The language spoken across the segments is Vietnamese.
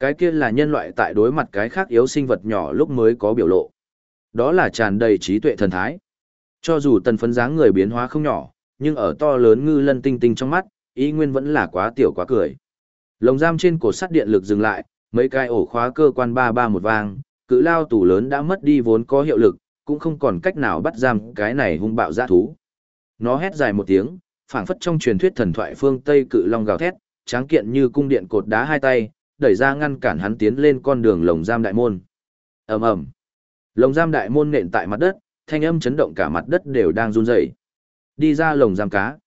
Cái kia là nhân loại tại đối mặt cái khác yếu sinh vật nhỏ lúc mới có biểu lộ. Đó là tràn đầy trí tuệ thần thái. Cho dù tần phấn dáng người biến hóa không nhỏ, nhưng ở to lớn ngư lân tinh tinh trong mắt, ý nguyên vẫn là quá tiểu quá cười. Lồng giam trên cổ sắt điện lực dừng lại, mấy cái ổ khóa cơ quan ba ba một vang, cự lao tủ lớn đã mất đi vốn có hiệu lực, cũng không còn cách nào bắt giam cái này hung bạo dã thú. Nó hét dài một tiếng, phảng phất trong truyền thuyết thần thoại phương Tây cự long gào thét, tráng kiện như cung điện cột đá hai tay, đẩy ra ngăn cản hắn tiến lên con đường lồng giam đại môn. Ầm ầm. Lồng giam đại môn nện tại mặt đất, thanh âm chấn động cả mặt đất đều đang run rẩy. Đi ra lồng giam cá.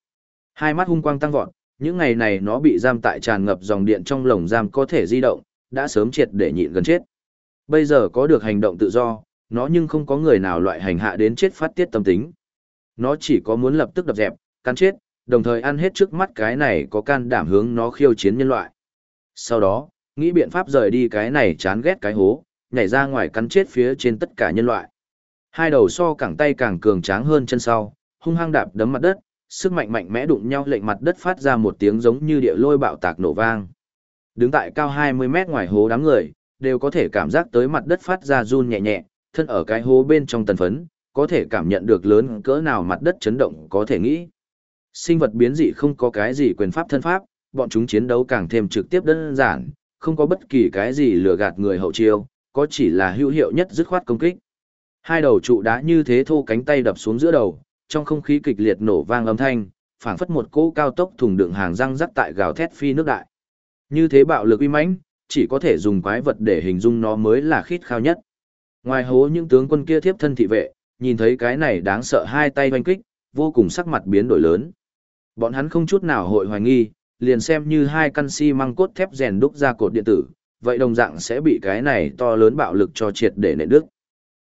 Hai mắt hung quang tăng vọt, những ngày này nó bị giam tại tràn ngập dòng điện trong lồng giam có thể di động, đã sớm triệt để nhịn gần chết. Bây giờ có được hành động tự do, nó nhưng không có người nào loại hành hạ đến chết phát tiết tâm tính. Nó chỉ có muốn lập tức đập dẹp, cắn chết, đồng thời ăn hết trước mắt cái này có can đảm hướng nó khiêu chiến nhân loại. Sau đó, nghĩ biện pháp rời đi cái này chán ghét cái hố, nhảy ra ngoài cắn chết phía trên tất cả nhân loại. Hai đầu so cẳng tay càng cường tráng hơn chân sau, hung hăng đạp đấm mặt đất, sức mạnh mạnh mẽ đụng nhau lệnh mặt đất phát ra một tiếng giống như địa lôi bạo tạc nổ vang. Đứng tại cao 20 mét ngoài hố đám người, đều có thể cảm giác tới mặt đất phát ra run nhẹ nhẹ, thân ở cái hố bên trong tần phấn, có thể cảm nhận được lớn cỡ nào mặt đất chấn động có thể nghĩ. Sinh vật biến dị không có cái gì quyền pháp thân pháp, bọn chúng chiến đấu càng thêm trực tiếp đơn giản, không có bất kỳ cái gì lừa gạt người hậu chiêu, có chỉ là hữu hiệu nhất dứt khoát công kích. Hai đầu trụ đá như thế thô cánh tay đập xuống giữa đầu, trong không khí kịch liệt nổ vang âm thanh, phảng phất một cỗ cao tốc thùng đựng hàng răng rắc tại gào thét phi nước đại. Như thế bạo lực uy mãnh, chỉ có thể dùng quái vật để hình dung nó mới là khít khao nhất. Ngoài hố những tướng quân kia thiếp thân thị vệ, nhìn thấy cái này đáng sợ hai tay hoanh kích, vô cùng sắc mặt biến đổi lớn. Bọn hắn không chút nào hội hoài nghi, liền xem như hai căn xi măng cốt thép rèn đúc ra cột điện tử, vậy đồng dạng sẽ bị cái này to lớn bạo lực cho triệt để nện đức.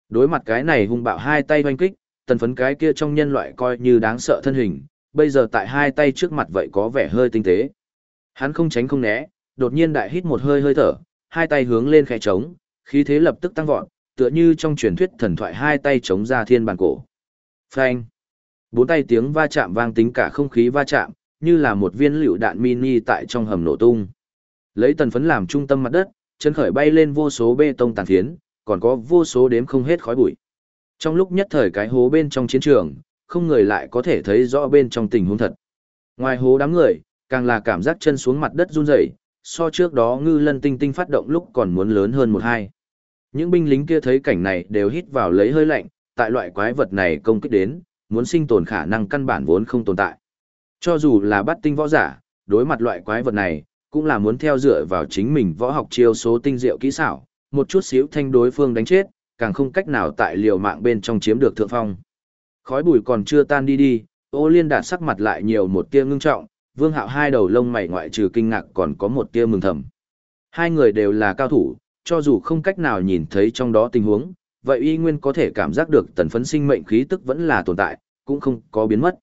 Đối mặt cái này hung bạo hai tay hoanh kích, tần phấn cái kia trong nhân loại coi như đáng sợ thân hình, bây giờ tại hai tay trước mặt vậy có vẻ hơi tinh tế. Hắn không tránh không né, đột nhiên đại hít một hơi hơi thở, hai tay hướng lên khẽ trống, khí thế lập tức tăng vọt, tựa như trong truyền thuyết thần thoại hai tay chống ra thiên bàn cổ. Phanh. Bốn tay tiếng va chạm vang tính cả không khí va chạm, như là một viên lựu đạn mini tại trong hầm nổ tung. Lấy tần phấn làm trung tâm mặt đất, chân khởi bay lên vô số bê tông tàn phiến, còn có vô số đếm không hết khói bụi. Trong lúc nhất thời cái hố bên trong chiến trường, không người lại có thể thấy rõ bên trong tình huống thật. Ngoài hố đám người, càng là cảm giác chân xuống mặt đất run rẩy, so trước đó ngư lân tinh tinh phát động lúc còn muốn lớn hơn một hai. Những binh lính kia thấy cảnh này đều hít vào lấy hơi lạnh, tại loại quái vật này công kích đến, muốn sinh tồn khả năng căn bản vốn không tồn tại. Cho dù là bắt tinh võ giả, đối mặt loại quái vật này, cũng là muốn theo dựa vào chính mình võ học chiêu số tinh diệu kỹ xảo, một chút xíu thanh đối phương đánh chết, càng không cách nào tại liều mạng bên trong chiếm được thượng phong. Khói bụi còn chưa tan đi đi, ô liên đạt sắc mặt lại nhiều một tia ngưng trọng, vương hạo hai đầu lông mày ngoại trừ kinh ngạc còn có một tia mừng thầm. Hai người đều là cao thủ, cho dù không cách nào nhìn thấy trong đó tình huống, vậy y nguyên có thể cảm giác được tần phấn sinh mệnh khí tức vẫn là tồn tại, cũng không có biến mất.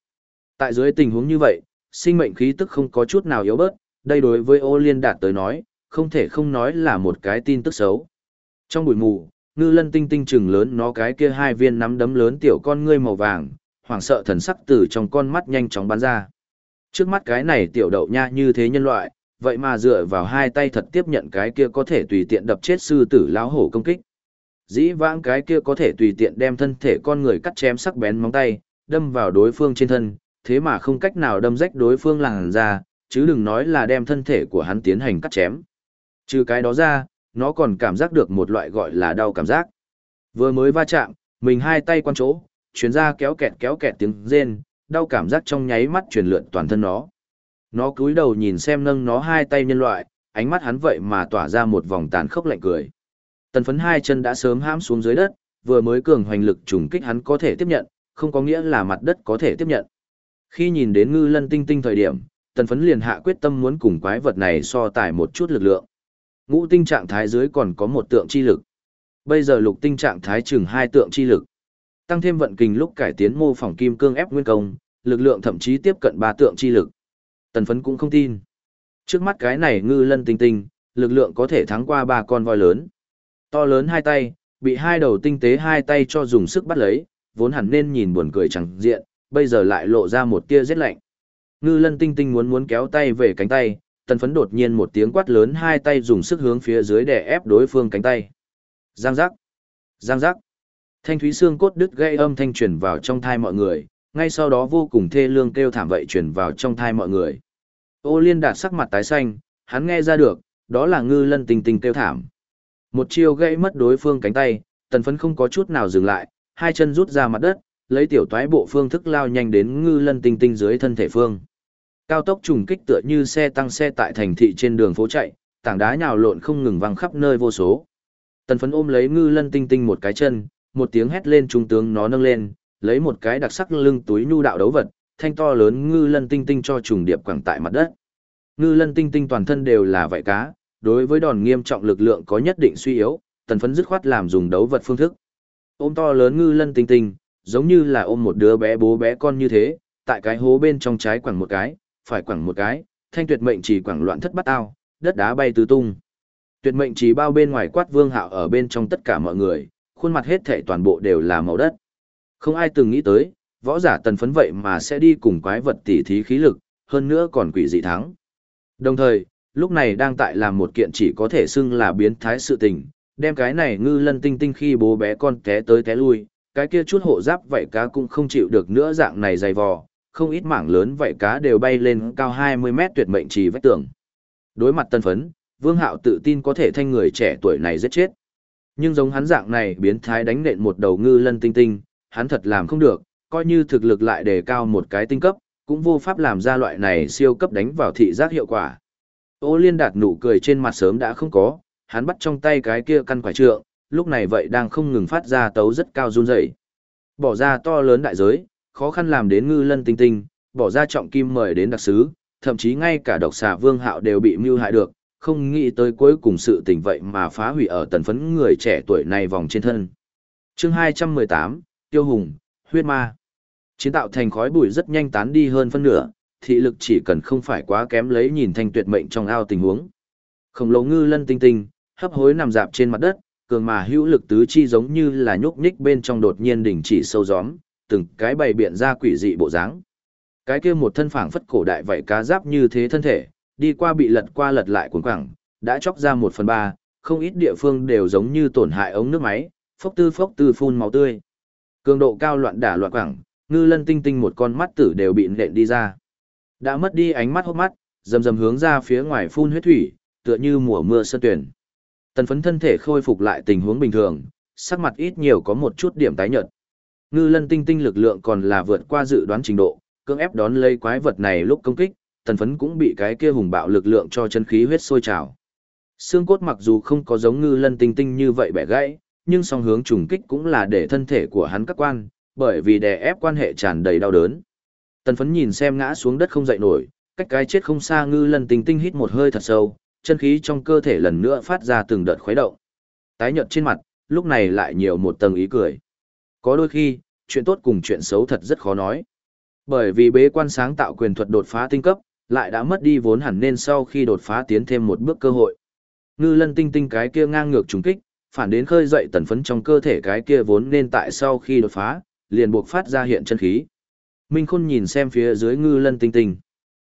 Tại dưới tình huống như vậy, sinh mệnh khí tức không có chút nào yếu bớt, đây đối với ô liên đạt tới nói, không thể không nói là một cái tin tức xấu. Trong buổi mù, ngư lân tinh tinh trừng lớn nó cái kia hai viên nắm đấm lớn tiểu con ngươi màu vàng, hoảng sợ thần sắc từ trong con mắt nhanh chóng bắn ra. Trước mắt cái này tiểu đậu nha như thế nhân loại, vậy mà dựa vào hai tay thật tiếp nhận cái kia có thể tùy tiện đập chết sư tử lão hổ công kích. Dĩ vãng cái kia có thể tùy tiện đem thân thể con người cắt chém sắc bén móng tay, đâm vào đối phương trên thân, thế mà không cách nào đâm rách đối phương làn ra, chứ đừng nói là đem thân thể của hắn tiến hành cắt chém. Trừ cái đó ra, nó còn cảm giác được một loại gọi là đau cảm giác. Vừa mới va chạm, mình hai tay quan chỗ, chuyến ra kéo kẹt kéo kẹt tiếng rên, đau cảm giác trong nháy mắt truyền lượn toàn thân nó. Nó cúi đầu nhìn xem nâng nó hai tay nhân loại, ánh mắt hắn vậy mà tỏa ra một vòng tàn khốc lạnh cười. Tần phấn hai chân đã sớm hãm xuống dưới đất, vừa mới cường hoành lực trùng kích hắn có thể tiếp nhận, không có nghĩa là mặt đất có thể tiếp nhận. Khi nhìn đến ngư lân tinh tinh thời điểm, tần phấn liền hạ quyết tâm muốn cùng quái vật này so tải một chút lực lượng. Ngũ tinh trạng thái dưới còn có một tượng chi lực. Bây giờ lục tinh trạng thái chừng hai tượng chi lực. Tăng thêm vận kình lúc cải tiến mô phỏng kim cương ép nguyên công, lực lượng thậm chí tiếp cận ba tượng chi lực. Tần phấn cũng không tin. Trước mắt cái này ngư lân tinh tinh, lực lượng có thể thắng qua ba con voi lớn. To lớn hai tay, bị hai đầu tinh tế hai tay cho dùng sức bắt lấy, vốn hẳn nên nhìn buồn cười chẳng diện, bây giờ lại lộ ra một tia rét lạnh. Ngư lân tinh tinh muốn muốn kéo tay về cánh tay, tần phấn đột nhiên một tiếng quát lớn hai tay dùng sức hướng phía dưới để ép đối phương cánh tay. Giang giác, giang giác. Thanh thúy xương cốt đứt gây âm thanh truyền vào trong thai mọi người, ngay sau đó vô cùng thê lương kêu thảm vậy truyền vào trong thai mọi người. Ô liên đạt sắc mặt tái xanh, hắn nghe ra được, đó là ngư lân Tinh Tinh kêu thảm. Một chiêu gây mất đối phương cánh tay, tần phấn không có chút nào dừng lại, hai chân rút ra mặt đất, lấy tiểu toái bộ phương thức lao nhanh đến ngư lân tinh tinh dưới thân thể phương. Cao tốc trùng kích tựa như xe tăng xe tại thành thị trên đường phố chạy, tảng đá nhào lộn không ngừng văng khắp nơi vô số. Tần phấn ôm lấy ngư lân tinh tinh một cái chân, một tiếng hét lên trung tướng nó nâng lên, lấy một cái đặc sắc lưng túi nhu đạo đấu vật, thanh to lớn ngư lân tinh tinh cho trùng điệp quẳng tại mặt đất. Ngư lân tinh tinh toàn thân đều là vảy cá, đối với đòn nghiêm trọng lực lượng có nhất định suy yếu, tần phấn dứt khoát làm dùng đấu vật phương thức. Ôm to lớn ngư lân tinh tinh, giống như là ôm một đứa bé bố bé con như thế, tại cái hố bên trong trái quẳng một cái, phải quẳng một cái, thanh tuyệt mệnh chỉ quẳng loạn thất bắt ao, đất đá bay tứ tung. Tuyệt mệnh chỉ bao bên ngoài quát vương hạo ở bên trong tất cả mọi người, khuôn mặt hết thảy toàn bộ đều là màu đất. Không ai từng nghĩ tới, võ giả tần phấn vậy mà sẽ đi cùng quái vật tỉ thí khí lực, hơn nữa còn quỷ dị thắng. Đồng thời, lúc này đang tại làm một kiện chỉ có thể xưng là biến thái sự tình, đem cái này ngư lân tinh tinh khi bố bé con té tới té lui, cái kia chút hộ giáp vậy cá cũng không chịu được nữa dạng này dày vò, không ít mảng lớn vậy cá đều bay lên cao 20 mét tuyệt mệnh trì vách tường. Đối mặt tân phấn, Vương Hạo tự tin có thể thanh người trẻ tuổi này giết chết. Nhưng giống hắn dạng này biến thái đánh nện một đầu ngư lân tinh tinh, hắn thật làm không được, coi như thực lực lại đề cao một cái tinh cấp, cũng vô pháp làm ra loại này siêu cấp đánh vào thị giác hiệu quả. Ô liên đạt nụ cười trên mặt sớm đã không có, hắn bắt trong tay cái kia căn quả trượng, lúc này vậy đang không ngừng phát ra tấu rất cao run rẩy, Bỏ ra to lớn đại giới, khó khăn làm đến ngư lân tinh tinh, bỏ ra trọng kim mời đến đặc sứ, thậm chí ngay cả độc xà vương hạo đều bị mưu hại được, không nghĩ tới cuối cùng sự tình vậy mà phá hủy ở tần phấn người trẻ tuổi này vòng trên thân. chương 218, Tiêu Hùng, Huyết Ma. Chiến tạo thành khói bụi rất nhanh tán đi hơn phân nửa, thị lực chỉ cần không phải quá kém lấy nhìn thanh tuyệt mệnh trong ao tình huống. Khổng lồ ngư lân tinh tinh, hấp hối nằm dạp trên mặt đất, cường mà hữu lực tứ chi giống như là nhúc nhích bên trong đột nhiên đình chỉ sâu gióm, từng cái bày biện ra quỷ dị bộ dáng. Cái kia một thân phảng phất cổ đại vậy cá giáp như thế thân thể, đi qua bị lật qua lật lại cuốn quẳng, đã chóc ra một phần ba, không ít địa phương đều giống như tổn hại ống nước máy, phốc tư phốc tư phun máu tươi. Cường độ cao loạn đả loạn quẳng, ngư lân tinh tinh một con mắt tử đều bị nện đi ra. Đã mất đi ánh mắt hốc mắt, dầm dầm hướng ra phía ngoài phun huyết thủy, tựa như mùa mưa sơn tuyển. Tần phấn thân thể khôi phục lại tình huống bình thường, sắc mặt ít nhiều có một chút điểm tái nhợt. Ngư lân tinh tinh lực lượng còn là vượt qua dự đoán trình độ, cưỡng ép đón lấy quái vật này lúc công kích, tần phấn cũng bị cái kia hùng bạo lực lượng cho chân khí huyết sôi trào. Xương cốt mặc dù không có giống ngư lân tinh tinh như vậy bẻ gãy, nhưng song hướng trùng kích cũng là để thân thể của hắn các quan, bởi vì đè ép quan hệ tràn đầy đau đớn. Tần phấn nhìn xem ngã xuống đất không dậy nổi, cách cái chết không xa ngư lân tinh tinh hít một hơi thật sâu, chân khí trong cơ thể lần nữa phát ra từng đợt khuấy động. Tái nhợt trên mặt, lúc này lại nhiều một tầng ý cười. Có đôi khi, chuyện tốt cùng chuyện xấu thật rất khó nói. Bởi vì bế quan sáng tạo quyền thuật đột phá tinh cấp, lại đã mất đi vốn hẳn nên sau khi đột phá tiến thêm một bước cơ hội. Ngư lân tinh tinh cái kia ngang ngược trùng kích, phản đến khơi dậy tần phấn trong cơ thể cái kia vốn nên tại sau khi đột phá, liền buộc phát ra hiện chân khí. Minh Khôn nhìn xem phía dưới ngư lân tinh tinh.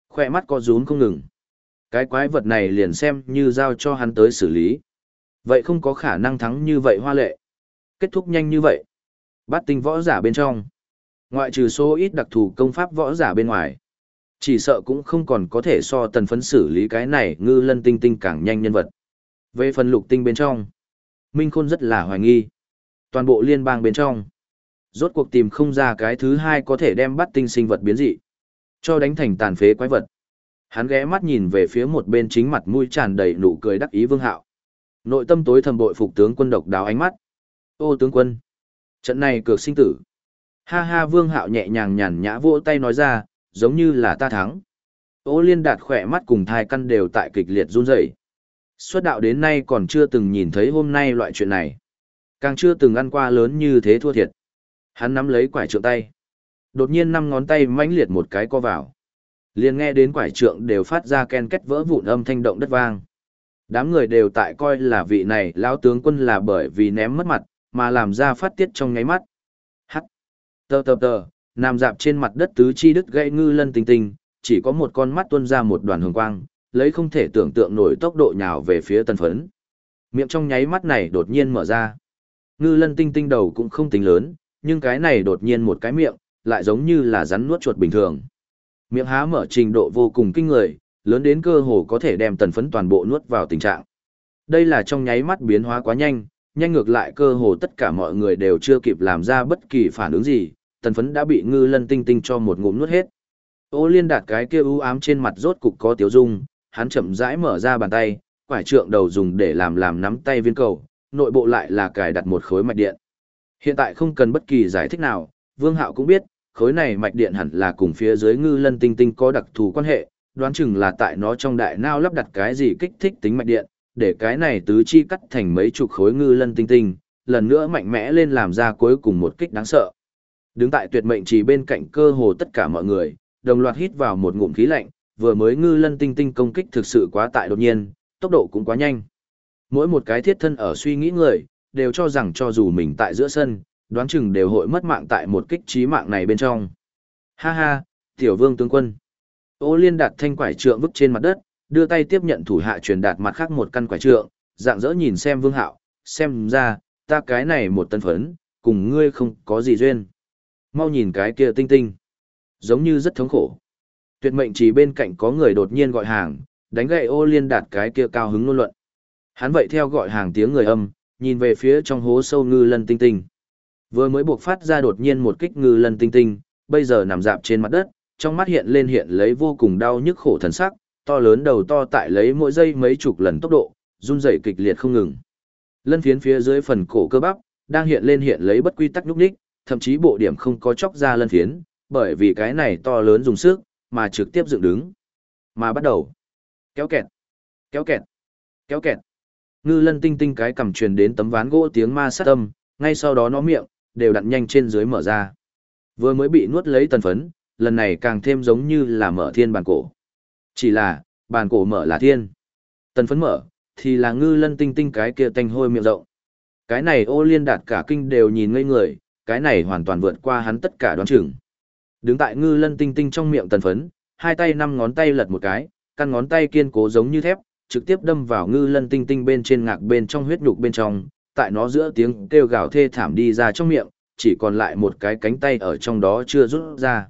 Khoe mắt có rúm không ngừng. Cái quái vật này liền xem như giao cho hắn tới xử lý. Vậy không có khả năng thắng như vậy hoa lệ. Kết thúc nhanh như vậy. Bát tinh võ giả bên trong. Ngoại trừ số ít đặc thù công pháp võ giả bên ngoài. Chỉ sợ cũng không còn có thể so tần phấn xử lý cái này ngư lân tinh tinh càng nhanh nhân vật. Về phần lục tinh bên trong. Minh Khôn rất là hoài nghi. Toàn bộ liên bang bên trong. Rốt cuộc tìm không ra cái thứ hai có thể đem bắt tinh sinh vật biến dị. Cho đánh thành tàn phế quái vật. Hắn ghé mắt nhìn về phía một bên chính mặt mũi tràn đầy nụ cười đắc ý Vương Hạo. Nội tâm tối thầm bội phục tướng quân độc đáo ánh mắt. Ô tướng quân, trận này cược sinh tử. Ha ha Vương Hạo nhẹ nhàng nhàn nhã vỗ tay nói ra, giống như là ta thắng. Ô Liên đạt khỏe mắt cùng thai căn đều tại kịch liệt run rẩy. Xuất đạo đến nay còn chưa từng nhìn thấy hôm nay loại chuyện này. Càng chưa từng ăn qua lớn như thế thua thiệt. Hắn nắm lấy quải trượng tay. Đột nhiên năm ngón tay mãnh liệt một cái co vào. Liền nghe đến quải trượng đều phát ra ken kết vỡ vụn âm thanh động đất vang. Đám người đều tại coi là vị này lão tướng quân là bởi vì ném mất mặt, mà làm ra phát tiết trong ngáy mắt. Hắc. Tờ tờ tờ, nằm dạp trên mặt đất tứ chi đứt gãy ngư lân tình tình, chỉ có một con mắt tuôn ra một đoàn hồng quang, lấy không thể tưởng tượng nổi tốc độ nhào về phía tần phấn. Miệng trong nháy mắt này đột nhiên mở ra. Ngư lân tinh tinh đầu cũng không tính lớn, nhưng cái này đột nhiên một cái miệng, lại giống như là rắn nuốt chuột bình thường. Miệng há mở trình độ vô cùng kinh người, lớn đến cơ hồ có thể đem tần phấn toàn bộ nuốt vào tình trạng. Đây là trong nháy mắt biến hóa quá nhanh, nhanh ngược lại cơ hồ tất cả mọi người đều chưa kịp làm ra bất kỳ phản ứng gì, tần phấn đã bị ngư lân tinh tinh cho một ngụm nuốt hết. Ô liên đạt cái kia u ám trên mặt rốt cục có tiếu dung, hắn chậm rãi mở ra bàn tay, quải trượng đầu dùng để làm làm nắm tay viên cầu, nội bộ lại là cài đặt một khối mạch điện. Hiện tại không cần bất kỳ giải thích nào, Vương Hạo cũng biết, khối này mạch điện hẳn là cùng phía dưới ngư lân tinh tinh có đặc thù quan hệ, đoán chừng là tại nó trong đại nao lắp đặt cái gì kích thích tính mạch điện, để cái này tứ chi cắt thành mấy chục khối ngư lân tinh tinh, lần nữa mạnh mẽ lên làm ra cuối cùng một kích đáng sợ. Đứng tại tuyệt mệnh chỉ bên cạnh cơ hồ tất cả mọi người, đồng loạt hít vào một ngụm khí lạnh, vừa mới ngư lân tinh tinh công kích thực sự quá tại đột nhiên, tốc độ cũng quá nhanh. Mỗi một cái thiết thân ở suy nghĩ người, đều cho rằng cho dù mình tại giữa sân, đoán chừng đều hội mất mạng tại một kích trí mạng này bên trong. Ha ha, tiểu vương tướng quân. Ô liên đạt thanh quải trượng vứt trên mặt đất, đưa tay tiếp nhận thủ hạ truyền đạt mặt khác một căn quải trượng, dạng dỡ nhìn xem vương hạo, xem ra, ta cái này một tân phấn, cùng ngươi không có gì duyên. Mau nhìn cái kia tinh tinh. Giống như rất thống khổ. Tuyệt mệnh chỉ bên cạnh có người đột nhiên gọi hàng, đánh gậy ô liên đạt cái kia cao hứng luôn luận. Hắn vậy theo gọi hàng tiếng người âm, nhìn về phía trong hố sâu ngư lân tinh tinh. Vừa mới buộc phát ra đột nhiên một kích ngư lân tinh tinh, bây giờ nằm dạp trên mặt đất, trong mắt hiện lên hiện lấy vô cùng đau nhức khổ thần sắc, to lớn đầu to tại lấy mỗi giây mấy chục lần tốc độ, run rẩy kịch liệt không ngừng. Lân phiến phía dưới phần cổ cơ bắp, đang hiện lên hiện lấy bất quy tắc nhúc nhích, thậm chí bộ điểm không có chóc ra lân phiến, bởi vì cái này to lớn dùng sức, mà trực tiếp dựng đứng. Mà bắt đầu. Kéo kẹt. Kéo kẹt. Kéo kẹt. Ngư lân tinh tinh cái cầm truyền đến tấm ván gỗ tiếng ma sát âm, ngay sau đó nó miệng, đều đặn nhanh trên dưới mở ra. Vừa mới bị nuốt lấy tần phấn, lần này càng thêm giống như là mở thiên bàn cổ. Chỉ là, bàn cổ mở là thiên. Tần phấn mở, thì là ngư lân tinh tinh cái kia tanh hôi miệng rộng. Cái này ô liên đạt cả kinh đều nhìn ngây người, cái này hoàn toàn vượt qua hắn tất cả đoán chừng. Đứng tại ngư lân tinh tinh trong miệng tần phấn, hai tay năm ngón tay lật một cái, căn ngón tay kiên cố giống như thép, trực tiếp đâm vào ngư lân tinh tinh bên trên ngạc bên trong huyết nhục bên trong, tại nó giữa tiếng kêu gào thê thảm đi ra trong miệng, chỉ còn lại một cái cánh tay ở trong đó chưa rút ra.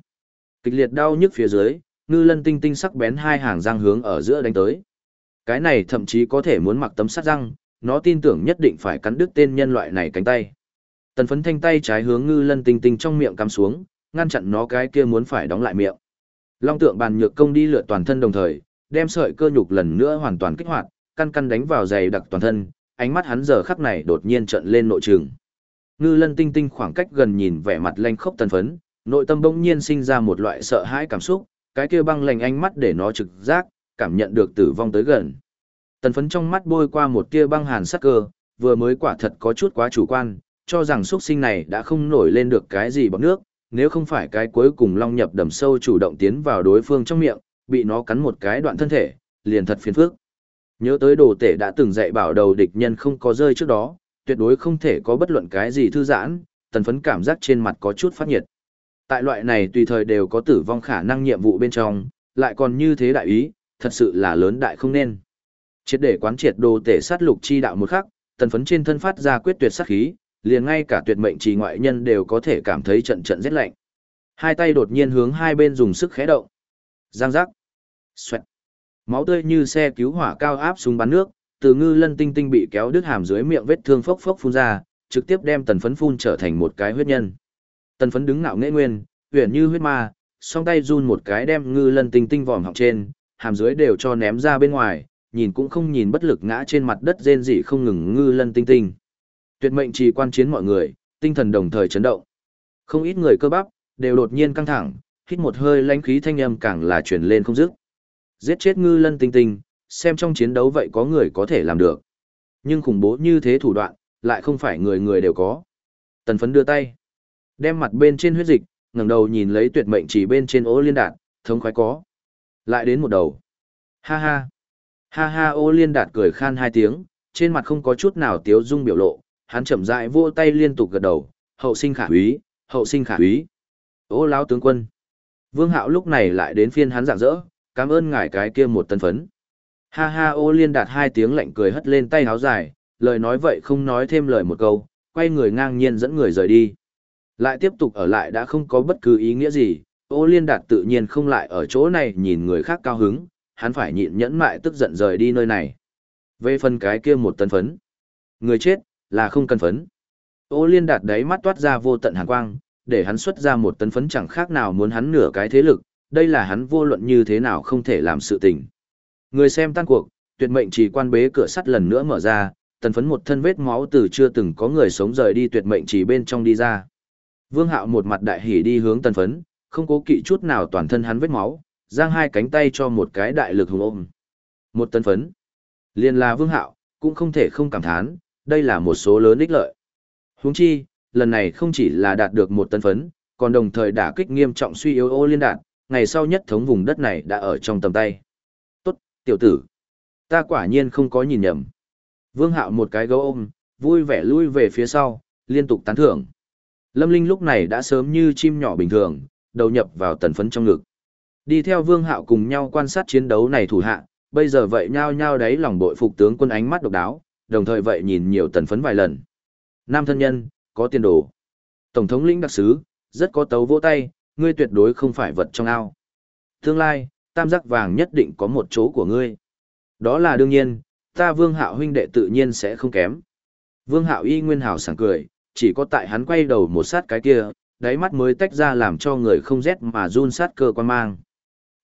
Kịch liệt đau nhức phía dưới, ngư lân tinh tinh sắc bén hai hàng răng hướng ở giữa đánh tới. Cái này thậm chí có thể muốn mặc tấm sắt răng, nó tin tưởng nhất định phải cắn đứt tên nhân loại này cánh tay. Tần phấn thanh tay trái hướng ngư lân tinh tinh trong miệng cắm xuống, ngăn chặn nó cái kia muốn phải đóng lại miệng. Long tượng bàn nhược công đi lượt toàn thân đồng thời, đem sợi cơ nhục lần nữa hoàn toàn kích hoạt, căn căn đánh vào dày đặc toàn thân, ánh mắt hắn giờ khắc này đột nhiên trợn lên nội trường. Ngư Lân Tinh Tinh khoảng cách gần nhìn vẻ mặt lanh khốc tần phấn, nội tâm bỗng nhiên sinh ra một loại sợ hãi cảm xúc, cái kia băng lạnh ánh mắt để nó trực giác, cảm nhận được tử vong tới gần. Tần phấn trong mắt bôi qua một tia băng hàn sắc cơ, vừa mới quả thật có chút quá chủ quan, cho rằng xuất sinh này đã không nổi lên được cái gì bọc nước, nếu không phải cái cuối cùng long nhập đầm sâu chủ động tiến vào đối phương trong miệng, bị nó cắn một cái đoạn thân thể, liền thật phiền phức. Nhớ tới đồ tể đã từng dạy bảo đầu địch nhân không có rơi trước đó, tuyệt đối không thể có bất luận cái gì thư giãn, tần phấn cảm giác trên mặt có chút phát nhiệt. Tại loại này tùy thời đều có tử vong khả năng nhiệm vụ bên trong, lại còn như thế đại ý, thật sự là lớn đại không nên. Triệt để quán triệt đồ tể sát lục chi đạo một khắc, tần phấn trên thân phát ra quyết tuyệt sát khí, liền ngay cả tuyệt mệnh trì ngoại nhân đều có thể cảm thấy trận trận rét lạnh. Hai tay đột nhiên hướng hai bên dùng sức khẽ động. Giang giác. Xoẹt. Máu tươi như xe cứu hỏa cao áp súng bắn nước, từ ngư lân tinh tinh bị kéo đứt hàm dưới miệng vết thương phốc phốc phun ra, trực tiếp đem tần phấn phun trở thành một cái huyết nhân. Tần phấn đứng ngạo nghễ nguyên, huyền như huyết ma, song tay run một cái đem ngư lân tinh tinh vòm họng trên, hàm dưới đều cho ném ra bên ngoài, nhìn cũng không nhìn bất lực ngã trên mặt đất rên rỉ không ngừng ngư lân tinh tinh. Tuyệt mệnh trì quan chiến mọi người, tinh thần đồng thời chấn động. Không ít người cơ bắp, đều đột nhiên căng thẳng, hít một hơi lãnh khí thanh âm càng là truyền lên không dứt. Giết chết ngư lân tinh tinh, xem trong chiến đấu vậy có người có thể làm được. Nhưng khủng bố như thế thủ đoạn, lại không phải người người đều có. Tần phấn đưa tay, đem mặt bên trên huyết dịch, ngẩng đầu nhìn lấy tuyệt mệnh chỉ bên trên ô liên đạt, thống khoái có. Lại đến một đầu. Ha ha. Ha ha ô liên đạt cười khan hai tiếng, trên mặt không có chút nào tiếu dung biểu lộ, hắn chậm rãi vô tay liên tục gật đầu, hậu sinh khả úy, hậu sinh khả úy. Ô lão tướng quân. Vương Hạo lúc này lại đến phiên hắn rạng dỡ, cảm ơn ngài cái kia một tân phấn. Ha ha ô liên đạt hai tiếng lạnh cười hất lên tay háo dài, lời nói vậy không nói thêm lời một câu, quay người ngang nhiên dẫn người rời đi. Lại tiếp tục ở lại đã không có bất cứ ý nghĩa gì, ô liên đạt tự nhiên không lại ở chỗ này nhìn người khác cao hứng, hắn phải nhịn nhẫn mại tức giận rời đi nơi này. Về phần cái kia một tân phấn. Người chết, là không cần phấn. Ô liên đạt đấy mắt toát ra vô tận hàn quang, để hắn xuất ra một tấn phấn chẳng khác nào muốn hắn nửa cái thế lực, đây là hắn vô luận như thế nào không thể làm sự tình. Người xem tan cuộc, tuyệt mệnh chỉ quan bế cửa sắt lần nữa mở ra, tần phấn một thân vết máu từ chưa từng có người sống rời đi tuyệt mệnh chỉ bên trong đi ra. Vương Hạo một mặt đại hỉ đi hướng tần phấn, không cố kỵ chút nào toàn thân hắn vết máu, giang hai cánh tay cho một cái đại lực hùng ôm. Một tần phấn. Liên là Vương Hạo, cũng không thể không cảm thán, đây là một số lớn ích lợi. Huống chi, lần này không chỉ là đạt được một tần phấn, còn đồng thời đả kích nghiêm trọng suy yếu ô liên đạt, ngày sau nhất thống vùng đất này đã ở trong tầm tay. Tốt, tiểu tử. Ta quả nhiên không có nhìn nhầm. Vương Hạo một cái gấu ôm, vui vẻ lui về phía sau, liên tục tán thưởng. Lâm Linh lúc này đã sớm như chim nhỏ bình thường, đầu nhập vào tần phấn trong ngực. Đi theo Vương Hạo cùng nhau quan sát chiến đấu này thủ hạ, bây giờ vậy nhao nhao đấy lòng bội phục tướng quân ánh mắt độc đáo, đồng thời vậy nhìn nhiều tần phấn vài lần. Nam thân nhân, có tiền đồ. Tổng thống lĩnh đặc sứ, rất có tấu vỗ tay, ngươi tuyệt đối không phải vật trong ao. Tương lai, tam giác vàng nhất định có một chỗ của ngươi. Đó là đương nhiên, ta vương hạo huynh đệ tự nhiên sẽ không kém. Vương hạo y nguyên hào sảng cười, chỉ có tại hắn quay đầu một sát cái kia, đáy mắt mới tách ra làm cho người không rét mà run sát cơ quan mang.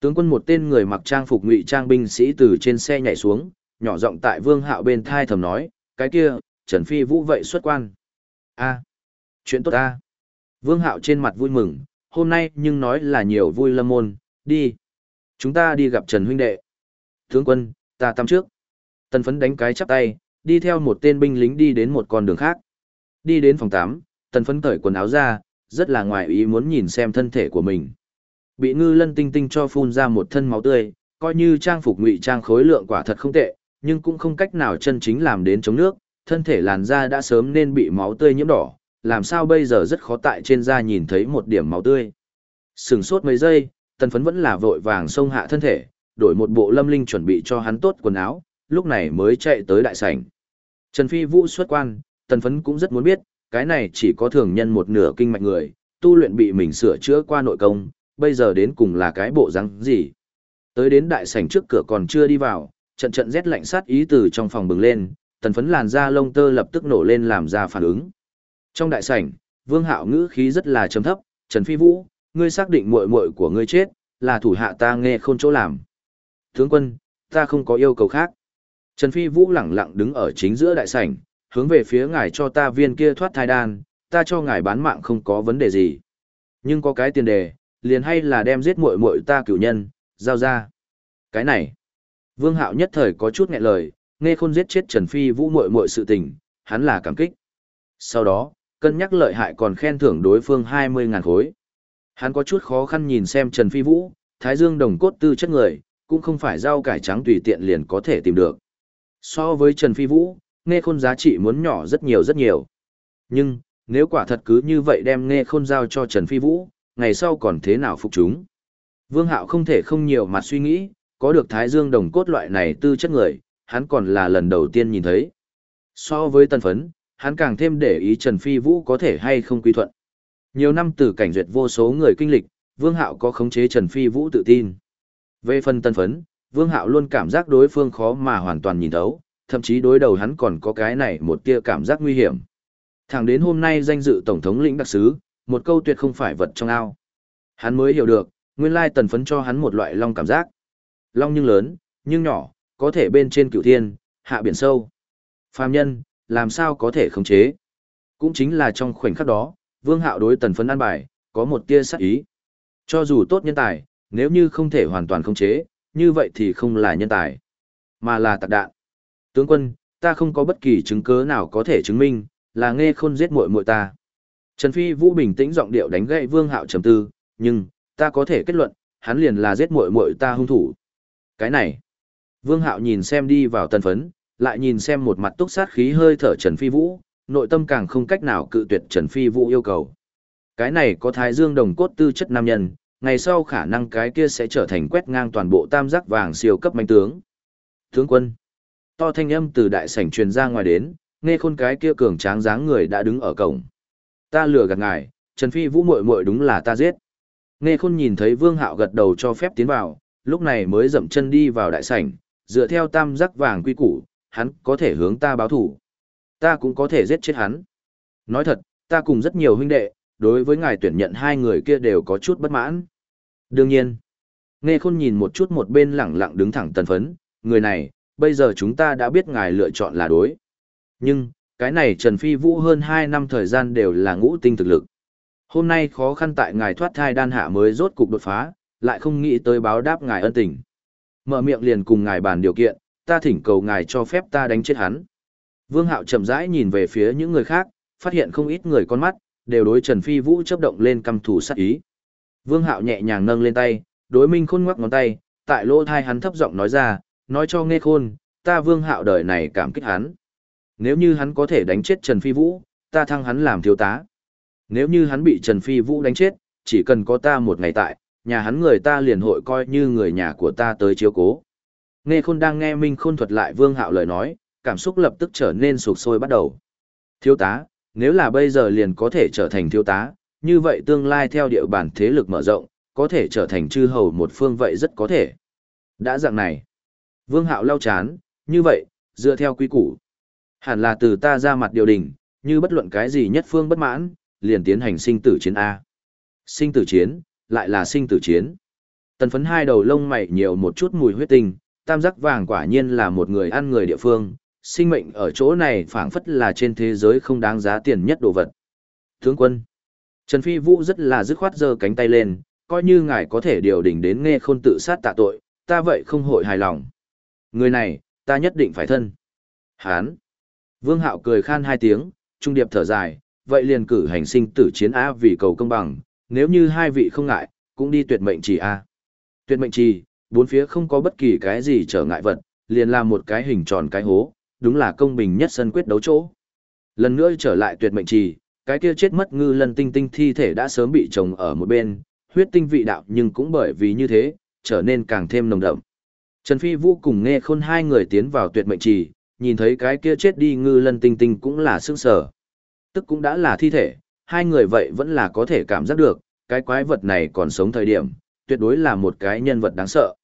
Tướng quân một tên người mặc trang phục ngụy trang binh sĩ từ trên xe nhảy xuống, nhỏ giọng tại Vương Hạo bên thai thầm nói, cái kia, Trần Phi Vũ vậy xuất quan. a chuyện tốt a Vương Hạo trên mặt vui mừng, hôm nay nhưng nói là nhiều vui lâm môn, đi. Chúng ta đi gặp Trần huynh đệ. Tướng quân, ta tắm trước. Tần phấn đánh cái chắp tay, đi theo một tên binh lính đi đến một con đường khác. Đi đến phòng 8, tần phấn cởi quần áo ra, rất là ngoài ý muốn nhìn xem thân thể của mình. Bị ngư lân tinh tinh cho phun ra một thân máu tươi, coi như trang phục ngụy trang khối lượng quả thật không tệ, nhưng cũng không cách nào chân chính làm đến chống nước, thân thể làn da đã sớm nên bị máu tươi nhiễm đỏ, làm sao bây giờ rất khó tại trên da nhìn thấy một điểm máu tươi. Sừng sốt mấy giây, tần phấn vẫn là vội vàng xông hạ thân thể, đổi một bộ lâm linh chuẩn bị cho hắn tốt quần áo, lúc này mới chạy tới đại sảnh. Trần Phi Vũ xuất quan, tần phấn cũng rất muốn biết, cái này chỉ có thường nhân một nửa kinh mạch người, tu luyện bị mình sửa chữa qua nội công, bây giờ đến cùng là cái bộ răng gì. Tới đến đại sảnh trước cửa còn chưa đi vào, trận trận rét lạnh sát ý từ trong phòng bừng lên, tần phấn làn da lông tơ lập tức nổ lên làm ra phản ứng. Trong đại sảnh, Vương Hạo ngữ khí rất là trầm thấp, "Trần Phi Vũ, ngươi xác định muội muội của ngươi chết, là thủ hạ ta nghe khôn chỗ làm." "Tướng quân, ta không có yêu cầu khác." Trần Phi Vũ lẳng lặng đứng ở chính giữa đại sảnh, hướng về phía ngài cho ta viên kia thoát thai đan, ta cho ngài bán mạng không có vấn đề gì. Nhưng có cái tiền đề, liền hay là đem giết muội muội ta cửu nhân, giao ra. Cái này, Vương Hạo nhất thời có chút nghẹn lời, nghe khôn giết chết Trần Phi Vũ muội muội sự tình, hắn là cảm kích. Sau đó, cân nhắc lợi hại còn khen thưởng đối phương 20.000 khối. Hắn có chút khó khăn nhìn xem Trần Phi Vũ, Thái Dương đồng cốt tư chất người, cũng không phải rau cải trắng tùy tiện liền có thể tìm được. So với Trần Phi Vũ, nghe khôn giá trị muốn nhỏ rất nhiều rất nhiều. Nhưng, nếu quả thật cứ như vậy đem nghe khôn giao cho Trần Phi Vũ, ngày sau còn thế nào phục chúng? Vương Hạo không thể không nhiều mặt suy nghĩ, có được Thái Dương đồng cốt loại này tư chất người, hắn còn là lần đầu tiên nhìn thấy. So với tân phấn, hắn càng thêm để ý Trần Phi Vũ có thể hay không quy thuận. Nhiều năm từ cảnh duyệt vô số người kinh lịch, Vương Hạo có khống chế Trần Phi Vũ tự tin. Về phần tân phấn, Vương Hạo luôn cảm giác đối phương khó mà hoàn toàn nhìn thấu, thậm chí đối đầu hắn còn có cái này một tia cảm giác nguy hiểm. Thẳng đến hôm nay danh dự Tổng thống lĩnh đặc sứ, một câu tuyệt không phải vật trong ao. Hắn mới hiểu được, nguyên lai tần phấn cho hắn một loại long cảm giác. Long nhưng lớn, nhưng nhỏ, có thể bên trên cửu thiên, hạ biển sâu. Phàm nhân, làm sao có thể khống chế. Cũng chính là trong khoảnh khắc đó, vương hạo đối tần phấn an bài, có một tia sắc ý. Cho dù tốt nhân tài, nếu như không thể hoàn toàn khống chế, như vậy thì không là nhân tài, mà là tạc đạn. Tướng quân, ta không có bất kỳ chứng cứ nào có thể chứng minh, là nghe khôn giết muội muội ta. Trần Phi Vũ bình tĩnh giọng điệu đánh gậy Vương Hạo trầm tư, nhưng ta có thể kết luận, hắn liền là giết muội muội ta hung thủ. Cái này, Vương Hạo nhìn xem đi vào tần phấn, lại nhìn xem một mặt túc sát khí hơi thở Trần Phi Vũ, nội tâm càng không cách nào cự tuyệt Trần Phi Vũ yêu cầu. Cái này có thái dương đồng cốt tư chất nam nhân, ngày sau khả năng cái kia sẽ trở thành quét ngang toàn bộ tam giác vàng siêu cấp manh tướng. Tướng quân. To thanh âm từ đại sảnh truyền ra ngoài đến, nghe khôn cái kia cường tráng dáng người đã đứng ở cổng. Ta lừa gạt ngài, Trần Phi Vũ muội muội đúng là ta giết. Nghe khôn nhìn thấy Vương Hạo gật đầu cho phép tiến vào, lúc này mới dậm chân đi vào đại sảnh, dựa theo tam giác vàng quy củ, hắn có thể hướng ta báo thủ. Ta cũng có thể giết chết hắn. Nói thật, ta cùng rất nhiều huynh đệ, đối với ngài tuyển nhận hai người kia đều có chút bất mãn. Đương nhiên, nghe khôn nhìn một chút một bên lẳng lặng đứng thẳng tần phấn, người này, bây giờ chúng ta đã biết ngài lựa chọn là đối. Nhưng, cái này Trần Phi Vũ hơn 2 năm thời gian đều là ngũ tinh thực lực. Hôm nay khó khăn tại ngài thoát thai đan hạ mới rốt cục đột phá, lại không nghĩ tới báo đáp ngài ân tình. Mở miệng liền cùng ngài bàn điều kiện, ta thỉnh cầu ngài cho phép ta đánh chết hắn. Vương Hạo chậm rãi nhìn về phía những người khác, phát hiện không ít người con mắt, đều đối Trần Phi Vũ chấp động lên căm thủ sát ý. Vương Hạo nhẹ nhàng nâng lên tay, đối Minh Khôn ngoắc ngón tay, tại lỗ thai hắn thấp giọng nói ra, nói cho nghe khôn, ta Vương Hạo đời này cảm kích hắn. Nếu như hắn có thể đánh chết Trần Phi Vũ, ta thăng hắn làm thiếu tá. Nếu như hắn bị Trần Phi Vũ đánh chết, chỉ cần có ta một ngày tại, nhà hắn người ta liền hội coi như người nhà của ta tới chiếu cố. Nghe khôn đang nghe Minh Khôn thuật lại Vương Hạo lời nói, cảm xúc lập tức trở nên sụp sôi bắt đầu. Thiếu tá, nếu là bây giờ liền có thể trở thành thiếu tá, như vậy tương lai theo địa bàn thế lực mở rộng, có thể trở thành chư hầu một phương vậy rất có thể. Đã dạng này, Vương Hạo lau chán, như vậy, dựa theo quy củ, hẳn là từ ta ra mặt điều đình, như bất luận cái gì nhất phương bất mãn, liền tiến hành sinh tử chiến A. Sinh tử chiến, lại là sinh tử chiến. Tần phấn hai đầu lông mày nhiều một chút mùi huyết tinh, tam giác vàng quả nhiên là một người ăn người địa phương, sinh mệnh ở chỗ này phảng phất là trên thế giới không đáng giá tiền nhất đồ vật. Tướng quân, Trần Phi Vũ rất là dứt khoát giơ cánh tay lên, coi như ngài có thể điều đỉnh đến nghe khôn tự sát tạ tội, ta vậy không hội hài lòng. Người này, ta nhất định phải thân. Hán. Vương Hạo cười khan hai tiếng, trung điệp thở dài, vậy liền cử hành sinh tử chiến A vì cầu công bằng, nếu như hai vị không ngại, cũng đi tuyệt mệnh trì A. Tuyệt mệnh trì, bốn phía không có bất kỳ cái gì trở ngại vật, liền làm một cái hình tròn cái hố, đúng là công bình nhất sân quyết đấu chỗ. Lần nữa trở lại tuyệt mệnh trì, cái kia chết mất ngư lần tinh tinh thi thể đã sớm bị trồng ở một bên, huyết tinh vị đạo nhưng cũng bởi vì như thế, trở nên càng thêm nồng đậm. Trần Phi Vũ cùng nghe khôn hai người tiến vào tuyệt mệnh trì, nhìn thấy cái kia chết đi ngư lân tinh tinh cũng là sương sở. Tức cũng đã là thi thể, hai người vậy vẫn là có thể cảm giác được, cái quái vật này còn sống thời điểm, tuyệt đối là một cái nhân vật đáng sợ.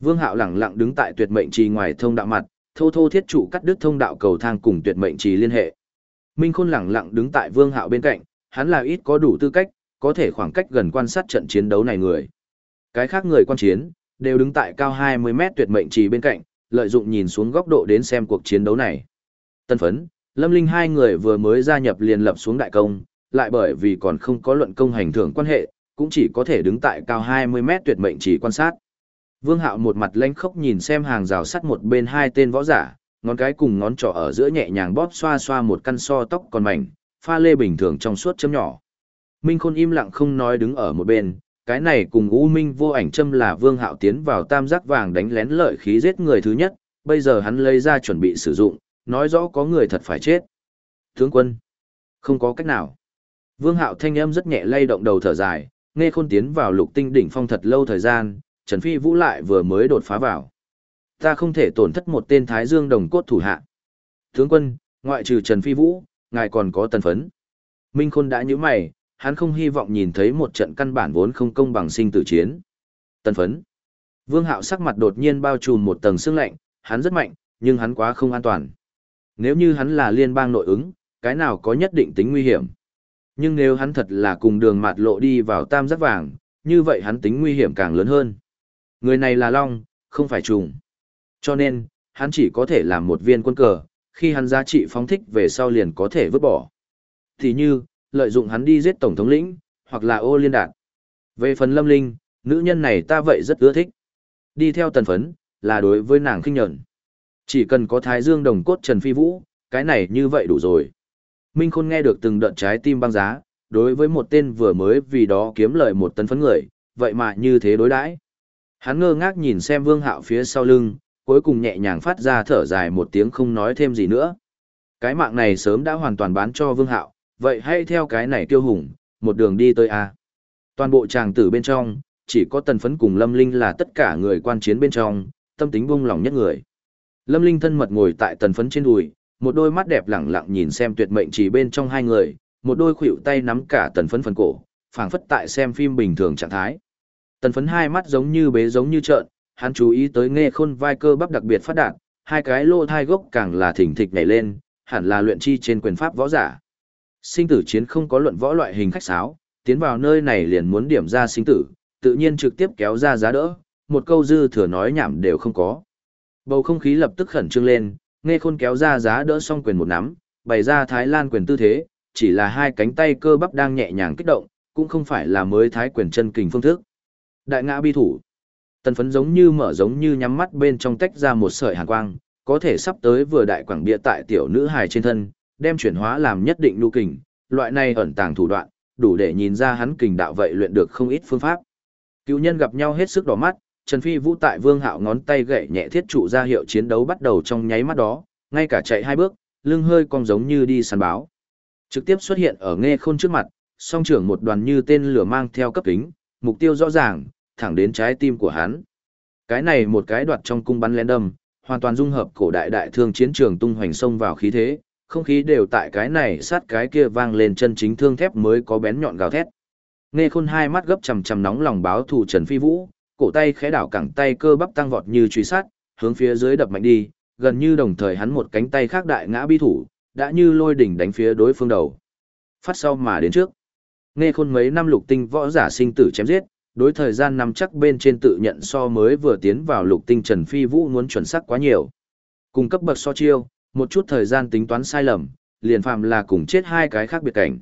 Vương Hạo lẳng lặng đứng tại tuyệt mệnh trì ngoài thông đạo mặt, thô thô thiết trụ cắt đứt thông đạo cầu thang cùng tuyệt mệnh trì liên hệ. Minh Khôn lẳng lặng đứng tại Vương Hạo bên cạnh, hắn là ít có đủ tư cách, có thể khoảng cách gần quan sát trận chiến đấu này người. Cái khác người quan chiến, đều đứng tại cao 20 mét tuyệt mệnh trì bên cạnh, lợi dụng nhìn xuống góc độ đến xem cuộc chiến đấu này. Tân phấn, Lâm Linh hai người vừa mới gia nhập liền lập xuống đại công, lại bởi vì còn không có luận công hành thưởng quan hệ, cũng chỉ có thể đứng tại cao 20 mét tuyệt mệnh chỉ quan sát. Vương Hạo một mặt lênh khốc nhìn xem hàng rào sắt một bên hai tên võ giả, ngón cái cùng ngón trỏ ở giữa nhẹ nhàng bóp xoa xoa một căn so tóc còn mảnh, pha lê bình thường trong suốt chấm nhỏ. Minh Khôn im lặng không nói đứng ở một bên, cái này cùng U Minh vô ảnh châm là Vương Hạo tiến vào tam giác vàng đánh lén lợi khí giết người thứ nhất, bây giờ hắn lấy ra chuẩn bị sử dụng, nói rõ có người thật phải chết. Tướng quân, không có cách nào. Vương Hạo thanh âm rất nhẹ lay động đầu thở dài, nghe khôn tiến vào lục tinh đỉnh phong thật lâu thời gian, Trần Phi Vũ lại vừa mới đột phá vào. Ta không thể tổn thất một tên Thái Dương đồng cốt thủ hạ. Tướng quân, ngoại trừ Trần Phi Vũ, ngài còn có tần phấn. Minh Khôn đã nhíu mày, hắn không hy vọng nhìn thấy một trận căn bản vốn không công bằng sinh tử chiến. Tần phấn. Vương Hạo sắc mặt đột nhiên bao trùm một tầng sương lạnh, hắn rất mạnh, nhưng hắn quá không an toàn. Nếu như hắn là liên bang nội ứng, cái nào có nhất định tính nguy hiểm. Nhưng nếu hắn thật là cùng đường mạt lộ đi vào tam giác vàng, như vậy hắn tính nguy hiểm càng lớn hơn. Người này là Long, không phải trùng. Cho nên, hắn chỉ có thể làm một viên quân cờ, khi hắn giá trị phóng thích về sau liền có thể vứt bỏ. Thì như, lợi dụng hắn đi giết Tổng thống lĩnh, hoặc là ô liên đạt. Về phần lâm linh, nữ nhân này ta vậy rất ưa thích. Đi theo tần phấn, là đối với nàng khinh nhẫn. Chỉ cần có thái dương đồng cốt Trần Phi Vũ, cái này như vậy đủ rồi. Minh Khôn nghe được từng đợt trái tim băng giá, đối với một tên vừa mới vì đó kiếm lợi một tấn phấn người, vậy mà như thế đối đãi. Hắn ngơ ngác nhìn xem Vương Hạo phía sau lưng, cuối cùng nhẹ nhàng phát ra thở dài một tiếng không nói thêm gì nữa. Cái mạng này sớm đã hoàn toàn bán cho Vương Hạo, vậy hãy theo cái này tiêu hùng, một đường đi tới A. Toàn bộ tràng tử bên trong, chỉ có tần phấn cùng Lâm Linh là tất cả người quan chiến bên trong, tâm tính buông lòng nhất người. Lâm Linh thân mật ngồi tại tần phấn trên đùi, một đôi mắt đẹp lẳng lặng nhìn xem tuyệt mệnh chỉ bên trong hai người, một đôi khuỷu tay nắm cả tần phấn phần cổ, phảng phất tại xem phim bình thường trạng thái. Tần phấn hai mắt giống như bế giống như trợn, hắn chú ý tới nghe khôn vai cơ bắp đặc biệt phát đạt, hai cái lô thai gốc càng là thỉnh thịch nhảy lên, hẳn là luyện chi trên quyền pháp võ giả. Sinh tử chiến không có luận võ loại hình khách sáo, tiến vào nơi này liền muốn điểm ra sinh tử, tự nhiên trực tiếp kéo ra giá đỡ, một câu dư thừa nói nhảm đều không có. Bầu không khí lập tức khẩn trương lên, nghe khôn kéo ra giá đỡ xong quyền một nắm, bày ra Thái Lan quyền tư thế, chỉ là hai cánh tay cơ bắp đang nhẹ nhàng kích động, cũng không phải là mới thái quyền chân kình phương thức. Đại ngã bi thủ. Tần phấn giống như mở giống như nhắm mắt bên trong tách ra một sợi hàn quang, có thể sắp tới vừa đại quảng bia tại tiểu nữ hài trên thân, đem chuyển hóa làm nhất định lưu kình, loại này ẩn tàng thủ đoạn, đủ để nhìn ra hắn kình đạo vậy luyện được không ít phương pháp. Cựu nhân gặp nhau hết sức đỏ mắt, Trần Phi Vũ tại Vương Hạo ngón tay gậy nhẹ thiết trụ ra hiệu chiến đấu bắt đầu trong nháy mắt đó, ngay cả chạy hai bước, lưng hơi cong giống như đi săn báo. Trực tiếp xuất hiện ở nghe khôn trước mặt, song trưởng một đoàn như tên lửa mang theo cấp kính, mục tiêu rõ ràng, thẳng đến trái tim của hắn. Cái này một cái đoạt trong cung bắn lén đâm, hoàn toàn dung hợp cổ đại đại thương chiến trường tung hoành sông vào khí thế, không khí đều tại cái này sát cái kia vang lên chân chính thương thép mới có bén nhọn gào thét. Nghe khôn hai mắt gấp chầm chầm nóng lòng báo thù Trần Phi Vũ, cổ tay khẽ đảo cẳng tay cơ bắp tăng vọt như truy sát, hướng phía dưới đập mạnh đi, gần như đồng thời hắn một cánh tay khác đại ngã bi thủ, đã như lôi đỉnh đánh phía đối phương đầu. Phát sau mà đến trước. Nghe khôn mấy năm lục tinh võ giả sinh tử chém giết, đối thời gian nắm chắc bên trên tự nhận so mới vừa tiến vào lục tinh Trần Phi Vũ muốn chuẩn xác quá nhiều. Cùng cấp bậc so chiêu, một chút thời gian tính toán sai lầm, liền phạm là cùng chết hai cái khác biệt cảnh.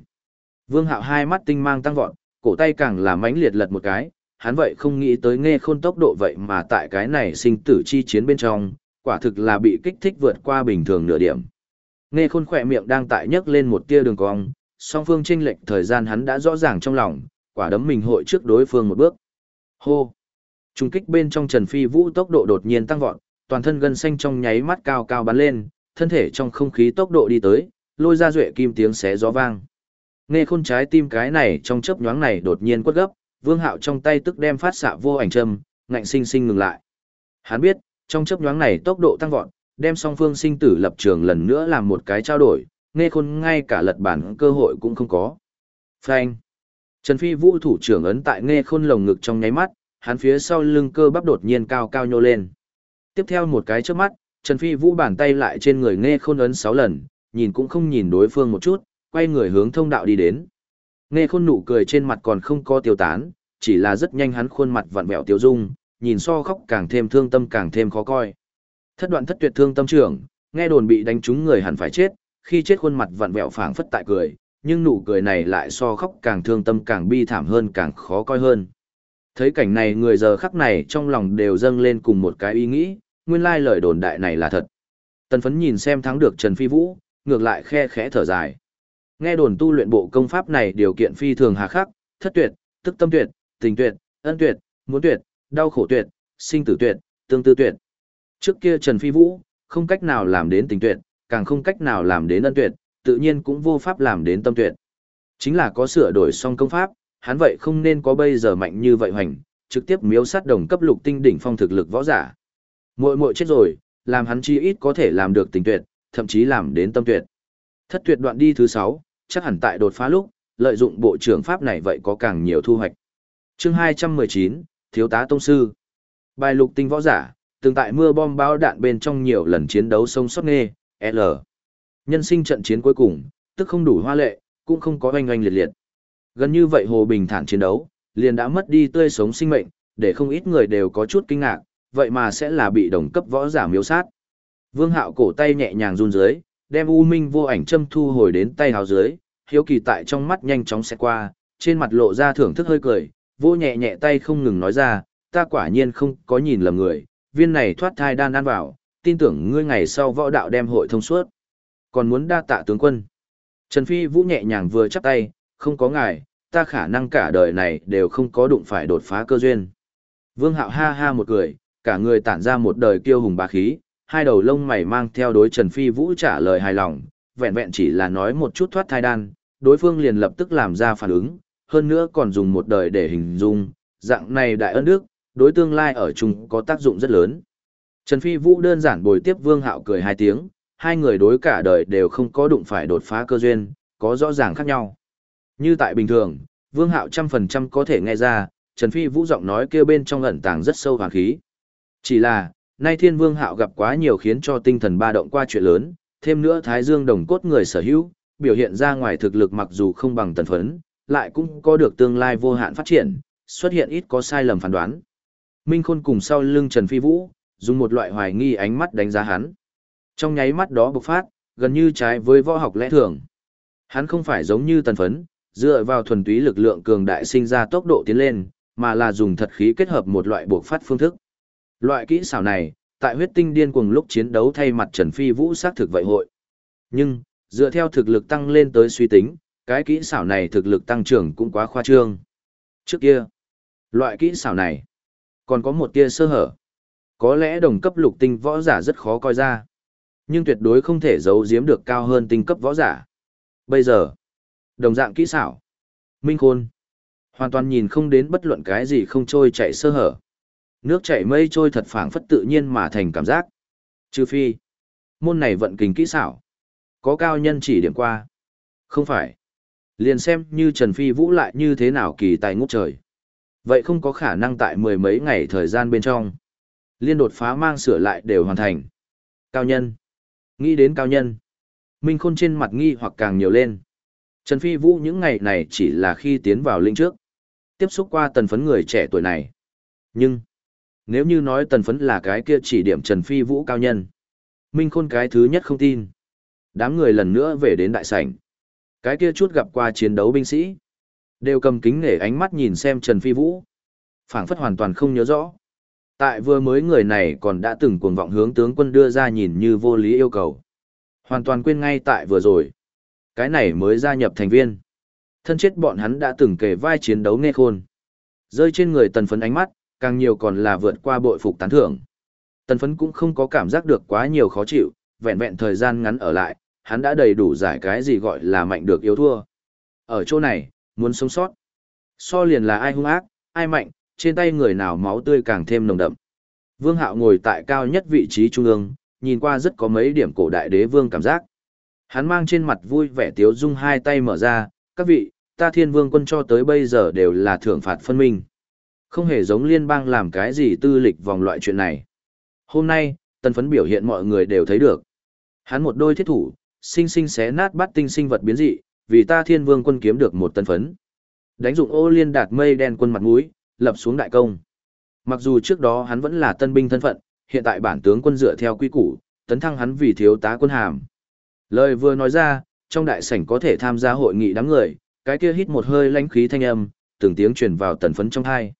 Vương Hạo hai mắt tinh mang tăng vọt, cổ tay càng là mãnh liệt lật một cái, hắn vậy không nghĩ tới nghe khôn tốc độ vậy mà tại cái này sinh tử chi chiến bên trong, quả thực là bị kích thích vượt qua bình thường nửa điểm. Nghe khôn khỏe miệng đang tại nhấc lên một tia đường cong, song phương tranh lệch thời gian hắn đã rõ ràng trong lòng, quả đấm mình hội trước đối phương một bước. Hô! Trung kích bên trong Trần Phi Vũ tốc độ đột nhiên tăng vọt, toàn thân gân xanh trong nháy mắt cao cao bắn lên, thân thể trong không khí tốc độ đi tới, lôi ra duệ kim tiếng xé gió vang. Nghe khôn trái tim cái này trong chớp nhoáng này đột nhiên quất gấp, Vương Hạo trong tay tức đem phát xạ vô ảnh châm, ngạnh sinh sinh ngừng lại. Hắn biết, trong chớp nhoáng này tốc độ tăng vọt, đem song phương sinh tử lập trường lần nữa làm một cái trao đổi, nghe khôn ngay cả lật bản cơ hội cũng không có. Phanh. Trần Phi Vũ thủ trưởng ấn tại nghe khôn lồng ngực trong nháy mắt, hắn phía sau lưng cơ bắp đột nhiên cao cao nhô lên. Tiếp theo một cái trước mắt, Trần Phi Vũ bàn tay lại trên người nghe khôn ấn 6 lần, nhìn cũng không nhìn đối phương một chút, quay người hướng thông đạo đi đến. Nghe khôn nụ cười trên mặt còn không có tiêu tán, chỉ là rất nhanh hắn khuôn mặt vặn vẹo tiêu dung, nhìn so khóc càng thêm thương tâm càng thêm khó coi. Thất đoạn thất tuyệt thương tâm trưởng, nghe đồn bị đánh trúng người hẳn phải chết, khi chết khuôn mặt vặn vẹo phảng phất tại cười, nhưng nụ cười này lại so khóc càng thương tâm càng bi thảm hơn càng khó coi hơn. Thấy cảnh này người giờ khắc này trong lòng đều dâng lên cùng một cái ý nghĩ, nguyên lai lời đồn đại này là thật. Tần phấn nhìn xem thắng được Trần Phi Vũ, ngược lại khe khẽ thở dài. Nghe đồn tu luyện bộ công pháp này điều kiện phi thường hà khắc, thất tuyệt, tức tâm tuyệt, tình tuyệt, ân tuyệt, muốn tuyệt, đau khổ tuyệt, sinh tử tuyệt, tương tư tuyệt. Trước kia Trần Phi Vũ, không cách nào làm đến tình tuyệt, càng không cách nào làm đến ân tuyệt, tự nhiên cũng vô pháp làm đến tâm tuyệt. Chính là có sửa đổi xong công pháp, hắn vậy không nên có bây giờ mạnh như vậy hoành, trực tiếp miếu sát đồng cấp lục tinh đỉnh phong thực lực võ giả. Muội muội chết rồi, làm hắn chi ít có thể làm được tình tuyệt, thậm chí làm đến tâm tuyệt. Thất tuyệt đoạn đi thứ 6, chắc hẳn tại đột phá lúc, lợi dụng bộ trưởng pháp này vậy có càng nhiều thu hoạch. Chương 219, Thiếu tá tông sư. Bài lục tinh võ giả, từng tại mưa bom bão đạn bên trong nhiều lần chiến đấu sông sót nghe, L. Nhân sinh trận chiến cuối cùng, tức không đủ hoa lệ, cũng không có oanh oanh liệt liệt. Gần như vậy hồ bình thản chiến đấu, liền đã mất đi tươi sống sinh mệnh, để không ít người đều có chút kinh ngạc, vậy mà sẽ là bị đồng cấp võ giả miếu sát. Vương Hạo cổ tay nhẹ nhàng run dưới, đem U Minh vô ảnh châm thu hồi đến tay hào dưới, hiếu kỳ tại trong mắt nhanh chóng sẽ qua, trên mặt lộ ra thưởng thức hơi cười, vô nhẹ nhẹ tay không ngừng nói ra, ta quả nhiên không có nhìn lầm người, viên này thoát thai đan ăn vào, tin tưởng ngươi ngày sau võ đạo đem hội thông suốt. Còn muốn đa tạ tướng quân. Trần Phi Vũ nhẹ nhàng vừa chắp tay, không có ngài, ta khả năng cả đời này đều không có đụng phải đột phá cơ duyên. Vương Hạo ha ha một cười, cả người tản ra một đời kiêu hùng bá khí, hai đầu lông mày mang theo đối Trần Phi Vũ trả lời hài lòng, vẹn vẹn chỉ là nói một chút thoát thai đan, đối phương liền lập tức làm ra phản ứng, hơn nữa còn dùng một đời để hình dung, dạng này đại ân đức, đối tương lai ở chung có tác dụng rất lớn. Trần Phi Vũ đơn giản bồi tiếp Vương Hạo cười hai tiếng, hai người đối cả đời đều không có đụng phải đột phá cơ duyên, có rõ ràng khác nhau. Như tại bình thường, Vương Hạo trăm phần trăm có thể nghe ra, Trần Phi Vũ giọng nói kêu bên trong ẩn tàng rất sâu hoàng khí. Chỉ là, nay Thiên Vương Hạo gặp quá nhiều khiến cho tinh thần ba động qua chuyện lớn, thêm nữa Thái Dương đồng cốt người sở hữu, biểu hiện ra ngoài thực lực mặc dù không bằng tần phấn, lại cũng có được tương lai vô hạn phát triển, xuất hiện ít có sai lầm phán đoán. Minh Khôn cùng sau lưng Trần Phi Vũ, dùng một loại hoài nghi ánh mắt đánh giá hắn. Trong nháy mắt đó bộc phát, gần như trái với võ học lẽ thường. Hắn không phải giống như tần phấn, dựa vào thuần túy lực lượng cường đại sinh ra tốc độ tiến lên, mà là dùng thật khí kết hợp một loại bộc phát phương thức. Loại kỹ xảo này, tại huyết tinh điên cuồng lúc chiến đấu thay mặt Trần Phi Vũ xác thực vậy hội. Nhưng, dựa theo thực lực tăng lên tới suy tính, cái kỹ xảo này thực lực tăng trưởng cũng quá khoa trương. Trước kia, loại kỹ xảo này, còn có một tia sơ hở. Có lẽ đồng cấp lục tinh võ giả rất khó coi ra, nhưng tuyệt đối không thể giấu giếm được cao hơn tinh cấp võ giả. Bây giờ, đồng dạng kỹ xảo, minh khôn, hoàn toàn nhìn không đến bất luận cái gì không trôi chạy sơ hở. Nước chảy mây trôi thật phảng phất tự nhiên mà thành cảm giác. Trừ phi, môn này vận kình kỹ xảo, có cao nhân chỉ điểm qua. Không phải. Liền xem như Trần Phi Vũ lại như thế nào kỳ tài ngút trời. Vậy không có khả năng tại mười mấy ngày thời gian bên trong. Liên đột phá mang sửa lại đều hoàn thành. Cao nhân. Nghĩ đến cao nhân. Minh Khôn trên mặt nghi hoặc càng nhiều lên. Trần Phi Vũ những ngày này chỉ là khi tiến vào linh trước. Tiếp xúc qua tần phấn người trẻ tuổi này. Nhưng, nếu như nói tần phấn là cái kia chỉ điểm Trần Phi Vũ cao nhân. Minh Khôn cái thứ nhất không tin. Đám người lần nữa về đến đại sảnh. Cái kia chút gặp qua chiến đấu binh sĩ. Đều cầm kính nể ánh mắt nhìn xem Trần Phi Vũ. phảng phất hoàn toàn không nhớ rõ. Tại vừa mới người này còn đã từng cuồng vọng hướng tướng quân đưa ra nhìn như vô lý yêu cầu. Hoàn toàn quên ngay tại vừa rồi. Cái này mới gia nhập thành viên. Thân chết bọn hắn đã từng kể vai chiến đấu nghe khôn. Rơi trên người tần phấn ánh mắt, càng nhiều còn là vượt qua bội phục tán thưởng. Tần phấn cũng không có cảm giác được quá nhiều khó chịu, vẹn vẹn thời gian ngắn ở lại, hắn đã đầy đủ giải cái gì gọi là mạnh được yếu thua. Ở chỗ này, muốn sống sót. So liền là ai hung ác, ai mạnh, trên tay người nào máu tươi càng thêm nồng đậm. Vương Hạo ngồi tại cao nhất vị trí trung ương, nhìn qua rất có mấy điểm cổ đại đế vương cảm giác. Hắn mang trên mặt vui vẻ tiếu dung hai tay mở ra, các vị, ta thiên vương quân cho tới bây giờ đều là thưởng phạt phân minh. Không hề giống liên bang làm cái gì tư lịch vòng loại chuyện này. Hôm nay, tần phấn biểu hiện mọi người đều thấy được. Hắn một đôi thiết thủ, sinh sinh xé nát bắt tinh sinh vật biến dị, vì ta thiên vương quân kiếm được một tân phấn. Đánh dụng ô liên đạt mây đen quân mặt mũi, lập xuống đại công. Mặc dù trước đó hắn vẫn là tân binh thân phận, hiện tại bản tướng quân dựa theo quy củ, tấn thăng hắn vì thiếu tá quân hàm. Lời vừa nói ra, trong đại sảnh có thể tham gia hội nghị đám người, cái kia hít một hơi lãnh khí thanh âm, từng tiếng truyền vào tần phấn trong hai.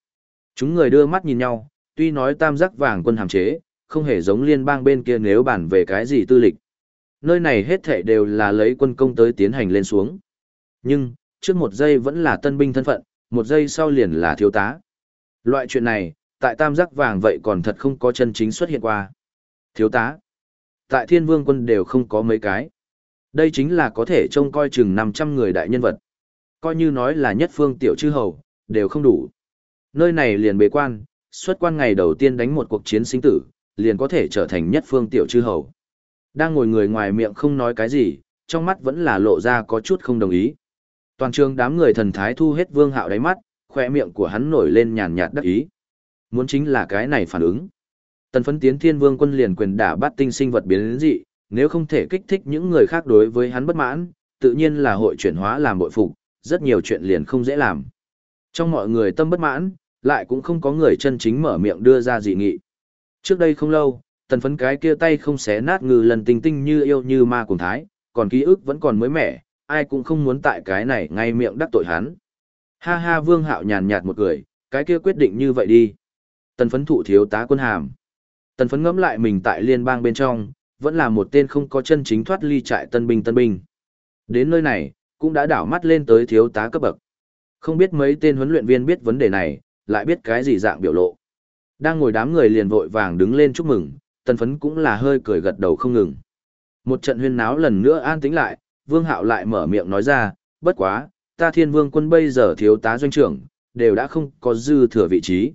Chúng người đưa mắt nhìn nhau, tuy nói tam giác vàng quân hàm chế, không hề giống liên bang bên kia nếu bàn về cái gì tư lịch. Nơi này hết thảy đều là lấy quân công tới tiến hành lên xuống. Nhưng, trước một giây vẫn là tân binh thân phận, một giây sau liền là thiếu tá. Loại chuyện này, tại tam giác vàng vậy còn thật không có chân chính xuất hiện qua. Thiếu tá. Tại thiên vương quân đều không có mấy cái. Đây chính là có thể trông coi chừng 500 người đại nhân vật. Coi như nói là nhất phương tiểu chư hầu, đều không đủ. Nơi này liền bế quan, xuất quan ngày đầu tiên đánh một cuộc chiến sinh tử, liền có thể trở thành nhất phương tiểu chư hầu. Đang ngồi người ngoài miệng không nói cái gì, trong mắt vẫn là lộ ra có chút không đồng ý. Toàn trường đám người thần thái thu hết vương hạo đáy mắt, khỏe miệng của hắn nổi lên nhàn nhạt đắc ý. Muốn chính là cái này phản ứng. Tần phấn tiến thiên vương quân liền quyền đả bắt tinh sinh vật biến dị, nếu không thể kích thích những người khác đối với hắn bất mãn, tự nhiên là hội chuyển hóa làm bội phục, rất nhiều chuyện liền không dễ làm. Trong mọi người tâm bất mãn, lại cũng không có người chân chính mở miệng đưa ra dị nghị. Trước đây không lâu, tần phấn cái kia tay không xé nát ngư lần tinh tinh như yêu như ma cùng thái, còn ký ức vẫn còn mới mẻ, ai cũng không muốn tại cái này ngay miệng đắc tội hắn. Ha ha vương hạo nhàn nhạt một cười, cái kia quyết định như vậy đi. Tần phấn thụ thiếu tá quân hàm. Tần phấn ngẫm lại mình tại liên bang bên trong, vẫn là một tên không có chân chính thoát ly trại tân binh tân binh. Đến nơi này, cũng đã đảo mắt lên tới thiếu tá cấp bậc. Không biết mấy tên huấn luyện viên biết vấn đề này, lại biết cái gì dạng biểu lộ. Đang ngồi đám người liền vội vàng đứng lên chúc mừng, tần phấn cũng là hơi cười gật đầu không ngừng. Một trận huyên náo lần nữa an tĩnh lại, vương hạo lại mở miệng nói ra, bất quá, ta thiên vương quân bây giờ thiếu tá doanh trưởng, đều đã không có dư thừa vị trí.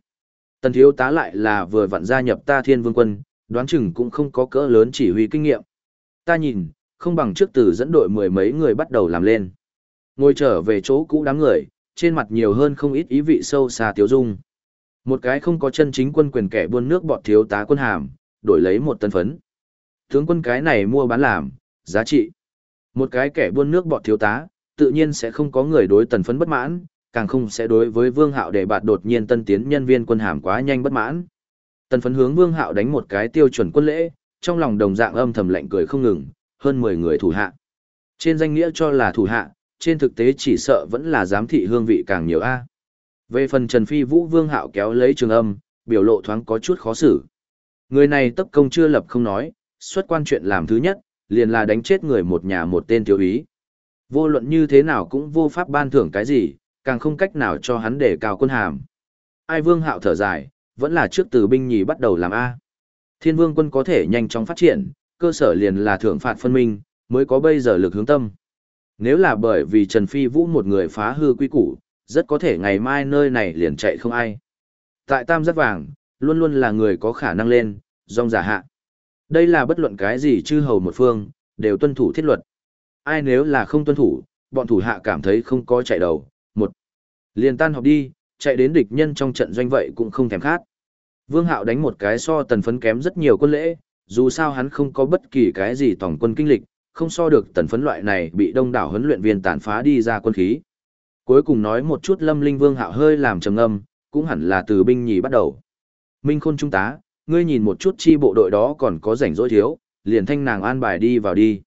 Tần thiếu tá lại là vừa vặn gia nhập ta thiên vương quân, đoán chừng cũng không có cỡ lớn chỉ huy kinh nghiệm. Ta nhìn, không bằng trước từ dẫn đội mười mấy người bắt đầu làm lên. Ngồi trở về chỗ cũ đám người, trên mặt nhiều hơn không ít ý vị sâu xa tiếu dung. Một cái không có chân chính quân quyền kẻ buôn nước bọt thiếu tá quân hàm, đổi lấy một tân phấn. Tướng quân cái này mua bán làm, giá trị. Một cái kẻ buôn nước bọt thiếu tá, tự nhiên sẽ không có người đối tần phấn bất mãn, càng không sẽ đối với vương hạo để bạt đột nhiên tân tiến nhân viên quân hàm quá nhanh bất mãn. Tần phấn hướng vương hạo đánh một cái tiêu chuẩn quân lễ, trong lòng đồng dạng âm thầm lạnh cười không ngừng, hơn 10 người thủ hạ. Trên danh nghĩa cho là thủ hạ, trên thực tế chỉ sợ vẫn là giám thị hương vị càng nhiều a. Về phần Trần Phi Vũ Vương Hạo kéo lấy trường âm, biểu lộ thoáng có chút khó xử. Người này tấp công chưa lập không nói, xuất quan chuyện làm thứ nhất, liền là đánh chết người một nhà một tên thiếu ý. Vô luận như thế nào cũng vô pháp ban thưởng cái gì, càng không cách nào cho hắn để cao quân hàm. Ai Vương Hạo thở dài, vẫn là trước từ binh nhì bắt đầu làm A. Thiên Vương quân có thể nhanh chóng phát triển, cơ sở liền là thưởng phạt phân minh, mới có bây giờ lực hướng tâm. Nếu là bởi vì Trần Phi Vũ một người phá hư quy củ, rất có thể ngày mai nơi này liền chạy không ai. Tại Tam Giác Vàng, luôn luôn là người có khả năng lên, rong giả hạ. Đây là bất luận cái gì chư hầu một phương, đều tuân thủ thiết luật. Ai nếu là không tuân thủ, bọn thủ hạ cảm thấy không có chạy đầu. Một, liền tan học đi, chạy đến địch nhân trong trận doanh vậy cũng không thèm khát. Vương Hạo đánh một cái so tần phấn kém rất nhiều quân lễ, dù sao hắn không có bất kỳ cái gì tổng quân kinh lịch, không so được tần phấn loại này bị đông đảo huấn luyện viên tàn phá đi ra quân khí. Cuối cùng nói một chút Lâm Linh Vương Hạo hơi làm trầm âm, cũng hẳn là từ binh nhì bắt đầu. Minh Khôn Trung tá, ngươi nhìn một chút chi bộ đội đó còn có rảnh rỗi thiếu, liền thanh nàng an bài đi vào đi.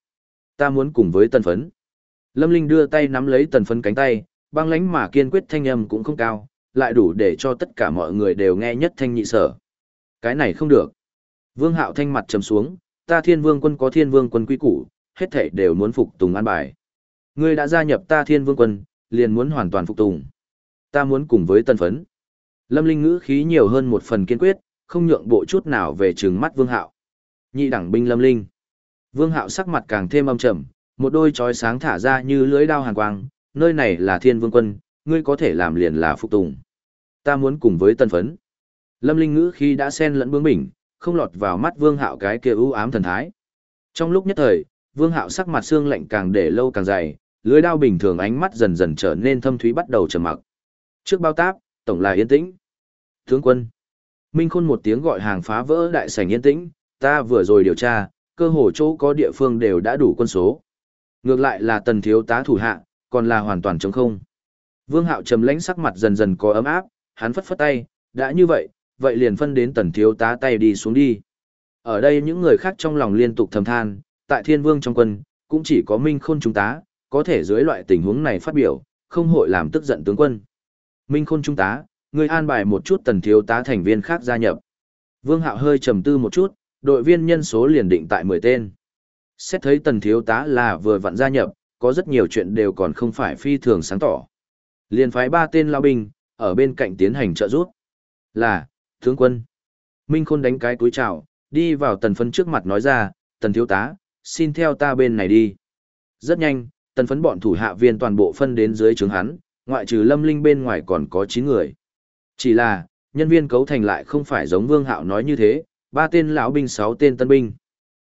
Ta muốn cùng với tần phấn. Lâm Linh đưa tay nắm lấy tần phấn cánh tay, băng lánh mà kiên quyết thanh âm cũng không cao, lại đủ để cho tất cả mọi người đều nghe nhất thanh nhị sở. Cái này không được. Vương Hạo thanh mặt trầm xuống, ta thiên vương quân có thiên vương quân quy củ, hết thảy đều muốn phục tùng an bài. Ngươi đã gia nhập ta thiên vương quân, liền muốn hoàn toàn phục tùng. Ta muốn cùng với tân phấn. Lâm Linh ngữ khí nhiều hơn một phần kiên quyết, không nhượng bộ chút nào về trừng mắt Vương Hạo. Nhị đẳng binh Lâm Linh. Vương Hạo sắc mặt càng thêm âm trầm, một đôi chói sáng thả ra như lưới đao hàn quang, nơi này là thiên vương quân, ngươi có thể làm liền là phục tùng. Ta muốn cùng với tân phấn. Lâm Linh ngữ khí đã xen lẫn bướng bỉnh, không lọt vào mắt Vương Hạo cái kia u ám thần thái. Trong lúc nhất thời, Vương Hạo sắc mặt xương lạnh càng để lâu càng dày, lưới đao bình thường ánh mắt dần dần trở nên thâm thúy bắt đầu trầm mặc. Trước bao táp, tổng là yên tĩnh. Tướng quân. Minh Khôn một tiếng gọi hàng phá vỡ đại sảnh yên tĩnh, ta vừa rồi điều tra, cơ hồ chỗ có địa phương đều đã đủ quân số. Ngược lại là tần thiếu tá thủ hạ, còn là hoàn toàn trống không. Vương Hạo trầm lãnh sắc mặt dần dần có ấm áp, hắn phất phất tay, đã như vậy, vậy liền phân đến tần thiếu tá tay đi xuống đi. Ở đây những người khác trong lòng liên tục thầm than, tại thiên vương trong quân, cũng chỉ có Minh Khôn trung tá, có thể dưới loại tình huống này phát biểu, không hội làm tức giận tướng quân. Minh Khôn trung tá, người an bài một chút tần thiếu tá thành viên khác gia nhập. Vương Hạo hơi trầm tư một chút, đội viên nhân số liền định tại 10 tên. Xét thấy tần thiếu tá là vừa vặn gia nhập, có rất nhiều chuyện đều còn không phải phi thường sáng tỏ. Liền phái ba tên lao binh, ở bên cạnh tiến hành trợ giúp. Là, tướng quân. Minh Khôn đánh cái túi chào, đi vào tần phân trước mặt nói ra, tần thiếu tá, xin theo ta bên này đi. Rất nhanh, tần phấn bọn thủ hạ viên toàn bộ phân đến dưới trướng hắn, ngoại trừ lâm linh bên ngoài còn có 9 người. Chỉ là, nhân viên cấu thành lại không phải giống vương hạo nói như thế, ba tên lão binh sáu tên tân binh.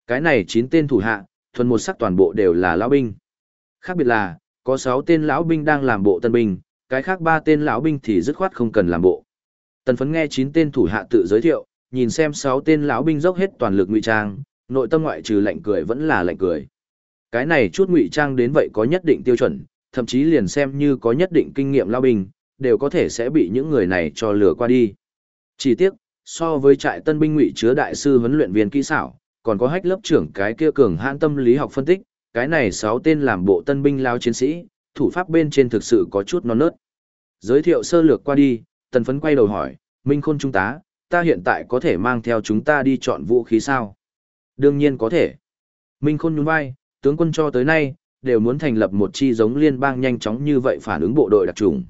Cái này 9 tên thủ hạ, thuần một sắc toàn bộ đều là lão binh. Khác biệt là, có 6 tên lão binh đang làm bộ tân binh, cái khác ba tên lão binh thì dứt khoát không cần làm bộ. Tần phấn nghe 9 tên thủ hạ tự giới thiệu, nhìn xem 6 tên lão binh dốc hết toàn lực ngụy trang, nội tâm ngoại trừ lạnh cười vẫn là lạnh cười. Cái này chút ngụy trang đến vậy có nhất định tiêu chuẩn, thậm chí liền xem như có nhất định kinh nghiệm lao binh, đều có thể sẽ bị những người này cho lừa qua đi. Chỉ tiếc, so với trại tân binh ngụy chứa đại sư huấn luyện viên kỹ xảo, còn có hách lớp trưởng cái kia cường hãn tâm lý học phân tích, cái này sáu tên làm bộ tân binh lao chiến sĩ, thủ pháp bên trên thực sự có chút non nớt. Giới thiệu sơ lược qua đi, tần phấn quay đầu hỏi, Minh Khôn Trung tá, ta hiện tại có thể mang theo chúng ta đi chọn vũ khí sao? Đương nhiên có thể. Minh Khôn nhún vai, tướng quân cho tới nay, đều muốn thành lập một chi giống liên bang nhanh chóng như vậy phản ứng bộ đội đặc trùng.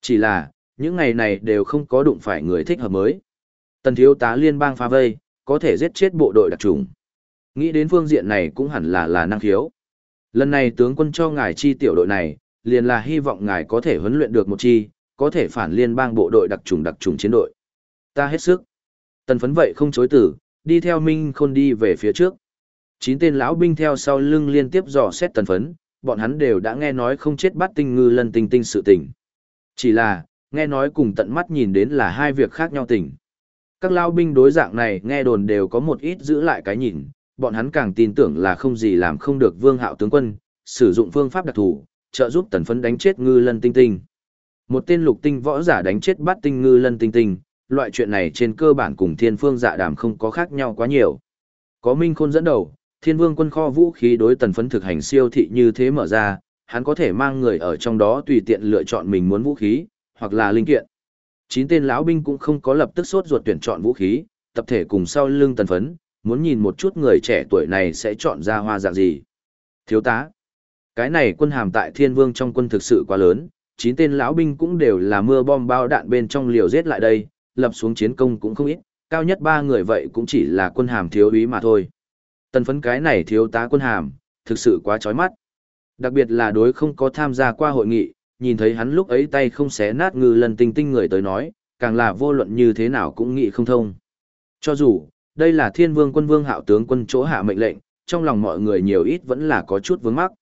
Chỉ là, những ngày này đều không có đụng phải người thích hợp mới. Tần thiếu tá liên bang phá vây, có thể giết chết bộ đội đặc trùng. Nghĩ đến phương diện này cũng hẳn là là năng khiếu. Lần này tướng quân cho ngài chi tiểu đội này, liền là hy vọng ngài có thể huấn luyện được một chi, có thể phản liên bang bộ đội đặc trùng đặc trùng chiến đội. Ta hết sức. Tần phấn vậy không chối từ, đi theo Minh Khôn đi về phía trước. Chín tên lão binh theo sau lưng liên tiếp dò xét tần phấn, bọn hắn đều đã nghe nói không chết bắt tinh ngư lần tinh tinh sự tình. Chỉ là, nghe nói cùng tận mắt nhìn đến là hai việc khác nhau tình. Các lão binh đối dạng này nghe đồn đều có một ít giữ lại cái nhìn, bọn hắn càng tin tưởng là không gì làm không được vương hạo tướng quân, sử dụng phương pháp đặc thù, trợ giúp tần phấn đánh chết ngư lân tinh tinh. Một tên lục tinh võ giả đánh chết bắt tinh ngư lân tinh tinh, loại chuyện này trên cơ bản cùng thiên phương dạ đàm không có khác nhau quá nhiều. Có Minh Khôn dẫn đầu, thiên vương quân kho vũ khí đối tần phấn thực hành siêu thị như thế mở ra, hắn có thể mang người ở trong đó tùy tiện lựa chọn mình muốn vũ khí, hoặc là linh kiện. Chín tên lão binh cũng không có lập tức sốt ruột tuyển chọn vũ khí, tập thể cùng sau lưng tần phấn, muốn nhìn một chút người trẻ tuổi này sẽ chọn ra hoa dạng gì. Thiếu tá. Cái này quân hàm tại thiên vương trong quân thực sự quá lớn, chín tên lão binh cũng đều là mưa bom bao đạn bên trong liều giết lại đây, lập xuống chiến công cũng không ít, cao nhất ba người vậy cũng chỉ là quân hàm thiếu úy mà thôi. Tần phấn cái này thiếu tá quân hàm, thực sự quá chói mắt. Đặc biệt là đối không có tham gia qua hội nghị, nhìn thấy hắn lúc ấy tay không xé nát ngư lần tinh tinh người tới nói, càng là vô luận như thế nào cũng nghĩ không thông. Cho dù, đây là thiên vương quân vương hạo tướng quân chỗ hạ mệnh lệnh, trong lòng mọi người nhiều ít vẫn là có chút vướng mắc.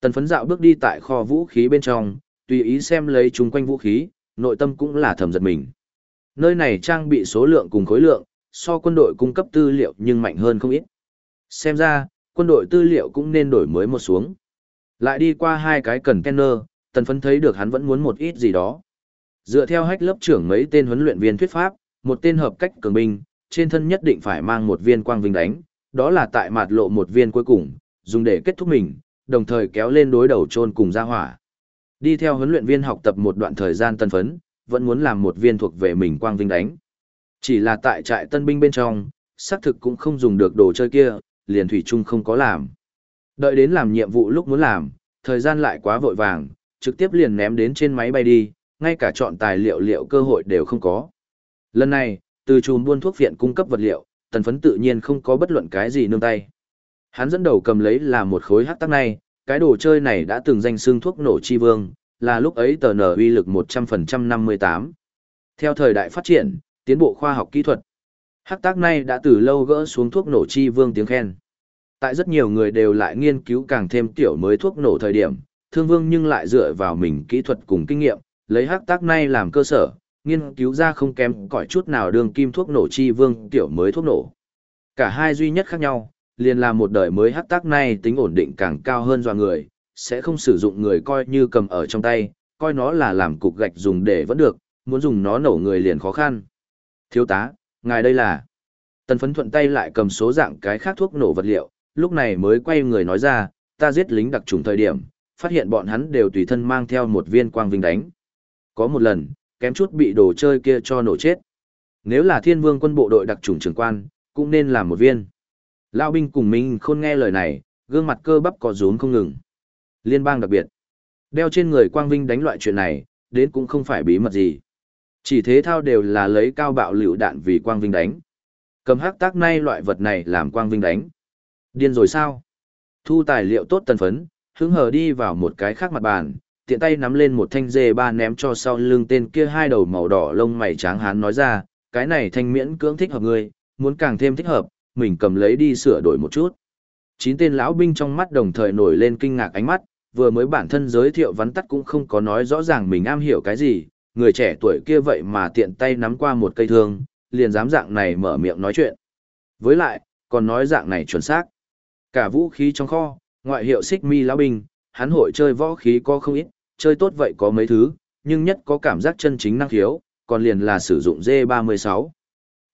Tần phấn dạo bước đi tại kho vũ khí bên trong, tùy ý xem lấy chung quanh vũ khí, nội tâm cũng là thầm giật mình. Nơi này trang bị số lượng cùng khối lượng, so quân đội cung cấp tư liệu nhưng mạnh hơn không ít. Xem ra, quân đội tư liệu cũng nên đổi mới một xuống. Lại đi qua hai cái cần kenner, tần phấn thấy được hắn vẫn muốn một ít gì đó. Dựa theo hách lớp trưởng mấy tên huấn luyện viên thuyết pháp, một tên hợp cách cường binh, trên thân nhất định phải mang một viên quang vinh đánh, đó là tại mặt lộ một viên cuối cùng, dùng để kết thúc mình, đồng thời kéo lên đối đầu chôn cùng ra hỏa. Đi theo huấn luyện viên học tập một đoạn thời gian tân phấn, vẫn muốn làm một viên thuộc về mình quang vinh đánh. Chỉ là tại trại tân binh bên trong, xác thực cũng không dùng được đồ chơi kia, liền thủy chung không có làm. Đợi đến làm nhiệm vụ lúc muốn làm, thời gian lại quá vội vàng, trực tiếp liền ném đến trên máy bay đi, ngay cả chọn tài liệu liệu cơ hội đều không có. Lần này, từ chùm buôn thuốc viện cung cấp vật liệu, tần phấn tự nhiên không có bất luận cái gì nương tay. Hắn dẫn đầu cầm lấy là một khối hắc tắc này, cái đồ chơi này đã từng danh xương thuốc nổ chi vương, là lúc ấy tờ nở uy lực 100% 58. Theo thời đại phát triển, tiến bộ khoa học kỹ thuật, hắc tác này đã từ lâu gỡ xuống thuốc nổ chi vương tiếng khen. Tại rất nhiều người đều lại nghiên cứu càng thêm tiểu mới thuốc nổ thời điểm, thương vương nhưng lại dựa vào mình kỹ thuật cùng kinh nghiệm, lấy hắc tác này làm cơ sở, nghiên cứu ra không kém cỏi chút nào đường kim thuốc nổ chi vương tiểu mới thuốc nổ. Cả hai duy nhất khác nhau, liền là một đời mới hắc tác này tính ổn định càng cao hơn dọa người, sẽ không sử dụng người coi như cầm ở trong tay, coi nó là làm cục gạch dùng để vẫn được, muốn dùng nó nổ người liền khó khăn. Thiếu tá, ngài đây là... Tần phấn thuận tay lại cầm số dạng cái khác thuốc nổ vật liệu, lúc này mới quay người nói ra, ta giết lính đặc trùng thời điểm, phát hiện bọn hắn đều tùy thân mang theo một viên quang vinh đánh. Có một lần, kém chút bị đồ chơi kia cho nổ chết. Nếu là thiên vương quân bộ đội đặc trùng trưởng quan, cũng nên làm một viên. Lao binh cùng mình khôn nghe lời này, gương mặt cơ bắp có rốn không ngừng. Liên bang đặc biệt. Đeo trên người quang vinh đánh loại chuyện này, đến cũng không phải bí mật gì. Chỉ thế thao đều là lấy cao bạo liều đạn vì quang vinh đánh. Cầm hắc tác nay loại vật này làm quang vinh đánh. Điên rồi sao? Thu tài liệu tốt tần phấn, hứng hờ đi vào một cái khác mặt bàn, tiện tay nắm lên một thanh dê ba ném cho sau lưng tên kia hai đầu màu đỏ lông mày tráng hán nói ra, cái này thanh miễn cưỡng thích hợp ngươi, muốn càng thêm thích hợp, mình cầm lấy đi sửa đổi một chút. Chín tên lão binh trong mắt đồng thời nổi lên kinh ngạc ánh mắt, vừa mới bản thân giới thiệu vắn tắt cũng không có nói rõ ràng mình am hiểu cái gì, người trẻ tuổi kia vậy mà tiện tay nắm qua một cây thương, liền dám dạng này mở miệng nói chuyện. Với lại, còn nói dạng này chuẩn xác. Cả vũ khí trong kho, ngoại hiệu xích mi lão binh, hắn hội chơi võ khí có không ít, chơi tốt vậy có mấy thứ, nhưng nhất có cảm giác chân chính năng khiếu, còn liền là sử dụng D36.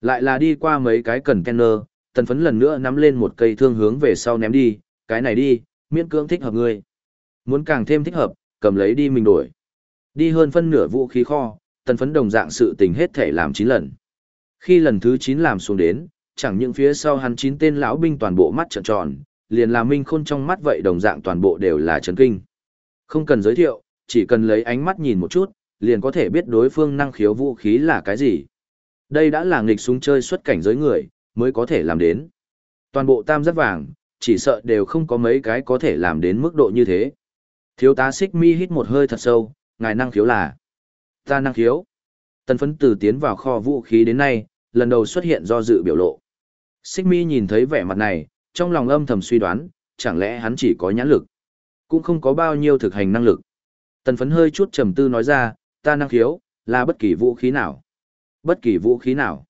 Lại là đi qua mấy cái cần kenner, tần phấn lần nữa nắm lên một cây thương hướng về sau ném đi, cái này đi, miễn cưỡng thích hợp người Muốn càng thêm thích hợp, cầm lấy đi mình đổi. Đi hơn phân nửa vũ khí kho, tần phấn đồng dạng sự tình hết thể làm 9 lần. Khi lần thứ 9 làm xuống đến, chẳng những phía sau hắn 9 tên lão binh toàn bộ mắt trợn tròn, liền là minh khôn trong mắt vậy đồng dạng toàn bộ đều là chấn kinh. Không cần giới thiệu, chỉ cần lấy ánh mắt nhìn một chút, liền có thể biết đối phương năng khiếu vũ khí là cái gì. Đây đã là nghịch súng chơi xuất cảnh giới người, mới có thể làm đến. Toàn bộ tam giác vàng, chỉ sợ đều không có mấy cái có thể làm đến mức độ như thế. Thiếu tá xích mi hít một hơi thật sâu, ngài năng khiếu là. Ta năng khiếu. Tần phấn từ tiến vào kho vũ khí đến nay, lần đầu xuất hiện do dự biểu lộ. Xích mi nhìn thấy vẻ mặt này, trong lòng âm thầm suy đoán, chẳng lẽ hắn chỉ có nhãn lực, cũng không có bao nhiêu thực hành năng lực. Tần phấn hơi chút trầm tư nói ra, ta năng khiếu, là bất kỳ vũ khí nào. Bất kỳ vũ khí nào.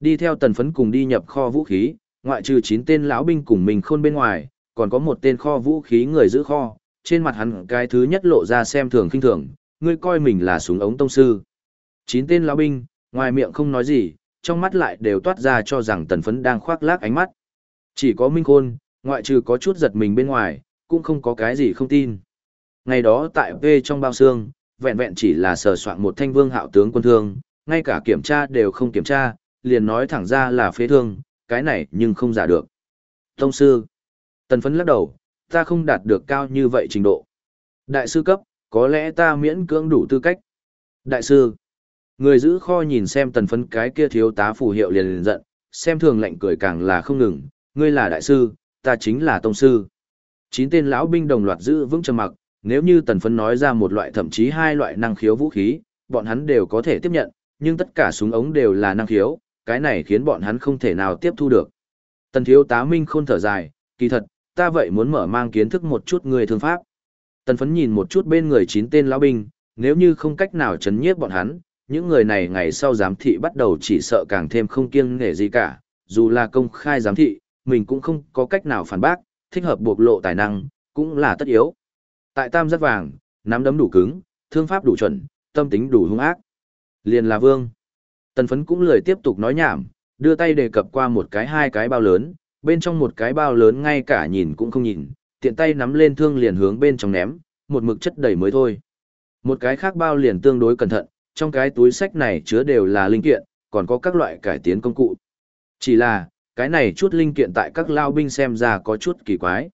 Đi theo tần phấn cùng đi nhập kho vũ khí, ngoại trừ 9 tên lão binh cùng mình khôn bên ngoài, còn có một tên kho vũ khí người giữ kho, trên mặt hắn cái thứ nhất lộ ra xem thường khinh thường, ngươi coi mình là súng ống tông sư. chín tên lão binh, ngoài miệng không nói gì, trong mắt lại đều toát ra cho rằng tần phấn đang khoác lác ánh mắt. Chỉ có Minh Khôn, ngoại trừ có chút giật mình bên ngoài, cũng không có cái gì không tin. Ngày đó tại V trong bao xương, vẹn vẹn chỉ là sờ soạn một thanh vương hạo tướng quân thương, ngay cả kiểm tra đều không kiểm tra, liền nói thẳng ra là phế thương, cái này nhưng không giả được. Tông sư, tần phấn lắc đầu, ta không đạt được cao như vậy trình độ. Đại sư cấp, có lẽ ta miễn cưỡng đủ tư cách. Đại sư, người giữ kho nhìn xem tần phấn cái kia thiếu tá phù hiệu liền liền giận, xem thường lạnh cười càng là không ngừng, ngươi là đại sư, ta chính là tông sư. Chín tên lão binh đồng loạt giữ vững trầm mặc, nếu như tần phấn nói ra một loại thậm chí hai loại năng khiếu vũ khí, bọn hắn đều có thể tiếp nhận, nhưng tất cả súng ống đều là năng khiếu, cái này khiến bọn hắn không thể nào tiếp thu được. Tần thiếu tá minh khôn thở dài, kỳ thật, ta vậy muốn mở mang kiến thức một chút người thương pháp. Tần phấn nhìn một chút bên người chín tên lão binh, nếu như không cách nào chấn nhiếp bọn hắn, những người này ngày sau giám thị bắt đầu chỉ sợ càng thêm không kiêng nể gì cả, dù là công khai giám thị, mình cũng không có cách nào phản bác, thích hợp buộc lộ tài năng, cũng là tất yếu. Tại tam giác vàng, nắm đấm đủ cứng, thương pháp đủ chuẩn, tâm tính đủ hung ác. Liền là vương. Tần phấn cũng lười tiếp tục nói nhảm, đưa tay đề cập qua một cái hai cái bao lớn, bên trong một cái bao lớn ngay cả nhìn cũng không nhìn, tiện tay nắm lên thương liền hướng bên trong ném, một mực chất đầy mới thôi. Một cái khác bao liền tương đối cẩn thận, trong cái túi sách này chứa đều là linh kiện, còn có các loại cải tiến công cụ. Chỉ là, cái này chút linh kiện tại các lao binh xem ra có chút kỳ quái.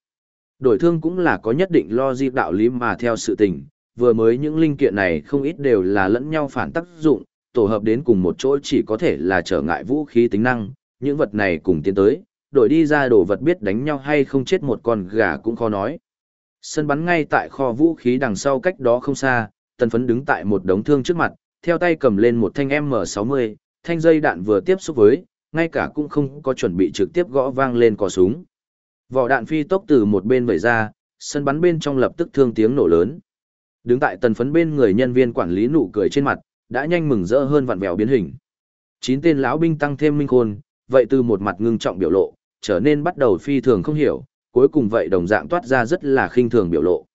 Đổi thương cũng là có nhất định lo di đạo lý mà theo sự tình, vừa mới những linh kiện này không ít đều là lẫn nhau phản tác dụng, tổ hợp đến cùng một chỗ chỉ có thể là trở ngại vũ khí tính năng, những vật này cùng tiến tới, đổi đi ra đồ vật biết đánh nhau hay không chết một con gà cũng khó nói. Sân bắn ngay tại kho vũ khí đằng sau cách đó không xa, tần phấn đứng tại một đống thương trước mặt, theo tay cầm lên một thanh M60, thanh dây đạn vừa tiếp xúc với, ngay cả cũng không có chuẩn bị trực tiếp gõ vang lên cò súng. Vỏ đạn phi tốc từ một bên vẩy ra, sân bắn bên trong lập tức thương tiếng nổ lớn. Đứng tại tần phấn bên người nhân viên quản lý nụ cười trên mặt, đã nhanh mừng rỡ hơn vặn vẹo biến hình. Chín tên lão binh tăng thêm minh khôn, vậy từ một mặt ngưng trọng biểu lộ, trở nên bắt đầu phi thường không hiểu, cuối cùng vậy đồng dạng toát ra rất là khinh thường biểu lộ.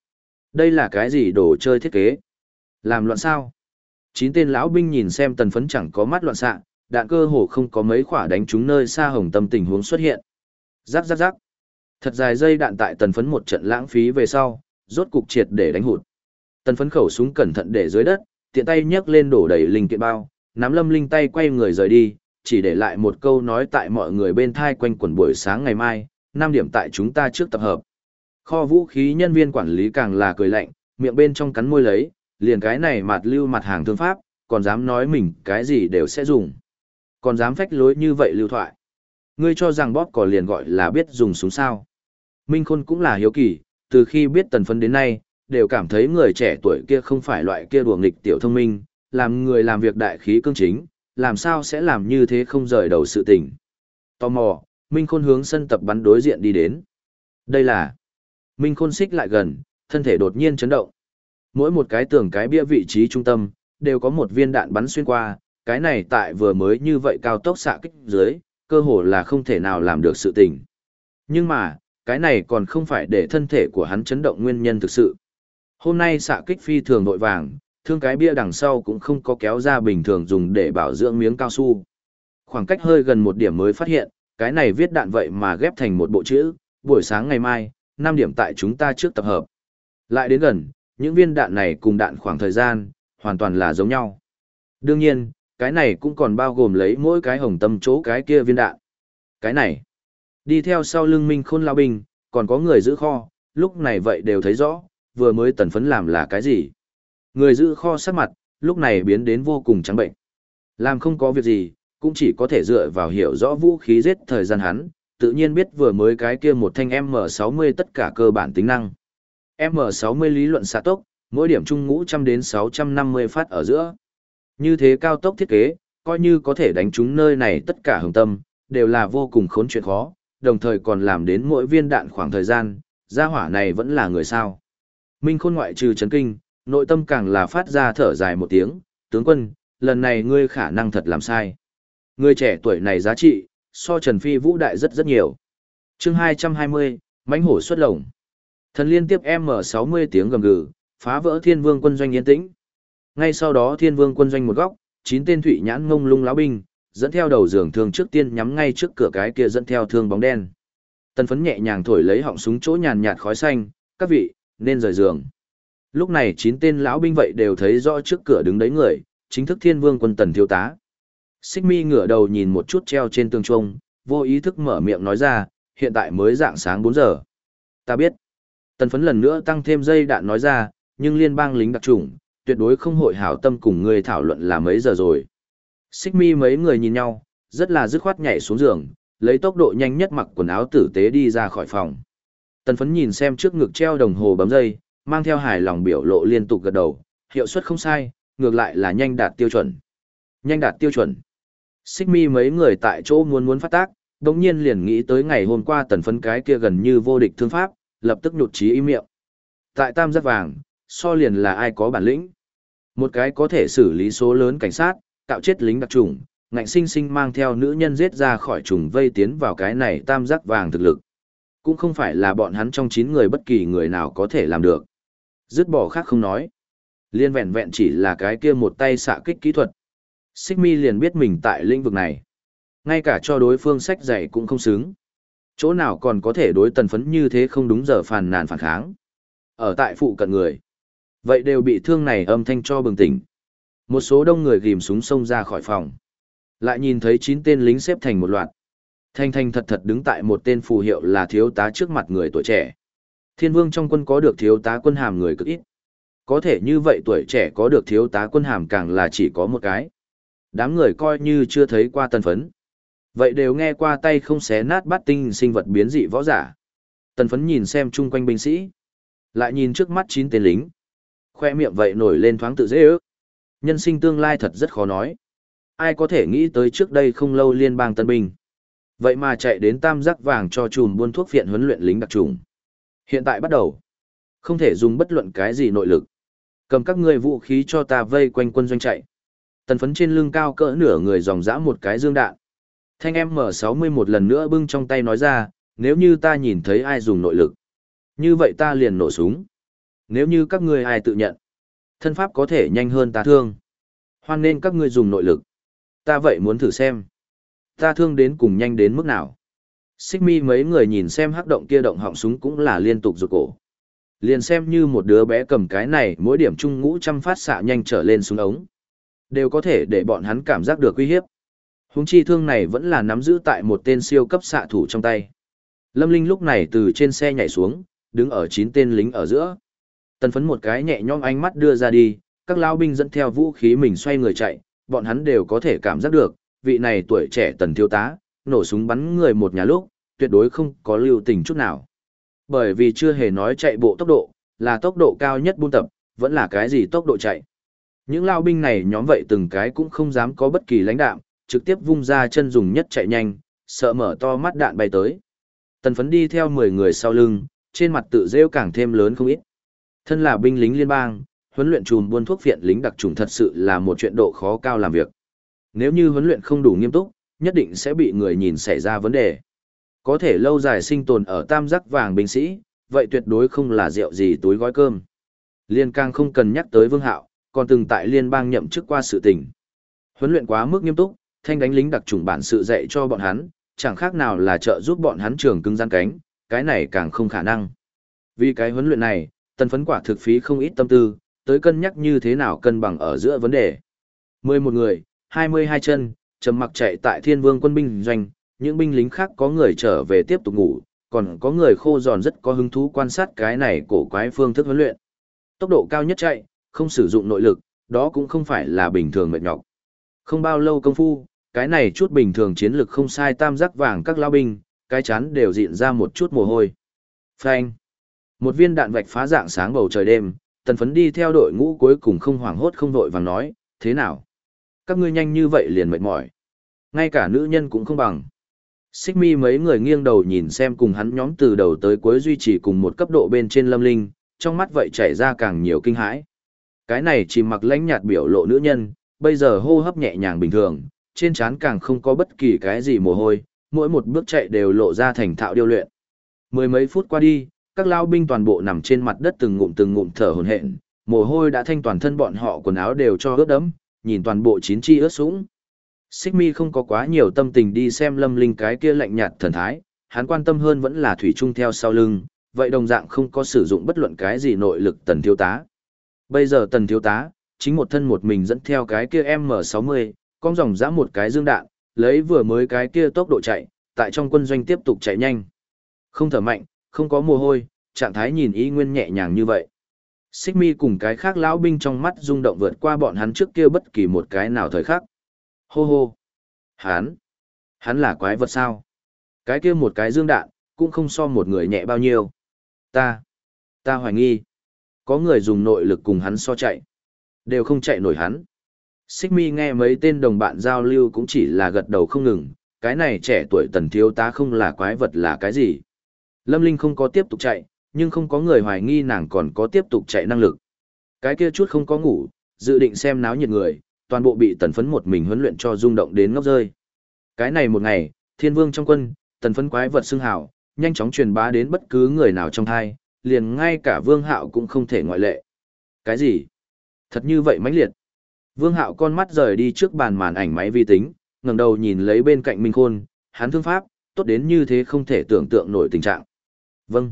Đây là cái gì đồ chơi thiết kế? Làm loạn sao? Chín tên lão binh nhìn xem tần phấn chẳng có mắt loạn xạ, đạn cơ hồ không có mấy quả đánh trúng nơi xa hồng tâm tình huống xuất hiện. Rắc rắc rắc. Thật dài dây đạn tại tần phấn một trận lãng phí về sau, rốt cục triệt để đánh hụt. Tần phấn khẩu súng cẩn thận để dưới đất, tiện tay nhấc lên đổ đầy linh kiện bao, nắm lâm linh tay quay người rời đi, chỉ để lại một câu nói tại mọi người bên thai quanh quần buổi sáng ngày mai, 5 điểm tại chúng ta trước tập hợp. Kho vũ khí nhân viên quản lý càng là cười lạnh, miệng bên trong cắn môi lấy, liền cái này mặt lưu mặt hàng thương pháp, còn dám nói mình cái gì đều sẽ dùng. Còn dám phách lối như vậy lưu thoại. Ngươi cho rằng bóp cò liền gọi là biết dùng súng sao. Minh Khôn cũng là hiếu kỳ, từ khi biết tần phấn đến nay, đều cảm thấy người trẻ tuổi kia không phải loại kia đùa nghịch tiểu thông minh, làm người làm việc đại khí cương chính, làm sao sẽ làm như thế không rời đầu sự tình. Tò mò, Minh Khôn hướng sân tập bắn đối diện đi đến. Đây là... Minh Khôn xích lại gần, thân thể đột nhiên chấn động. Mỗi một cái tường cái bia vị trí trung tâm, đều có một viên đạn bắn xuyên qua, cái này tại vừa mới như vậy cao tốc xạ kích dưới, cơ hồ là không thể nào làm được sự tình. Nhưng mà, cái này còn không phải để thân thể của hắn chấn động nguyên nhân thực sự. Hôm nay xạ kích phi thường nội vàng, thương cái bia đằng sau cũng không có kéo ra bình thường dùng để bảo dưỡng miếng cao su. Khoảng cách hơi gần một điểm mới phát hiện, cái này viết đạn vậy mà ghép thành một bộ chữ, buổi sáng ngày mai, 5 điểm tại chúng ta trước tập hợp. Lại đến gần, những viên đạn này cùng đạn khoảng thời gian, hoàn toàn là giống nhau. Đương nhiên, cái này cũng còn bao gồm lấy mỗi cái hồng tâm chỗ cái kia viên đạn. Cái này, đi theo sau lưng minh khôn lao binh, còn có người giữ kho, lúc này vậy đều thấy rõ, vừa mới tần phấn làm là cái gì. Người giữ kho sát mặt, lúc này biến đến vô cùng trắng bệnh. Làm không có việc gì, cũng chỉ có thể dựa vào hiểu rõ vũ khí giết thời gian hắn, tự nhiên biết vừa mới cái kia một thanh M60 tất cả cơ bản tính năng. M60 lý luận xạ tốc, mỗi điểm trung ngũ trăm đến 650 phát ở giữa. Như thế cao tốc thiết kế, coi như có thể đánh trúng nơi này tất cả hồng tâm, đều là vô cùng khốn chuyện khó, đồng thời còn làm đến mỗi viên đạn khoảng thời gian, gia hỏa này vẫn là người sao. Minh khôn ngoại trừ chấn kinh, nội tâm càng là phát ra thở dài một tiếng, tướng quân, lần này ngươi khả năng thật làm sai. Người trẻ tuổi này giá trị, so Trần Phi vũ đại rất rất nhiều. chương 220, mãnh hổ xuất lồng. Thần liên tiếp M60 tiếng gầm gừ, phá vỡ thiên vương quân doanh yên tĩnh. Ngay sau đó thiên vương quân doanh một góc, chín tên thủy nhãn ngông lung láo binh, dẫn theo đầu giường thương trước tiên nhắm ngay trước cửa cái kia dẫn theo thương bóng đen. Tần phấn nhẹ nhàng thổi lấy họng súng chỗ nhàn nhạt khói xanh, các vị, nên rời giường. Lúc này chín tên lão binh vậy đều thấy rõ trước cửa đứng đấy người, chính thức thiên vương quân tần thiếu tá. Xích mi ngửa đầu nhìn một chút treo trên tường trung, vô ý thức mở miệng nói ra, hiện tại mới dạng sáng 4 giờ. Ta biết. Tần phấn lần nữa tăng thêm dây đạn nói ra, nhưng liên bang lính đặc trùng, tuyệt đối không hội hảo tâm cùng người thảo luận là mấy giờ rồi. Xích mi mấy người nhìn nhau, rất là dứt khoát nhảy xuống giường, lấy tốc độ nhanh nhất mặc quần áo tử tế đi ra khỏi phòng. Tần phấn nhìn xem trước ngực treo đồng hồ bấm dây, mang theo hài lòng biểu lộ liên tục gật đầu, hiệu suất không sai, ngược lại là nhanh đạt tiêu chuẩn. Nhanh đạt tiêu chuẩn. Xích mi mấy người tại chỗ muốn muốn phát tác, đồng nhiên liền nghĩ tới ngày hôm qua tần phấn cái kia gần như vô địch thương pháp, lập tức nhụt chí im miệng. Tại tam giác vàng, so liền là ai có bản lĩnh. Một cái có thể xử lý số lớn cảnh sát, cạo chết lính đặc trùng, ngạnh sinh sinh mang theo nữ nhân giết ra khỏi trùng vây tiến vào cái này tam giác vàng thực lực. Cũng không phải là bọn hắn trong 9 người bất kỳ người nào có thể làm được. Dứt bỏ khác không nói. Liên vẹn vẹn chỉ là cái kia một tay xạ kích kỹ thuật. Xích mi liền biết mình tại lĩnh vực này. Ngay cả cho đối phương sách dạy cũng không xứng. Chỗ nào còn có thể đối tần phấn như thế không đúng giờ phàn nàn phản kháng. Ở tại phụ cận người. Vậy đều bị thương này âm thanh cho bừng tỉnh. Một số đông người ghim súng xông ra khỏi phòng. Lại nhìn thấy chín tên lính xếp thành một loạt. Thanh thanh thật thật đứng tại một tên phù hiệu là thiếu tá trước mặt người tuổi trẻ. Thiên vương trong quân có được thiếu tá quân hàm người cực ít. Có thể như vậy tuổi trẻ có được thiếu tá quân hàm càng là chỉ có một cái. Đám người coi như chưa thấy qua tần phấn. Vậy đều nghe qua tay không xé nát bát tinh sinh vật biến dị võ giả. Tần phấn nhìn xem chung quanh binh sĩ. Lại nhìn trước mắt chín tên lính. Khoe miệng vậy nổi lên thoáng tự dễ ước. Nhân sinh tương lai thật rất khó nói. Ai có thể nghĩ tới trước đây không lâu liên bang tân binh. Vậy mà chạy đến tam giác vàng cho chùm buôn thuốc viện huấn luyện lính đặc trùng. Hiện tại bắt đầu. Không thể dùng bất luận cái gì nội lực. Cầm các ngươi vũ khí cho ta vây quanh quân doanh chạy. Tần phấn trên lưng cao cỡ nửa người dòng dã một cái dương đạn. Thanh em M60 một lần nữa bưng trong tay nói ra, nếu như ta nhìn thấy ai dùng nội lực. Như vậy ta liền nổ súng. Nếu như các ngươi ai tự nhận. Thân pháp có thể nhanh hơn ta thương. Hoan nên các ngươi dùng nội lực. Ta vậy muốn thử xem. Ta thương đến cùng nhanh đến mức nào. Xích mi mấy người nhìn xem hắc động kia động họng súng cũng là liên tục rụt cổ. Liền xem như một đứa bé cầm cái này mỗi điểm trung ngũ trăm phát xạ nhanh trở lên xuống ống. Đều có thể để bọn hắn cảm giác được uy hiếp. Húng chi thương này vẫn là nắm giữ tại một tên siêu cấp xạ thủ trong tay. Lâm Linh lúc này từ trên xe nhảy xuống, đứng ở chín tên lính ở giữa. Tần phấn một cái nhẹ nhõm ánh mắt đưa ra đi, các lao binh dẫn theo vũ khí mình xoay người chạy, bọn hắn đều có thể cảm giác được, vị này tuổi trẻ tần thiếu tá, nổ súng bắn người một nhà lúc, tuyệt đối không có lưu tình chút nào. Bởi vì chưa hề nói chạy bộ tốc độ, là tốc độ cao nhất buôn tập, vẫn là cái gì tốc độ chạy. Những lao binh này nhóm vậy từng cái cũng không dám có bất kỳ lãnh đạm, trực tiếp vung ra chân dùng nhất chạy nhanh, sợ mở to mắt đạn bay tới. Tần phấn đi theo 10 người sau lưng, trên mặt tự rêu càng thêm lớn không ít. Thân là binh lính liên bang, huấn luyện chùm buôn thuốc viện lính đặc trùng thật sự là một chuyện độ khó cao làm việc. Nếu như huấn luyện không đủ nghiêm túc, nhất định sẽ bị người nhìn xảy ra vấn đề. Có thể lâu dài sinh tồn ở tam giác vàng binh sĩ, vậy tuyệt đối không là rượu gì túi gói cơm. Liên càng không cần nhắc tới Vương Hạo, còn từng tại liên bang nhậm chức qua sự tình. Huấn luyện quá mức nghiêm túc, thanh đánh lính đặc trùng bản sự dạy cho bọn hắn, chẳng khác nào là trợ giúp bọn hắn trường cứng gian cánh, cái này càng không khả năng. Vì cái huấn luyện này, tần phấn quả thực phí không ít tâm tư, tới cân nhắc như thế nào cân bằng ở giữa vấn đề. 11 người, 22 chân, trầm mặc chạy tại thiên vương quân binh doanh, những binh lính khác có người trở về tiếp tục ngủ, còn có người khô giòn rất có hứng thú quan sát cái này cổ quái phương thức huấn luyện. Tốc độ cao nhất chạy, không sử dụng nội lực, đó cũng không phải là bình thường mệt nhọc. Không bao lâu công phu, cái này chút bình thường chiến lực không sai tam giác vàng các lao binh, cái chán đều diện ra một chút mồ hôi. Phanh. Một viên đạn vạch phá dạng sáng bầu trời đêm, tần phấn đi theo đội ngũ cuối cùng không hoảng hốt không vội vàng nói, thế nào? Các ngươi nhanh như vậy liền mệt mỏi. Ngay cả nữ nhân cũng không bằng. Xích mi mấy người nghiêng đầu nhìn xem cùng hắn nhóm từ đầu tới cuối duy trì cùng một cấp độ bên trên lâm linh, trong mắt vậy chảy ra càng nhiều kinh hãi. Cái này chỉ mặc lãnh nhạt biểu lộ nữ nhân, bây giờ hô hấp nhẹ nhàng bình thường, trên trán càng không có bất kỳ cái gì mồ hôi, mỗi một bước chạy đều lộ ra thành thạo điêu luyện. Mười mấy phút qua đi, các lao binh toàn bộ nằm trên mặt đất từng ngụm từng ngụm thở hổn hển, mồ hôi đã thanh toàn thân bọn họ quần áo đều cho ướt đẫm, nhìn toàn bộ chín chi ướt sũng. Xích mi không có quá nhiều tâm tình đi xem lâm linh cái kia lạnh nhạt thần thái, hắn quan tâm hơn vẫn là thủy trung theo sau lưng, vậy đồng dạng không có sử dụng bất luận cái gì nội lực tần thiếu tá. Bây giờ tần thiếu tá, chính một thân một mình dẫn theo cái kia M60, con dòng dã một cái dương đạn, lấy vừa mới cái kia tốc độ chạy, tại trong quân doanh tiếp tục chạy nhanh. Không thở mạnh, không có mồ hôi, trạng thái nhìn ý nguyên nhẹ nhàng như vậy. Xích mi cùng cái khác lão binh trong mắt rung động vượt qua bọn hắn trước kia bất kỳ một cái nào thời khắc. Hô hô. Hắn. Hắn là quái vật sao? Cái kia một cái dương đạn, cũng không so một người nhẹ bao nhiêu. Ta. Ta hoài nghi. Có người dùng nội lực cùng hắn so chạy. Đều không chạy nổi hắn. Xích mi nghe mấy tên đồng bạn giao lưu cũng chỉ là gật đầu không ngừng. Cái này trẻ tuổi tần thiếu tá không là quái vật là cái gì. Lâm Linh không có tiếp tục chạy, nhưng không có người hoài nghi nàng còn có tiếp tục chạy năng lực. Cái kia chút không có ngủ, dự định xem náo nhiệt người, toàn bộ bị tần phấn một mình huấn luyện cho rung động đến ngốc rơi. Cái này một ngày, thiên vương trong quân, tần phấn quái vật xưng hào, nhanh chóng truyền bá đến bất cứ người nào trong thai, liền ngay cả vương hạo cũng không thể ngoại lệ. Cái gì? Thật như vậy mãnh liệt. Vương hạo con mắt rời đi trước bàn màn ảnh máy vi tính, ngẩng đầu nhìn lấy bên cạnh Minh Khôn, hắn thương pháp, tốt đến như thế không thể tưởng tượng nổi tình trạng. Vâng.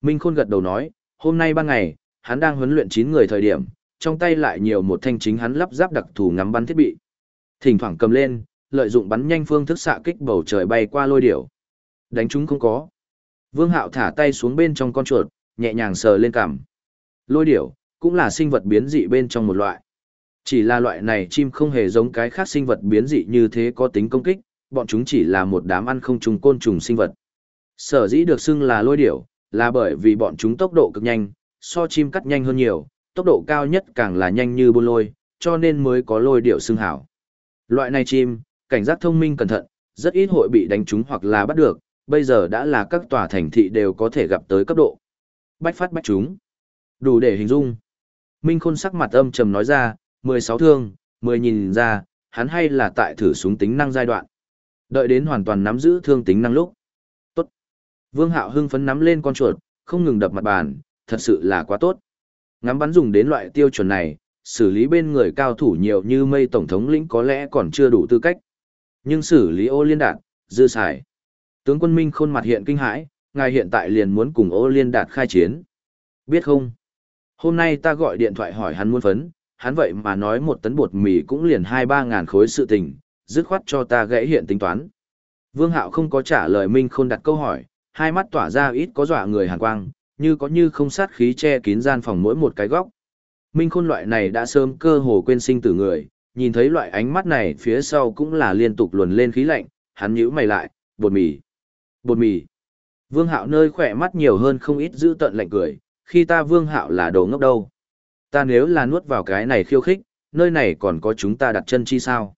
Minh Khôn gật đầu nói, hôm nay ban ngày, hắn đang huấn luyện 9 người thời điểm, trong tay lại nhiều một thanh chính hắn lắp ráp đặc thù ngắm bắn thiết bị. Thỉnh thoảng cầm lên, lợi dụng bắn nhanh phương thức xạ kích bầu trời bay qua lôi điểu. Đánh chúng không có. Vương Hạo thả tay xuống bên trong con chuột, nhẹ nhàng sờ lên cằm. Lôi điểu, cũng là sinh vật biến dị bên trong một loại. Chỉ là loại này chim không hề giống cái khác sinh vật biến dị như thế có tính công kích, bọn chúng chỉ là một đám ăn không trùng côn trùng sinh vật. Sở dĩ được xưng là lôi điểu, là bởi vì bọn chúng tốc độ cực nhanh, so chim cắt nhanh hơn nhiều, tốc độ cao nhất càng là nhanh như buôn lôi, cho nên mới có lôi điệu xưng hảo. Loại này chim, cảnh giác thông minh cẩn thận, rất ít hội bị đánh trúng hoặc là bắt được, bây giờ đã là các tòa thành thị đều có thể gặp tới cấp độ. Bách phát bách chúng. Đủ để hình dung. Minh Khôn sắc mặt âm trầm nói ra, 16 thương, 10 nhìn ra, hắn hay là tại thử súng tính năng giai đoạn. Đợi đến hoàn toàn nắm giữ thương tính năng lúc. Tốt. Vương Hạo hưng phấn nắm lên con chuột, không ngừng đập mặt bàn, thật sự là quá tốt. Ngắm bắn dùng đến loại tiêu chuẩn này, xử lý bên người cao thủ nhiều như mây tổng thống lĩnh có lẽ còn chưa đủ tư cách. Nhưng xử lý ô liên đạt, dư xài. Tướng quân Minh khôn mặt hiện kinh hãi, ngài hiện tại liền muốn cùng ô liên đạt khai chiến. Biết không? Hôm nay ta gọi điện thoại hỏi hắn muốn phấn, hắn vậy mà nói một tấn bột mì cũng liền hai ba ngàn khối sự tình, dứt khoát cho ta gãy hiện tính toán. Vương Hạo không có trả lời Minh Khôn đặt câu hỏi, hai mắt tỏa ra ít có dọa người hàn quang, như có như không sát khí che kín gian phòng mỗi một cái góc. Minh Khôn loại này đã sớm cơ hồ quên sinh tử người, nhìn thấy loại ánh mắt này phía sau cũng là liên tục luồn lên khí lạnh, hắn nhíu mày lại, bột mì. Bột mì. Vương Hạo nơi khỏe mắt nhiều hơn không ít giữ tận lạnh cười, khi ta Vương Hạo là đồ ngốc đâu. Ta nếu là nuốt vào cái này khiêu khích, nơi này còn có chúng ta đặt chân chi sao.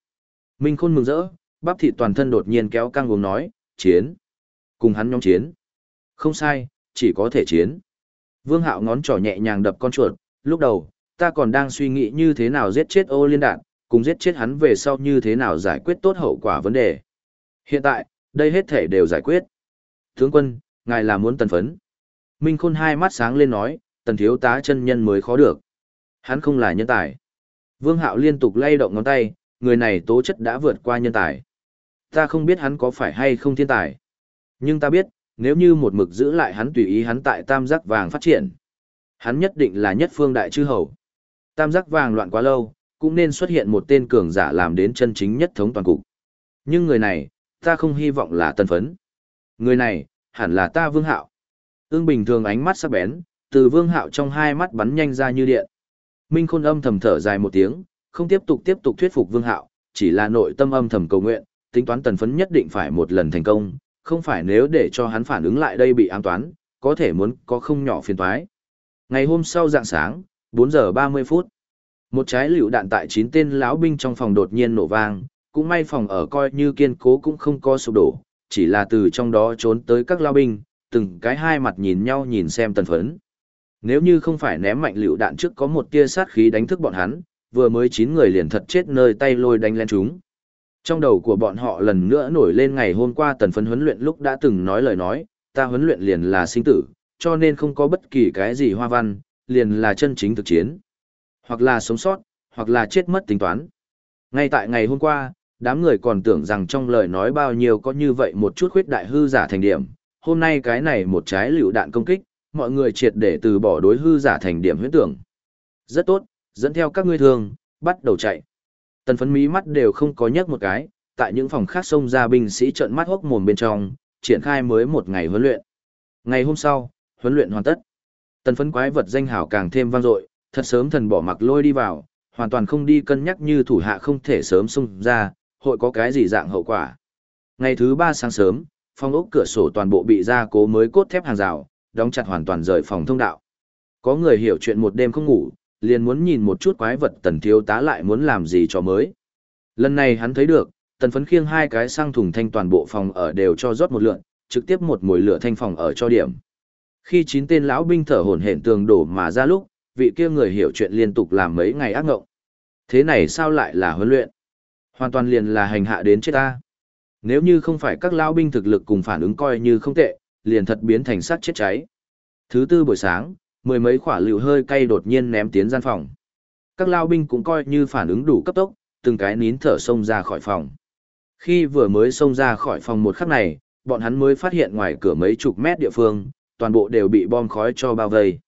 Minh Khôn mừng rỡ, bắp thịt toàn thân đột nhiên kéo căng uống nói, chiến. Cùng hắn nhóm chiến. Không sai, chỉ có thể chiến. Vương Hạo ngón trỏ nhẹ nhàng đập con chuột, lúc đầu, ta còn đang suy nghĩ như thế nào giết chết ô liên đạn, cùng giết chết hắn về sau như thế nào giải quyết tốt hậu quả vấn đề. Hiện tại, đây hết thể đều giải quyết. Tướng quân, ngài là muốn tần phấn. Minh Khôn hai mắt sáng lên nói, tần thiếu tá chân nhân mới khó được. Hắn không là nhân tài. Vương Hạo liên tục lay động ngón tay, người này tố chất đã vượt qua nhân tài. Ta không biết hắn có phải hay không thiên tài. Nhưng ta biết, nếu như một mực giữ lại hắn tùy ý hắn tại tam giác vàng phát triển. Hắn nhất định là nhất phương đại chư hầu. Tam giác vàng loạn quá lâu, cũng nên xuất hiện một tên cường giả làm đến chân chính nhất thống toàn cục. Nhưng người này, ta không hy vọng là tân phấn. Người này, hẳn là ta vương hạo. Ương bình thường ánh mắt sắc bén, từ vương hạo trong hai mắt bắn nhanh ra như điện. Minh khôn âm thầm thở dài một tiếng, không tiếp tục tiếp tục thuyết phục vương hạo, chỉ là nội tâm âm thầm cầu nguyện, tính toán tần phấn nhất định phải một lần thành công, không phải nếu để cho hắn phản ứng lại đây bị ám toán, có thể muốn có không nhỏ phiền toái. Ngày hôm sau dạng sáng, 4 giờ 30 phút, một trái lựu đạn tại 9 tên lão binh trong phòng đột nhiên nổ vang, cũng may phòng ở coi như kiên cố cũng không có sụp đổ, chỉ là từ trong đó trốn tới các lao binh, từng cái hai mặt nhìn nhau nhìn xem tần phấn. Nếu như không phải ném mạnh lựu đạn trước có một tia sát khí đánh thức bọn hắn, vừa mới chín người liền thật chết nơi tay lôi đánh lên chúng. Trong đầu của bọn họ lần nữa nổi lên ngày hôm qua tần phấn huấn luyện lúc đã từng nói lời nói, ta huấn luyện liền là sinh tử, cho nên không có bất kỳ cái gì hoa văn, liền là chân chính thực chiến. Hoặc là sống sót, hoặc là chết mất tính toán. Ngay tại ngày hôm qua, đám người còn tưởng rằng trong lời nói bao nhiêu có như vậy một chút khuyết đại hư giả thành điểm. Hôm nay cái này một trái lựu đạn công kích, mọi người triệt để từ bỏ đối hư giả thành điểm huyễn tưởng. Rất tốt, dẫn theo các ngươi thường, bắt đầu chạy. Tần phấn mí mắt đều không có nhấc một cái, tại những phòng khác xông ra binh sĩ trợn mắt hốc mồm bên trong, triển khai mới một ngày huấn luyện. Ngày hôm sau, huấn luyện hoàn tất. Tần phấn quái vật danh hào càng thêm vang dội, thật sớm thần bỏ mặc lôi đi vào, hoàn toàn không đi cân nhắc như thủ hạ không thể sớm xung ra, hội có cái gì dạng hậu quả. Ngày thứ ba sáng sớm, phòng ốc cửa sổ toàn bộ bị gia cố mới cốt thép hàng rào, đóng chặt hoàn toàn rời phòng thông đạo. Có người hiểu chuyện một đêm không ngủ, liền muốn nhìn một chút quái vật tần thiếu tá lại muốn làm gì cho mới. Lần này hắn thấy được, tần phấn khiêng hai cái sang thùng thanh toàn bộ phòng ở đều cho rót một lượng, trực tiếp một mùi lửa thanh phòng ở cho điểm. Khi chín tên lão binh thở hổn hển tường đổ mà ra lúc, vị kia người hiểu chuyện liên tục làm mấy ngày ác ngộng. Thế này sao lại là huấn luyện? Hoàn toàn liền là hành hạ đến chết ta. Nếu như không phải các lão binh thực lực cùng phản ứng coi như không tệ, liền thật biến thành sát chết cháy. Thứ tư buổi sáng, mười mấy quả lựu hơi cay đột nhiên ném tiến gian phòng. Các lao binh cũng coi như phản ứng đủ cấp tốc, từng cái nín thở xông ra khỏi phòng. Khi vừa mới xông ra khỏi phòng một khắc này, bọn hắn mới phát hiện ngoài cửa mấy chục mét địa phương, toàn bộ đều bị bom khói cho bao vây.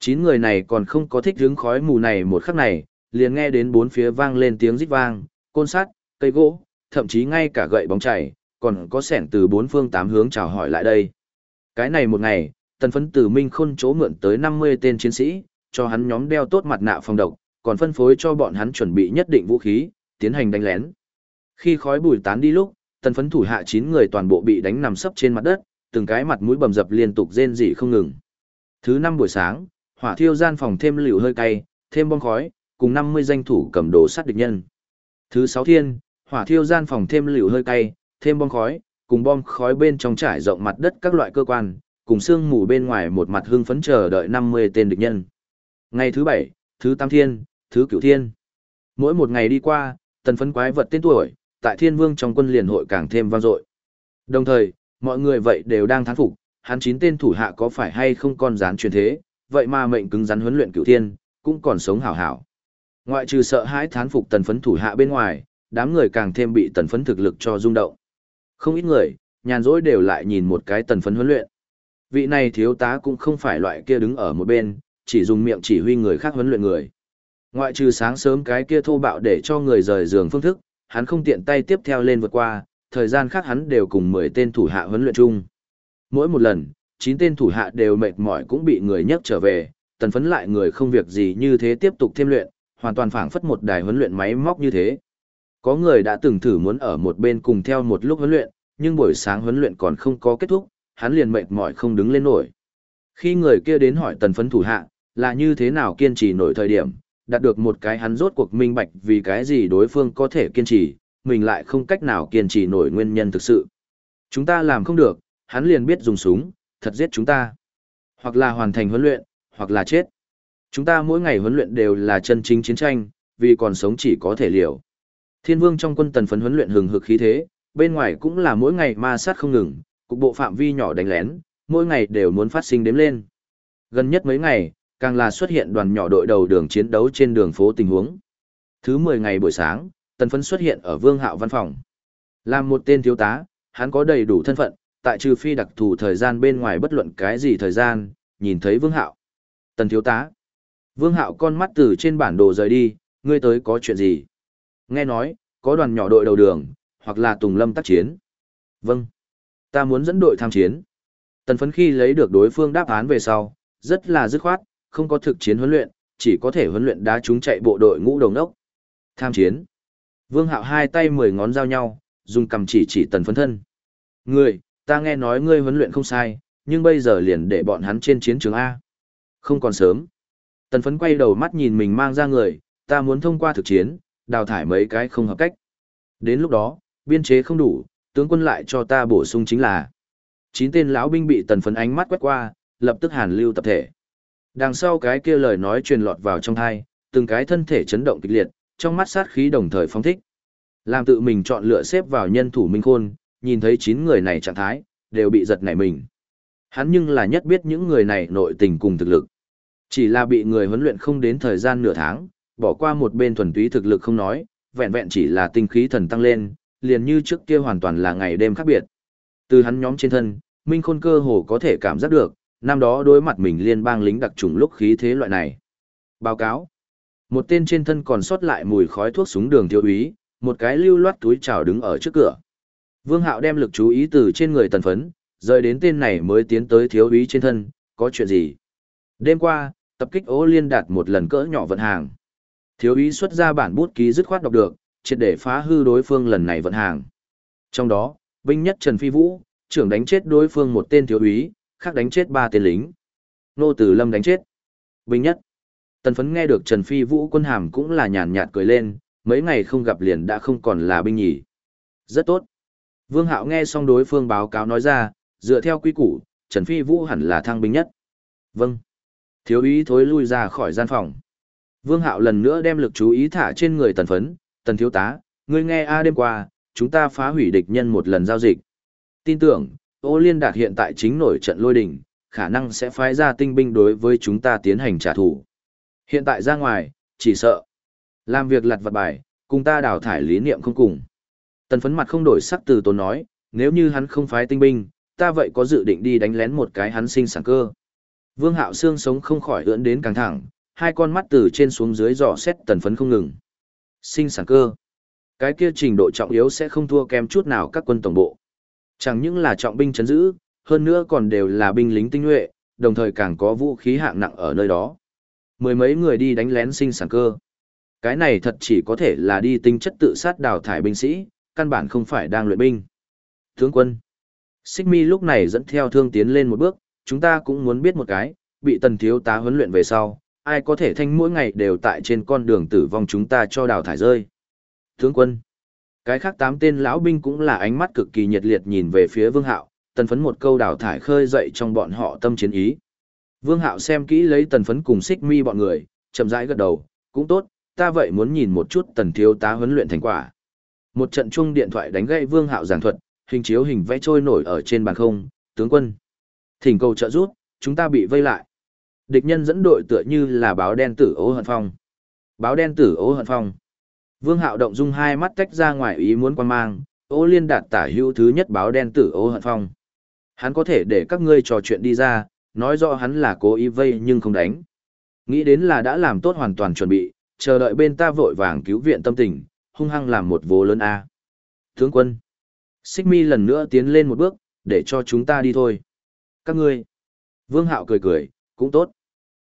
Chín người này còn không có thích hứng khói mù này một khắc này, liền nghe đến bốn phía vang lên tiếng rít vang, côn sắt, cây gỗ, thậm chí ngay cả gậy bóng chảy, còn có sẻn từ bốn phương tám hướng chào hỏi lại đây. Cái này một ngày, tần phấn từ Minh Khôn chỗ mượn tới 50 tên chiến sĩ, cho hắn nhóm đeo tốt mặt nạ phòng độc, còn phân phối cho bọn hắn chuẩn bị nhất định vũ khí, tiến hành đánh lén. Khi khói bùi tán đi lúc, tần phấn thủ hạ 9 người toàn bộ bị đánh nằm sấp trên mặt đất, từng cái mặt mũi bầm dập liên tục rên rỉ không ngừng. Thứ năm buổi sáng, hỏa thiêu gian phòng thêm liều hơi cay, thêm bom khói, cùng 50 danh thủ cầm đồ sát địch nhân. Thứ sáu thiên, hỏa thiêu gian phòng thêm liều hơi cay, thêm bom khói, cùng bom khói bên trong trải rộng mặt đất các loại cơ quan, cùng sương mù bên ngoài một mặt hưng phấn chờ đợi 50 tên địch nhân. Ngày thứ bảy, thứ tam thiên, thứ cửu thiên. Mỗi một ngày đi qua, tần phấn quái vật tên tuổi, tại thiên vương trong quân liền hội càng thêm vang dội. Đồng thời, mọi người vậy đều đang thán phục, hắn chín tên thủ hạ có phải hay không con rán truyền thế, vậy mà mệnh cứng rắn huấn luyện cửu thiên, cũng còn sống hảo hảo. Ngoại trừ sợ hãi thán phục tần phấn thủ hạ bên ngoài, đám người càng thêm bị tần phấn thực lực cho rung động. Không ít người, nhàn rỗi đều lại nhìn một cái tần phấn huấn luyện. Vị này thiếu tá cũng không phải loại kia đứng ở một bên, chỉ dùng miệng chỉ huy người khác huấn luyện người. Ngoại trừ sáng sớm cái kia thô bạo để cho người rời giường phương thức, hắn không tiện tay tiếp theo lên vượt qua, thời gian khác hắn đều cùng 10 tên thủ hạ huấn luyện chung. Mỗi một lần, 9 tên thủ hạ đều mệt mỏi cũng bị người nhấc trở về, tần phấn lại người không việc gì như thế tiếp tục thêm luyện, hoàn toàn phảng phất một đài huấn luyện máy móc như thế. Có người đã từng thử muốn ở một bên cùng theo một lúc huấn luyện, nhưng buổi sáng huấn luyện còn không có kết thúc, hắn liền mệt mỏi không đứng lên nổi. Khi người kia đến hỏi tần phấn thủ hạ, là như thế nào kiên trì nổi thời điểm, đạt được một cái hắn rốt cuộc minh bạch vì cái gì đối phương có thể kiên trì, mình lại không cách nào kiên trì nổi nguyên nhân thực sự. Chúng ta làm không được, hắn liền biết dùng súng, thật giết chúng ta. Hoặc là hoàn thành huấn luyện, hoặc là chết. Chúng ta mỗi ngày huấn luyện đều là chân chính chiến tranh, vì còn sống chỉ có thể liều. Thiên vương trong quân tần phấn huấn luyện hừng hực khí thế, bên ngoài cũng là mỗi ngày ma sát không ngừng, cục bộ phạm vi nhỏ đánh lén, mỗi ngày đều muốn phát sinh đếm lên. Gần nhất mấy ngày, càng là xuất hiện đoàn nhỏ đội đầu đường chiến đấu trên đường phố tình huống. Thứ 10 ngày buổi sáng, Tần Phấn xuất hiện ở Vương Hạo văn phòng. Làm một tên thiếu tá, hắn có đầy đủ thân phận, tại trừ phi đặc thù thời gian bên ngoài bất luận cái gì thời gian, nhìn thấy Vương Hạo. Tần thiếu tá. Vương Hạo con mắt từ trên bản đồ rời đi, ngươi tới có chuyện gì? Nghe nói, có đoàn nhỏ đội đầu đường, hoặc là Tùng Lâm tác chiến. Vâng. Ta muốn dẫn đội tham chiến. Tần phấn khi lấy được đối phương đáp án về sau, rất là dứt khoát, không có thực chiến huấn luyện, chỉ có thể huấn luyện đá chúng chạy bộ đội ngũ đồng đốc. Tham chiến. Vương hạo hai tay mười ngón giao nhau, dùng cầm chỉ chỉ tần phấn thân. Ngươi, ta nghe nói ngươi huấn luyện không sai, nhưng bây giờ liền để bọn hắn trên chiến trường A. Không còn sớm. Tần phấn quay đầu mắt nhìn mình mang ra người, ta muốn thông qua thực chiến, đào thải mấy cái không hợp cách. Đến lúc đó, biên chế không đủ, tướng quân lại cho ta bổ sung chính là chín tên lão binh bị tần phấn ánh mắt quét qua, lập tức hàn lưu tập thể. Đằng sau cái kia lời nói truyền lọt vào trong thai, từng cái thân thể chấn động kịch liệt, trong mắt sát khí đồng thời phóng thích. Làm tự mình chọn lựa xếp vào nhân thủ minh khôn, nhìn thấy chín người này trạng thái, đều bị giật nảy mình. Hắn nhưng là nhất biết những người này nội tình cùng thực lực. Chỉ là bị người huấn luyện không đến thời gian nửa tháng, bỏ qua một bên thuần túy thực lực không nói, vẹn vẹn chỉ là tinh khí thần tăng lên, liền như trước kia hoàn toàn là ngày đêm khác biệt. Từ hắn nhóm trên thân, Minh Khôn cơ hồ có thể cảm giác được, năm đó đối mặt mình liên bang lính đặc trùng lúc khí thế loại này. Báo cáo. Một tên trên thân còn sót lại mùi khói thuốc súng đường thiếu úy, một cái lưu loát túi chào đứng ở trước cửa. Vương Hạo đem lực chú ý từ trên người tần phấn, rời đến tên này mới tiến tới thiếu úy trên thân, có chuyện gì? Đêm qua, tập kích ố liên đạt một lần cỡ nhỏ vận hàng. Thiếu úy xuất ra bản bút ký dứt khoát đọc được, triệt để phá hư đối phương lần này vận hàng. Trong đó, binh nhất Trần Phi Vũ, trưởng đánh chết đối phương một tên thiếu úy, khác đánh chết ba tên lính. Nô Tử Lâm đánh chết. Binh nhất. Tần phấn nghe được Trần Phi Vũ quân hàm cũng là nhàn nhạt cười lên, mấy ngày không gặp liền đã không còn là binh nhỉ. Rất tốt. Vương Hạo nghe xong đối phương báo cáo nói ra, dựa theo quy củ, Trần Phi Vũ hẳn là thăng binh nhất. Vâng. Thiếu úy thối lui ra khỏi gian phòng. Vương Hạo lần nữa đem lực chú ý thả trên người tần phấn, tần thiếu tá, ngươi nghe a đêm qua, chúng ta phá hủy địch nhân một lần giao dịch. Tin tưởng, ô liên đạt hiện tại chính nổi trận lôi đỉnh, khả năng sẽ phái ra tinh binh đối với chúng ta tiến hành trả thù. Hiện tại ra ngoài, chỉ sợ. Làm việc lặt vặt bài, cùng ta đào thải lý niệm không cùng. Tần phấn mặt không đổi sắc từ tốn nói, nếu như hắn không phái tinh binh, ta vậy có dự định đi đánh lén một cái hắn sinh sản cơ. Vương hạo xương sống không khỏi ưỡn đến căng thẳng, hai con mắt từ trên xuống dưới dò xét tần phấn không ngừng. Sinh sản cơ. Cái kia trình độ trọng yếu sẽ không thua kém chút nào các quân tổng bộ. Chẳng những là trọng binh chấn giữ, hơn nữa còn đều là binh lính tinh nhuệ, đồng thời càng có vũ khí hạng nặng ở nơi đó. Mười mấy người đi đánh lén sinh sản cơ. Cái này thật chỉ có thể là đi tinh chất tự sát đào thải binh sĩ, căn bản không phải đang luyện binh. Tướng quân. Xích mi lúc này dẫn theo thương tiến lên một bước, chúng ta cũng muốn biết một cái, bị tần thiếu tá huấn luyện về sau, ai có thể thanh mỗi ngày đều tại trên con đường tử vong chúng ta cho đào thải rơi. Tướng quân. Cái khác tám tên lão binh cũng là ánh mắt cực kỳ nhiệt liệt nhìn về phía Vương Hạo, tần phấn một câu đào thải khơi dậy trong bọn họ tâm chiến ý. Vương Hạo xem kỹ lấy tần phấn cùng xích mi bọn người, chậm rãi gật đầu, cũng tốt, ta vậy muốn nhìn một chút tần thiếu tá huấn luyện thành quả. Một trận chung điện thoại đánh gãy Vương Hạo giảng thuật, hình chiếu hình vẽ trôi nổi ở trên bàn không, tướng quân. Thỉnh cầu trợ giúp, chúng ta bị vây lại. Địch nhân dẫn đội tựa như là báo đen tử ố hận phong. Báo đen tử ố hận phong. Vương Hạo động dung hai mắt tách ra ngoài ý muốn quan mang, ô liên đạt tả hữu thứ nhất báo đen tử ố hận phong. Hắn có thể để các ngươi trò chuyện đi ra, nói rõ hắn là cố ý vây nhưng không đánh. Nghĩ đến là đã làm tốt hoàn toàn chuẩn bị, chờ đợi bên ta vội vàng cứu viện tâm tình, hung hăng làm một vố lớn A. Tướng quân. Xích mi lần nữa tiến lên một bước, để cho chúng ta đi thôi. Các ngươi. Vương Hạo cười cười, cũng tốt.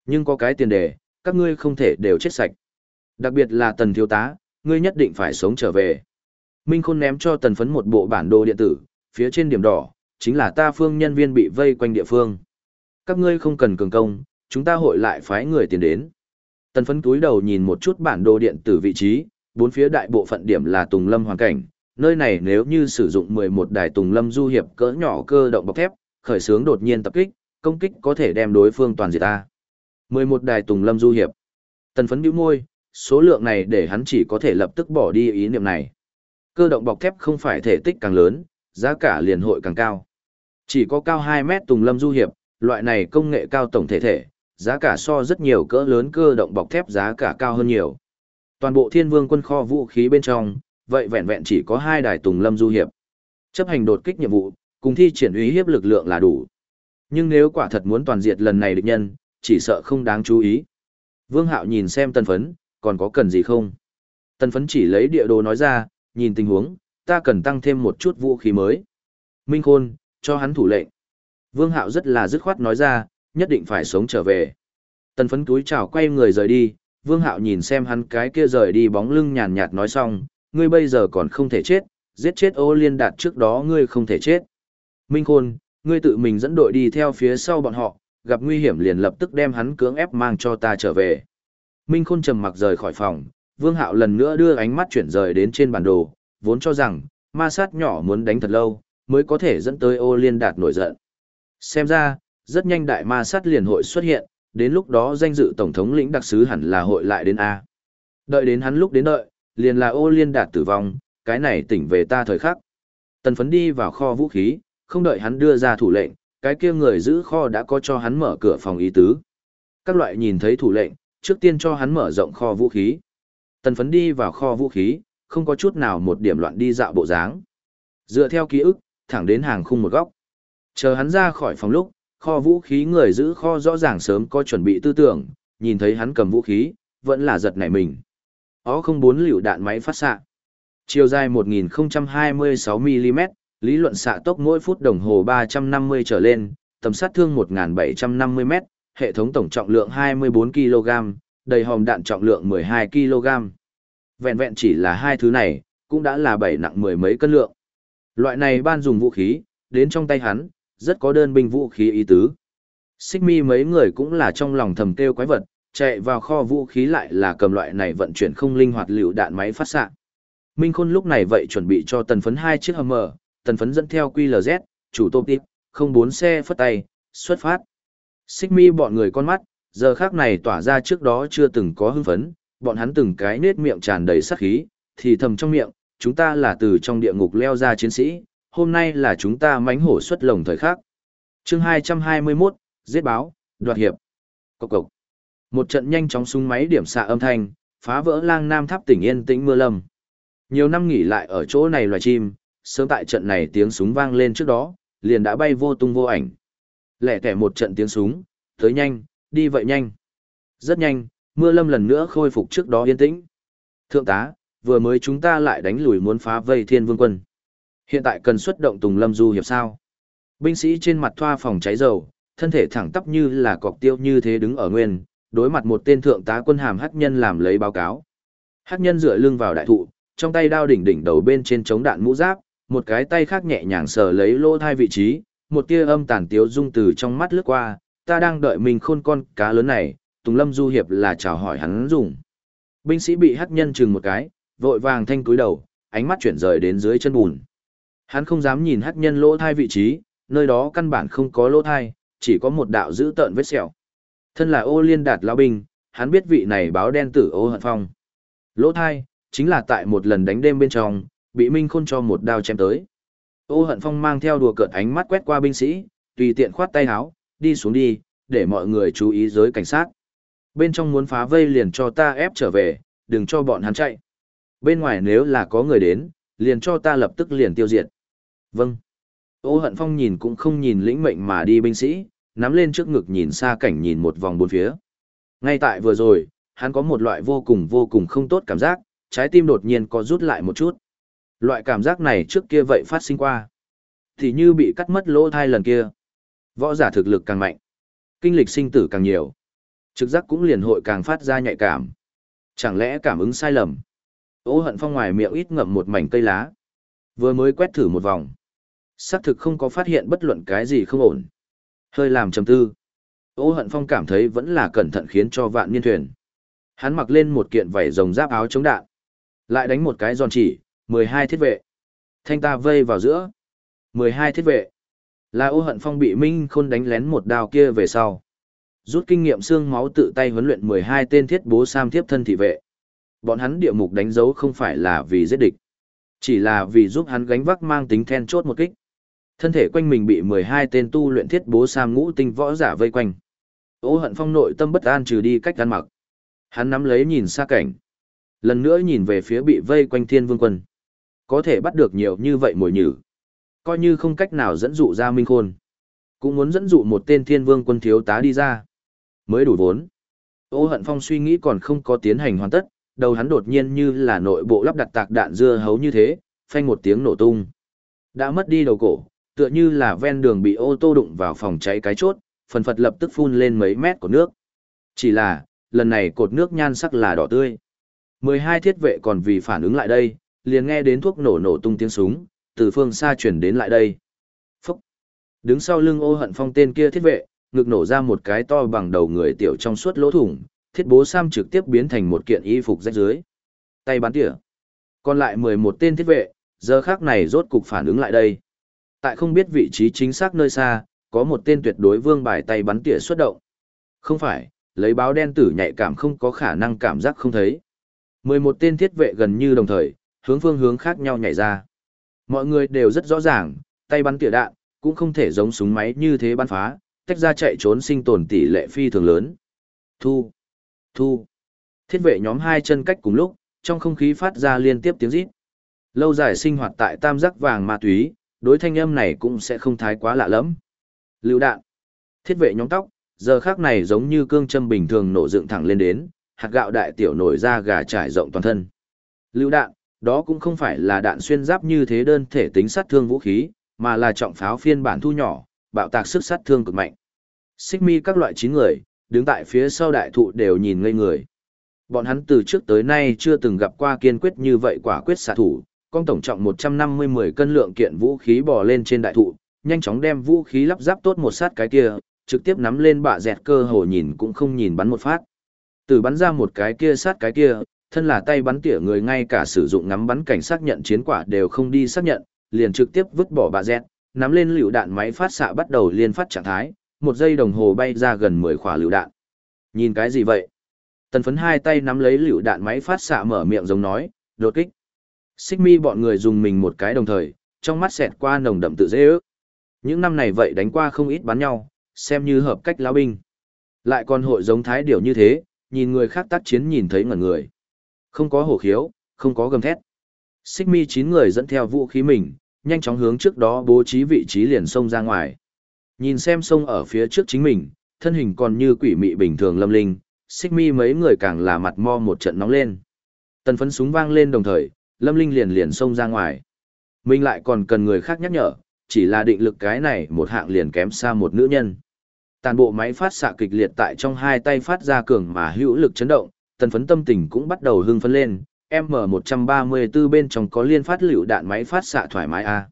Nhưng có cái tiền đề, các ngươi không thể đều chết sạch. Đặc biệt là tần thiếu tá, ngươi nhất định phải sống trở về. Minh Khôn ném cho tần phấn một bộ bản đồ điện tử, phía trên điểm đỏ, chính là ta phương nhân viên bị vây quanh địa phương. Các ngươi không cần cường công, chúng ta hội lại phái người tiền đến. Tần phấn túi đầu nhìn một chút bản đồ điện tử vị trí, bốn phía đại bộ phận điểm là Tùng Lâm hoàn cảnh, nơi này nếu như sử dụng 11 đài Tùng Lâm du hiệp cỡ nhỏ cơ động bọc thép, khởi xướng đột nhiên tập kích, công kích có thể đem đối phương toàn diệt ta. 11 đài Tùng Lâm du hiệp. Tần phấn bĩu môi, số lượng này để hắn chỉ có thể lập tức bỏ đi ý niệm này. Cơ động bọc thép không phải thể tích càng lớn, giá cả liền hội càng cao. Chỉ có cao 2 mét Tùng Lâm du hiệp, loại này công nghệ cao tổng thể thể, giá cả so rất nhiều cỡ lớn cơ động bọc thép giá cả cao hơn nhiều. Toàn bộ thiên vương quân kho vũ khí bên trong, vậy vẹn vẹn chỉ có hai đài tùng lâm du hiệp. Chấp hành đột kích nhiệm vụ, cùng thi triển uy hiếp lực lượng là đủ. Nhưng nếu quả thật muốn toàn diệt lần này địch nhân, chỉ sợ không đáng chú ý. Vương Hạo nhìn xem tân phấn, còn có cần gì không? Tân phấn chỉ lấy địa đồ nói ra, nhìn tình huống, ta cần tăng thêm một chút vũ khí mới. Minh Khôn, cho hắn thủ lệnh. Vương Hạo rất là dứt khoát nói ra, nhất định phải sống trở về. Tần phấn túi chào quay người rời đi, Vương Hạo nhìn xem hắn cái kia rời đi bóng lưng nhàn nhạt nói xong, ngươi bây giờ còn không thể chết, giết chết ô liên đạt trước đó ngươi không thể chết. Minh Khôn, ngươi tự mình dẫn đội đi theo phía sau bọn họ, gặp nguy hiểm liền lập tức đem hắn cưỡng ép mang cho ta trở về. Minh Khôn trầm mặc rời khỏi phòng, Vương Hạo lần nữa đưa ánh mắt chuyển rời đến trên bản đồ, vốn cho rằng, ma sát nhỏ muốn đánh thật lâu, mới có thể dẫn tới ô liên đạt nổi giận. Xem ra, rất nhanh đại ma sát liền hội xuất hiện, đến lúc đó danh dự tổng thống lĩnh đặc sứ hẳn là hội lại đến A. Đợi đến hắn lúc đến đợi, liền là ô liên đạt tử vong, cái này tỉnh về ta thời khắc. Tần phấn đi vào kho vũ khí, không đợi hắn đưa ra thủ lệnh, cái kia người giữ kho đã có cho hắn mở cửa phòng ý tứ. Các loại nhìn thấy thủ lệnh, trước tiên cho hắn mở rộng kho vũ khí. Tần phấn đi vào kho vũ khí, không có chút nào một điểm loạn đi dạo bộ dáng. Dựa theo ký ức, thẳng đến hàng khung một góc. Chờ hắn ra khỏi phòng lúc, kho vũ khí người giữ kho rõ ràng sớm có chuẩn bị tư tưởng, nhìn thấy hắn cầm vũ khí, vẫn là giật nảy mình. Ó không bốn liều đạn máy phát xạ. Chiều dài 1026mm, lý luận xạ tốc mỗi phút đồng hồ 350 trở lên, tầm sát thương 1750m, hệ thống tổng trọng lượng 24 kg, đầy hòm đạn trọng lượng 12 kg. Vẹn vẹn chỉ là hai thứ này, cũng đã là bảy nặng mười mấy cân lượng. Loại này ban dùng vũ khí, đến trong tay hắn, rất có đơn binh vũ khí ý tứ. Xích mi mấy người cũng là trong lòng thầm kêu quái vật, chạy vào kho vũ khí lại là cầm loại này vận chuyển không linh hoạt liệu đạn máy phát xạ. Minh Khôn lúc này vậy chuẩn bị cho tần phấn hai chiếc hầm mở, tần phấn dẫn theo QLZ, chủ tô tiếp, không bốn xe phất tay, xuất phát. Xích mi bọn người con mắt, giờ khác này tỏa ra trước đó chưa từng có hưng phấn, bọn hắn từng cái nết miệng tràn đầy sát khí, thì thầm trong miệng, chúng ta là từ trong địa ngục leo ra chiến sĩ, hôm nay là chúng ta mánh hổ xuất lồng thời khắc. chương 221, giết báo, đoạt hiệp. Cốc cộc. Một trận nhanh chóng súng máy điểm xạ âm thanh, phá vỡ lang nam tháp tỉnh yên tĩnh mưa lâm. Nhiều năm nghỉ lại ở chỗ này loài chim, sớm tại trận này tiếng súng vang lên trước đó, liền đã bay vô tung vô ảnh. Lẻ tẻ một trận tiếng súng, tới nhanh, đi vậy nhanh. Rất nhanh, mưa lâm lần nữa khôi phục trước đó yên tĩnh. Thượng tá, vừa mới chúng ta lại đánh lùi muốn phá vây thiên vương quân. Hiện tại cần xuất động Tùng Lâm Du hiệp sao? Binh sĩ trên mặt thoa phòng cháy dầu, thân thể thẳng tắp như là cọc tiêu như thế đứng ở nguyên, đối mặt một tên thượng tá quân hàm hắc nhân làm lấy báo cáo. Hắc nhân dựa lưng vào đại thụ, trong tay đao đỉnh đỉnh đầu bên trên chống đạn mũ giáp, một cái tay khác nhẹ nhàng sờ lấy lỗ thai vị trí, một tia âm tàn tiếu dung từ trong mắt lướt qua, ta đang đợi mình khôn con cá lớn này, Tùng Lâm Du hiệp là chào hỏi hắn dùng. Binh sĩ bị hắc nhân chừng một cái, vội vàng thanh cúi đầu, ánh mắt chuyển rời đến dưới chân bùn. Hắn không dám nhìn hắc nhân lỗ thai vị trí, nơi đó căn bản không có lỗ thai, chỉ có một đạo dữ tợn vết sẹo. Thân là ô liên đạt lao binh, hắn biết vị này báo đen tử ô hận phong. Lỗ thai, chính là tại một lần đánh đêm bên trong, bị Minh Khôn cho một đao chém tới. Ô hận phong mang theo đùa cợt ánh mắt quét qua binh sĩ, tùy tiện khoát tay áo, đi xuống đi, để mọi người chú ý giới cảnh sát. Bên trong muốn phá vây liền cho ta ép trở về, đừng cho bọn hắn chạy. Bên ngoài nếu là có người đến, liền cho ta lập tức liền tiêu diệt. Vâng. Ô hận phong nhìn cũng không nhìn lĩnh mệnh mà đi binh sĩ, nắm lên trước ngực nhìn xa cảnh nhìn một vòng bốn phía. Ngay tại vừa rồi, hắn có một loại vô cùng vô cùng không tốt cảm giác, trái tim đột nhiên có rút lại một chút. Loại cảm giác này trước kia vậy phát sinh qua. Thì như bị cắt mất lỗ thai lần kia. Võ giả thực lực càng mạnh. Kinh lịch sinh tử càng nhiều. Trực giác cũng liền hội càng phát ra nhạy cảm. Chẳng lẽ cảm ứng sai lầm? Ô hận phong ngoài miệng ít ngậm một mảnh cây lá. Vừa mới quét thử một vòng. Xác thực không có phát hiện bất luận cái gì không ổn. Hơi làm trầm tư. Ô hận phong cảm thấy vẫn là cẩn thận khiến cho vạn niên thuyền. Hắn mặc lên một kiện vảy rồng giáp áo chống đạn. Lại đánh một cái giòn chỉ, 12 thiết vệ. Thanh ta vây vào giữa. 12 thiết vệ. Là ô hận phong bị Minh Khôn đánh lén một đao kia về sau. Rút kinh nghiệm xương máu tự tay huấn luyện 12 tên thiết bố sam thiếp thân thị vệ. Bọn hắn địa mục đánh dấu không phải là vì giết địch. Chỉ là vì giúp hắn gánh vác mang tính then chốt một kích. Thân thể quanh mình bị 12 tên tu luyện thiết bố sam ngũ tinh võ giả vây quanh. Ô hận phong nội tâm bất an trừ đi cách ăn mặc. Hắn nắm lấy nhìn xa cảnh. Lần nữa nhìn về phía bị vây quanh thiên vương quân. Có thể bắt được nhiều như vậy mồi nhử. Coi như không cách nào dẫn dụ ra minh khôn. Cũng muốn dẫn dụ một tên thiên vương quân thiếu tá đi ra. Mới đủ vốn. Ô hận phong suy nghĩ còn không có tiến hành hoàn tất, đầu hắn đột nhiên như là nội bộ lắp đặt tạc đạn dưa hấu như thế, phanh một tiếng nổ tung. Đã mất đi đầu cổ, tựa như là ven đường bị ô tô đụng vào phòng cháy cái chốt, phần phật lập tức phun lên mấy mét của nước. Chỉ là, lần này cột nước nhan sắc là đỏ tươi. 12 thiết vệ còn vì phản ứng lại đây, liền nghe đến thuốc nổ nổ tung tiếng súng, từ phương xa chuyển đến lại đây. Phúc! Đứng sau lưng ô hận phong tên kia thiết vệ, ngực nổ ra một cái to bằng đầu người tiểu trong suốt lỗ thủng, thiết bố Sam trực tiếp biến thành một kiện y phục rách dưới. Tay bắn tỉa. Còn lại 11 tên thiết vệ, giờ khác này rốt cục phản ứng lại đây. Tại không biết vị trí chính xác nơi xa, có một tên tuyệt đối vương bài tay bắn tỉa xuất động. Không phải, lấy báo đen tử nhạy cảm không có khả năng cảm giác không thấy. 11 tên thiết vệ gần như đồng thời, hướng phương hướng khác nhau nhảy ra. Mọi người đều rất rõ ràng, tay bắn tỉa đạn, cũng không thể giống súng máy như thế bắn phá, tách ra chạy trốn sinh tồn tỷ lệ phi thường lớn. Thu, thu. Thiết vệ nhóm hai chân cách cùng lúc, trong không khí phát ra liên tiếp tiếng rít. Lâu dài sinh hoạt tại tam giác vàng ma túy, đối thanh âm này cũng sẽ không thái quá lạ lắm. Lưu đạn. Thiết vệ nhóm tóc, giờ khác này giống như cương châm bình thường nổ dựng thẳng lên đến, hạt gạo đại tiểu nổi ra gà trải rộng toàn thân. Lưu đạn, đó cũng không phải là đạn xuyên giáp như thế đơn thể tính sát thương vũ khí, mà là trọng pháo phiên bản thu nhỏ, bạo tạc sức sát thương cực mạnh. Xích mi các loại chín người, đứng tại phía sau đại thụ đều nhìn ngây người. Bọn hắn từ trước tới nay chưa từng gặp qua kiên quyết như vậy quả quyết xạ thủ, con tổng trọng 150-10 cân lượng kiện vũ khí bò lên trên đại thụ, nhanh chóng đem vũ khí lắp ráp tốt một sát cái kia, trực tiếp nắm lên bạ dẹt cơ hồ nhìn cũng không nhìn bắn một phát. Từ bắn ra một cái kia sát cái kia, thân là tay bắn tỉa người ngay cả sử dụng ngắm bắn cảnh xác nhận chiến quả đều không đi xác nhận, liền trực tiếp vứt bỏ bà dẹt, nắm lên lựu đạn máy phát xạ bắt đầu liên phát trạng thái, một giây đồng hồ bay ra gần 10 quả lựu đạn. Nhìn cái gì vậy? Tần phấn hai tay nắm lấy lựu đạn máy phát xạ mở miệng giống nói, đột kích. Xích mi bọn người dùng mình một cái đồng thời, trong mắt xẹt qua nồng đậm tự dễ ước. Những năm này vậy đánh qua không ít bắn nhau, xem như hợp cách lão binh. Lại còn hội giống thái điểu như thế, nhìn người khác tác chiến nhìn thấy ngẩn người. Không có hổ khiếu, không có gầm thét. Xích mi chín người dẫn theo vũ khí mình, nhanh chóng hướng trước đó bố trí vị trí liền sông ra ngoài. Nhìn xem sông ở phía trước chính mình, thân hình còn như quỷ mị bình thường lâm linh, xích mi mấy người càng là mặt mo một trận nóng lên. Tần phấn súng vang lên đồng thời, lâm linh liền liền xông ra ngoài. Mình lại còn cần người khác nhắc nhở, chỉ là định lực cái này một hạng liền kém xa một nữ nhân. Tàn bộ máy phát xạ kịch liệt tại trong hai tay phát ra cường mà hữu lực chấn động, tần phấn tâm tình cũng bắt đầu hưng phấn lên, M134 bên trong có liên phát lựu đạn máy phát xạ thoải mái a.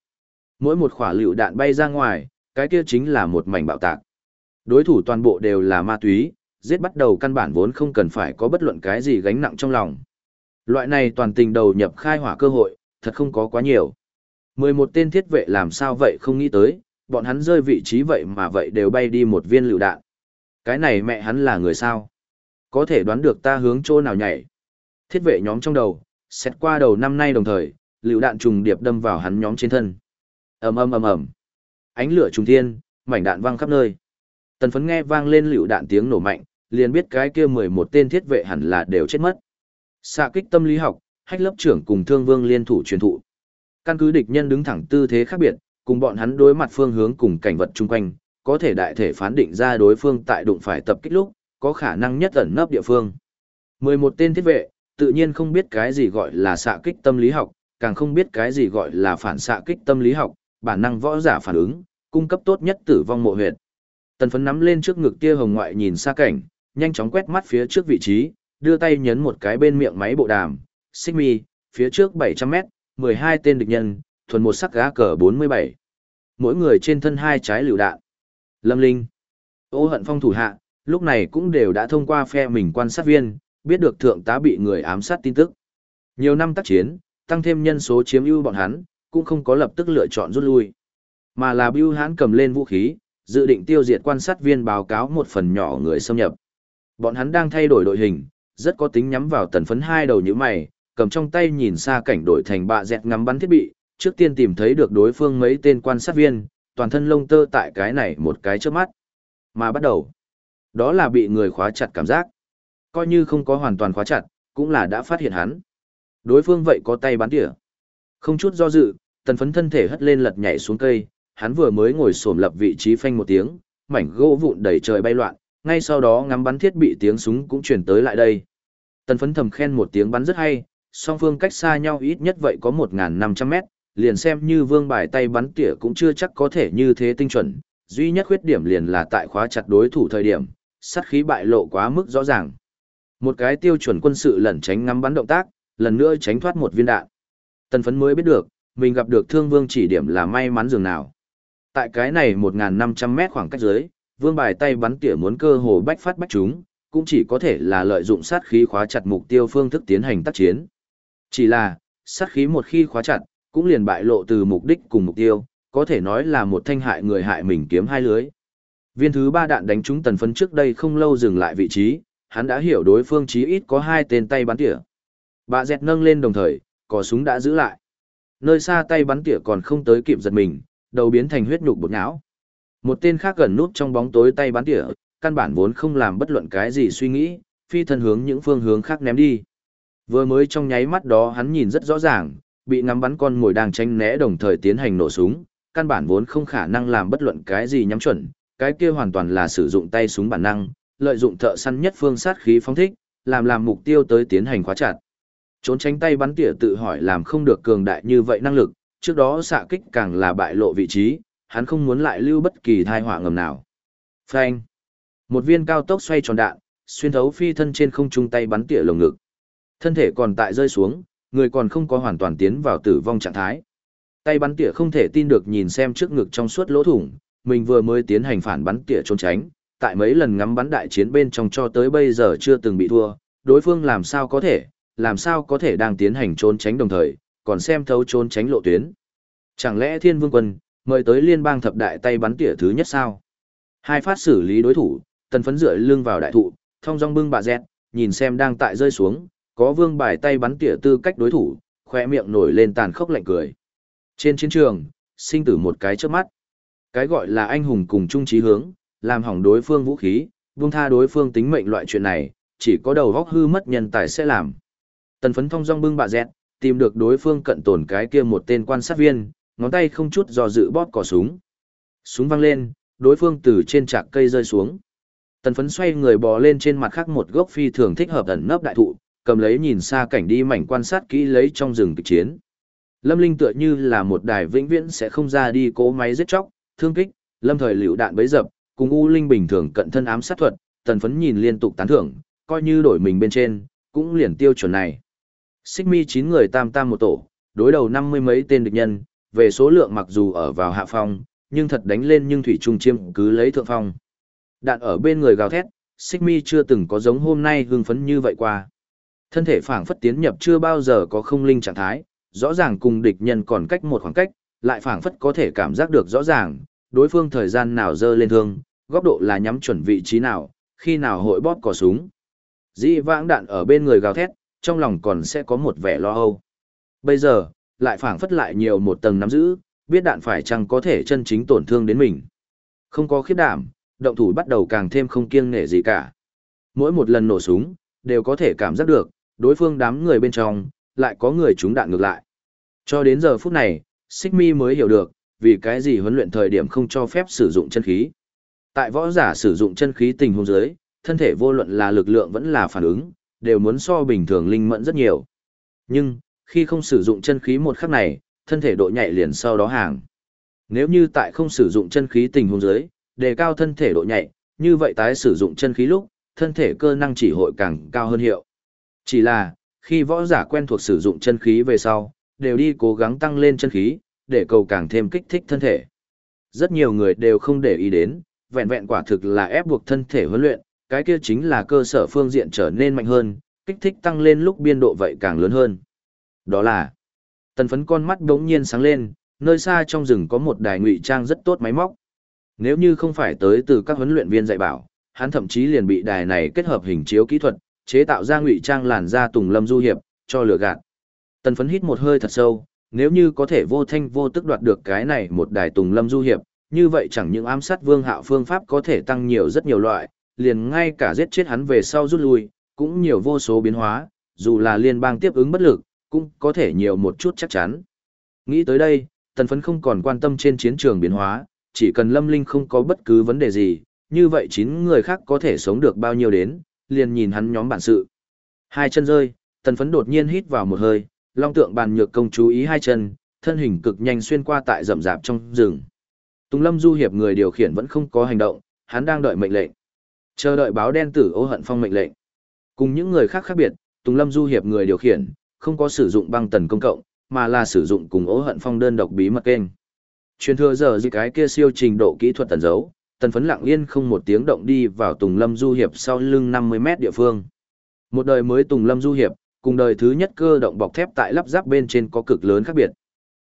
Mỗi một quả lựu đạn bay ra ngoài, cái kia chính là một mảnh bạo tạc. Đối thủ toàn bộ đều là ma túy, giết bắt đầu căn bản vốn không cần phải có bất luận cái gì gánh nặng trong lòng. Loại này toàn tình đầu nhập khai hỏa cơ hội, thật không có quá nhiều. 11 tên thiết vệ làm sao vậy không nghĩ tới, bọn hắn rơi vị trí vậy mà vậy đều bay đi một viên lựu đạn. Cái này mẹ hắn là người sao? Có thể đoán được ta hướng chỗ nào nhảy. Thiết vệ nhóm trong đầu, xét qua đầu năm nay đồng thời, lựu đạn trùng điệp đâm vào hắn nhóm trên thân. ầm ầm ầm ầm, ánh lửa trùng thiên, mảnh đạn vang khắp nơi. Tần phấn nghe vang lên lựu đạn tiếng nổ mạnh, liền biết cái kia 11 tên thiết vệ hẳn là đều chết mất. Xạ kích tâm lý học, hách lớp trưởng cùng thương vương liên thủ truyền thụ. Căn cứ địch nhân đứng thẳng tư thế khác biệt, cùng bọn hắn đối mặt phương hướng cùng cảnh vật chung quanh, có thể đại thể phán định ra đối phương tại đụng phải tập kích lúc, có khả năng nhất ẩn nấp địa phương. 11 tên thiết vệ, tự nhiên không biết cái gì gọi là xạ kích tâm lý học, càng không biết cái gì gọi là phản xạ kích tâm lý học, bản năng võ giả phản ứng, cung cấp tốt nhất tử vong mộ huyệt. Tần phấn nắm lên trước ngực kia hồng ngoại nhìn xa cảnh, nhanh chóng quét mắt phía trước vị trí, đưa tay nhấn một cái bên miệng máy bộ đàm, xích mi, phía trước 700 mét, 12 tên địch nhân, thuần một sắc gá cờ 47. Mỗi người trên thân hai trái lựu đạn. Lâm Linh, ô hận phong thủ hạ, lúc này cũng đều đã thông qua phe mình quan sát viên, biết được thượng tá bị người ám sát tin tức. Nhiều năm tác chiến, tăng thêm nhân số chiếm ưu bọn hắn, cũng không có lập tức lựa chọn rút lui. Mà là Bưu Hán cầm lên vũ khí, dự định tiêu diệt quan sát viên báo cáo một phần nhỏ người xâm nhập. Bọn hắn đang thay đổi đội hình, rất có tính nhắm vào tần phấn hai đầu như mày, cầm trong tay nhìn xa cảnh đổi thành bạ dẹt ngắm bắn thiết bị, trước tiên tìm thấy được đối phương mấy tên quan sát viên, toàn thân lông tơ tại cái này một cái trước mắt. Mà bắt đầu, đó là bị người khóa chặt cảm giác. Coi như không có hoàn toàn khóa chặt, cũng là đã phát hiện hắn. Đối phương vậy có tay bắn tỉa. Không chút do dự, tần phấn thân thể hất lên lật nhảy xuống cây, hắn vừa mới ngồi xổm lập vị trí phanh một tiếng, mảnh gỗ vụn đầy trời bay loạn, ngay sau đó ngắm bắn thiết bị tiếng súng cũng chuyển tới lại đây. Tần phấn thầm khen một tiếng bắn rất hay, song phương cách xa nhau ít nhất vậy có 1.500 mét, liền xem như vương bài tay bắn tỉa cũng chưa chắc có thể như thế tinh chuẩn, duy nhất khuyết điểm liền là tại khóa chặt đối thủ thời điểm, sát khí bại lộ quá mức rõ ràng. Một cái tiêu chuẩn quân sự lẩn tránh ngắm bắn động tác, lần nữa tránh thoát một viên đạn. Tần phấn mới biết được, mình gặp được thương vương chỉ điểm là may mắn dường nào. Tại cái này 1.500 mét khoảng cách dưới, vương bài tay bắn tỉa muốn cơ hồ bách phát bách chúng, cũng chỉ có thể là lợi dụng sát khí khóa chặt mục tiêu phương thức tiến hành tác chiến. Chỉ là, sát khí một khi khóa chặt, cũng liền bại lộ từ mục đích cùng mục tiêu, có thể nói là một thanh hại người hại mình kiếm hai lưới. Viên thứ ba đạn đánh trúng tần phấn trước đây không lâu dừng lại vị trí, hắn đã hiểu đối phương chí ít có hai tên tay bắn tỉa. Bà dẹt nâng lên đồng thời, cò súng đã giữ lại. Nơi xa tay bắn tỉa còn không tới kịp giật mình, đầu biến thành huyết nhục bột não. Một tên khác gần nút trong bóng tối tay bắn tỉa, căn bản vốn không làm bất luận cái gì suy nghĩ, phi thân hướng những phương hướng khác ném đi. Vừa mới trong nháy mắt đó hắn nhìn rất rõ ràng, bị ngắm bắn con ngồi đang tranh né đồng thời tiến hành nổ súng, căn bản vốn không khả năng làm bất luận cái gì nhắm chuẩn, cái kia hoàn toàn là sử dụng tay súng bản năng, lợi dụng thợ săn nhất phương sát khí phóng thích, làm làm mục tiêu tới tiến hành khóa chặt. Trốn tránh tay bắn tỉa tự hỏi làm không được cường đại như vậy năng lực, trước đó xạ kích càng là bại lộ vị trí, hắn không muốn lại lưu bất kỳ thai họa ngầm nào. Phanh. Một viên cao tốc xoay tròn đạn, xuyên thấu phi thân trên không trung tay bắn tỉa lồng ngực. Thân thể còn tại rơi xuống, người còn không có hoàn toàn tiến vào tử vong trạng thái. Tay bắn tỉa không thể tin được nhìn xem trước ngực trong suốt lỗ thủng, mình vừa mới tiến hành phản bắn tỉa trốn tránh, tại mấy lần ngắm bắn đại chiến bên trong cho tới bây giờ chưa từng bị thua, đối phương làm sao có thể, làm sao có thể đang tiến hành trốn tránh đồng thời, còn xem thấu trốn tránh lộ tuyến. Chẳng lẽ thiên vương quân, mời tới liên bang thập đại tay bắn tỉa thứ nhất sao? Hai phát xử lý đối thủ, tần phấn rưỡi lưng vào đại thụ, thông dong bưng bà dẹt, nhìn xem đang tại rơi xuống, có vương bài tay bắn tỉa tư cách đối thủ, khoe miệng nổi lên tàn khốc lạnh cười. Trên chiến trường, sinh tử một cái trước mắt. Cái gọi là anh hùng cùng chung trí hướng, làm hỏng đối phương vũ khí, buông tha đối phương tính mệnh loại chuyện này, chỉ có đầu góc hư mất nhân tài sẽ làm. Tần phấn thông dong bưng bạ dẹt, tìm được đối phương cận tổn cái kia một tên quan sát viên, ngón tay không chút do dự bóp cò súng. Súng văng lên, đối phương từ trên trạc cây rơi xuống. Tần phấn xoay người bò lên trên mặt khác một gốc phi thường thích hợp ẩn nấp đại thụ, cầm lấy nhìn xa cảnh đi mảnh quan sát kỹ lấy trong rừng kịch chiến. Lâm Linh tựa như là một đài vĩnh viễn sẽ không ra đi cố máy giết chóc, thương kích, lâm thời liều đạn bấy dập, cùng U Linh bình thường cận thân ám sát thuật, tần phấn nhìn liên tục tán thưởng, coi như đổi mình bên trên, cũng liền tiêu chuẩn này. Xích mi 9 người tam tam một tổ, đối đầu năm mươi mấy tên địch nhân, về số lượng mặc dù ở vào hạ phong, nhưng thật đánh lên nhưng thủy trung chiêm cứ lấy thượng phong. Đạn ở bên người gào thét, xích mi chưa từng có giống hôm nay hưng phấn như vậy qua. Thân thể phảng phất tiến nhập chưa bao giờ có không linh trạng thái, rõ ràng cùng địch nhân còn cách một khoảng cách, lại phảng phất có thể cảm giác được rõ ràng, đối phương thời gian nào dơ lên thương, góc độ là nhắm chuẩn vị trí nào, khi nào hội bóp cò súng. Dĩ vãng đạn ở bên người gào thét, trong lòng còn sẽ có một vẻ lo âu. Bây giờ, lại phảng phất lại nhiều một tầng nắm giữ, biết đạn phải chăng có thể chân chính tổn thương đến mình. Không có khiếp đảm, động thủ bắt đầu càng thêm không kiêng nể gì cả. Mỗi một lần nổ súng, đều có thể cảm giác được, đối phương đám người bên trong, lại có người trúng đạn ngược lại. Cho đến giờ phút này, Xích Mi mới hiểu được, vì cái gì huấn luyện thời điểm không cho phép sử dụng chân khí. Tại võ giả sử dụng chân khí tình huống dưới, thân thể vô luận là lực lượng vẫn là phản ứng, đều muốn so bình thường linh mẫn rất nhiều. Nhưng, khi không sử dụng chân khí một khắc này, thân thể độ nhạy liền sau đó hàng. Nếu như tại không sử dụng chân khí tình huống dưới, đề cao thân thể độ nhạy, như vậy tái sử dụng chân khí lúc, thân thể cơ năng chỉ hội càng cao hơn hiệu. Chỉ là, khi võ giả quen thuộc sử dụng chân khí về sau, đều đi cố gắng tăng lên chân khí, để cầu càng thêm kích thích thân thể. Rất nhiều người đều không để ý đến, vẹn vẹn quả thực là ép buộc thân thể huấn luyện, cái kia chính là cơ sở phương diện trở nên mạnh hơn, kích thích tăng lên lúc biên độ vậy càng lớn hơn. Đó là, tần phấn con mắt đống nhiên sáng lên, nơi xa trong rừng có một đài ngụy trang rất tốt máy móc. Nếu như không phải tới từ các huấn luyện viên dạy bảo, hắn thậm chí liền bị đài này kết hợp hình chiếu kỹ thuật, chế tạo ra ngụy trang làn da Tùng Lâm Du Hiệp, cho lừa gạt. Tần phấn hít một hơi thật sâu, nếu như có thể vô thanh vô tức đoạt được cái này một đài Tùng Lâm Du Hiệp, như vậy chẳng những ám sát vương hạo phương pháp có thể tăng nhiều rất nhiều loại, liền ngay cả giết chết hắn về sau rút lui, cũng nhiều vô số biến hóa, dù là liên bang tiếp ứng bất lực, cũng có thể nhiều một chút chắc chắn. Nghĩ tới đây, tần phấn không còn quan tâm trên chiến trường biến hóa, chỉ cần lâm linh không có bất cứ vấn đề gì, như vậy chín người khác có thể sống được bao nhiêu đến, liền nhìn hắn nhóm bản sự. Hai chân rơi, tần phấn đột nhiên hít vào một hơi, long tượng bàn nhược công chú ý hai chân, thân hình cực nhanh xuyên qua tại rậm rạp trong rừng. Tùng Lâm Du Hiệp người điều khiển vẫn không có hành động, hắn đang đợi mệnh lệnh. Chờ đợi báo đen tử ô hận phong mệnh lệnh. Cùng những người khác khác biệt, Tùng Lâm Du Hiệp người điều khiển, không có sử dụng băng tần công cộng, mà là sử dụng cùng ô hận phong đơn độc bí mật kênh. Truyền thừa giờ dị cái kia siêu trình độ kỹ thuật tần dấu, tần phấn lặng yên không một tiếng động đi vào Tùng Lâm Du Hiệp sau lưng 50 mét địa phương. Một đời mới Tùng Lâm Du Hiệp, cùng đời thứ nhất cơ động bọc thép tại lắp ráp bên trên có cực lớn khác biệt.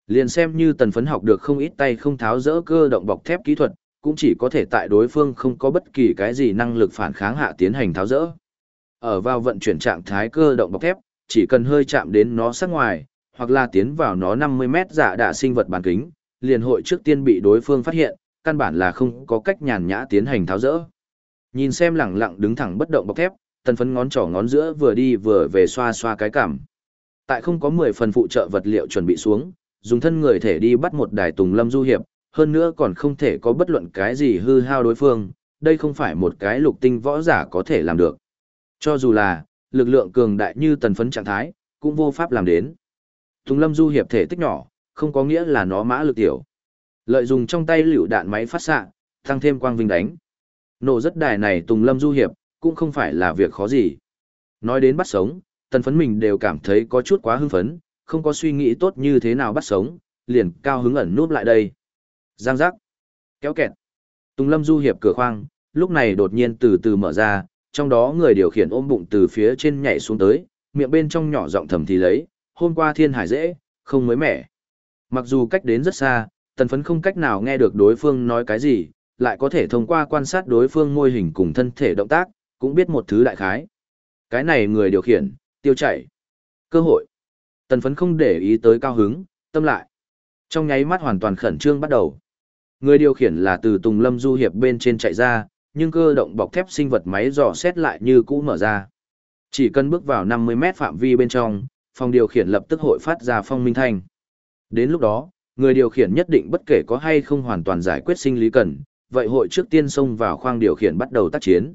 Liền xem như tần phấn học được không ít tay không tháo rỡ cơ động bọc thép kỹ thuật, cũng chỉ có thể tại đối phương không có bất kỳ cái gì năng lực phản kháng hạ tiến hành tháo rỡ. Ở vào vận chuyển trạng thái cơ động bọc thép, chỉ cần hơi chạm đến nó sát ngoài, hoặc là tiến vào nó 50 mét giả đạ sinh vật bán kính, liền hội trước tiên bị đối phương phát hiện, căn bản là không có cách nhàn nhã tiến hành tháo rỡ. Nhìn xem lẳng lặng đứng thẳng bất động bọc thép, tần phấn ngón trỏ ngón giữa vừa đi vừa về xoa xoa cái cảm. Tại không có 10 phần phụ trợ vật liệu chuẩn bị xuống, dùng thân người thể đi bắt một đài tùng lâm du hiệp, hơn nữa còn không thể có bất luận cái gì hư hao đối phương, đây không phải một cái lục tinh võ giả có thể làm được. Cho dù là, lực lượng cường đại như tần phấn trạng thái, cũng vô pháp làm đến. Tùng lâm du hiệp thể tích nhỏ, không có nghĩa là nó mã lực tiểu. Lợi dùng trong tay liều đạn máy phát xạ, tăng thêm quang vinh đánh. Nổ rất đài này Tùng Lâm Du Hiệp, cũng không phải là việc khó gì. Nói đến bắt sống, tần phấn mình đều cảm thấy có chút quá hưng phấn, không có suy nghĩ tốt như thế nào bắt sống, liền cao hứng ẩn núp lại đây. Giang giác, kéo kẹt. Tùng Lâm Du Hiệp cửa khoang, lúc này đột nhiên từ từ mở ra, trong đó người điều khiển ôm bụng từ phía trên nhảy xuống tới, miệng bên trong nhỏ giọng thầm thì lấy, hôm qua thiên hải dễ, không mới mẻ. Mặc dù cách đến rất xa, tần phấn không cách nào nghe được đối phương nói cái gì, lại có thể thông qua quan sát đối phương môi hình cùng thân thể động tác, cũng biết một thứ đại khái. Cái này người điều khiển, tiêu chảy. Cơ hội. Tần phấn không để ý tới cao hứng, tâm lại. Trong nháy mắt hoàn toàn khẩn trương bắt đầu. Người điều khiển là từ Tùng Lâm Du Hiệp bên trên chạy ra, nhưng cơ động bọc thép sinh vật máy dò xét lại như cũ mở ra. Chỉ cần bước vào 50 mét phạm vi bên trong, phòng điều khiển lập tức hội phát ra phong minh thanh. Đến lúc đó, người điều khiển nhất định bất kể có hay không hoàn toàn giải quyết sinh lý cần, vậy hội trước tiên xông vào khoang điều khiển bắt đầu tác chiến.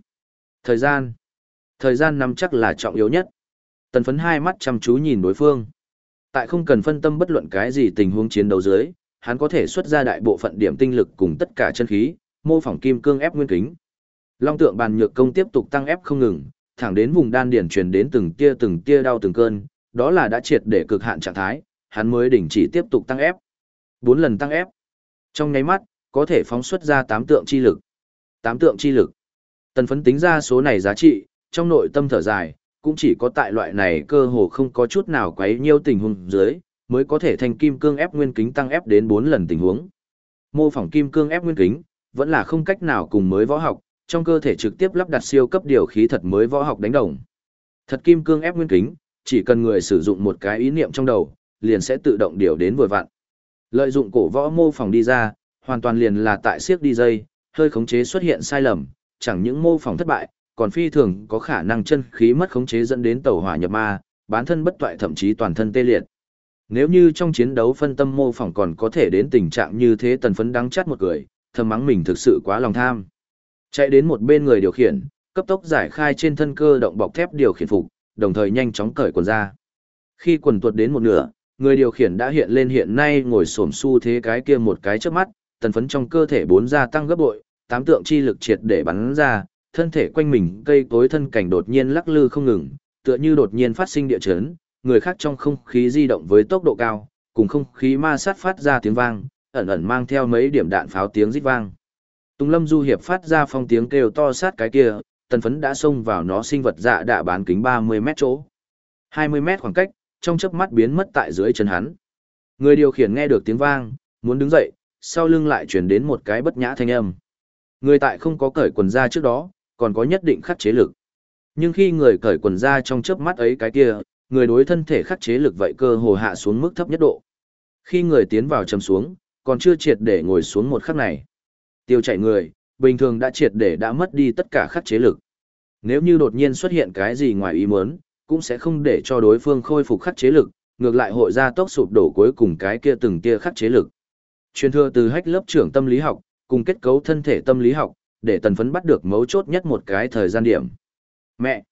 Thời gian. Thời gian nắm chắc là trọng yếu nhất. Tần phấn hai mắt chăm chú nhìn đối phương. Tại không cần phân tâm bất luận cái gì tình huống chiến đấu dưới, hắn có thể xuất ra đại bộ phận điểm tinh lực cùng tất cả chân khí, mô phỏng kim cương ép nguyên kính. Long tượng bàn nhược công tiếp tục tăng ép không ngừng, thẳng đến vùng đan điển truyền đến từng tia từng tia đau từng cơn, đó là đã triệt để cực hạn trạng thái, hắn mới đình chỉ tiếp tục tăng ép. Bốn lần tăng ép. Trong nháy mắt, có thể phóng xuất ra tám tượng chi lực. Tám tượng chi lực. Tần phấn tính ra số này giá trị, trong nội tâm thở dài, cũng chỉ có tại loại này cơ hồ không có chút nào quấy nhiêu tình huống dưới, mới có thể thành kim cương ép nguyên kính tăng ép đến 4 lần tình huống. Mô phỏng kim cương ép nguyên kính, vẫn là không cách nào cùng mới võ học, trong cơ thể trực tiếp lắp đặt siêu cấp điều khí thật mới võ học đánh đồng. Thật kim cương ép nguyên kính, chỉ cần người sử dụng một cái ý niệm trong đầu, liền sẽ tự động điều đến vừa vặn. Lợi dụng cổ võ mô phỏng đi ra, hoàn toàn liền là tại siếc đi dây, hơi khống chế xuất hiện sai lầm, chẳng những mô phỏng thất bại, còn phi thường có khả năng chân khí mất khống chế dẫn đến tẩu hỏa nhập ma, bán thân bất toại thậm chí toàn thân tê liệt. Nếu như trong chiến đấu phân tâm mô phỏng còn có thể đến tình trạng như thế tần phấn đắng chát một người, thầm mắng mình thực sự quá lòng tham. Chạy đến một bên người điều khiển, cấp tốc giải khai trên thân cơ động bọc thép điều khiển phục, đồng thời nhanh chóng cởi quần ra. Khi quần tuột đến một nửa, người điều khiển đã hiện lên hiện nay ngồi xổm xu thế cái kia một cái trước mắt, tần phấn trong cơ thể bốn gia tăng gấp bội, tám tượng chi lực triệt để bắn ra, thân thể quanh mình cây cối thân cảnh đột nhiên lắc lư không ngừng, tựa như đột nhiên phát sinh địa chấn, người khác trong không khí di động với tốc độ cao, cùng không khí ma sát phát ra tiếng vang, ẩn ẩn mang theo mấy điểm đạn pháo tiếng rít vang. Tùng Lâm Du hiệp phát ra phong tiếng kêu to sát cái kia, tần phấn đã xông vào nó sinh vật dạ đã bán kính 30 mét chỗ. 20 mét khoảng cách, trong chớp mắt biến mất tại dưới chân hắn. Người điều khiển nghe được tiếng vang, muốn đứng dậy, sau lưng lại chuyển đến một cái bất nhã thanh âm. Người tại không có cởi quần ra trước đó, còn có nhất định khắc chế lực. Nhưng khi người cởi quần ra trong chớp mắt ấy cái kia, người đối thân thể khắc chế lực vậy cơ hồ hạ xuống mức thấp nhất độ. Khi người tiến vào chầm xuống, còn chưa triệt để ngồi xuống một khắc này. Tiêu chạy người, bình thường đã triệt để đã mất đi tất cả khắc chế lực. Nếu như đột nhiên xuất hiện cái gì ngoài ý muốn, cũng sẽ không để cho đối phương khôi phục khắc chế lực, ngược lại hội ra tốc sụp đổ cuối cùng cái kia từng tia khắc chế lực. Truyền thừa từ hách lớp trưởng tâm lý học, cùng kết cấu thân thể tâm lý học, để tần phấn bắt được mấu chốt nhất một cái thời gian điểm. Mẹ!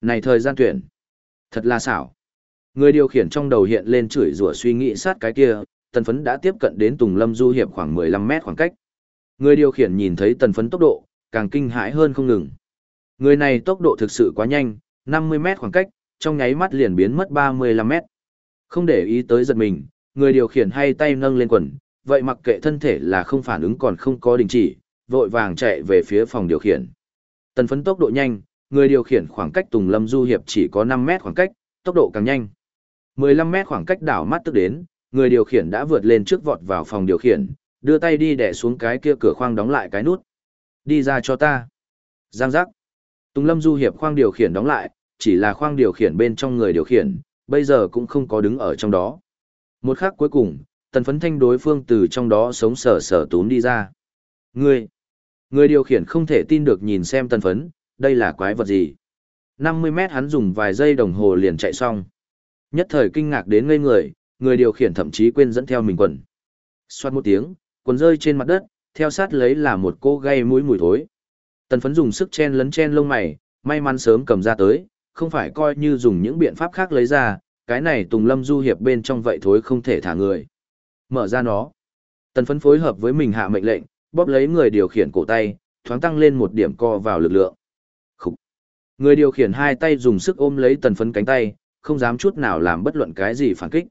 Này thời gian tuyển! Thật là xảo! Người điều khiển trong đầu hiện lên chửi rủa suy nghĩ sát cái kia, tần phấn đã tiếp cận đến Tùng Lâm Du Hiệp khoảng 15 mét khoảng cách. Người điều khiển nhìn thấy tần phấn tốc độ, càng kinh hãi hơn không ngừng. Người này tốc độ thực sự quá nhanh, 50 mét khoảng cách, trong nháy mắt liền biến mất 35 mét. Không để ý tới giật mình, người điều khiển hay tay nâng lên quần, vậy mặc kệ thân thể là không phản ứng còn không có đình chỉ, vội vàng chạy về phía phòng điều khiển. Tần phấn tốc độ nhanh, người điều khiển khoảng cách Tùng Lâm Du Hiệp chỉ có 5 mét khoảng cách, tốc độ càng nhanh. 15 mét khoảng cách đảo mắt tức đến, người điều khiển đã vượt lên trước vọt vào phòng điều khiển, đưa tay đi đè xuống cái kia cửa khoang đóng lại cái nút. Đi ra cho ta. Giang giác. Tùng Lâm Du Hiệp khoang điều khiển đóng lại, chỉ là khoang điều khiển bên trong người điều khiển, bây giờ cũng không có đứng ở trong đó. Một khắc cuối cùng, tần phấn thanh đối phương từ trong đó sống sờ sờ tún đi ra. Người, người điều khiển không thể tin được nhìn xem tần phấn, đây là quái vật gì. 50 mét hắn dùng vài giây đồng hồ liền chạy xong. Nhất thời kinh ngạc đến ngây người, người điều khiển thậm chí quên dẫn theo mình quần. Xoát một tiếng, quần rơi trên mặt đất, theo sát lấy là một cô gây mũi mùi thối. Tần phấn dùng sức chen lấn chen lông mày, may mắn sớm cầm ra tới, không phải coi như dùng những biện pháp khác lấy ra, cái này Tùng Lâm Du Hiệp bên trong vậy thối không thể thả người. Mở ra nó. Tần phấn phối hợp với mình hạ mệnh lệnh, bóp lấy người điều khiển cổ tay, thoáng tăng lên một điểm co vào lực lượng. Khúc. Người điều khiển hai tay dùng sức ôm lấy tần phấn cánh tay, không dám chút nào làm bất luận cái gì phản kích.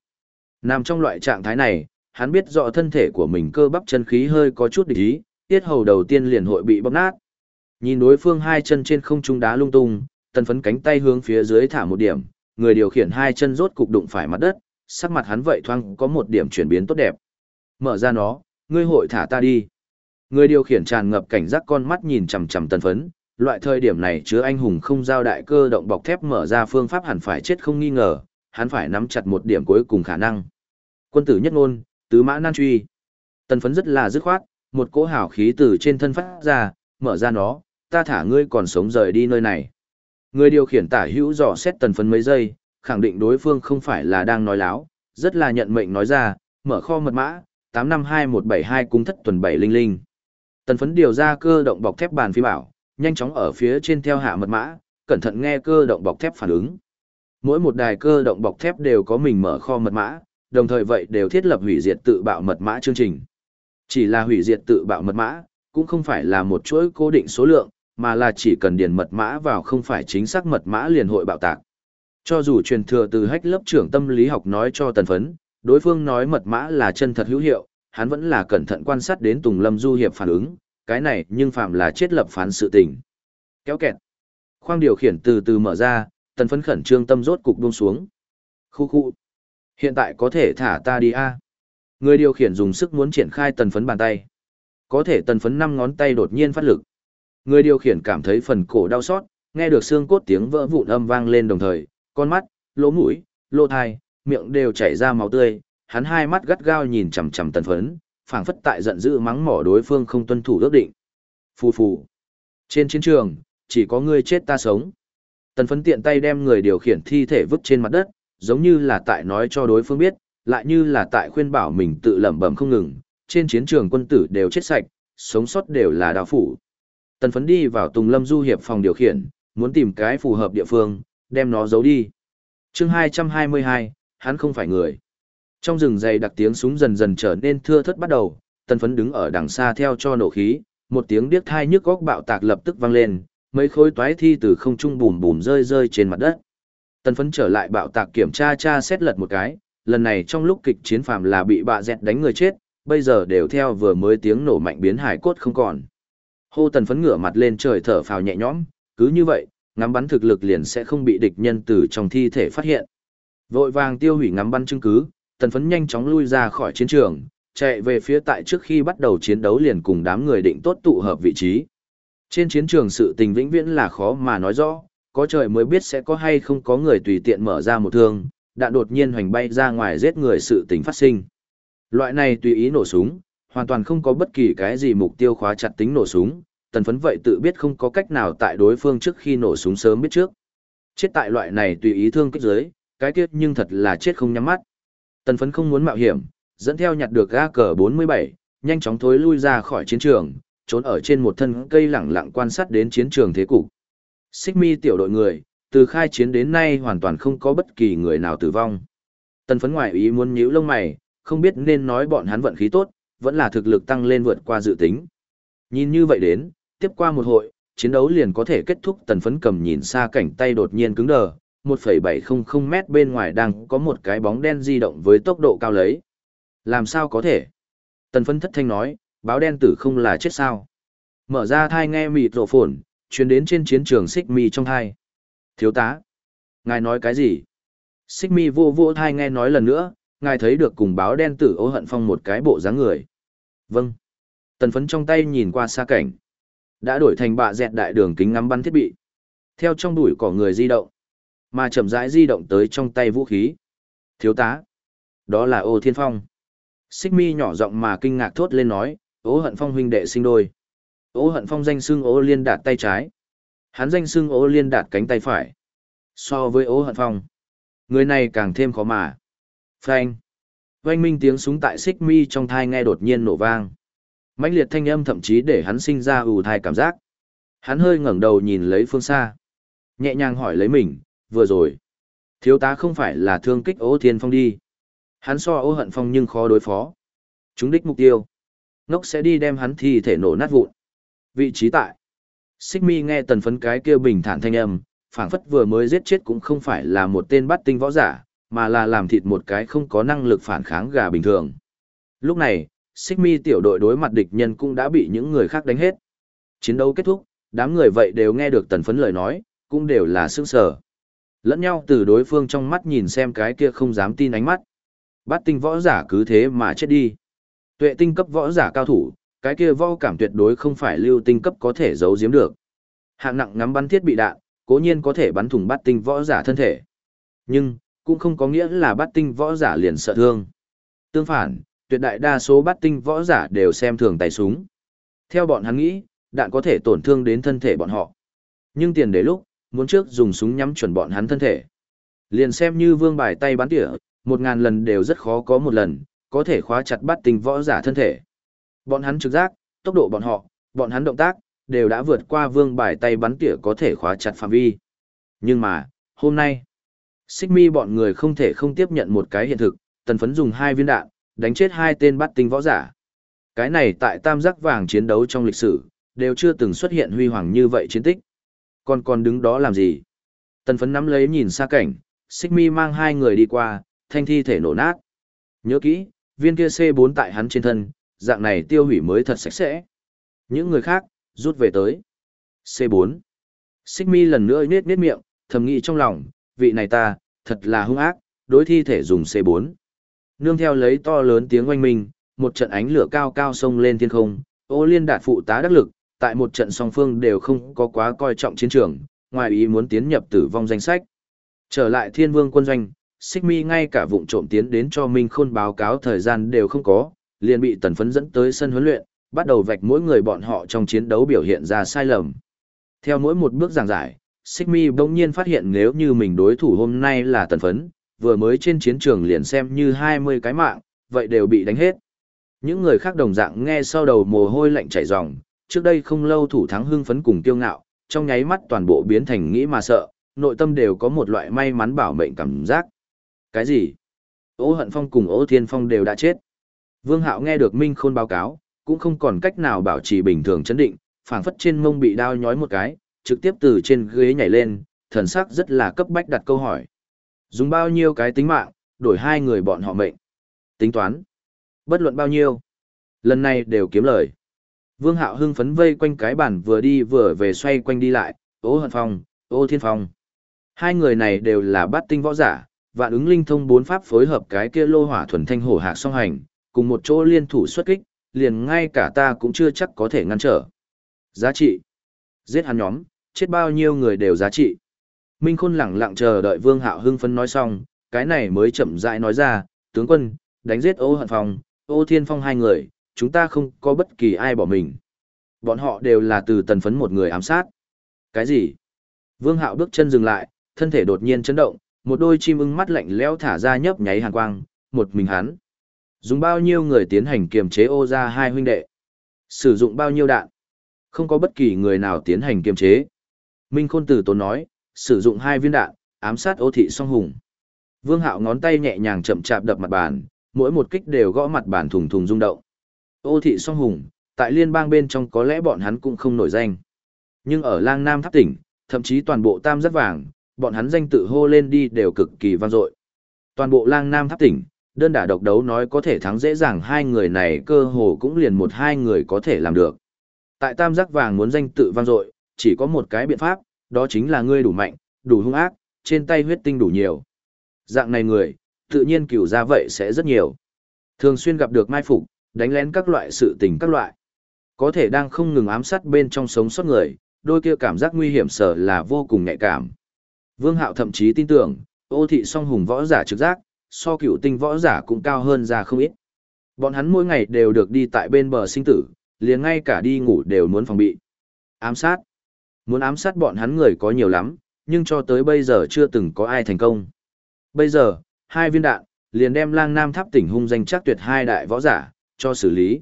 Nằm trong loại trạng thái này, hắn biết rõ thân thể của mình cơ bắp chân khí hơi có chút địch ý, tiết hầu đầu tiên liền hội bị bóp nát. Nhìn đối phương hai chân trên không trung đá lung tung, tần phấn cánh tay hướng phía dưới thả một điểm, người điều khiển hai chân rốt cục đụng phải mặt đất, sắc mặt hắn vậy thoang có một điểm chuyển biến tốt đẹp. Mở ra nó, ngươi hội thả ta đi. Người điều khiển tràn ngập cảnh giác con mắt nhìn chằm chằm tần phấn, loại thời điểm này chứa anh hùng không giao đại cơ động bọc thép mở ra phương pháp hẳn phải chết không nghi ngờ, hắn phải nắm chặt một điểm cuối cùng khả năng. Quân tử nhất ngôn, tứ mã nan truy. Tần phấn rất là dứt khoát, một cỗ hào khí từ trên thân phát ra, mở ra nó, ta thả ngươi còn sống rời đi nơi này. Người điều khiển tả hữu dò xét tần phấn mấy giây, khẳng định đối phương không phải là đang nói láo, rất là nhận mệnh nói ra, mở kho mật mã, 852172 cung thất tuần 7 linh linh. Tần phấn điều ra cơ động bọc thép bàn phi bảo, nhanh chóng ở phía trên theo hạ mật mã, cẩn thận nghe cơ động bọc thép phản ứng. Mỗi một đài cơ động bọc thép đều có mình mở kho mật mã, đồng thời vậy đều thiết lập hủy diệt tự bạo mật mã chương trình. Chỉ là hủy diệt tự bạo mật mã, cũng không phải là một chuỗi cố định số lượng, mà là chỉ cần điền mật mã vào không phải chính xác mật mã liền hội bạo tạc. Cho dù truyền thừa từ hách lớp trưởng tâm lý học nói cho tần phấn, đối phương nói mật mã là chân thật hữu hiệu, hắn vẫn là cẩn thận quan sát đến Tùng Lâm Du Hiệp phản ứng, cái này nhưng phạm là chết lập phán sự tình. Kéo kẹt. Khoang điều khiển từ từ mở ra, tần phấn khẩn trương tâm rốt cục buông xuống. Khu khu. Hiện tại có thể thả ta đi a Người điều khiển dùng sức muốn triển khai tần phấn bàn tay. Có thể tần phấn năm ngón tay đột nhiên phát lực. Người điều khiển cảm thấy phần cổ đau xót, nghe được xương cốt tiếng vỡ vụn âm vang lên đồng thời, con mắt, lỗ mũi, lỗ thai, miệng đều chảy ra máu tươi, hắn hai mắt gắt gao nhìn chằm chằm tần phấn, phảng phất tại giận dữ mắng mỏ đối phương không tuân thủ ước định. Phù phù. Trên chiến trường, chỉ có ngươi chết ta sống. Tần phấn tiện tay đem người điều khiển thi thể vứt trên mặt đất, giống như là tại nói cho đối phương biết, lại như là tại khuyên bảo mình tự lẩm bẩm không ngừng, trên chiến trường quân tử đều chết sạch, sống sót đều là đạo phủ. Tần phấn đi vào Tùng Lâm Du Hiệp phòng điều khiển, muốn tìm cái phù hợp địa phương, đem nó giấu đi. chương 222, hắn không phải người. Trong rừng dày đặc tiếng súng dần dần trở nên thưa thất bắt đầu, tần phấn đứng ở đằng xa theo cho nổ khí, một tiếng điếc thai nhức góc bạo tạc lập tức vang lên, mấy khối toái thi từ không trung bùm bùm rơi rơi trên mặt đất. Tần phấn trở lại bạo tạc kiểm tra tra xét lật một cái, lần này trong lúc kịch chiến phàm là bị bạ dẹt đánh người chết, bây giờ đều theo vừa mới tiếng nổ mạnh biến hải cốt không còn. Hô tần phấn ngửa mặt lên trời thở phào nhẹ nhõm, cứ như vậy, ngắm bắn thực lực liền sẽ không bị địch nhân từ trong thi thể phát hiện. Vội vàng tiêu hủy ngắm bắn chứng cứ, tần phấn nhanh chóng lui ra khỏi chiến trường, chạy về phía tại trước khi bắt đầu chiến đấu liền cùng đám người định tốt tụ hợp vị trí. Trên chiến trường sự tình vĩnh viễn là khó mà nói rõ, có trời mới biết sẽ có hay không có người tùy tiện mở ra một thương, đạn đột nhiên hoành bay ra ngoài giết người sự tình phát sinh. Loại này tùy ý nổ súng, hoàn toàn không có bất kỳ cái gì mục tiêu khóa chặt tính nổ súng, tần phấn vậy tự biết không có cách nào tại đối phương trước khi nổ súng sớm biết trước. Chết tại loại này tùy ý thương kích giới, cái kết nhưng thật là chết không nhắm mắt. Tần phấn không muốn mạo hiểm, dẫn theo nhặt được ga cờ 47, nhanh chóng thối lui ra khỏi chiến trường, trốn ở trên một thân cây lẳng lặng quan sát đến chiến trường thế cục. Xích mi tiểu đội người, từ khai chiến đến nay hoàn toàn không có bất kỳ người nào tử vong. Tần phấn ngoại ý muốn nhíu lông mày, không biết nên nói bọn hắn vận khí tốt, vẫn là thực lực tăng lên vượt qua dự tính. Nhìn như vậy đến, tiếp qua một hội, chiến đấu liền có thể kết thúc tần phấn cầm nhìn xa cảnh tay đột nhiên cứng đờ, 1,700 mét bên ngoài đang có một cái bóng đen di động với tốc độ cao lấy. Làm sao có thể? Tần phấn thất thanh nói, báo đen tử không là chết sao. Mở ra thai nghe mịt rộ phồn, chuyến đến trên chiến trường xích mi trong thai. Thiếu tá. Ngài nói cái gì? Xích mi vô vô thai nghe nói lần nữa, ngài thấy được cùng báo đen tử ô hận phong một cái bộ dáng người. Vâng. Tần phấn trong tay nhìn qua xa cảnh. Đã đổi thành bạ dẹt đại đường kính ngắm bắn thiết bị. Theo trong đuổi cỏ người di động. Mà chậm rãi di động tới trong tay vũ khí. Thiếu tá. Đó là ô thiên phong. Xích mi nhỏ giọng mà kinh ngạc thốt lên nói, ố hận phong huynh đệ sinh đôi. ố hận phong danh xưng ố liên đạt tay trái. Hắn danh xưng ố liên đạt cánh tay phải. So với ố hận phong. Người này càng thêm khó mà. Phanh. Oanh minh tiếng súng tại xích mi trong thai nghe đột nhiên nổ vang mãnh liệt thanh âm thậm chí để hắn sinh ra ù thai cảm giác. Hắn hơi ngẩng đầu nhìn lấy phương xa. Nhẹ nhàng hỏi lấy mình, vừa rồi. Thiếu tá không phải là thương kích ố thiên phong đi. Hắn so ô hận phong nhưng khó đối phó. Chúng đích mục tiêu. Ngốc sẽ đi đem hắn thi thể nổ nát vụn. Vị trí tại. Xích mi nghe tần phấn cái kia bình thản thanh âm, phảng phất vừa mới giết chết cũng không phải là một tên bắt tinh võ giả, mà là làm thịt một cái không có năng lực phản kháng gà bình thường. Lúc này, xích mi tiểu đội đối mặt địch nhân cũng đã bị những người khác đánh hết. Chiến đấu kết thúc, đám người vậy đều nghe được tần phấn lời nói, cũng đều là sững sở. Lẫn nhau từ đối phương trong mắt nhìn xem cái kia không dám tin ánh mắt. Bắt tinh võ giả cứ thế mà chết đi. Tuệ tinh cấp võ giả cao thủ, cái kia võ cảm tuyệt đối không phải lưu tinh cấp có thể giấu giếm được. Hạng nặng ngắm bắn thiết bị đạn, cố nhiên có thể bắn thủng bắt tinh võ giả thân thể. Nhưng, cũng không có nghĩa là bắt tinh võ giả liền sợ thương. Tương phản, tuyệt đại đa số bắt tinh võ giả đều xem thường tay súng. Theo bọn hắn nghĩ, đạn có thể tổn thương đến thân thể bọn họ. Nhưng tiền để lúc, muốn trước dùng súng nhắm chuẩn bọn hắn thân thể. Liền xem như vương bài tay bắn tỉa, một ngàn lần đều rất khó có một lần, có thể khóa chặt bắt tinh võ giả thân thể. Bọn hắn trực giác, tốc độ bọn họ, bọn hắn động tác, đều đã vượt qua vương bài tay bắn tỉa có thể khóa chặt phạm vi. Nhưng mà, hôm nay, Xích mi bọn người không thể không tiếp nhận một cái hiện thực, tần phấn dùng hai viên đạn, đánh chết hai tên bắt tinh võ giả. Cái này tại tam giác vàng chiến đấu trong lịch sử, đều chưa từng xuất hiện huy hoàng như vậy chiến tích. Còn còn đứng đó làm gì? Tần phấn nắm lấy nhìn xa cảnh, xích mi mang hai người đi qua, thanh thi thể nổ nát. Nhớ kỹ, viên kia C4 tại hắn trên thân, dạng này tiêu hủy mới thật sạch sẽ. Những người khác, rút về tới. C4. Xích mi lần nữa nết nết miệng, thầm nghĩ trong lòng, vị này ta, thật là hung ác, đối thi thể dùng C4. Nương theo lấy to lớn tiếng oanh minh, một trận ánh lửa cao cao sông lên thiên không, ô liên đạt phụ tá đắc lực, tại một trận song phương đều không có quá coi trọng chiến trường, ngoài ý muốn tiến nhập tử vong danh sách. Trở lại thiên vương quân doanh, xích mi ngay cả vụng trộm tiến đến cho Minh Khôn báo cáo thời gian đều không có, liền bị tần phấn dẫn tới sân huấn luyện, bắt đầu vạch mỗi người bọn họ trong chiến đấu biểu hiện ra sai lầm. Theo mỗi một bước giảng giải, Xích mi bỗng nhiên phát hiện nếu như mình đối thủ hôm nay là tần phấn, vừa mới trên chiến trường liền xem như 20 cái mạng, vậy đều bị đánh hết. Những người khác đồng dạng nghe sau đầu mồ hôi lạnh chảy ròng, trước đây không lâu thủ thắng hưng phấn cùng kiêu ngạo, trong nháy mắt toàn bộ biến thành nghĩ mà sợ, nội tâm đều có một loại may mắn bảo mệnh cảm giác. Cái gì? Ô Hận Phong cùng Ô Thiên Phong đều đã chết. Vương Hạo nghe được Minh Khôn báo cáo, cũng không còn cách nào bảo trì bình thường chấn định, phảng phất trên mông bị đao nhói một cái, trực tiếp từ trên ghế nhảy lên, thần sắc rất là cấp bách đặt câu hỏi. Dùng bao nhiêu cái tính mạng, đổi hai người bọn họ mệnh. Tính toán. Bất luận bao nhiêu. Lần này đều kiếm lời. Vương Hạo hưng phấn vây quanh cái bản vừa đi vừa về xoay quanh đi lại, ô hận phong, ô thiên phong. Hai người này đều là bát tinh võ giả, và ứng linh thông bốn pháp phối hợp cái kia lô hỏa thuần thanh hổ hạc song hành, cùng một chỗ liên thủ xuất kích, liền ngay cả ta cũng chưa chắc có thể ngăn trở. Giá trị. Giết hắn nhóm, chết bao nhiêu người đều giá trị. Minh Khôn lẳng lặng chờ đợi Vương Hạo hưng phấn nói xong, cái này mới chậm rãi nói ra, tướng quân, đánh giết ô hận phong, ô thiên phong hai người, chúng ta không có bất kỳ ai bỏ mình. Bọn họ đều là từ tần phấn một người ám sát. Cái gì? Vương Hạo bước chân dừng lại, thân thể đột nhiên chấn động, một đôi chim ưng mắt lạnh lẽo thả ra nhấp nháy hàn quang, một mình hắn. Dùng bao nhiêu người tiến hành kiềm chế ô ra hai huynh đệ? Sử dụng bao nhiêu đạn? Không có bất kỳ người nào tiến hành kiềm chế. Minh Khôn Tử Tốn nói, sử dụng hai viên đạn, ám sát ô thị song hùng. Vương Hạo ngón tay nhẹ nhàng chậm chạp đập mặt bàn, mỗi một kích đều gõ mặt bàn thùng thùng rung động. Ô thị song hùng, tại liên bang bên trong có lẽ bọn hắn cũng không nổi danh. Nhưng ở lang nam tháp tỉnh, thậm chí toàn bộ tam giác vàng, bọn hắn danh tự hô lên đi đều cực kỳ vang dội. Toàn bộ lang nam tháp tỉnh, đơn đả độc đấu nói có thể thắng dễ dàng hai người này cơ hồ cũng liền một hai người có thể làm được. Tại tam giác vàng muốn danh tự vang dội, chỉ có một cái biện pháp, đó chính là ngươi đủ mạnh, đủ hung ác, trên tay huyết tinh đủ nhiều. Dạng này người, Tự nhiên cửu ra vậy sẽ rất nhiều. Thường xuyên gặp được mai phục, đánh lén các loại sự tình các loại. Có thể đang không ngừng ám sát bên trong sống sót người, đôi kia cảm giác nguy hiểm sở là vô cùng nhạy cảm. Vương Hạo thậm chí tin tưởng, ô thị song hùng võ giả trực giác, so cựu tinh võ giả cũng cao hơn ra không ít. Bọn hắn mỗi ngày đều được đi tại bên bờ sinh tử, liền ngay cả đi ngủ đều muốn phòng bị. Ám sát. Muốn ám sát bọn hắn người có nhiều lắm, nhưng cho tới bây giờ chưa từng có ai thành công. Bây giờ, hai viên đạn, liền đem lang nam tháp tỉnh hung danh chắc tuyệt hai đại võ giả, cho xử lý.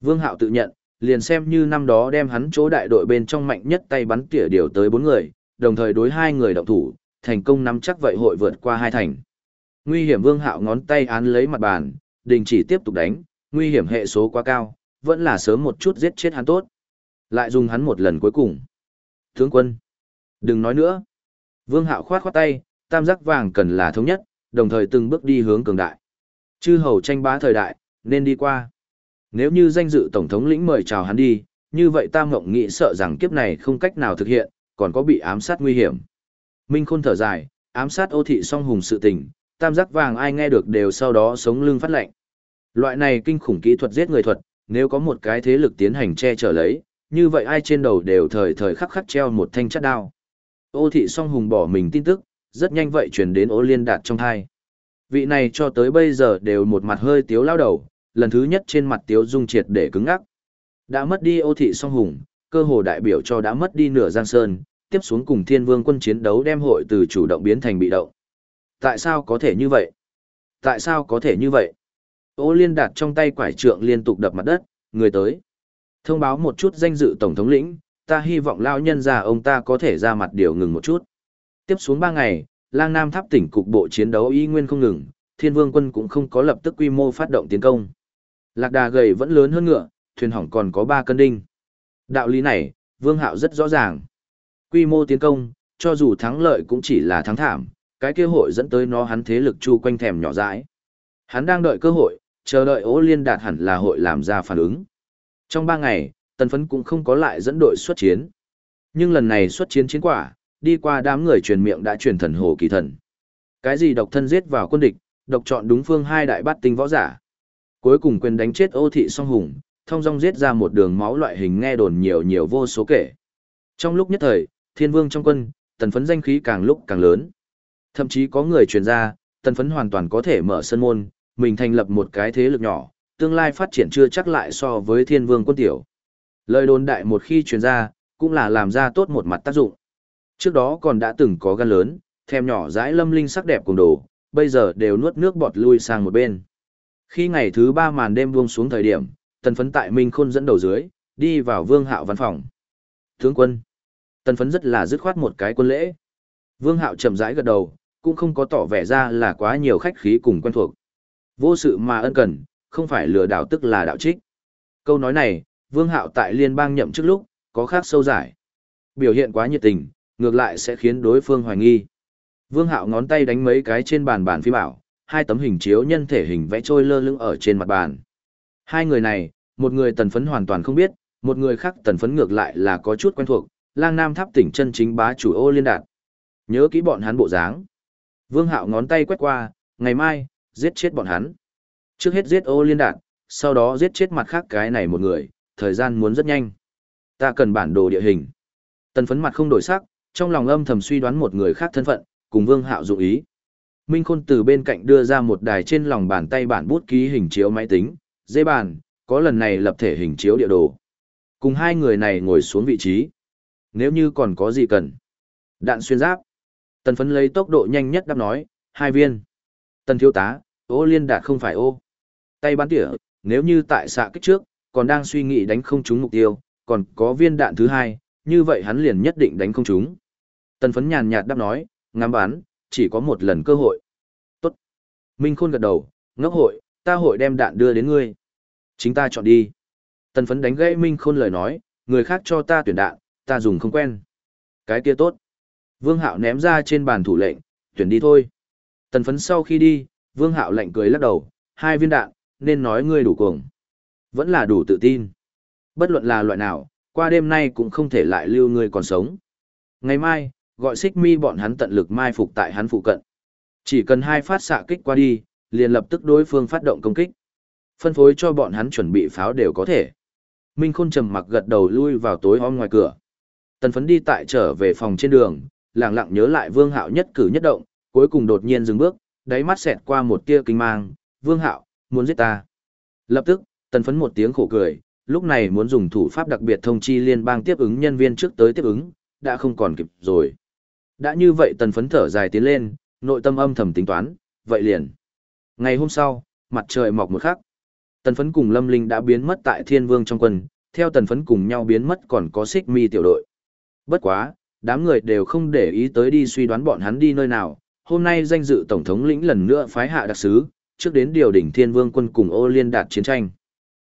Vương Hạo tự nhận, liền xem như năm đó đem hắn chỗ đại đội bên trong mạnh nhất tay bắn tỉa điều tới bốn người, đồng thời đối hai người động thủ, thành công nắm chắc vậy hội vượt qua hai thành. Nguy hiểm Vương Hạo ngón tay án lấy mặt bàn, đình chỉ tiếp tục đánh, nguy hiểm hệ số quá cao, vẫn là sớm một chút giết chết hắn tốt. Lại dùng hắn một lần cuối cùng. Tướng quân, đừng nói nữa. Vương Hạo khoát khoát tay, tam giác vàng cần là thống nhất, đồng thời từng bước đi hướng cường đại. Chư hầu tranh bá thời đại, nên đi qua. Nếu như danh dự tổng thống lĩnh mời chào hắn đi, như vậy Tam Ngộng nghĩ sợ rằng kiếp này không cách nào thực hiện, còn có bị ám sát nguy hiểm. Minh Khôn thở dài, ám sát ô thị song hùng sự tình, tam giác vàng ai nghe được đều sau đó sống lưng phát lệnh. Loại này kinh khủng kỹ thuật giết người thuật, nếu có một cái thế lực tiến hành che chở lấy, như vậy ai trên đầu đều thời thời khắc khắc treo một thanh chất đao. Ô thị song hùng bỏ mình tin tức, rất nhanh vậy truyền đến ô liên đạt trong thai. Vị này cho tới bây giờ đều một mặt hơi tiếu lao đầu, lần thứ nhất trên mặt tiếu dung triệt để cứng ngắc. Đã mất đi ô thị song hùng, cơ hồ đại biểu cho đã mất đi nửa giang sơn, tiếp xuống cùng thiên vương quân chiến đấu đem hội từ chủ động biến thành bị động. Tại sao có thể như vậy? Tại sao có thể như vậy? Ô liên đạt trong tay quải trượng liên tục đập mặt đất, người tới. Thông báo một chút danh dự tổng thống lĩnh, ta hy vọng lao nhân già ông ta có thể ra mặt điều ngừng một chút. Tiếp xuống ba ngày, lang nam tháp tỉnh cục bộ chiến đấu y nguyên không ngừng, thiên vương quân cũng không có lập tức quy mô phát động tiến công. Lạc đà gầy vẫn lớn hơn ngựa, thuyền hỏng còn có ba cân đinh. Đạo lý này, vương hạo rất rõ ràng. Quy mô tiến công, cho dù thắng lợi cũng chỉ là thắng thảm, cái kia hội dẫn tới nó hắn thế lực chu quanh thèm nhỏ dãi. Hắn đang đợi cơ hội, chờ đợi ố liên đạt hẳn là hội làm ra phản ứng. Trong ba ngày, tần phấn cũng không có lại dẫn đội xuất chiến. Nhưng lần này xuất chiến chiến quả, đi qua đám người truyền miệng đã truyền thần hồ kỳ thần. Cái gì độc thân giết vào quân địch, độc chọn đúng phương hai đại bát tinh võ giả. Cuối cùng quyền đánh chết ô thị song hùng, thông dong giết ra một đường máu loại hình nghe đồn nhiều nhiều vô số kể. Trong lúc nhất thời, thiên vương trong quân, tần phấn danh khí càng lúc càng lớn. Thậm chí có người truyền ra, tần phấn hoàn toàn có thể mở sân môn, mình thành lập một cái thế lực nhỏ, tương lai phát triển chưa chắc lại so với thiên vương quân tiểu. Lời đồn đại một khi truyền ra, cũng là làm ra tốt một mặt tác dụng. Trước đó còn đã từng có gan lớn, thèm nhỏ dãi lâm linh sắc đẹp cùng đồ, bây giờ đều nuốt nước bọt lui sang một bên. Khi ngày thứ ba màn đêm buông xuống thời điểm, tần phấn tại Minh Khôn dẫn đầu dưới, đi vào vương hạo văn phòng. Tướng quân. Tần phấn rất là dứt khoát một cái quân lễ. Vương hạo chậm rãi gật đầu, cũng không có tỏ vẻ ra là quá nhiều khách khí cùng quen thuộc. Vô sự mà ân cần, không phải lừa đảo tức là đạo trích. Câu nói này, vương hạo tại liên bang nhậm chức lúc, có khác sâu giải. Biểu hiện quá nhiệt tình, ngược lại sẽ khiến đối phương hoài nghi. Vương hạo ngón tay đánh mấy cái trên bàn bàn phi bảo, hai tấm hình chiếu nhân thể hình vẽ trôi lơ lửng ở trên mặt bàn. Hai người này, một người tần phấn hoàn toàn không biết, một người khác tần phấn ngược lại là có chút quen thuộc, lang nam tháp tỉnh chân chính bá chủ ô liên đạt. Nhớ kỹ bọn hắn bộ dáng. Vương hạo ngón tay quét qua, ngày mai, giết chết bọn hắn. Trước hết giết ô liên đạt, sau đó giết chết mặt khác cái này một người, thời gian muốn rất nhanh. Ta cần bản đồ địa hình. Tần phấn mặt không đổi sắc, trong lòng âm thầm suy đoán một người khác thân phận, cùng Vương Hạo dụ ý. Minh Khôn từ bên cạnh đưa ra một đài trên lòng bàn tay bản bút ký hình chiếu máy tính, dây bàn, có lần này lập thể hình chiếu địa đồ. Cùng hai người này ngồi xuống vị trí. Nếu như còn có gì cần. Đạn xuyên giáp. Tần phấn lấy tốc độ nhanh nhất đáp nói, hai viên. Tần thiếu tá, ô liên đạt không phải ô. Tay bắn tỉa, nếu như tại xạ kích trước, còn đang suy nghĩ đánh không trúng mục tiêu, còn có viên đạn thứ hai, như vậy hắn liền nhất định đánh không trúng. Tần phấn nhàn nhạt đáp nói, ngắm bắn, chỉ có một lần cơ hội. Tốt. Minh Khôn gật đầu, ngốc hội, ta hội đem đạn đưa đến ngươi. Chính ta chọn đi. Tần phấn đánh gãy Minh Khôn lời nói, người khác cho ta tuyển đạn, ta dùng không quen. Cái kia tốt. Vương Hạo ném ra trên bàn thủ lệnh, tuyển đi thôi. Tần phấn sau khi đi, Vương Hạo lạnh cười lắc đầu, hai viên đạn, nên nói ngươi đủ cuồng. Vẫn là đủ tự tin. Bất luận là loại nào, qua đêm nay cũng không thể lại lưu ngươi còn sống. Ngày mai, gọi xích mi bọn hắn tận lực mai phục tại hắn phụ cận. Chỉ cần hai phát xạ kích qua đi, liền lập tức đối phương phát động công kích. Phân phối cho bọn hắn chuẩn bị pháo đều có thể. Minh Khôn trầm mặc gật đầu lui vào tối om ngoài cửa. Tần phấn đi tại trở về phòng trên đường, lặng lặng nhớ lại Vương Hạo nhất cử nhất động, cuối cùng đột nhiên dừng bước, đáy mắt xẹt qua một tia kinh mang, "Vương Hạo, muốn giết ta?" Lập tức, Tần phấn một tiếng khổ cười, lúc này muốn dùng thủ pháp đặc biệt thông chi liên bang tiếp ứng nhân viên trước tới tiếp ứng, đã không còn kịp rồi. Đã như vậy Tần phấn thở dài tiến lên, nội tâm âm thầm tính toán, vậy liền. Ngày hôm sau, mặt trời mọc một khắc. Tần phấn cùng Lâm Linh đã biến mất tại Thiên Vương trong quân, theo tần phấn cùng nhau biến mất còn có xích mi tiểu đội. Bất quá, đám người đều không để ý tới đi suy đoán bọn hắn đi nơi nào. Hôm nay danh dự Tổng thống lĩnh lần nữa phái hạ đặc sứ, trước đến điều đỉnh Thiên Vương quân cùng ô liên đạt chiến tranh.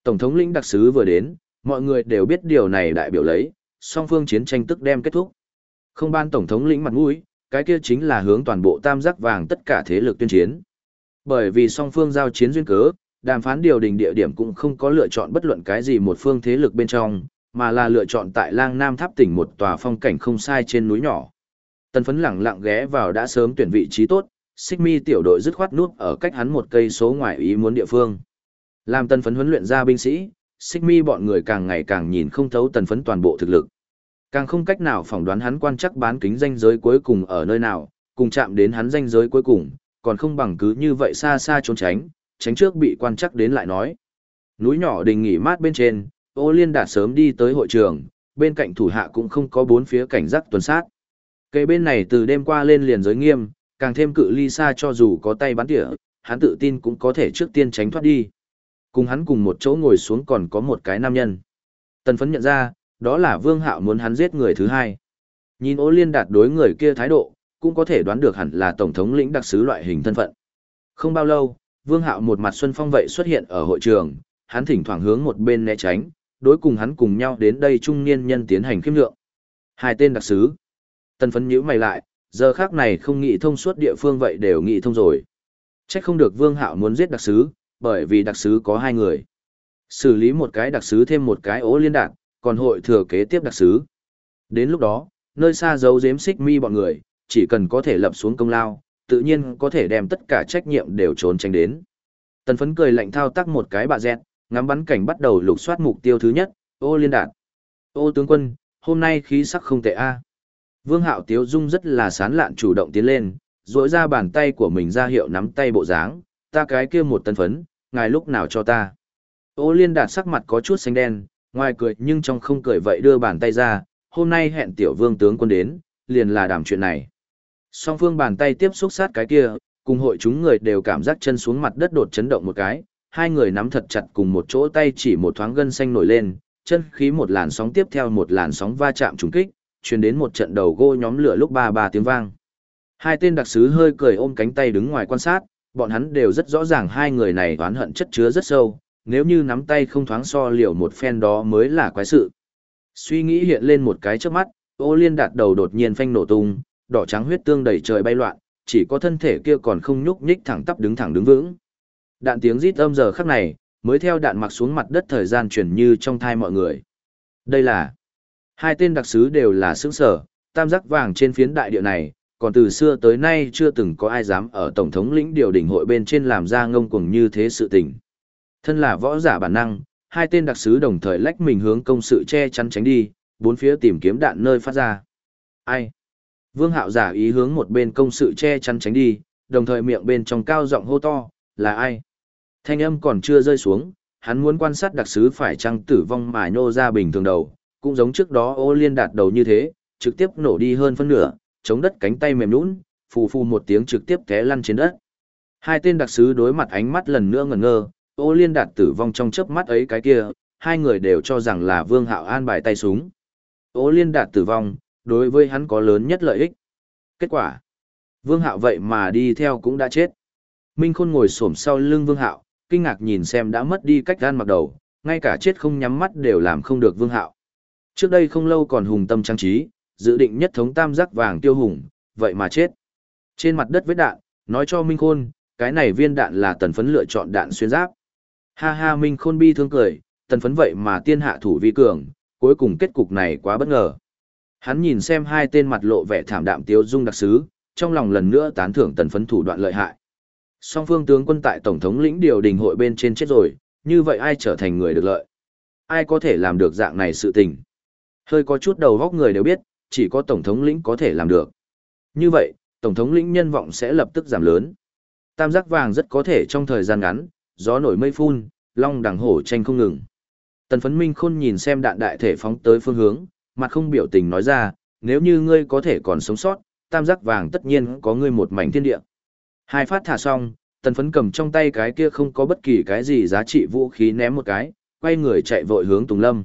Tổng thống lĩnh đặc sứ vừa đến, mọi người đều biết điều này đại biểu lấy, song phương chiến tranh tức đem kết thúc. Không ban Tổng thống lĩnh mặt mũi, cái kia chính là hướng toàn bộ tam giác vàng tất cả thế lực tuyên chiến. Bởi vì song phương giao chiến duyên cớ, đàm phán điều đình địa điểm cũng không có lựa chọn bất luận cái gì một phương thế lực bên trong, mà là lựa chọn tại lang nam tháp tỉnh một tòa phong cảnh không sai trên núi nhỏ. Tần phấn lẳng lặng ghé vào đã sớm tuyển vị trí tốt, xích mi tiểu đội dứt khoát nuốt ở cách hắn một cây số ngoài ý muốn địa phương. Làm tần phấn huấn luyện ra binh sĩ, xích mi bọn người càng ngày càng nhìn không thấu tần phấn toàn bộ thực lực. Càng không cách nào phỏng đoán hắn quan chắc bán kính danh giới cuối cùng ở nơi nào, cùng chạm đến hắn danh giới cuối cùng, còn không bằng cứ như vậy xa xa trốn tránh, tránh trước bị quan chắc đến lại nói. Núi nhỏ đình nghỉ mát bên trên, ô liên đạt sớm đi tới hội trường, bên cạnh thủ hạ cũng không có bốn phía cảnh giác tuần sát. Cây bên này từ đêm qua lên liền giới nghiêm, càng thêm cự ly xa cho dù có tay bắn tỉa, hắn tự tin cũng có thể trước tiên tránh thoát đi. Cùng hắn cùng một chỗ ngồi xuống còn có một cái nam nhân. Tần phấn nhận ra, đó là Vương Hạo muốn hắn giết người thứ hai. Nhìn ô liên đạt đối người kia thái độ, cũng có thể đoán được hẳn là Tổng thống lĩnh đặc sứ loại hình thân phận. Không bao lâu, Vương Hạo một mặt xuân phong vậy xuất hiện ở hội trường, hắn thỉnh thoảng hướng một bên né tránh, đối cùng hắn cùng nhau đến đây trung niên nhân tiến hành khiêm lượng. Hai tên đặc sứ. Tần phấn nhíu mày lại, giờ khác này không nghĩ thông suốt địa phương vậy đều nghĩ thông rồi. chắc không được Vương Hạo muốn giết đặc sứ, bởi vì đặc sứ có hai người. Xử lý một cái đặc sứ thêm một cái ố liên đạn, còn hội thừa kế tiếp đặc sứ. Đến lúc đó, nơi xa giấu giếm xích mi bọn người, chỉ cần có thể lập xuống công lao, tự nhiên có thể đem tất cả trách nhiệm đều trốn tránh đến. Tần phấn cười lạnh thao tác một cái bạ dẹt, ngắm bắn cảnh bắt đầu lục soát mục tiêu thứ nhất, ô liên đạn. Ô tướng quân, hôm nay khí sắc không tệ a. Vương hạo tiếu dung rất là sán lạn chủ động tiến lên, rỗi ra bàn tay của mình ra hiệu nắm tay bộ dáng, ta cái kia một tân phấn, ngài lúc nào cho ta. Ô liên đạt sắc mặt có chút xanh đen, ngoài cười nhưng trong không cười vậy đưa bàn tay ra, hôm nay hẹn tiểu vương tướng quân đến, liền là đàm chuyện này. Song phương bàn tay tiếp xúc sát cái kia, cùng hội chúng người đều cảm giác chân xuống mặt đất đột chấn động một cái, hai người nắm thật chặt cùng một chỗ tay chỉ một thoáng gân xanh nổi lên, chân khí một làn sóng tiếp theo một làn sóng va chạm trùng kích, truyền đến một trận đầu gô nhóm lửa lúc ba ba tiếng vang. Hai tên đặc sứ hơi cười ôm cánh tay đứng ngoài quan sát, bọn hắn đều rất rõ ràng hai người này oán hận chất chứa rất sâu, nếu như nắm tay không thoáng so liệu một phen đó mới là quái sự. Suy nghĩ hiện lên một cái trước mắt, ô liên đạt đầu đột nhiên phanh nổ tung, đỏ trắng huyết tương đầy trời bay loạn, chỉ có thân thể kia còn không nhúc nhích thẳng tắp đứng thẳng đứng vững. Đạn tiếng rít âm giờ khắc này, mới theo đạn mặc xuống mặt đất thời gian chuyển như trong thai mọi người. Đây là hai tên đặc sứ đều là xương sở, tam giác vàng trên phiến đại địa này, còn từ xưa tới nay chưa từng có ai dám ở tổng thống lĩnh điều đỉnh hội bên trên làm ra ngông cuồng như thế sự tình. Thân là võ giả bản năng, hai tên đặc sứ đồng thời lách mình hướng công sự che chắn tránh đi, bốn phía tìm kiếm đạn nơi phát ra. Ai? Vương Hạo giả ý hướng một bên công sự che chắn tránh đi, đồng thời miệng bên trong cao giọng hô to, là ai? Thanh âm còn chưa rơi xuống, hắn muốn quan sát đặc sứ phải chăng tử vong mà nhô ra bình thường đầu, cũng giống trước đó ô liên đạt đầu như thế, trực tiếp nổ đi hơn phân nửa, chống đất cánh tay mềm nhũn, phù phù một tiếng trực tiếp té lăn trên đất. Hai tên đặc sứ đối mặt ánh mắt lần nữa ngẩn ngơ, ô liên đạt tử vong trong chớp mắt ấy cái kia, hai người đều cho rằng là Vương Hạo an bài tay súng. Ô liên đạt tử vong, đối với hắn có lớn nhất lợi ích. Kết quả, Vương Hạo vậy mà đi theo cũng đã chết. Minh Khôn ngồi xổm sau lưng Vương Hạo, kinh ngạc nhìn xem đã mất đi cách gan mặc đầu, ngay cả chết không nhắm mắt đều làm không được Vương Hạo. Trước đây không lâu còn hùng tâm trang trí, dự định nhất thống tam giác vàng tiêu hùng, vậy mà chết. Trên mặt đất vết đạn, nói cho Minh Khôn, cái này viên đạn là tần phấn lựa chọn đạn xuyên giáp. Ha ha Minh Khôn bi thương cười, tần phấn vậy mà tiên hạ thủ vi cường, cuối cùng kết cục này quá bất ngờ. Hắn nhìn xem hai tên mặt lộ vẻ thảm đạm tiêu dung đặc sứ, trong lòng lần nữa tán thưởng tần phấn thủ đoạn lợi hại. Song phương tướng quân tại Tổng thống lĩnh điều đình hội bên trên chết rồi, như vậy ai trở thành người được lợi? Ai có thể làm được dạng này sự tình? Hơi có chút đầu góc người đều biết, chỉ có Tổng thống lĩnh có thể làm được. Như vậy, Tổng thống lĩnh nhân vọng sẽ lập tức giảm lớn. Tam giác vàng rất có thể trong thời gian ngắn, gió nổi mây phun, long đằng hổ tranh không ngừng. Tần phấn minh khôn nhìn xem đạn đại thể phóng tới phương hướng, mặt không biểu tình nói ra, nếu như ngươi có thể còn sống sót, tam giác vàng tất nhiên có ngươi một mảnh thiên địa. Hai phát thả xong, tần phấn cầm trong tay cái kia không có bất kỳ cái gì giá trị vũ khí ném một cái, quay người chạy vội hướng Tùng Lâm.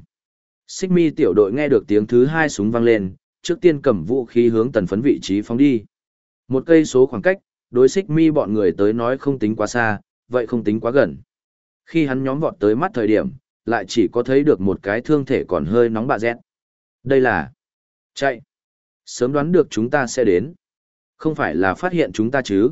Xích mi tiểu đội nghe được tiếng thứ hai súng vang lên, trước tiên cầm vũ khí hướng tần phấn vị trí phóng đi. Một cây số khoảng cách, đối xích mi bọn người tới nói không tính quá xa, vậy không tính quá gần. Khi hắn nhóm vọt tới mắt thời điểm, lại chỉ có thấy được một cái thương thể còn hơi nóng bạ rét. Đây là... Chạy! Sớm đoán được chúng ta sẽ đến. Không phải là phát hiện chúng ta chứ.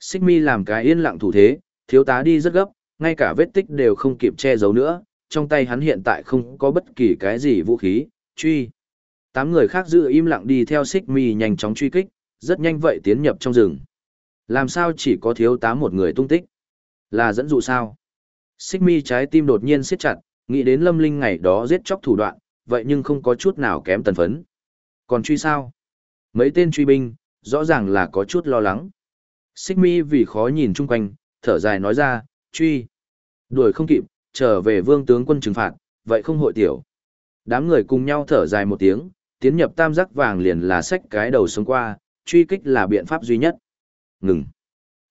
Xích mi làm cái yên lặng thủ thế, thiếu tá đi rất gấp, ngay cả vết tích đều không kịp che giấu nữa, trong tay hắn hiện tại không có bất kỳ cái gì vũ khí, truy. Tám người khác giữ im lặng đi theo xích mi nhanh chóng truy kích, rất nhanh vậy tiến nhập trong rừng. Làm sao chỉ có thiếu tá một người tung tích? Là dẫn dụ sao? Xích mi trái tim đột nhiên siết chặt, nghĩ đến lâm linh ngày đó giết chóc thủ đoạn, vậy nhưng không có chút nào kém tần phấn. Còn truy sao? Mấy tên truy binh, rõ ràng là có chút lo lắng. Xích mi vì khó nhìn chung quanh, thở dài nói ra, truy. Đuổi không kịp, trở về vương tướng quân trừng phạt, vậy không hội tiểu. Đám người cùng nhau thở dài một tiếng, tiến nhập tam giác vàng liền là sách cái đầu xuống qua, truy kích là biện pháp duy nhất. Ngừng.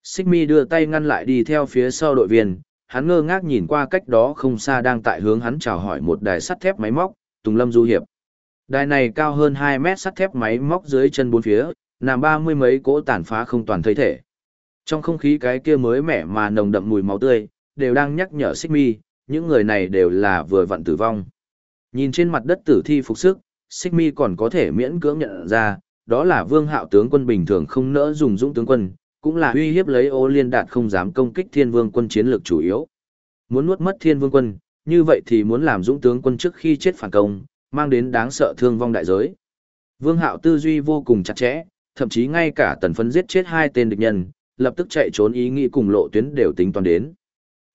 Xích mi đưa tay ngăn lại đi theo phía sau đội viên, hắn ngơ ngác nhìn qua cách đó không xa đang tại hướng hắn chào hỏi một đài sắt thép máy móc, Tùng Lâm Du Hiệp. Đài này cao hơn 2 mét sắt thép máy móc dưới chân bốn phía, nằm ba mươi mấy cỗ tàn phá không toàn thấy thể. Trong không khí cái kia mới mẻ mà nồng đậm mùi máu tươi, đều đang nhắc nhở Xích Mi, những người này đều là vừa vặn tử vong. Nhìn trên mặt đất tử thi phục sức, Xích Mi còn có thể miễn cưỡng nhận ra, đó là Vương Hạo tướng quân bình thường không nỡ dùng dũng tướng quân, cũng là uy hiếp lấy Ô Liên Đạt không dám công kích Thiên Vương quân chiến lược chủ yếu. Muốn nuốt mất Thiên Vương quân, như vậy thì muốn làm dũng tướng quân trước khi chết phản công, mang đến đáng sợ thương vong đại giới. Vương Hạo tư duy vô cùng chặt chẽ, thậm chí ngay cả tần phấn giết chết hai tên địch nhân, lập tức chạy trốn ý nghĩ cùng lộ tuyến đều tính toán đến.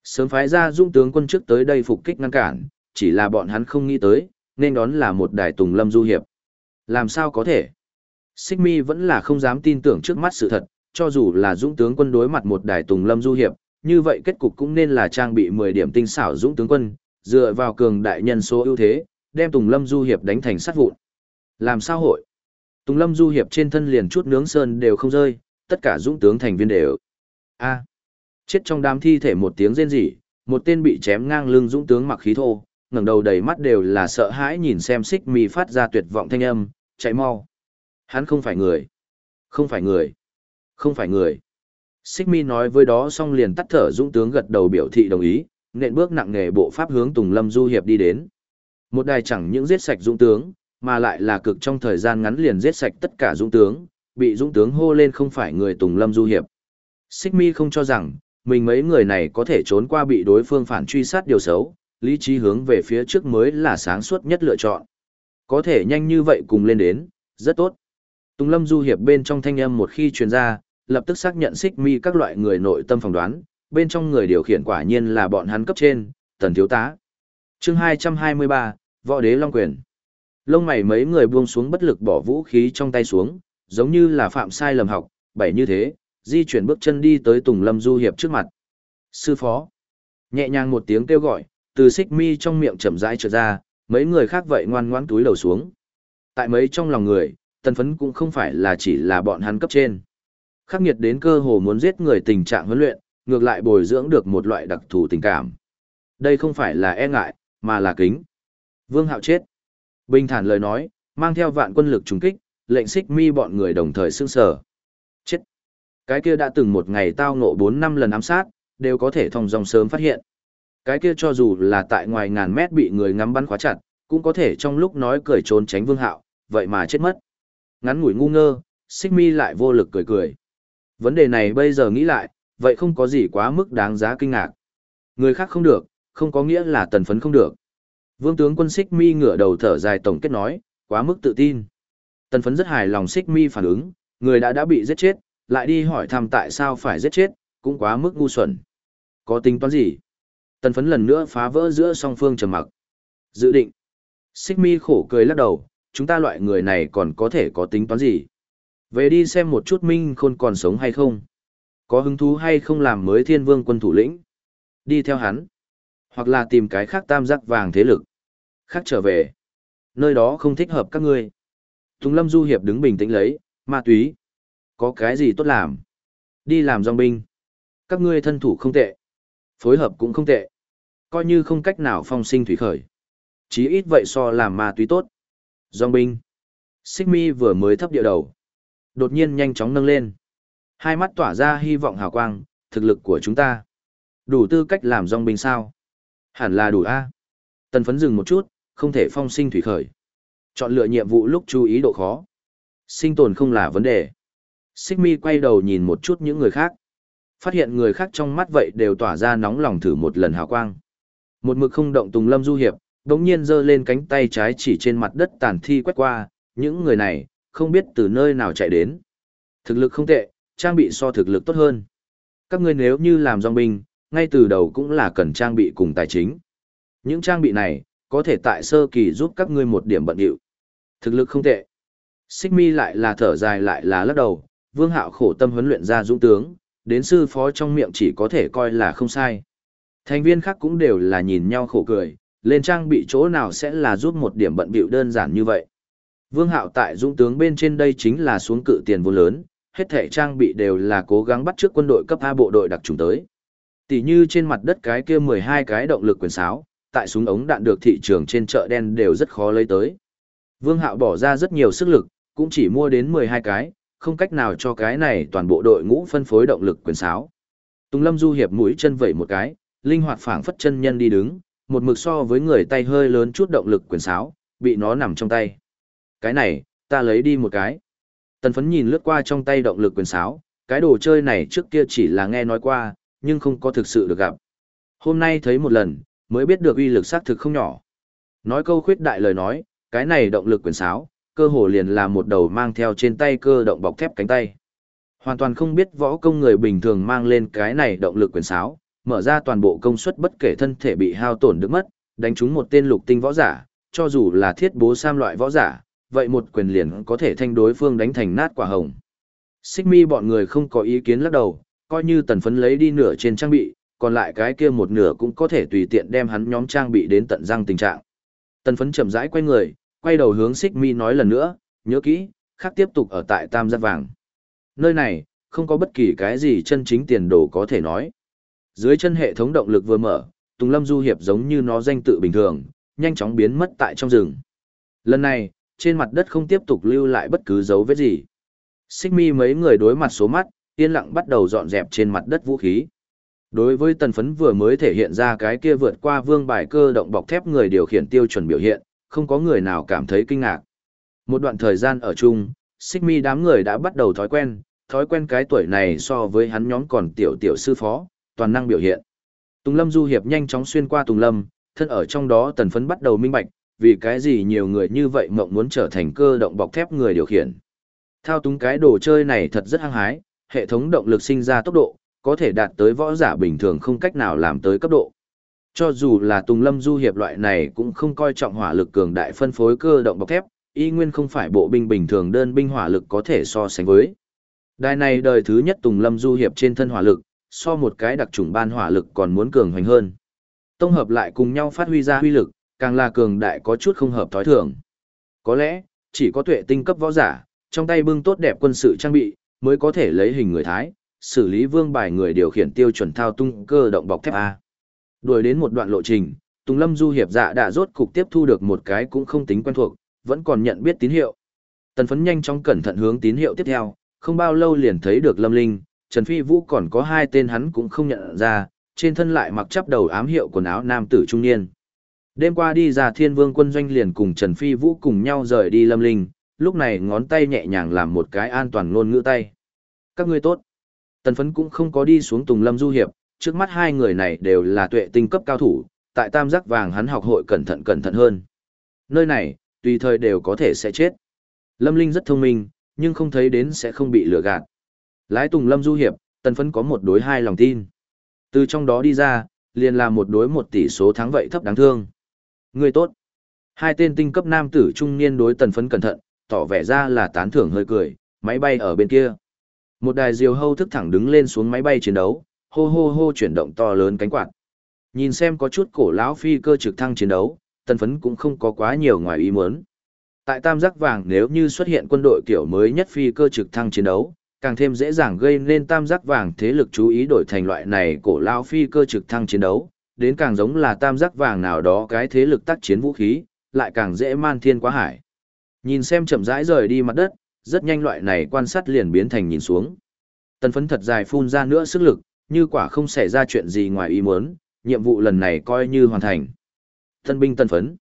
Sớm phái ra dung tướng quân trước tới đây phục kích ngăn cản, chỉ là bọn hắn không nghĩ tới, nên đón là một đài tùng lâm du hiệp. Làm sao có thể? Xích mi vẫn là không dám tin tưởng trước mắt sự thật, cho dù là dũng tướng quân đối mặt một đài tùng lâm du hiệp, như vậy kết cục cũng nên là trang bị 10 điểm tinh xảo dũng tướng quân, dựa vào cường đại nhân số ưu thế, đem tùng lâm du hiệp đánh thành sát vụn. Làm sao hội? Tùng lâm du hiệp trên thân liền chút nướng sơn đều không rơi, tất cả dũng tướng thành viên đều. A. Chết trong đám thi thể một tiếng rên rỉ, một tên bị chém ngang lưng dũng tướng mặc khí thô, ngẩng đầu đầy mắt đều là sợ hãi nhìn xem xích mì phát ra tuyệt vọng thanh âm, chạy mau. Hắn không phải người. Không phải người. Không phải người. Xích mi nói với đó xong liền tắt thở dũng tướng gật đầu biểu thị đồng ý, nện bước nặng nề bộ pháp hướng Tùng Lâm Du Hiệp đi đến. Một đài chẳng những giết sạch dũng tướng, mà lại là cực trong thời gian ngắn liền giết sạch tất cả dũng tướng, bị dũng tướng hô lên không phải người Tùng Lâm Du Hiệp. Xích mi không cho rằng, mình mấy người này có thể trốn qua bị đối phương phản truy sát điều xấu, lý trí hướng về phía trước mới là sáng suốt nhất lựa chọn. Có thể nhanh như vậy cùng lên đến, rất tốt. Tùng Lâm Du Hiệp bên trong thanh âm một khi truyền ra, lập tức xác nhận xích mi các loại người nội tâm phỏng đoán, bên trong người điều khiển quả nhiên là bọn hắn cấp trên, tần thiếu tá. chương 223, Võ Đế Long Quyền. Lông mày mấy người buông xuống bất lực bỏ vũ khí trong tay xuống, giống như là phạm sai lầm học, bảy như thế, di chuyển bước chân đi tới Tùng Lâm Du Hiệp trước mặt. Sư phó. Nhẹ nhàng một tiếng kêu gọi, từ xích mi trong miệng chậm rãi trượt ra, mấy người khác vậy ngoan ngoãn túi đầu xuống. Tại mấy trong lòng người, tần phấn cũng không phải là chỉ là bọn hắn cấp trên. Khắc nghiệt đến cơ hồ muốn giết người tình trạng huấn luyện, ngược lại bồi dưỡng được một loại đặc thù tình cảm. Đây không phải là e ngại, mà là kính. Vương Hạo chết. Bình thản lời nói, mang theo vạn quân lực trùng kích, lệnh xích mi bọn người đồng thời sương sở. Cái kia đã từng một ngày tao ngộ 4 năm lần ám sát, đều có thể thông dòng sớm phát hiện. Cái kia cho dù là tại ngoài ngàn mét bị người ngắm bắn khóa chặt, cũng có thể trong lúc nói cười trốn tránh vương hạo, vậy mà chết mất. Ngắn ngủi ngu ngơ, xích mi lại vô lực cười cười. Vấn đề này bây giờ nghĩ lại, vậy không có gì quá mức đáng giá kinh ngạc. Người khác không được, không có nghĩa là tần phấn không được. Vương tướng quân xích mi ngửa đầu thở dài tổng kết nói, quá mức tự tin. Tần phấn rất hài lòng xích mi phản ứng, Người đã đã bị giết chết, lại đi hỏi thăm tại sao phải giết chết, cũng quá mức ngu xuẩn. Có tính toán gì? Tần phấn lần nữa phá vỡ giữa song phương trầm mặc. Dự định. Xích mi khổ cười lắc đầu, chúng ta loại người này còn có thể có tính toán gì? Về đi xem một chút Minh Khôn còn sống hay không? Có hứng thú hay không làm mới thiên vương quân thủ lĩnh? Đi theo hắn. Hoặc là tìm cái khác tam giác vàng thế lực. Khác trở về. Nơi đó không thích hợp các ngươi. Tùng Lâm Du Hiệp đứng bình tĩnh lấy, ma túy. Có cái gì tốt làm? Đi làm dòng binh. Các ngươi thân thủ không tệ. Phối hợp cũng không tệ. Coi như không cách nào phong sinh thủy khởi. Chí ít vậy so làm ma túy tốt. Dòng binh. Xích mi vừa mới thấp địa đầu. Đột nhiên nhanh chóng nâng lên. Hai mắt tỏa ra hy vọng hào quang, thực lực của chúng ta. Đủ tư cách làm dòng binh sao? Hẳn là đủ A. Tần phấn dừng một chút, không thể phong sinh thủy khởi. Chọn lựa nhiệm vụ lúc chú ý độ khó. Sinh tồn không là vấn đề. Xích mi quay đầu nhìn một chút những người khác. Phát hiện người khác trong mắt vậy đều tỏa ra nóng lòng thử một lần hào quang. Một mực không động Tùng Lâm Du Hiệp, đống nhiên giơ lên cánh tay trái chỉ trên mặt đất tàn thi quét qua, những người này, không biết từ nơi nào chạy đến. Thực lực không tệ, trang bị so thực lực tốt hơn. Các ngươi nếu như làm dòng binh, ngay từ đầu cũng là cần trang bị cùng tài chính. Những trang bị này, có thể tại sơ kỳ giúp các ngươi một điểm bận hiệu. Thực lực không tệ. Xích mi lại là thở dài lại là lắc đầu, vương hạo khổ tâm huấn luyện ra dũng tướng, đến sư phó trong miệng chỉ có thể coi là không sai. Thành viên khác cũng đều là nhìn nhau khổ cười, lên trang bị chỗ nào sẽ là giúp một điểm bận bịu đơn giản như vậy. Vương hạo tại dũng tướng bên trên đây chính là xuống cự tiền vô lớn, hết thể trang bị đều là cố gắng bắt trước quân đội cấp A bộ đội đặc trùng tới. Tỷ như trên mặt đất cái kia 12 cái động lực quyền sáo, tại súng ống đạn được thị trường trên chợ đen đều rất khó lấy tới. Vương Hạo bỏ ra rất nhiều sức lực, cũng chỉ mua đến 12 cái, không cách nào cho cái này toàn bộ đội ngũ phân phối động lực quyền sáo. Tùng Lâm Du hiệp mũi chân vẩy một cái, linh hoạt phảng phất chân nhân đi đứng, một mực so với người tay hơi lớn chút động lực quyền sáo, bị nó nằm trong tay. Cái này, ta lấy đi một cái. Tần phấn nhìn lướt qua trong tay động lực quyền sáo, cái đồ chơi này trước kia chỉ là nghe nói qua, nhưng không có thực sự được gặp. Hôm nay thấy một lần, mới biết được uy lực xác thực không nhỏ. Nói câu khuyết đại lời nói, cái này động lực quyền sáo, cơ hồ liền là một đầu mang theo trên tay cơ động bọc thép cánh tay. Hoàn toàn không biết võ công người bình thường mang lên cái này động lực quyền sáo, mở ra toàn bộ công suất bất kể thân thể bị hao tổn được mất, đánh trúng một tên lục tinh võ giả, cho dù là thiết bố sam loại võ giả, vậy một quyền liền có thể thanh đối phương đánh thành nát quả hồng. Xích mi bọn người không có ý kiến lắc đầu, coi như tần phấn lấy đi nửa trên trang bị, còn lại cái kia một nửa cũng có thể tùy tiện đem hắn nhóm trang bị đến tận răng tình trạng. Tần phấn chậm rãi quay người, quay đầu hướng xích mi nói lần nữa, nhớ kỹ, khác tiếp tục ở tại Tam Giác Vàng. Nơi này, không có bất kỳ cái gì chân chính tiền đồ có thể nói. Dưới chân hệ thống động lực vừa mở, Tùng Lâm Du Hiệp giống như nó danh tự bình thường, nhanh chóng biến mất tại trong rừng. Lần này, trên mặt đất không tiếp tục lưu lại bất cứ dấu vết gì. Xích mi mấy người đối mặt số mắt, yên lặng bắt đầu dọn dẹp trên mặt đất vũ khí. Đối với tần phấn vừa mới thể hiện ra cái kia vượt qua vương bài cơ động bọc thép người điều khiển tiêu chuẩn biểu hiện, không có người nào cảm thấy kinh ngạc. Một đoạn thời gian ở chung, xích mi đám người đã bắt đầu thói quen, thói quen cái tuổi này so với hắn nhóm còn tiểu tiểu sư phó, toàn năng biểu hiện. Tùng Lâm Du Hiệp nhanh chóng xuyên qua Tùng Lâm, thân ở trong đó tần phấn bắt đầu minh bạch, vì cái gì nhiều người như vậy mộng muốn trở thành cơ động bọc thép người điều khiển. Thao túng cái đồ chơi này thật rất hăng hái, hệ thống động lực sinh ra tốc độ, có thể đạt tới võ giả bình thường không cách nào làm tới cấp độ. Cho dù là Tùng Lâm Du hiệp loại này cũng không coi trọng hỏa lực cường đại phân phối cơ động bọc thép, y nguyên không phải bộ binh bình thường đơn binh hỏa lực có thể so sánh với. Đài này đời thứ nhất Tùng Lâm Du hiệp trên thân hỏa lực, so một cái đặc trùng ban hỏa lực còn muốn cường hoành hơn. Tông hợp lại cùng nhau phát huy ra huy lực, càng là cường đại có chút không hợp thói thường. Có lẽ, chỉ có tuệ tinh cấp võ giả, trong tay bưng tốt đẹp quân sự trang bị, mới có thể lấy hình người Thái, xử lý vương bài người điều khiển tiêu chuẩn thao tung cơ động bọc thép A. Đuổi đến một đoạn lộ trình, Tùng Lâm Du hiệp dạ đã rốt cục tiếp thu được một cái cũng không tính quen thuộc, vẫn còn nhận biết tín hiệu. Tần phấn nhanh chóng cẩn thận hướng tín hiệu tiếp theo, không bao lâu liền thấy được Lâm Linh, Trần Phi Vũ còn có hai tên hắn cũng không nhận ra, trên thân lại mặc chắp đầu ám hiệu quần áo nam tử trung niên. Đêm qua đi ra thiên vương quân doanh liền cùng Trần Phi Vũ cùng nhau rời đi Lâm Linh, lúc này ngón tay nhẹ nhàng làm một cái an toàn ngôn ngữ tay. Các ngươi tốt. Tần phấn cũng không có đi xuống Tùng Lâm Du Hiệp, trước mắt hai người này đều là tuệ tinh cấp cao thủ, tại tam giác vàng hắn học hội cẩn thận cẩn thận hơn. Nơi này, tùy thời đều có thể sẽ chết. Lâm Linh rất thông minh, nhưng không thấy đến sẽ không bị lừa gạt. Lái Tùng Lâm du hiệp, tần phấn có một đối hai lòng tin. Từ trong đó đi ra, liền là một đối một tỷ số thắng vậy thấp đáng thương. Người tốt. Hai tên tinh cấp nam tử trung niên đối tần phấn cẩn thận, tỏ vẻ ra là tán thưởng hơi cười, máy bay ở bên kia. Một đài diều hâu thức thẳng đứng lên xuống máy bay chiến đấu, hô hô hô chuyển động to lớn cánh quạt. Nhìn xem có chút cổ lão phi cơ trực thăng chiến đấu, tần phấn cũng không có quá nhiều ngoài ý muốn. Tại tam giác vàng nếu như xuất hiện quân đội kiểu mới nhất phi cơ trực thăng chiến đấu, càng thêm dễ dàng gây nên tam giác vàng thế lực chú ý đổi thành loại này cổ lão phi cơ trực thăng chiến đấu, đến càng giống là tam giác vàng nào đó cái thế lực tác chiến vũ khí, lại càng dễ man thiên quá hải. Nhìn xem chậm rãi rời đi mặt đất, rất nhanh loại này quan sát liền biến thành nhìn xuống. Tần phấn thật dài phun ra nữa sức lực, như quả không xảy ra chuyện gì ngoài ý muốn, nhiệm vụ lần này coi như hoàn thành. Tân binh tân phấn.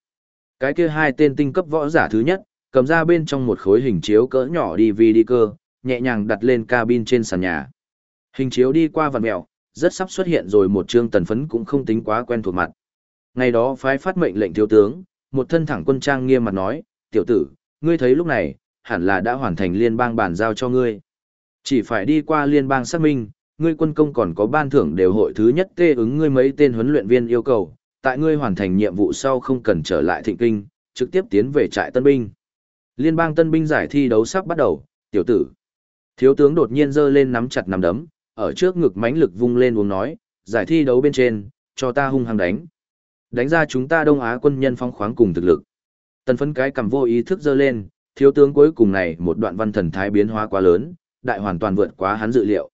Cái kia hai tên tinh cấp võ giả thứ nhất, cầm ra bên trong một khối hình chiếu cỡ nhỏ DVD cơ, nhẹ nhàng đặt lên cabin trên sàn nhà. Hình chiếu đi qua vặn mèo, rất sắp xuất hiện rồi một chương tần phấn cũng không tính quá quen thuộc mặt. Ngày đó phái phát mệnh lệnh thiếu tướng, một thân thẳng quân trang nghiêm mặt nói, tiểu tử, ngươi thấy lúc này, hẳn là đã hoàn thành liên bang bàn giao cho ngươi. Chỉ phải đi qua liên bang xác minh, ngươi quân công còn có ban thưởng đều hội thứ nhất tê ứng ngươi mấy tên huấn luyện viên yêu cầu, tại ngươi hoàn thành nhiệm vụ sau không cần trở lại thịnh kinh, trực tiếp tiến về trại tân binh. Liên bang tân binh giải thi đấu sắp bắt đầu, tiểu tử. Thiếu tướng đột nhiên giơ lên nắm chặt nắm đấm, ở trước ngực mãnh lực vung lên uống nói, giải thi đấu bên trên, cho ta hung hăng đánh. Đánh ra chúng ta Đông Á quân nhân phong khoáng cùng thực lực. Tần phấn cái cầm vô ý thức giơ lên, thiếu tướng cuối cùng này một đoạn văn thần thái biến hóa quá lớn, đại hoàn toàn vượt quá hắn dự liệu.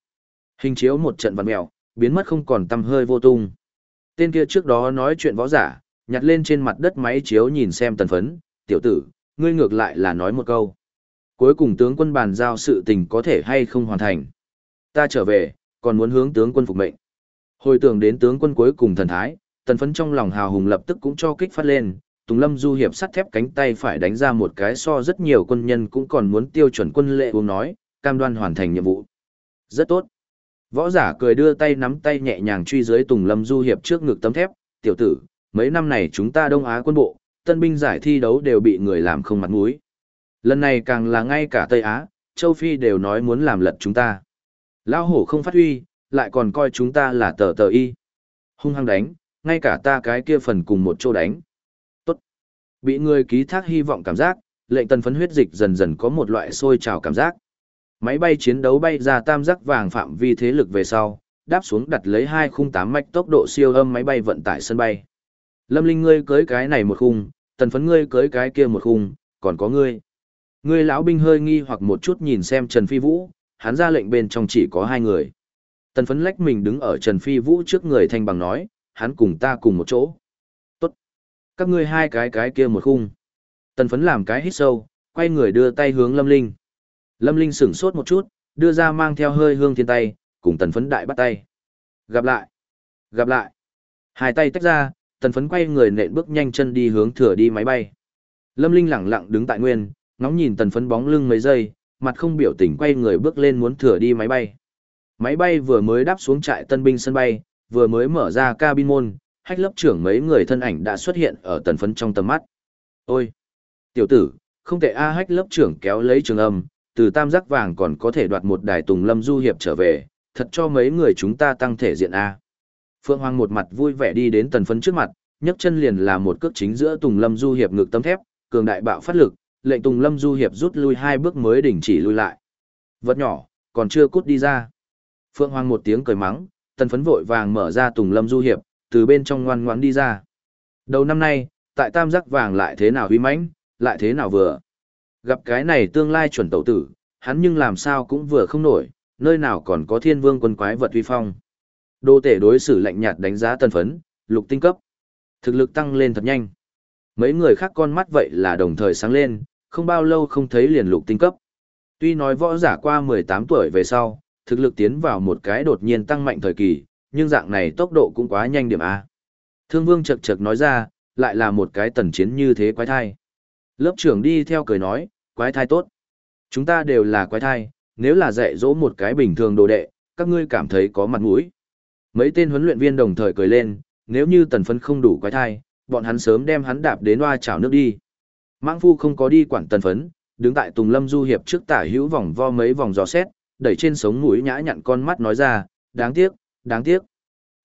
Hình chiếu một trận vật mèo, biến mất không còn tăm hơi vô tung. Tên kia trước đó nói chuyện võ giả, nhặt lên trên mặt đất máy chiếu nhìn xem tần phấn, tiểu tử, ngươi ngược lại là nói một câu. Cuối cùng tướng quân bàn giao sự tình có thể hay không hoàn thành. Ta trở về, còn muốn hướng tướng quân phục mệnh. Hồi tưởng đến tướng quân cuối cùng thần thái, tần phấn trong lòng hào hùng lập tức cũng cho kích phát lên, Tùng Lâm du hiệp sắt thép cánh tay phải đánh ra một cái so rất nhiều quân nhân cũng còn muốn tiêu chuẩn quân lệ uống nói, cam đoan hoàn thành nhiệm vụ. Rất tốt. Võ giả cười đưa tay nắm tay nhẹ nhàng truy dưới Tùng Lâm du hiệp trước ngực tấm thép, tiểu tử, mấy năm này chúng ta Đông Á quân bộ, tân binh giải thi đấu đều bị người làm không mặt mũi. Lần này càng là ngay cả Tây Á, châu Phi đều nói muốn làm lật chúng ta. Lão hổ không phát huy, lại còn coi chúng ta là tờ tờ y. Hung hăng đánh, ngay cả ta cái kia phần cùng một chỗ đánh. Tốt. Bị người ký thác hy vọng cảm giác, lệnh tần phấn huyết dịch dần dần có một loại sôi trào cảm giác. Máy bay chiến đấu bay ra tam giác vàng phạm vi thế lực về sau, đáp xuống đặt lấy hai khung tám mạch tốc độ siêu âm máy bay vận tải sân bay. Lâm Linh ngươi cưới cái này một khung, tần phấn ngươi cưới cái kia một khung, còn có ngươi. Ngươi lão binh hơi nghi hoặc một chút nhìn xem Trần Phi Vũ, hắn ra lệnh bên trong chỉ có hai người. Tần phấn lách mình đứng ở Trần Phi Vũ trước người thanh bằng nói, hắn cùng ta cùng một chỗ. Tốt. Các ngươi hai cái cái kia một khung. Tần phấn làm cái hít sâu, quay người đưa tay hướng Lâm Linh. Lâm Linh sửng sốt một chút, đưa ra mang theo hơi hương thiên tay, cùng tần phấn đại bắt tay. Gặp lại. Gặp lại. Hai tay tách ra, tần phấn quay người nện bước nhanh chân đi hướng thừa đi máy bay. Lâm Linh lẳng lặng đứng tại nguyên, ngóng nhìn tần phấn bóng lưng mấy giây, mặt không biểu tình quay người bước lên muốn thừa đi máy bay. Máy bay vừa mới đáp xuống trại tân binh sân bay, vừa mới mở ra cabin môn, hách lớp trưởng mấy người thân ảnh đã xuất hiện ở tần phấn trong tầm mắt. Ôi! Tiểu tử, không thể A hách lớp trưởng kéo lấy trường âm, từ tam giác vàng còn có thể đoạt một đài tùng lâm du hiệp trở về, thật cho mấy người chúng ta tăng thể diện A. Phượng Hoàng một mặt vui vẻ đi đến tần phấn trước mặt, nhấc chân liền là một cước chính giữa tùng lâm du hiệp ngực tấm thép, cường đại bạo phát lực, lệnh Tùng Lâm Du Hiệp rút lui hai bước mới đình chỉ lui lại. Vật nhỏ, còn chưa cút đi ra. Phượng Hoàng một tiếng cười mắng, tần phấn vội vàng mở ra Tùng Lâm Du Hiệp, từ bên trong ngoan ngoãn đi ra. Đầu năm nay, tại tam giác vàng lại thế nào huy mãnh, lại thế nào vừa. Gặp cái này tương lai chuẩn tẩu tử, hắn nhưng làm sao cũng vừa không nổi, nơi nào còn có thiên vương quân quái vật uy phong. Đô tể đối xử lạnh nhạt đánh giá tần phấn, lục tinh cấp. Thực lực tăng lên thật nhanh. Mấy người khác con mắt vậy là đồng thời sáng lên, không bao lâu không thấy liền lục tinh cấp. Tuy nói võ giả qua 18 tuổi về sau, thực lực tiến vào một cái đột nhiên tăng mạnh thời kỳ, nhưng dạng này tốc độ cũng quá nhanh điểm A. Thương vương chật chật nói ra, lại là một cái tần chiến như thế quái thai. Lớp trưởng đi theo cười nói, quái thai tốt. Chúng ta đều là quái thai, nếu là dạy dỗ một cái bình thường đồ đệ, các ngươi cảm thấy có mặt mũi. Mấy tên huấn luyện viên đồng thời cười lên, nếu như tần phấn không đủ quái thai, bọn hắn sớm đem hắn đạp đến hoa chảo nước đi. Mãng phu không có đi quản tần phấn, đứng tại Tùng Lâm Du Hiệp trước tả hữu vòng vo mấy vòng gió xét, đẩy trên sống mũi nhã nhặn con mắt nói ra, đáng tiếc, đáng tiếc.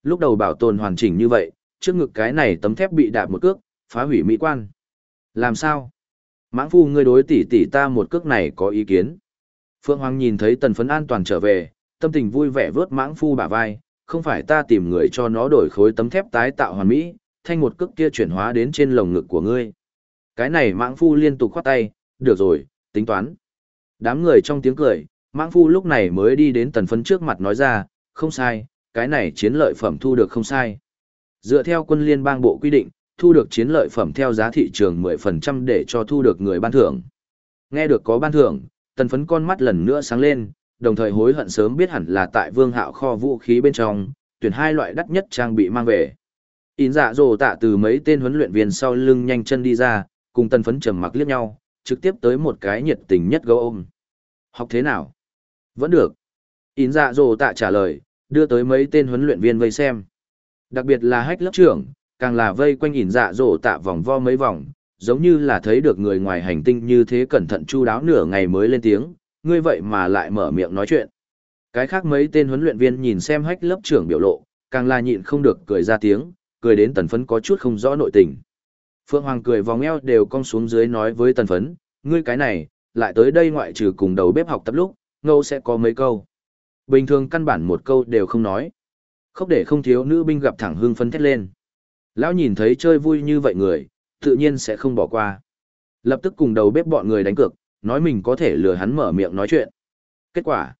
Lúc đầu bảo tồn hoàn chỉnh như vậy, trước ngực cái này tấm thép bị đạp một cước, phá hủy mỹ quan. Làm sao? Mãng phu ngươi đối tỷ tỷ ta một cước này có ý kiến. Phượng Hoàng nhìn thấy tần phấn an toàn trở về, tâm tình vui vẻ vớt mãng phu bả vai, không phải ta tìm người cho nó đổi khối tấm thép tái tạo hoàn mỹ, thanh một cước kia chuyển hóa đến trên lồng ngực của ngươi. Cái này mãng phu liên tục khoát tay, được rồi, tính toán. Đám người trong tiếng cười, mãng phu lúc này mới đi đến tần phấn trước mặt nói ra, không sai, cái này chiến lợi phẩm thu được không sai. Dựa theo quân liên bang bộ quy định, thu được chiến lợi phẩm theo giá thị trường 10% để cho thu được người ban thưởng. Nghe được có ban thưởng, tần phấn con mắt lần nữa sáng lên, đồng thời hối hận sớm biết hẳn là tại vương hạo kho vũ khí bên trong, tuyển hai loại đắt nhất trang bị mang về. In dạ dồ tạ từ mấy tên huấn luyện viên sau lưng nhanh chân đi ra, cùng tần phấn trầm mặc liếc nhau, trực tiếp tới một cái nhiệt tình nhất gấu ôm. Học thế nào? Vẫn được. In dạ dồ tạ trả lời, đưa tới mấy tên huấn luyện viên vây xem. Đặc biệt là hách lớp trưởng, càng là vây quanh ỉn dạ dỗ tạ vòng vo mấy vòng, giống như là thấy được người ngoài hành tinh như thế cẩn thận chu đáo nửa ngày mới lên tiếng, ngươi vậy mà lại mở miệng nói chuyện. Cái khác mấy tên huấn luyện viên nhìn xem hách lớp trưởng biểu lộ, càng là nhịn không được cười ra tiếng, cười đến tần phấn có chút không rõ nội tình. Phượng Hoàng cười vòng eo đều cong xuống dưới nói với tần phấn, ngươi cái này, lại tới đây ngoại trừ cùng đầu bếp học tập lúc, ngâu sẽ có mấy câu. Bình thường căn bản một câu đều không nói. Không để không thiếu nữ binh gặp thẳng hương phấn thét lên. Lão nhìn thấy chơi vui như vậy người, tự nhiên sẽ không bỏ qua. Lập tức cùng đầu bếp bọn người đánh cược, nói mình có thể lừa hắn mở miệng nói chuyện. Kết quả,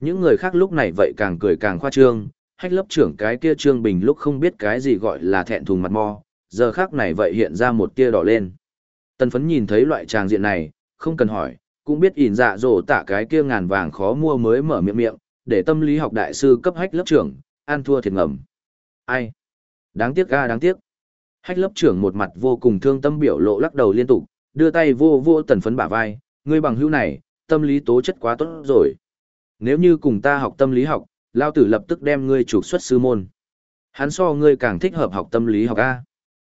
những người khác lúc này vậy càng cười càng khoa trương, hách lớp trưởng cái kia trương bình lúc không biết cái gì gọi là thẹn thùng mặt mo, giờ khác này vậy hiện ra một tia đỏ lên. Tần phấn nhìn thấy loại tràng diện này, không cần hỏi, cũng biết ỉn dạ dỗ tạ cái kia ngàn vàng khó mua mới mở miệng miệng, để tâm lý học đại sư cấp hách lớp trưởng, an thua thiệt ngầm. Ai? Đáng tiếc ga đáng tiếc. Hách lớp trưởng một mặt vô cùng thương tâm biểu lộ lắc đầu liên tục, đưa tay vô vô tần phấn bả vai, ngươi bằng hữu này, tâm lý tố chất quá tốt rồi. Nếu như cùng ta học tâm lý học, lao tử lập tức đem ngươi trục xuất sư môn. Hắn so ngươi càng thích hợp học tâm lý học A.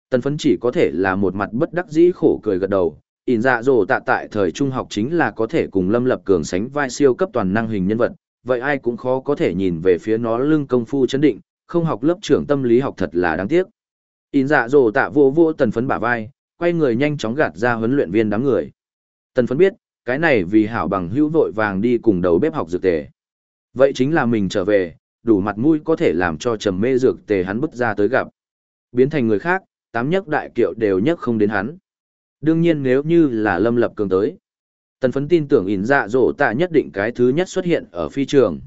Tần phấn chỉ có thể là một mặt bất đắc dĩ khổ cười gật đầu, ỉn dạ dồ tạ tại thời trung học chính là có thể cùng lâm lập cường sánh vai siêu cấp toàn năng hình nhân vật, vậy ai cũng khó có thể nhìn về phía nó lưng công phu chấn định, không học lớp trưởng tâm lý học thật là đáng tiếc. In dạ dồ tạ vô vô tần phấn bả vai, quay người nhanh chóng gạt ra huấn luyện viên đám người. Tần phấn biết, cái này vì hảo bằng hữu vội vàng đi cùng đầu bếp học dược tề. Vậy chính là mình trở về, đủ mặt mũi có thể làm cho trầm mê dược tề hắn bức ra tới gặp. Biến thành người khác, tám nhất đại kiệu đều nhất không đến hắn. Đương nhiên nếu như là lâm lập cường tới. Tần phấn tin tưởng ỉn dạ dỗ tạ nhất định cái thứ nhất xuất hiện ở phi trường.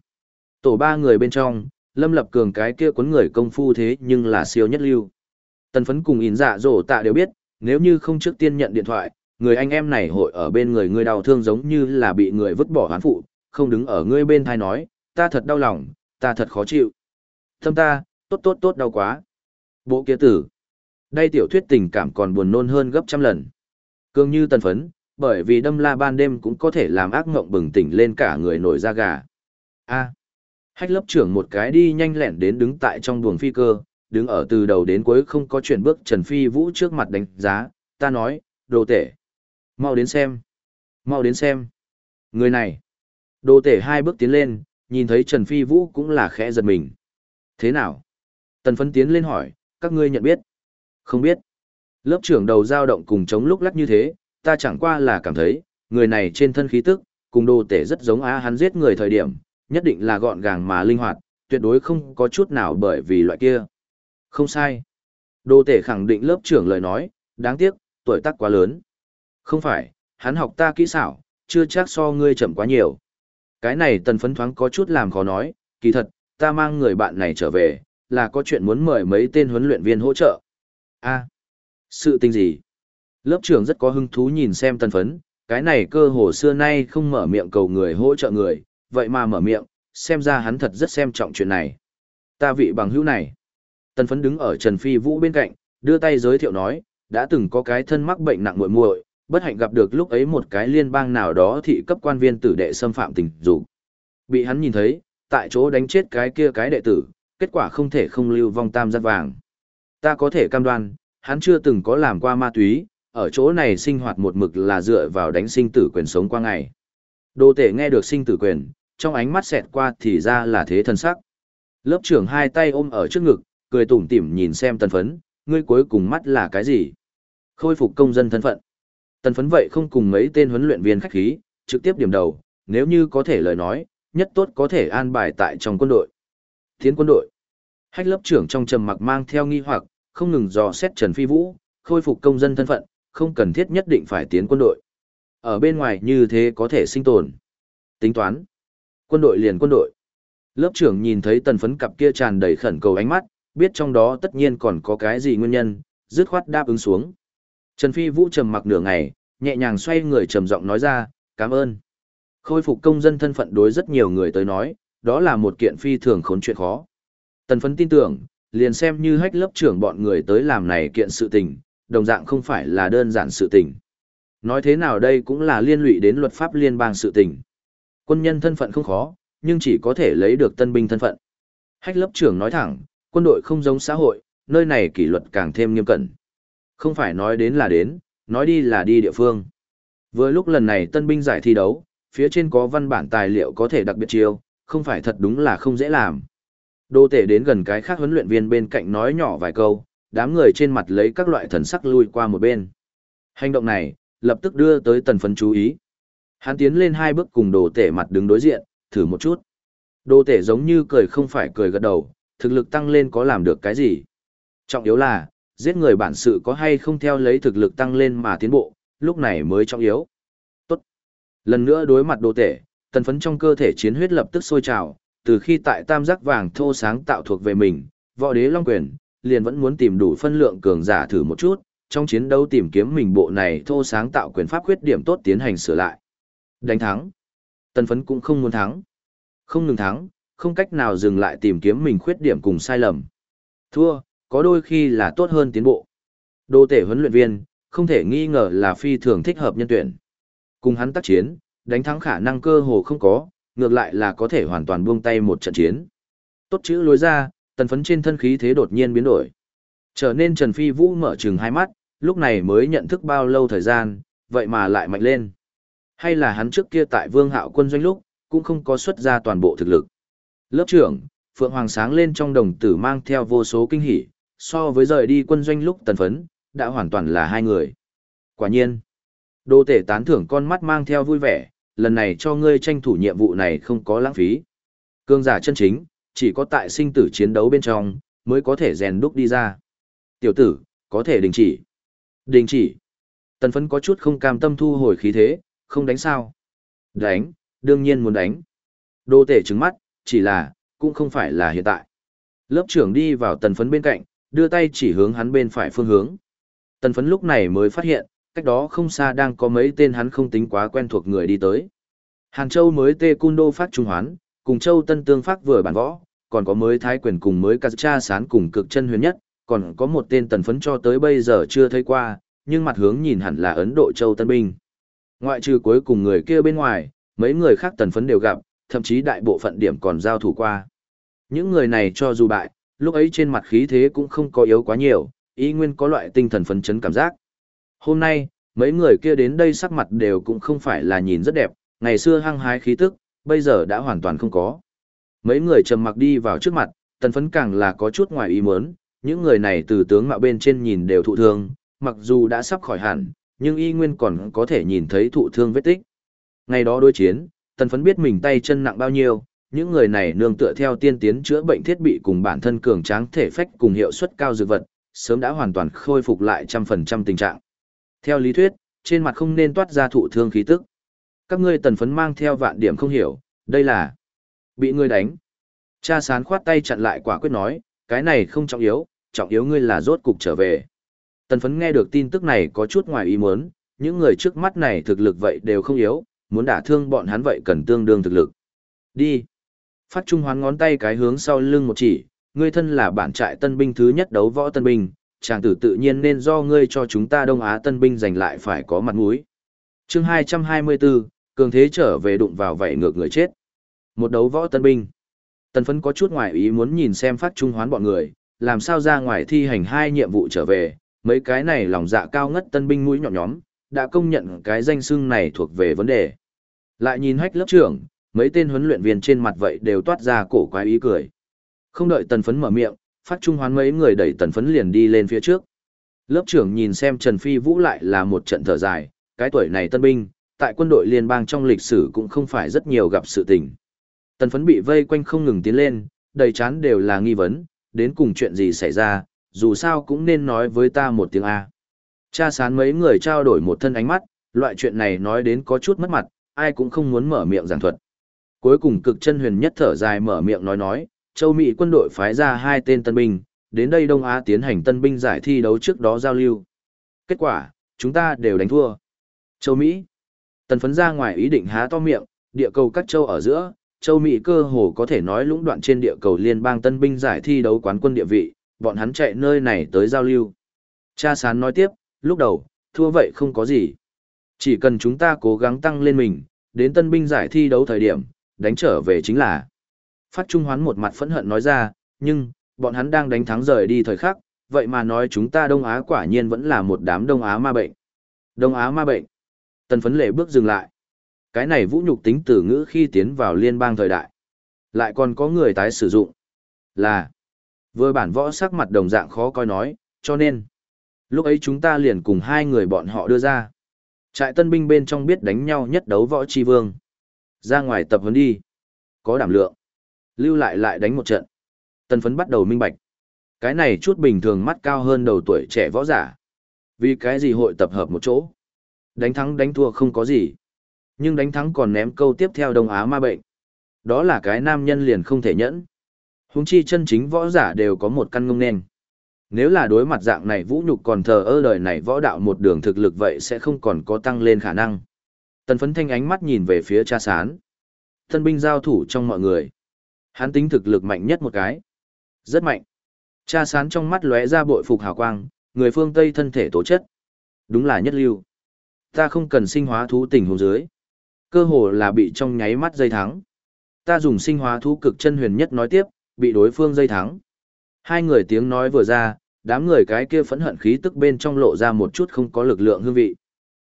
Tổ ba người bên trong, lâm lập cường cái kia cuốn người công phu thế nhưng là siêu nhất lưu. Tần phấn cùng ỉn dạ dỗ tạ đều biết, nếu như không trước tiên nhận điện thoại, người anh em này hội ở bên người người đau thương giống như là bị người vứt bỏ hán phụ, không đứng ở ngươi bên thai nói, ta thật đau lòng, ta thật khó chịu. Thâm ta, tốt tốt tốt đau quá. Bộ kia tử. Đây tiểu thuyết tình cảm còn buồn nôn hơn gấp trăm lần. Cương như tần phấn, bởi vì đâm la ban đêm cũng có thể làm ác mộng bừng tỉnh lên cả người nổi da gà. A. Hách lớp trưởng một cái đi nhanh lẹn đến đứng tại trong buồng phi cơ, đứng ở từ đầu đến cuối không có chuyển bước Trần Phi Vũ trước mặt đánh giá, ta nói, đồ tể. Mau đến xem. Mau đến xem. Người này. Đồ tể hai bước tiến lên, nhìn thấy Trần Phi Vũ cũng là khẽ giật mình. Thế nào? Tần phấn tiến lên hỏi, các ngươi nhận biết. Không biết. Lớp trưởng đầu dao động cùng chống lúc lắc như thế, ta chẳng qua là cảm thấy, người này trên thân khí tức, cùng đồ tể rất giống á hắn giết người thời điểm, nhất định là gọn gàng mà linh hoạt, tuyệt đối không có chút nào bởi vì loại kia. Không sai. Đô tể khẳng định lớp trưởng lời nói, đáng tiếc, tuổi tác quá lớn. Không phải, hắn học ta kỹ xảo, chưa chắc so ngươi chậm quá nhiều. Cái này tần phấn thoáng có chút làm khó nói, kỳ thật, ta mang người bạn này trở về, là có chuyện muốn mời mấy tên huấn luyện viên hỗ trợ. a sự tình gì? Lớp trưởng rất có hứng thú nhìn xem tần phấn, cái này cơ hồ xưa nay không mở miệng cầu người hỗ trợ người, vậy mà mở miệng, xem ra hắn thật rất xem trọng chuyện này. Ta vị bằng hữu này. Tần phấn đứng ở Trần Phi Vũ bên cạnh, đưa tay giới thiệu nói, đã từng có cái thân mắc bệnh nặng muội muội, bất hạnh gặp được lúc ấy một cái liên bang nào đó thị cấp quan viên tử đệ xâm phạm tình dục. Bị hắn nhìn thấy, tại chỗ đánh chết cái kia cái đệ tử, kết quả không thể không lưu vong tam giác vàng. Ta có thể cam đoan, hắn chưa từng có làm qua ma túy, ở chỗ này sinh hoạt một mực là dựa vào đánh sinh tử quyền sống qua ngày. Đô tể nghe được sinh tử quyền, trong ánh mắt xẹt qua thì ra là thế thân sắc. Lớp trưởng hai tay ôm ở trước ngực, cười tủm tỉm nhìn xem tần phấn, ngươi cuối cùng mắt là cái gì? Khôi phục công dân thân phận. Tần phấn vậy không cùng mấy tên huấn luyện viên khách khí, trực tiếp điểm đầu, nếu như có thể lời nói, nhất tốt có thể an bài tại trong quân đội. Tiến quân đội. Hách lớp trưởng trong trầm mặc mang theo nghi hoặc, không ngừng dò xét Trần Phi Vũ, khôi phục công dân thân phận, không cần thiết nhất định phải tiến quân đội. Ở bên ngoài như thế có thể sinh tồn. Tính toán. Quân đội liền quân đội. Lớp trưởng nhìn thấy tần phấn cặp kia tràn đầy khẩn cầu ánh mắt, biết trong đó tất nhiên còn có cái gì nguyên nhân, dứt khoát đáp ứng xuống. Trần Phi Vũ trầm mặc nửa ngày, nhẹ nhàng xoay người trầm giọng nói ra, cảm ơn. Khôi phục công dân thân phận đối rất nhiều người tới nói, đó là một kiện phi thường khốn chuyện khó. Tần phấn tin tưởng, liền xem như hách lớp trưởng bọn người tới làm này kiện sự tình, đồng dạng không phải là đơn giản sự tình. Nói thế nào đây cũng là liên lụy đến luật pháp liên bang sự tình. Quân nhân thân phận không khó, nhưng chỉ có thể lấy được tân binh thân phận. Hách lớp trưởng nói thẳng, quân đội không giống xã hội, nơi này kỷ luật càng thêm nghiêm cẩn. Không phải nói đến là đến, nói đi là đi địa phương. Vừa lúc lần này tân binh giải thi đấu, phía trên có văn bản tài liệu có thể đặc biệt chiêu, không phải thật đúng là không dễ làm. Đô tể đến gần cái khác huấn luyện viên bên cạnh nói nhỏ vài câu, đám người trên mặt lấy các loại thần sắc lui qua một bên. Hành động này, lập tức đưa tới tần phấn chú ý. Hắn tiến lên hai bước cùng đồ tể mặt đứng đối diện, thử một chút. Đồ tể giống như cười không phải cười gật đầu, thực lực tăng lên có làm được cái gì. Trọng yếu là, giết người bản sự có hay không theo lấy thực lực tăng lên mà tiến bộ, lúc này mới trọng yếu. Tốt. Lần nữa đối mặt đồ tể, tần phấn trong cơ thể chiến huyết lập tức sôi trào, từ khi tại tam giác vàng thô sáng tạo thuộc về mình, võ đế long quyền, liền vẫn muốn tìm đủ phân lượng cường giả thử một chút, trong chiến đấu tìm kiếm mình bộ này thô sáng tạo quyền pháp khuyết điểm tốt tiến hành sửa lại. Đánh thắng. Tần phấn cũng không muốn thắng. Không ngừng thắng, không cách nào dừng lại tìm kiếm mình khuyết điểm cùng sai lầm. Thua, có đôi khi là tốt hơn tiến bộ. Đô tể huấn luyện viên, không thể nghi ngờ là phi thường thích hợp nhân tuyển. Cùng hắn tác chiến, đánh thắng khả năng cơ hồ không có, ngược lại là có thể hoàn toàn buông tay một trận chiến. Tốt chữ lối ra, tần phấn trên thân khí thế đột nhiên biến đổi. Trở nên Trần Phi Vũ mở trừng hai mắt, lúc này mới nhận thức bao lâu thời gian, vậy mà lại mạnh lên. Hay là hắn trước kia tại vương hạo quân doanh lúc, cũng không có xuất ra toàn bộ thực lực. Lớp trưởng, Phượng Hoàng sáng lên trong đồng tử mang theo vô số kinh hỉ, so với rời đi quân doanh lúc tần phấn, đã hoàn toàn là hai người. Quả nhiên, đô tể tán thưởng con mắt mang theo vui vẻ, lần này cho ngươi tranh thủ nhiệm vụ này không có lãng phí. Cương giả chân chính, chỉ có tại sinh tử chiến đấu bên trong, mới có thể rèn đúc đi ra. Tiểu tử, có thể đình chỉ. Đình chỉ. Tần phấn có chút không cam tâm thu hồi khí thế, không đánh sao. Đánh, đương nhiên muốn đánh. Đô tể trứng mắt, chỉ là, cũng không phải là hiện tại. Lớp trưởng đi vào tần phấn bên cạnh, đưa tay chỉ hướng hắn bên phải phương hướng. Tần phấn lúc này mới phát hiện, cách đó không xa đang có mấy tên hắn không tính quá quen thuộc người đi tới. Hàn Châu mới tê cung đô phát trung hoán, cùng Châu Tân Tương phát vừa bản võ, còn có mới Thái Quyền cùng mới Cát Cha Sán cùng cực chân huyền nhất, còn có một tên tần phấn cho tới bây giờ chưa thấy qua, nhưng mặt hướng nhìn hẳn là Ấn Độ Châu Tân Binh. Ngoại trừ cuối cùng người kia bên ngoài, mấy người khác tần phấn đều gặp, thậm chí đại bộ phận điểm còn giao thủ qua. Những người này cho dù bại, lúc ấy trên mặt khí thế cũng không có yếu quá nhiều, y nguyên có loại tinh thần phấn chấn cảm giác. Hôm nay, mấy người kia đến đây sắc mặt đều cũng không phải là nhìn rất đẹp, ngày xưa hăng hái khí tức, bây giờ đã hoàn toàn không có. Mấy người trầm mặc đi vào trước mặt, tần phấn càng là có chút ngoài ý muốn, những người này từ tướng mạo bên trên nhìn đều thụ thương, mặc dù đã sắp khỏi hẳn, nhưng y nguyên còn có thể nhìn thấy thụ thương vết tích. Ngày đó đối chiến, tần phấn biết mình tay chân nặng bao nhiêu, những người này nương tựa theo tiên tiến chữa bệnh thiết bị cùng bản thân cường tráng thể phách cùng hiệu suất cao dược vật, sớm đã hoàn toàn khôi phục lại trăm phần trăm tình trạng. Theo lý thuyết, trên mặt không nên toát ra thụ thương khí tức. Các ngươi tần phấn mang theo vạn điểm không hiểu, đây là bị ngươi đánh. Cha sán khoát tay chặn lại quả quyết nói, cái này không trọng yếu, trọng yếu ngươi là rốt cục trở về. Tần phấn nghe được tin tức này có chút ngoài ý muốn, những người trước mắt này thực lực vậy đều không yếu, muốn đả thương bọn hắn vậy cần tương đương thực lực. Đi. Phát trung hoán ngón tay cái hướng sau lưng một chỉ, ngươi thân là bản trại tân binh thứ nhất đấu võ tân binh, chàng tử tự nhiên nên do ngươi cho chúng ta Đông Á tân binh giành lại phải có mặt mũi. Chương 224, cường thế trở về đụng vào vảy ngược người chết. Một đấu võ tân binh. Tần phấn có chút ngoài ý muốn nhìn xem phát trung hoán bọn người, làm sao ra ngoài thi hành hai nhiệm vụ trở về, Mấy cái này lòng dạ cao ngất tân binh mũi nhọn nhóm, đã công nhận cái danh xưng này thuộc về vấn đề. Lại nhìn hách lớp trưởng, mấy tên huấn luyện viên trên mặt vậy đều toát ra cổ quái ý cười. Không đợi tần phấn mở miệng, phát trung hoán mấy người đẩy tần phấn liền đi lên phía trước. Lớp trưởng nhìn xem Trần Phi Vũ lại là một trận thở dài, cái tuổi này tân binh, tại quân đội liên bang trong lịch sử cũng không phải rất nhiều gặp sự tình. Tần phấn bị vây quanh không ngừng tiến lên, đầy chán đều là nghi vấn, đến cùng chuyện gì xảy ra, dù sao cũng nên nói với ta một tiếng A. Cha sán mấy người trao đổi một thân ánh mắt, loại chuyện này nói đến có chút mất mặt, ai cũng không muốn mở miệng giảng thuật. Cuối cùng cực chân huyền nhất thở dài mở miệng nói nói, châu Mỹ quân đội phái ra hai tên tân binh, đến đây Đông Á tiến hành tân binh giải thi đấu trước đó giao lưu. Kết quả, chúng ta đều đánh thua. Châu Mỹ. Tần phấn ra ngoài ý định há to miệng, địa cầu các châu ở giữa, châu Mỹ cơ hồ có thể nói lũng đoạn trên địa cầu liên bang tân binh giải thi đấu quán quân địa vị, bọn hắn chạy nơi này tới giao lưu. Cha sán nói tiếp, lúc đầu, thua vậy không có gì. Chỉ cần chúng ta cố gắng tăng lên mình, đến tân binh giải thi đấu thời điểm, đánh trở về chính là. Phát Trung Hoán một mặt phẫn hận nói ra, nhưng, bọn hắn đang đánh thắng rời đi thời khắc, vậy mà nói chúng ta Đông Á quả nhiên vẫn là một đám Đông Á ma bệnh. Đông Á ma bệnh. Tần phấn lệ bước dừng lại. Cái này vũ nhục tính từ ngữ khi tiến vào liên bang thời đại. Lại còn có người tái sử dụng. Là. Vừa bản võ sắc mặt đồng dạng khó coi nói, cho nên. Lúc ấy chúng ta liền cùng hai người bọn họ đưa ra. Trại tân binh bên trong biết đánh nhau nhất đấu võ chi vương. Ra ngoài tập huấn đi. Có đảm lượng. Lưu lại lại đánh một trận. Tân phấn bắt đầu minh bạch. Cái này chút bình thường mắt cao hơn đầu tuổi trẻ võ giả. Vì cái gì hội tập hợp một chỗ. Đánh thắng đánh thua không có gì. Nhưng đánh thắng còn ném câu tiếp theo Đông Á ma bệnh. Đó là cái nam nhân liền không thể nhẫn. Huống chi chân chính võ giả đều có một căn ngông nên Nếu là đối mặt dạng này vũ nhục còn thờ ơ đời này võ đạo một đường thực lực vậy sẽ không còn có tăng lên khả năng. Tần phấn thanh ánh mắt nhìn về phía cha sán. Thân binh giao thủ trong mọi người. Hắn tính thực lực mạnh nhất một cái. Rất mạnh. Cha sán trong mắt lóe ra bội phục hào quang, người phương Tây thân thể tố chất. Đúng là nhất lưu. Ta không cần sinh hóa thú tình hồn dưới. Cơ hồ là bị trong nháy mắt dây thắng. Ta dùng sinh hóa thú cực chân huyền nhất nói tiếp, bị đối phương dây thắng. Hai người tiếng nói vừa ra, đám người cái kia phẫn hận khí tức bên trong lộ ra một chút không có lực lượng hương vị.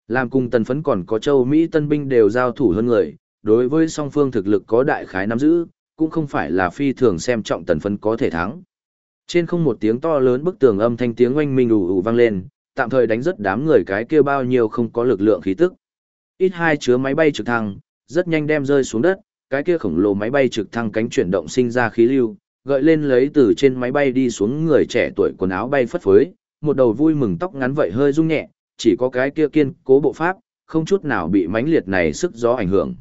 Làm cùng tần phấn còn có châu Mỹ tân binh đều giao thủ hơn người, đối với song phương thực lực có đại khái nắm giữ, cũng không phải là phi thường xem trọng tần phấn có thể thắng. Trên không một tiếng to lớn bức tường âm thanh tiếng oanh minh ù ù vang lên, tạm thời đánh rất đám người cái kia bao nhiêu không có lực lượng khí tức. Ít hai chứa máy bay trực thăng, rất nhanh đem rơi xuống đất, cái kia khổng lồ máy bay trực thăng cánh chuyển động sinh ra khí lưu, gợi lên lấy từ trên máy bay đi xuống người trẻ tuổi quần áo bay phất phới, một đầu vui mừng tóc ngắn vậy hơi rung nhẹ, chỉ có cái kia kiên cố bộ pháp, không chút nào bị mãnh liệt này sức gió ảnh hưởng.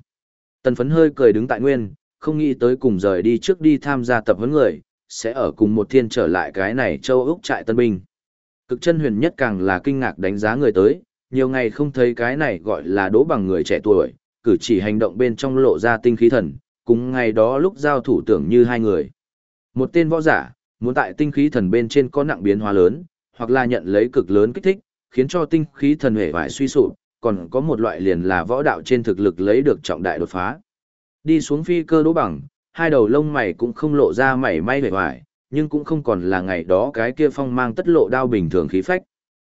Tần phấn hơi cười đứng tại nguyên, không nghĩ tới cùng rời đi trước đi tham gia tập huấn người, sẽ ở cùng một thiên trở lại cái này châu Úc trại tân binh. Cực chân huyền nhất càng là kinh ngạc đánh giá người tới, nhiều ngày không thấy cái này gọi là đỗ bằng người trẻ tuổi, cử chỉ hành động bên trong lộ ra tinh khí thần, cùng ngày đó lúc giao thủ tưởng như hai người. Một tên võ giả, muốn tại tinh khí thần bên trên có nặng biến hóa lớn, hoặc là nhận lấy cực lớn kích thích, khiến cho tinh khí thần hề vải suy sụp, còn có một loại liền là võ đạo trên thực lực lấy được trọng đại đột phá. Đi xuống phi cơ đỗ bằng, hai đầu lông mày cũng không lộ ra mảy may vẻ vải, nhưng cũng không còn là ngày đó cái kia phong mang tất lộ đao bình thường khí phách.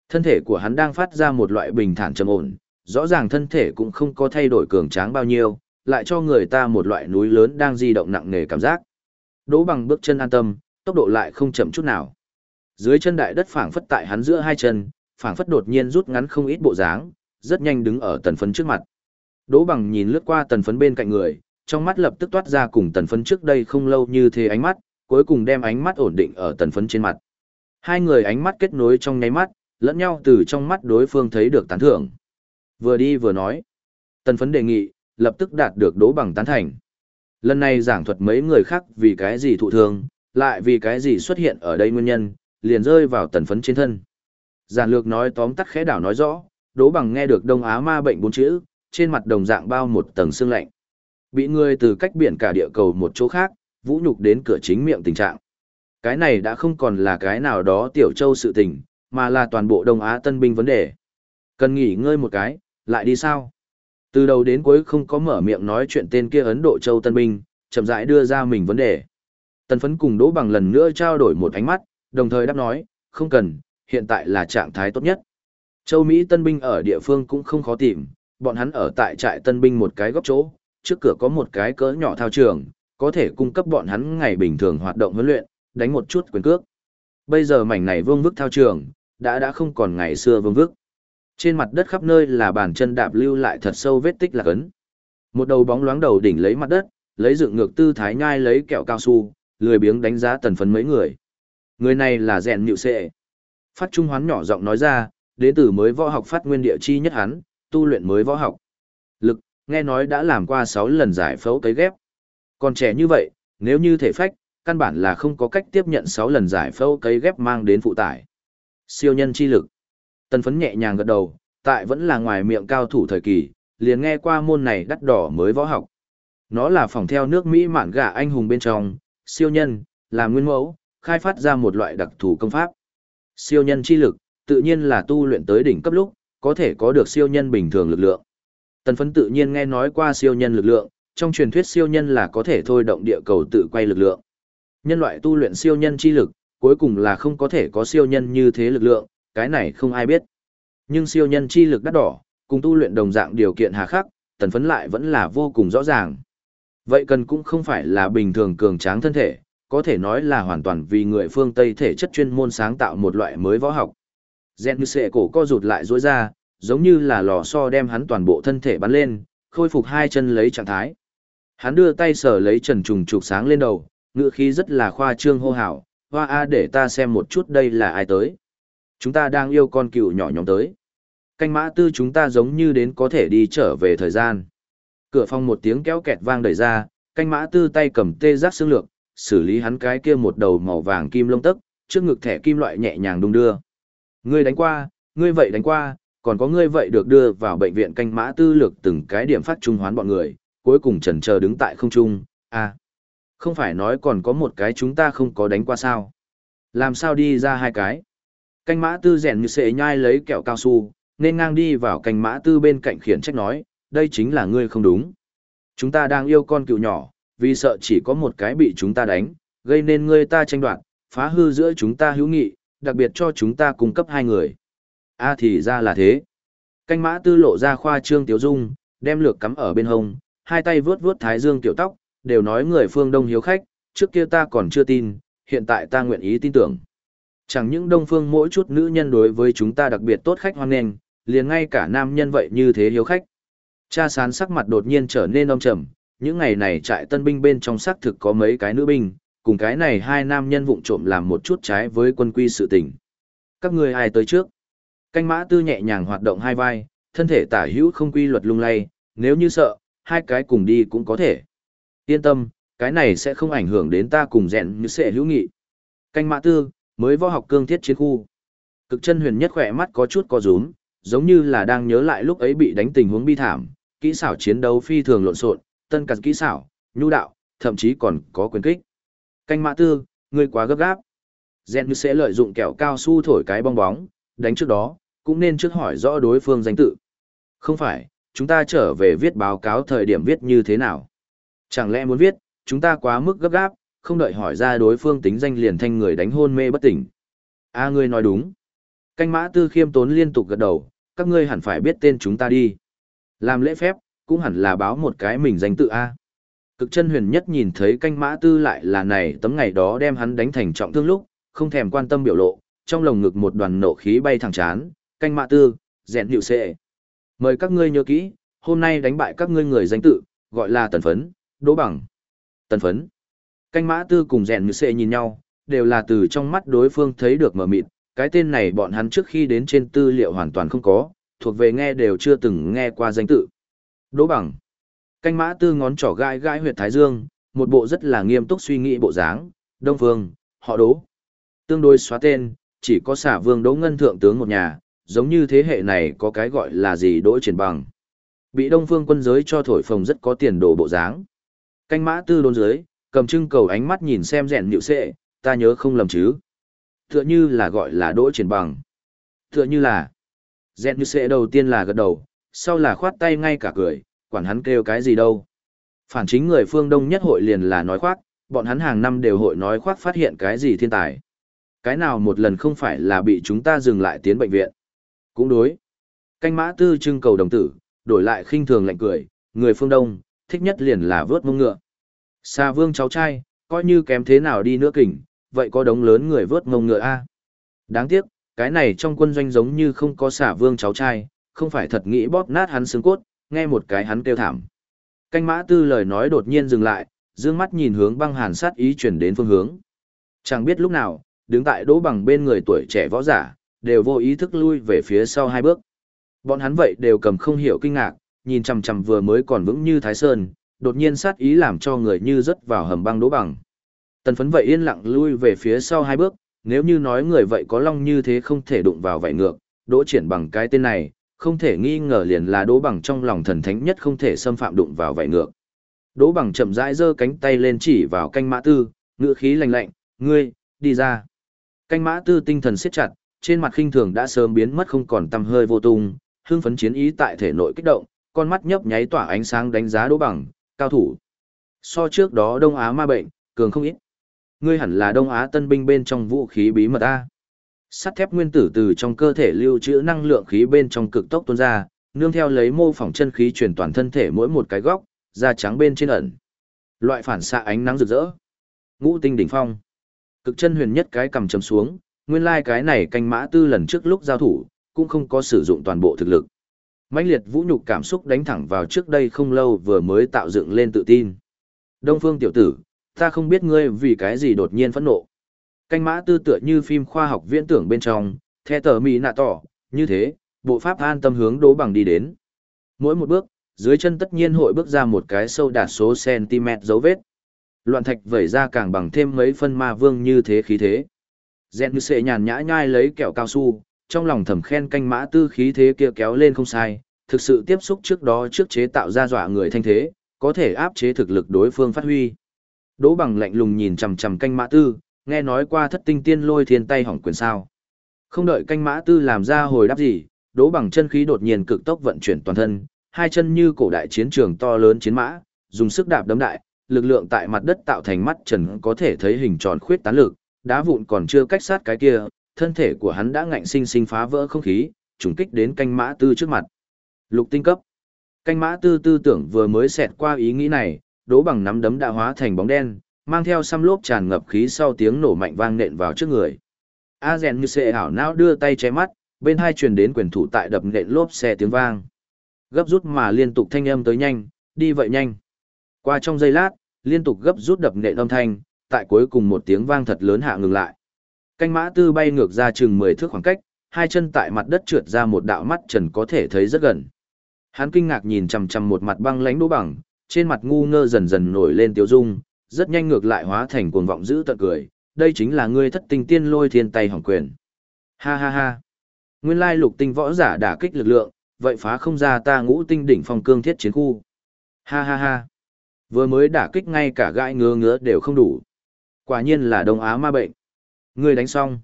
Thân thể của hắn đang phát ra một loại bình thản trầm ổn, rõ ràng thân thể cũng không có thay đổi cường tráng bao nhiêu, lại cho người ta một loại núi lớn đang di động nặng nề cảm giác. Đỗ bằng bước chân an tâm, tốc độ lại không chậm chút nào. Dưới chân đại đất phảng phất tại hắn giữa hai chân, phảng phất đột nhiên rút ngắn không ít bộ dáng, rất nhanh đứng ở tần phấn trước mặt. Đỗ bằng nhìn lướt qua tần phấn bên cạnh người, trong mắt lập tức toát ra cùng tần phấn trước đây không lâu như thế ánh mắt, cuối cùng đem ánh mắt ổn định ở tần phấn trên mặt. Hai người ánh mắt kết nối trong nháy mắt, lẫn nhau từ trong mắt đối phương thấy được tán thưởng. Vừa đi vừa nói. Tần phấn đề nghị, lập tức đạt được đố bằng tán thành. Lần này giảng thuật mấy người khác vì cái gì thụ thương, lại vì cái gì xuất hiện ở đây nguyên nhân, liền rơi vào tần phấn trên thân. Giản lược nói tóm tắt khẽ đảo nói rõ, đố bằng nghe được Đông Á ma bệnh bốn chữ, trên mặt đồng dạng bao một tầng xương lạnh. Bị người từ cách biển cả địa cầu một chỗ khác, vũ nhục đến cửa chính miệng tình trạng. Cái này đã không còn là cái nào đó tiểu châu sự tình, mà là toàn bộ Đông Á tân binh vấn đề. Cần nghỉ ngơi một cái, lại đi sao? Từ đầu đến cuối không có mở miệng nói chuyện tên kia Ấn Độ Châu Tân Binh, chậm rãi đưa ra mình vấn đề. Tần phấn cùng Đỗ Bằng lần nữa trao đổi một ánh mắt, đồng thời đáp nói, không cần, hiện tại là trạng thái tốt nhất. Châu Mỹ tân binh ở địa phương cũng không khó tìm, bọn hắn ở tại trại tân binh một cái góc chỗ, trước cửa có một cái cỡ nhỏ thao trường, có thể cung cấp bọn hắn ngày bình thường hoạt động huấn luyện, đánh một chút quyền cước. Bây giờ mảnh này vương vức thao trường, đã đã không còn ngày xưa vương vức. Trên mặt đất khắp nơi là bàn chân đạp lưu lại thật sâu vết tích là cấn. Một đầu bóng loáng đầu đỉnh lấy mặt đất, lấy dựng ngược tư thái nhai lấy kẹo cao su, lười biếng đánh giá tần phấn mấy người. Người này là rèn nhịu sệ. Phát Trung Hoán nhỏ giọng nói ra, đến từ mới võ học phát nguyên địa chi nhất hắn, tu luyện mới võ học. Lực, nghe nói đã làm qua 6 lần giải phẫu cấy ghép. Còn trẻ như vậy, nếu như thể phách, căn bản là không có cách tiếp nhận 6 lần giải phẫu cấy ghép mang đến phụ tải. Siêu nhân chi lực. Tần phấn nhẹ nhàng gật đầu, tại vẫn là ngoài miệng cao thủ thời kỳ, liền nghe qua môn này đắt đỏ mới võ học. Nó là phòng theo nước Mỹ mạn gà anh hùng bên trong, siêu nhân, là nguyên mẫu, khai phát ra một loại đặc thù công pháp. Siêu nhân chi lực, tự nhiên là tu luyện tới đỉnh cấp lúc, có thể có được siêu nhân bình thường lực lượng. Tần phấn tự nhiên nghe nói qua siêu nhân lực lượng, trong truyền thuyết siêu nhân là có thể thôi động địa cầu tự quay lực lượng. Nhân loại tu luyện siêu nhân chi lực, cuối cùng là không có thể có siêu nhân như thế lực lượng, cái này không ai biết. Nhưng siêu nhân chi lực đắt đỏ, cùng tu luyện đồng dạng điều kiện hà khắc, tần phấn lại vẫn là vô cùng rõ ràng. Vậy cần cũng không phải là bình thường cường tráng thân thể, có thể nói là hoàn toàn vì người phương Tây thể chất chuyên môn sáng tạo một loại mới võ học. Gen như sệ cổ co rụt lại dối ra, giống như là lò xo đem hắn toàn bộ thân thể bắn lên, khôi phục hai chân lấy trạng thái. Hắn đưa tay sờ lấy trần trùng trục sáng lên đầu, ngựa khí rất là khoa trương hô hào, hoa a để ta xem một chút đây là ai tới. Chúng ta đang yêu con cựu nhỏ nhóm tới. Canh mã tư chúng ta giống như đến có thể đi trở về thời gian. Cửa phòng một tiếng kéo kẹt vang đẩy ra, canh mã tư tay cầm tê giác xương lược, xử lý hắn cái kia một đầu màu vàng kim lông tấc, trước ngực thẻ kim loại nhẹ nhàng đung đưa. Ngươi đánh qua, ngươi vậy đánh qua, còn có ngươi vậy được đưa vào bệnh viện canh mã tư lược từng cái điểm phát trung hoán bọn người, cuối cùng trần chờ đứng tại không trung, à. Không phải nói còn có một cái chúng ta không có đánh qua sao. Làm sao đi ra hai cái. Canh mã tư rèn như sệ nhai lấy kẹo cao su, nên ngang đi vào canh mã tư bên cạnh khiển trách nói, đây chính là ngươi không đúng. Chúng ta đang yêu con cựu nhỏ, vì sợ chỉ có một cái bị chúng ta đánh, gây nên ngươi ta tranh đoạt, phá hư giữa chúng ta hữu nghị, đặc biệt cho chúng ta cung cấp hai người. A thì ra là thế. Canh mã tư lộ ra khoa trương tiểu dung, đem lược cắm ở bên hông, hai tay vướt vướt thái dương tiểu tóc, đều nói người phương đông hiếu khách, trước kia ta còn chưa tin, hiện tại ta nguyện ý tin tưởng. Chẳng những đông phương mỗi chút nữ nhân đối với chúng ta đặc biệt tốt khách hoan nghênh, liền ngay cả nam nhân vậy như thế hiếu khách. Cha sán sắc mặt đột nhiên trở nên âm trầm, những ngày này trại tân binh bên trong xác thực có mấy cái nữ binh, cùng cái này hai nam nhân vụng trộm làm một chút trái với quân quy sự tình. Các người ai tới trước? Canh mã tư nhẹ nhàng hoạt động hai vai, thân thể tả hữu không quy luật lung lay, nếu như sợ, hai cái cùng đi cũng có thể. Yên tâm, cái này sẽ không ảnh hưởng đến ta cùng rèn như sẽ hữu nghị. Canh mã tư, mới võ học cương thiết chiến khu. Cực chân huyền nhất khỏe mắt có chút co rúm, giống như là đang nhớ lại lúc ấy bị đánh tình huống bi thảm, kỹ xảo chiến đấu phi thường lộn xộn, tân cặt kỹ xảo, nhu đạo, thậm chí còn có quyền kích. Canh mã tư, ngươi quá gấp gáp. Gen sẽ lợi dụng kẹo cao su thổi cái bong bóng, đánh trước đó, cũng nên trước hỏi rõ đối phương danh tự. Không phải, chúng ta trở về viết báo cáo thời điểm viết như thế nào. Chẳng lẽ muốn viết, chúng ta quá mức gấp gáp, không đợi hỏi ra đối phương tính danh liền thanh người đánh hôn mê bất tỉnh. A ngươi nói đúng. Canh mã tư khiêm tốn liên tục gật đầu, các ngươi hẳn phải biết tên chúng ta đi. Làm lễ phép, cũng hẳn là báo một cái mình danh tự A. Cực chân huyền nhất nhìn thấy canh mã tư lại là này tấm ngày đó đem hắn đánh thành trọng thương lúc, không thèm quan tâm biểu lộ, trong lồng ngực một đoàn nộ khí bay thẳng chán, canh mã tư, dẹn hiệu xệ. Mời các ngươi nhớ kỹ, hôm nay đánh bại các ngươi người danh tự, gọi là tần phấn, đỗ bằng. Tần phấn. Canh mã tư cùng dẹn như xệ nhìn nhau, đều là từ trong mắt đối phương thấy được mở mịt, cái tên này bọn hắn trước khi đến trên tư liệu hoàn toàn không có, thuộc về nghe đều chưa từng nghe qua danh tự. Đỗ bằng. Canh mã tư ngón trỏ gai gai huyệt thái dương, một bộ rất là nghiêm túc suy nghĩ bộ dáng, đông phương, họ đỗ. Tương đối xóa tên, chỉ có xả vương đỗ ngân thượng tướng một nhà, giống như thế hệ này có cái gọi là gì đỗ triển bằng. Bị đông phương quân giới cho thổi phồng rất có tiền đồ bộ dáng. Canh mã tư đôn dưới, cầm trưng cầu ánh mắt nhìn xem rèn nhịu xệ, ta nhớ không lầm chứ. Tựa như là gọi là đỗ triển bằng. Tựa như là, rèn nhịu xệ đầu tiên là gật đầu, sau là khoát tay ngay cả cười, quản hắn kêu cái gì đâu. Phản chính người phương Đông nhất hội liền là nói khoác, bọn hắn hàng năm đều hội nói khoác phát hiện cái gì thiên tài. Cái nào một lần không phải là bị chúng ta dừng lại tiến bệnh viện. Cũng đối. Canh mã tư trưng cầu đồng tử, đổi lại khinh thường lạnh cười, người phương Đông, thích nhất liền là vớt mông ngựa. Xà vương cháu trai, coi như kém thế nào đi nữa kỉnh, vậy có đống lớn người vớt ngông ngựa a Đáng tiếc, cái này trong quân doanh giống như không có xà vương cháu trai, không phải thật nghĩ bóp nát hắn xương cốt, nghe một cái hắn kêu thảm. Canh mã tư lời nói đột nhiên dừng lại, dương mắt nhìn hướng băng hàn sát ý chuyển đến phương hướng. Chẳng biết lúc nào, đứng tại đỗ bằng bên người tuổi trẻ võ giả, đều vô ý thức lui về phía sau hai bước. Bọn hắn vậy đều cầm không hiểu kinh ngạc, nhìn chằm chằm vừa mới còn vững như Thái Sơn, đột nhiên sát ý làm cho người như rớt vào hầm băng đỗ bằng. Tần phấn vậy yên lặng lui về phía sau hai bước, nếu như nói người vậy có long như thế không thể đụng vào vậy ngược, đỗ triển bằng cái tên này, không thể nghi ngờ liền là đỗ bằng trong lòng thần thánh nhất không thể xâm phạm đụng vào vậy ngược. Đỗ bằng chậm rãi giơ cánh tay lên chỉ vào canh mã tư, ngựa khí lạnh lạnh, ngươi, đi ra. Canh mã tư tinh thần siết chặt, trên mặt khinh thường đã sớm biến mất không còn tăm hơi vô tung, hương phấn chiến ý tại thể nội kích động, con mắt nhấp nháy tỏa ánh sáng đánh giá đỗ bằng, cao thủ. So trước đó Đông Á ma bệnh, cường không ít. Ngươi hẳn là Đông Á tân binh bên trong vũ khí bí mật A. Sắt thép nguyên tử từ trong cơ thể lưu trữ năng lượng khí bên trong cực tốc tuôn ra, nương theo lấy mô phỏng chân khí truyền toàn thân thể mỗi một cái góc, da trắng bên trên ẩn. Loại phản xạ ánh nắng rực rỡ. Ngũ tinh đỉnh phong. Cực chân huyền nhất cái cầm chấm xuống, nguyên lai cái này canh mã tư lần trước lúc giao thủ, cũng không có sử dụng toàn bộ thực lực mãnh liệt vũ nhục cảm xúc đánh thẳng vào trước đây không lâu vừa mới tạo dựng lên tự tin. Đông phương tiểu tử, ta không biết ngươi vì cái gì đột nhiên phẫn nộ. Canh mã tư tựa như phim khoa học viễn tưởng bên trong, the tờ mì nạ tỏ, như thế, bộ pháp an tâm hướng đố bằng đi đến. Mỗi một bước, dưới chân tất nhiên hội bước ra một cái sâu đạt số cm dấu vết. Loạn thạch vẩy ra càng bằng thêm mấy phân ma vương như thế khí thế. Dẹn như sệ nhàn nhã nhai lấy kẹo cao su, trong lòng thầm khen canh mã tư khí thế kia kéo lên không sai, thực sự tiếp xúc trước đó trước chế tạo ra dọa người thanh thế, có thể áp chế thực lực đối phương phát huy. Đỗ bằng lạnh lùng nhìn chằm chằm canh mã tư, nghe nói qua thất tinh tiên lôi thiên tay hỏng quyền sao. Không đợi canh mã tư làm ra hồi đáp gì, đỗ bằng chân khí đột nhiên cực tốc vận chuyển toàn thân, hai chân như cổ đại chiến trường to lớn chiến mã, dùng sức đạp đấm đại, lực lượng tại mặt đất tạo thành mắt trần có thể thấy hình tròn khuyết tán lực, đá vụn còn chưa cách sát cái kia, thân thể của hắn đã ngạnh sinh sinh phá vỡ không khí, trùng kích đến canh mã tư trước mặt. Lục tinh cấp. Canh mã tư tư tưởng vừa mới xẹt qua ý nghĩ này, đố bằng nắm đấm đã hóa thành bóng đen, mang theo xăm lốp tràn ngập khí sau tiếng nổ mạnh vang nện vào trước người. A rèn như sệ hảo não đưa tay che mắt, bên hai truyền đến quyền thủ tại đập nện lốp xe tiếng vang. Gấp rút mà liên tục thanh âm tới nhanh, đi vậy nhanh. Qua trong giây lát, liên tục gấp rút đập nện âm thanh, tại cuối cùng một tiếng vang thật lớn hạ ngừng lại. Canh mã tư bay ngược ra chừng 10 thước khoảng cách, hai chân tại mặt đất trượt ra một đạo mắt trần có thể thấy rất gần. Hắn kinh ngạc nhìn chằm chằm một mặt băng lãnh đỗ bằng, trên mặt ngu ngơ dần dần nổi lên tiêu dung, rất nhanh ngược lại hóa thành cuồng vọng dữ tận cười, đây chính là ngươi thất tình tiên lôi thiên tay hỏng quyền. Ha ha ha. Nguyên lai lục tinh võ giả đả kích lực lượng, vậy phá không ra ta ngũ tinh đỉnh phong cương thiết chiến khu. Ha ha ha. Vừa mới đả kích ngay cả gãi ngứa ngứa đều không đủ. Quả nhiên là Đông Á ma bệnh. Ngươi đánh xong.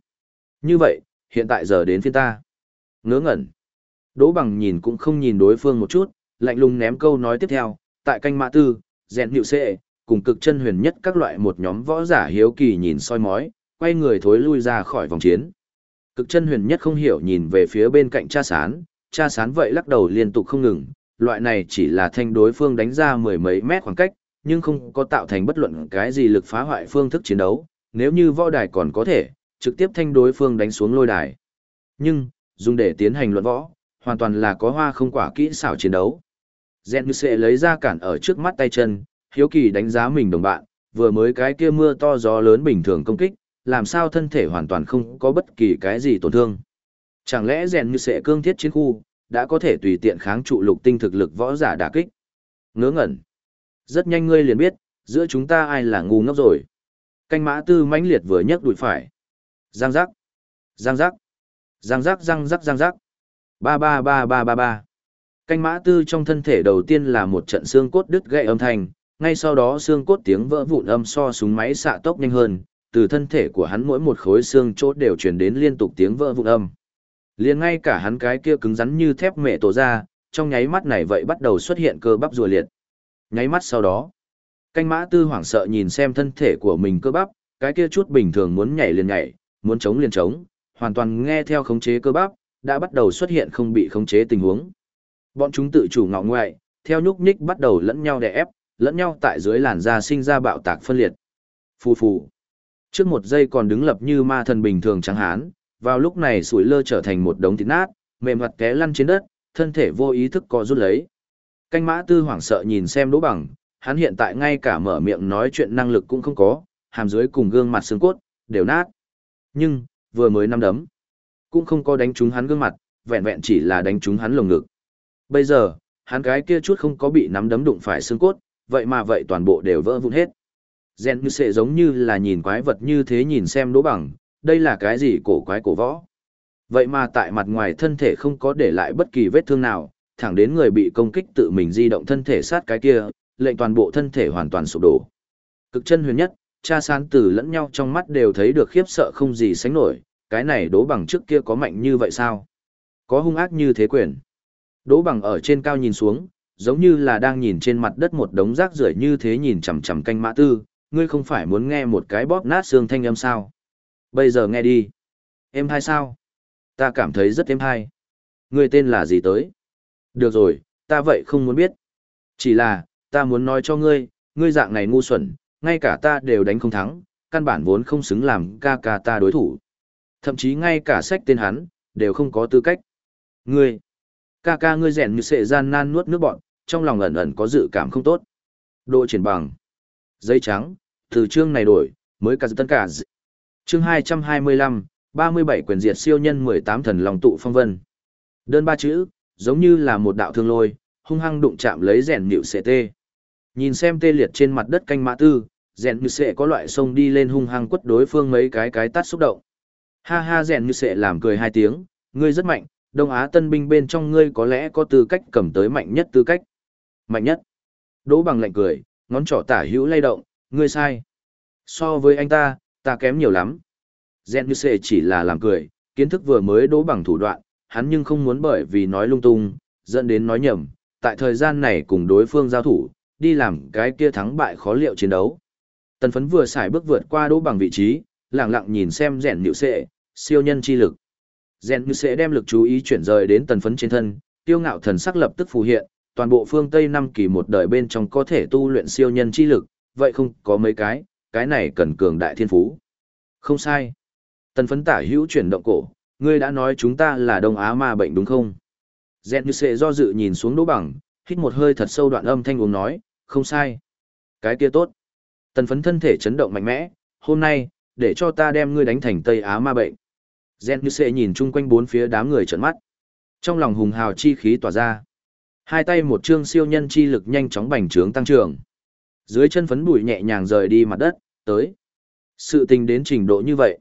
Như vậy, hiện tại giờ đến phiên ta. Ngớ ngẩn. Đỗ bằng nhìn cũng không nhìn đối phương một chút, lạnh lùng ném câu nói tiếp theo, tại canh mã tư, rèn nhịu xệ, cùng cực chân huyền nhất các loại một nhóm võ giả hiếu kỳ nhìn soi mói, quay người thối lui ra khỏi vòng chiến. Cực chân huyền nhất không hiểu nhìn về phía bên cạnh cha sán, cha sán vậy lắc đầu liên tục không ngừng, loại này chỉ là thanh đối phương đánh ra mười mấy mét khoảng cách, nhưng không có tạo thành bất luận cái gì lực phá hoại phương thức chiến đấu, nếu như võ đài còn có thể, trực tiếp thanh đối phương đánh xuống lôi đài. Nhưng, dùng để tiến hành luận võ, hoàn toàn là có hoa không quả kỹ xảo chiến đấu. Gen như sẽ lấy ra cản ở trước mắt tay chân, hiếu kỳ đánh giá mình đồng bạn, vừa mới cái kia mưa to gió lớn bình thường công kích, làm sao thân thể hoàn toàn không có bất kỳ cái gì tổn thương. Chẳng lẽ rèn như sẽ cương thiết chiến khu, đã có thể tùy tiện kháng trụ lục tinh thực lực võ giả đả kích. Ngớ ngẩn. Rất nhanh ngươi liền biết, giữa chúng ta ai là ngu ngốc rồi. Canh mã tư mãnh liệt vừa nhấc đùi phải. Giang giác. Giang giác. Giang giác giang giác giang giác. Ba ba ba ba ba ba. Canh mã tư trong thân thể đầu tiên là một trận xương cốt đứt gãy âm thanh, ngay sau đó xương cốt tiếng vỡ vụn âm so súng máy xạ tốc nhanh hơn, từ thân thể của hắn mỗi một khối xương chốt đều truyền đến liên tục tiếng vỡ vụn âm. Liền ngay cả hắn cái kia cứng rắn như thép mẹ tổ ra, trong nháy mắt này vậy bắt đầu xuất hiện cơ bắp rùa liệt. Nháy mắt sau đó, canh mã tư hoảng sợ nhìn xem thân thể của mình cơ bắp, cái kia chút bình thường muốn nhảy liền nhảy, muốn chống liền chống, hoàn toàn nghe theo khống chế cơ bắp, đã bắt đầu xuất hiện không bị khống chế tình huống. Bọn chúng tự chủ ngọ ngoại, theo nhúc nhích bắt đầu lẫn nhau đè ép, lẫn nhau tại dưới làn da sinh ra bạo tạc phân liệt. Phù phù. Trước một giây còn đứng lập như ma thần bình thường trắng hán, vào lúc này sủi lơ trở thành một đống thịt nát, mềm mặt té lăn trên đất, thân thể vô ý thức co rút lấy. Canh mã tư hoảng sợ nhìn xem đỗ bằng, hắn hiện tại ngay cả mở miệng nói chuyện năng lực cũng không có, hàm dưới cùng gương mặt xương cốt, đều nát. Nhưng, vừa mới năm đấm, cũng không có đánh trúng hắn gương mặt, vẹn vẹn chỉ là đánh trúng hắn lồng ngực. Bây giờ, hắn cái kia chút không có bị nắm đấm đụng phải xương cốt, vậy mà vậy toàn bộ đều vỡ vụn hết. Gen như sẽ giống như là nhìn quái vật như thế nhìn xem đỗ bằng, đây là cái gì cổ quái cổ võ. Vậy mà tại mặt ngoài thân thể không có để lại bất kỳ vết thương nào, thẳng đến người bị công kích tự mình di động thân thể sát cái kia, lệnh toàn bộ thân thể hoàn toàn sụp đổ. Cực chân huyền nhất, cha sán tử lẫn nhau trong mắt đều thấy được khiếp sợ không gì sánh nổi, cái này đố bằng trước kia có mạnh như vậy sao? Có hung ác như thế quyền. Đố bằng ở trên cao nhìn xuống, giống như là đang nhìn trên mặt đất một đống rác rưởi như thế nhìn chằm chằm canh mã tư, ngươi không phải muốn nghe một cái bóp nát xương thanh âm sao? Bây giờ nghe đi. Em hai sao? Ta cảm thấy rất êm hay. Ngươi tên là gì tới? Được rồi, ta vậy không muốn biết. Chỉ là, ta muốn nói cho ngươi, ngươi dạng này ngu xuẩn, ngay cả ta đều đánh không thắng, căn bản vốn không xứng làm ca ca ta đối thủ. Thậm chí ngay cả sách tên hắn, đều không có tư cách. Ngươi, ca ca ngươi rèn như sệ gian nan nuốt nước bọn, trong lòng ẩn ẩn có dự cảm không tốt. Độ triển bằng. Giấy trắng, từ chương này đổi, mới cả tân cả. Chương 225, 37 quyền diệt siêu nhân 18 thần lòng tụ phong vân. Đơn ba chữ, giống như là một đạo thương lôi, hung hăng đụng chạm lấy rèn nhịu sệ tê. Nhìn xem tê liệt trên mặt đất canh mã tư, rèn như sệ có loại sông đi lên hung hăng quất đối phương mấy cái cái tát xúc động. Ha ha rèn như sệ làm cười hai tiếng, ngươi rất mạnh, Đông Á tân binh bên trong ngươi có lẽ có tư cách cầm tới mạnh nhất tư cách. Mạnh nhất. Đỗ bằng lạnh cười, ngón trỏ tả hữu lay động, ngươi sai. So với anh ta, ta kém nhiều lắm. Rèn như sệ chỉ là làm cười, kiến thức vừa mới đỗ bằng thủ đoạn, hắn nhưng không muốn bởi vì nói lung tung, dẫn đến nói nhầm, tại thời gian này cùng đối phương giao thủ, đi làm cái kia thắng bại khó liệu chiến đấu. Tần phấn vừa xài bước vượt qua đỗ bằng vị trí, lặng lặng nhìn xem rèn nhịu sệ, siêu nhân chi lực. Rèn nhịu sệ đem lực chú ý chuyển rời đến tần phấn trên thân, tiêu ngạo thần sắc lập tức phù hiện, toàn bộ phương Tây năm kỳ một đời bên trong có thể tu luyện siêu nhân chi lực, vậy không có mấy cái, cái này cần cường đại thiên phú. Không sai. Tần phấn tả hữu chuyển động cổ, ngươi đã nói chúng ta là Đông Á ma bệnh đúng không? Dẹn như sệ do dự nhìn xuống đỗ bằng, hít một hơi thật sâu đoạn âm thanh uống nói, không sai. Cái kia tốt. Tần phấn thân thể chấn động mạnh mẽ, hôm nay, để cho ta đem ngươi đánh thành Tây Á ma bệnh. Gen như sệ nhìn chung quanh bốn phía đám người trợn mắt. Trong lòng hùng hào chi khí tỏa ra. Hai tay một chương siêu nhân chi lực nhanh chóng bành trướng tăng trưởng. Dưới chân phấn bụi nhẹ nhàng rời đi mặt đất, tới. Sự tình đến trình độ như vậy.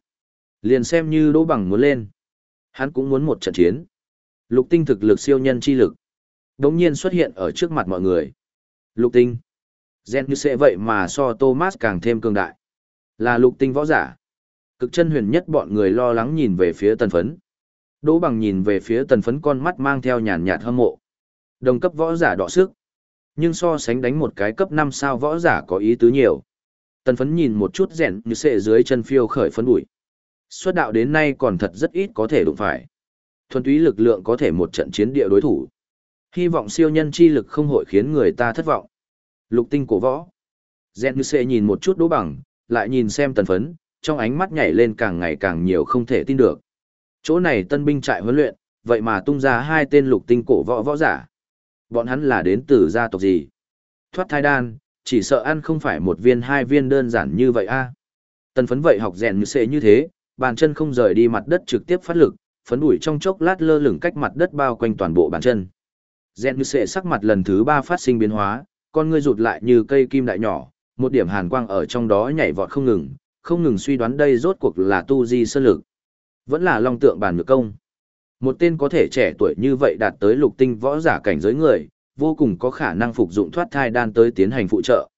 Liền xem như đỗ bằng muốn lên. Hắn cũng muốn một trận chiến. Lục tinh thực lực siêu nhân chi lực. Đống nhiên xuất hiện ở trước mặt mọi người. Lục tinh. Gen như sẽ vậy mà so Thomas càng thêm cường đại. Là lục tinh võ giả. Cực chân huyền nhất bọn người lo lắng nhìn về phía tần phấn. Đỗ bằng nhìn về phía tần phấn con mắt mang theo nhàn nhạt hâm mộ. Đồng cấp võ giả đọ sức. Nhưng so sánh đánh một cái cấp 5 sao võ giả có ý tứ nhiều. Tần phấn nhìn một chút rèn như sệ dưới chân phiêu khởi phấn bụi. Xuất đạo đến nay còn thật rất ít có thể đụng phải. Thuần túy lực lượng có thể một trận chiến địa đối thủ. Hy vọng siêu nhân chi lực không hội khiến người ta thất vọng. Lục tinh cổ võ. Gen như sẽ nhìn một chút đỗ bằng, lại nhìn xem tần phấn, trong ánh mắt nhảy lên càng ngày càng nhiều không thể tin được. Chỗ này tân binh trại huấn luyện, vậy mà tung ra hai tên lục tinh cổ võ võ giả. Bọn hắn là đến từ gia tộc gì? Thoát thai đan, chỉ sợ ăn không phải một viên hai viên đơn giản như vậy a. Tần phấn vậy học rèn như sẽ như thế, bàn chân không rời đi mặt đất trực tiếp phát lực, phấn bụi trong chốc lát lơ lửng cách mặt đất bao quanh toàn bộ bàn chân. Gen như sẽ sắc mặt lần thứ ba phát sinh biến hóa, con ngươi rụt lại như cây kim đại nhỏ, một điểm hàn quang ở trong đó nhảy vọt không ngừng, không ngừng suy đoán đây rốt cuộc là tu di sơn lực. Vẫn là long tượng bàn ngược công. Một tên có thể trẻ tuổi như vậy đạt tới lục tinh võ giả cảnh giới người, vô cùng có khả năng phục dụng thoát thai đan tới tiến hành phụ trợ.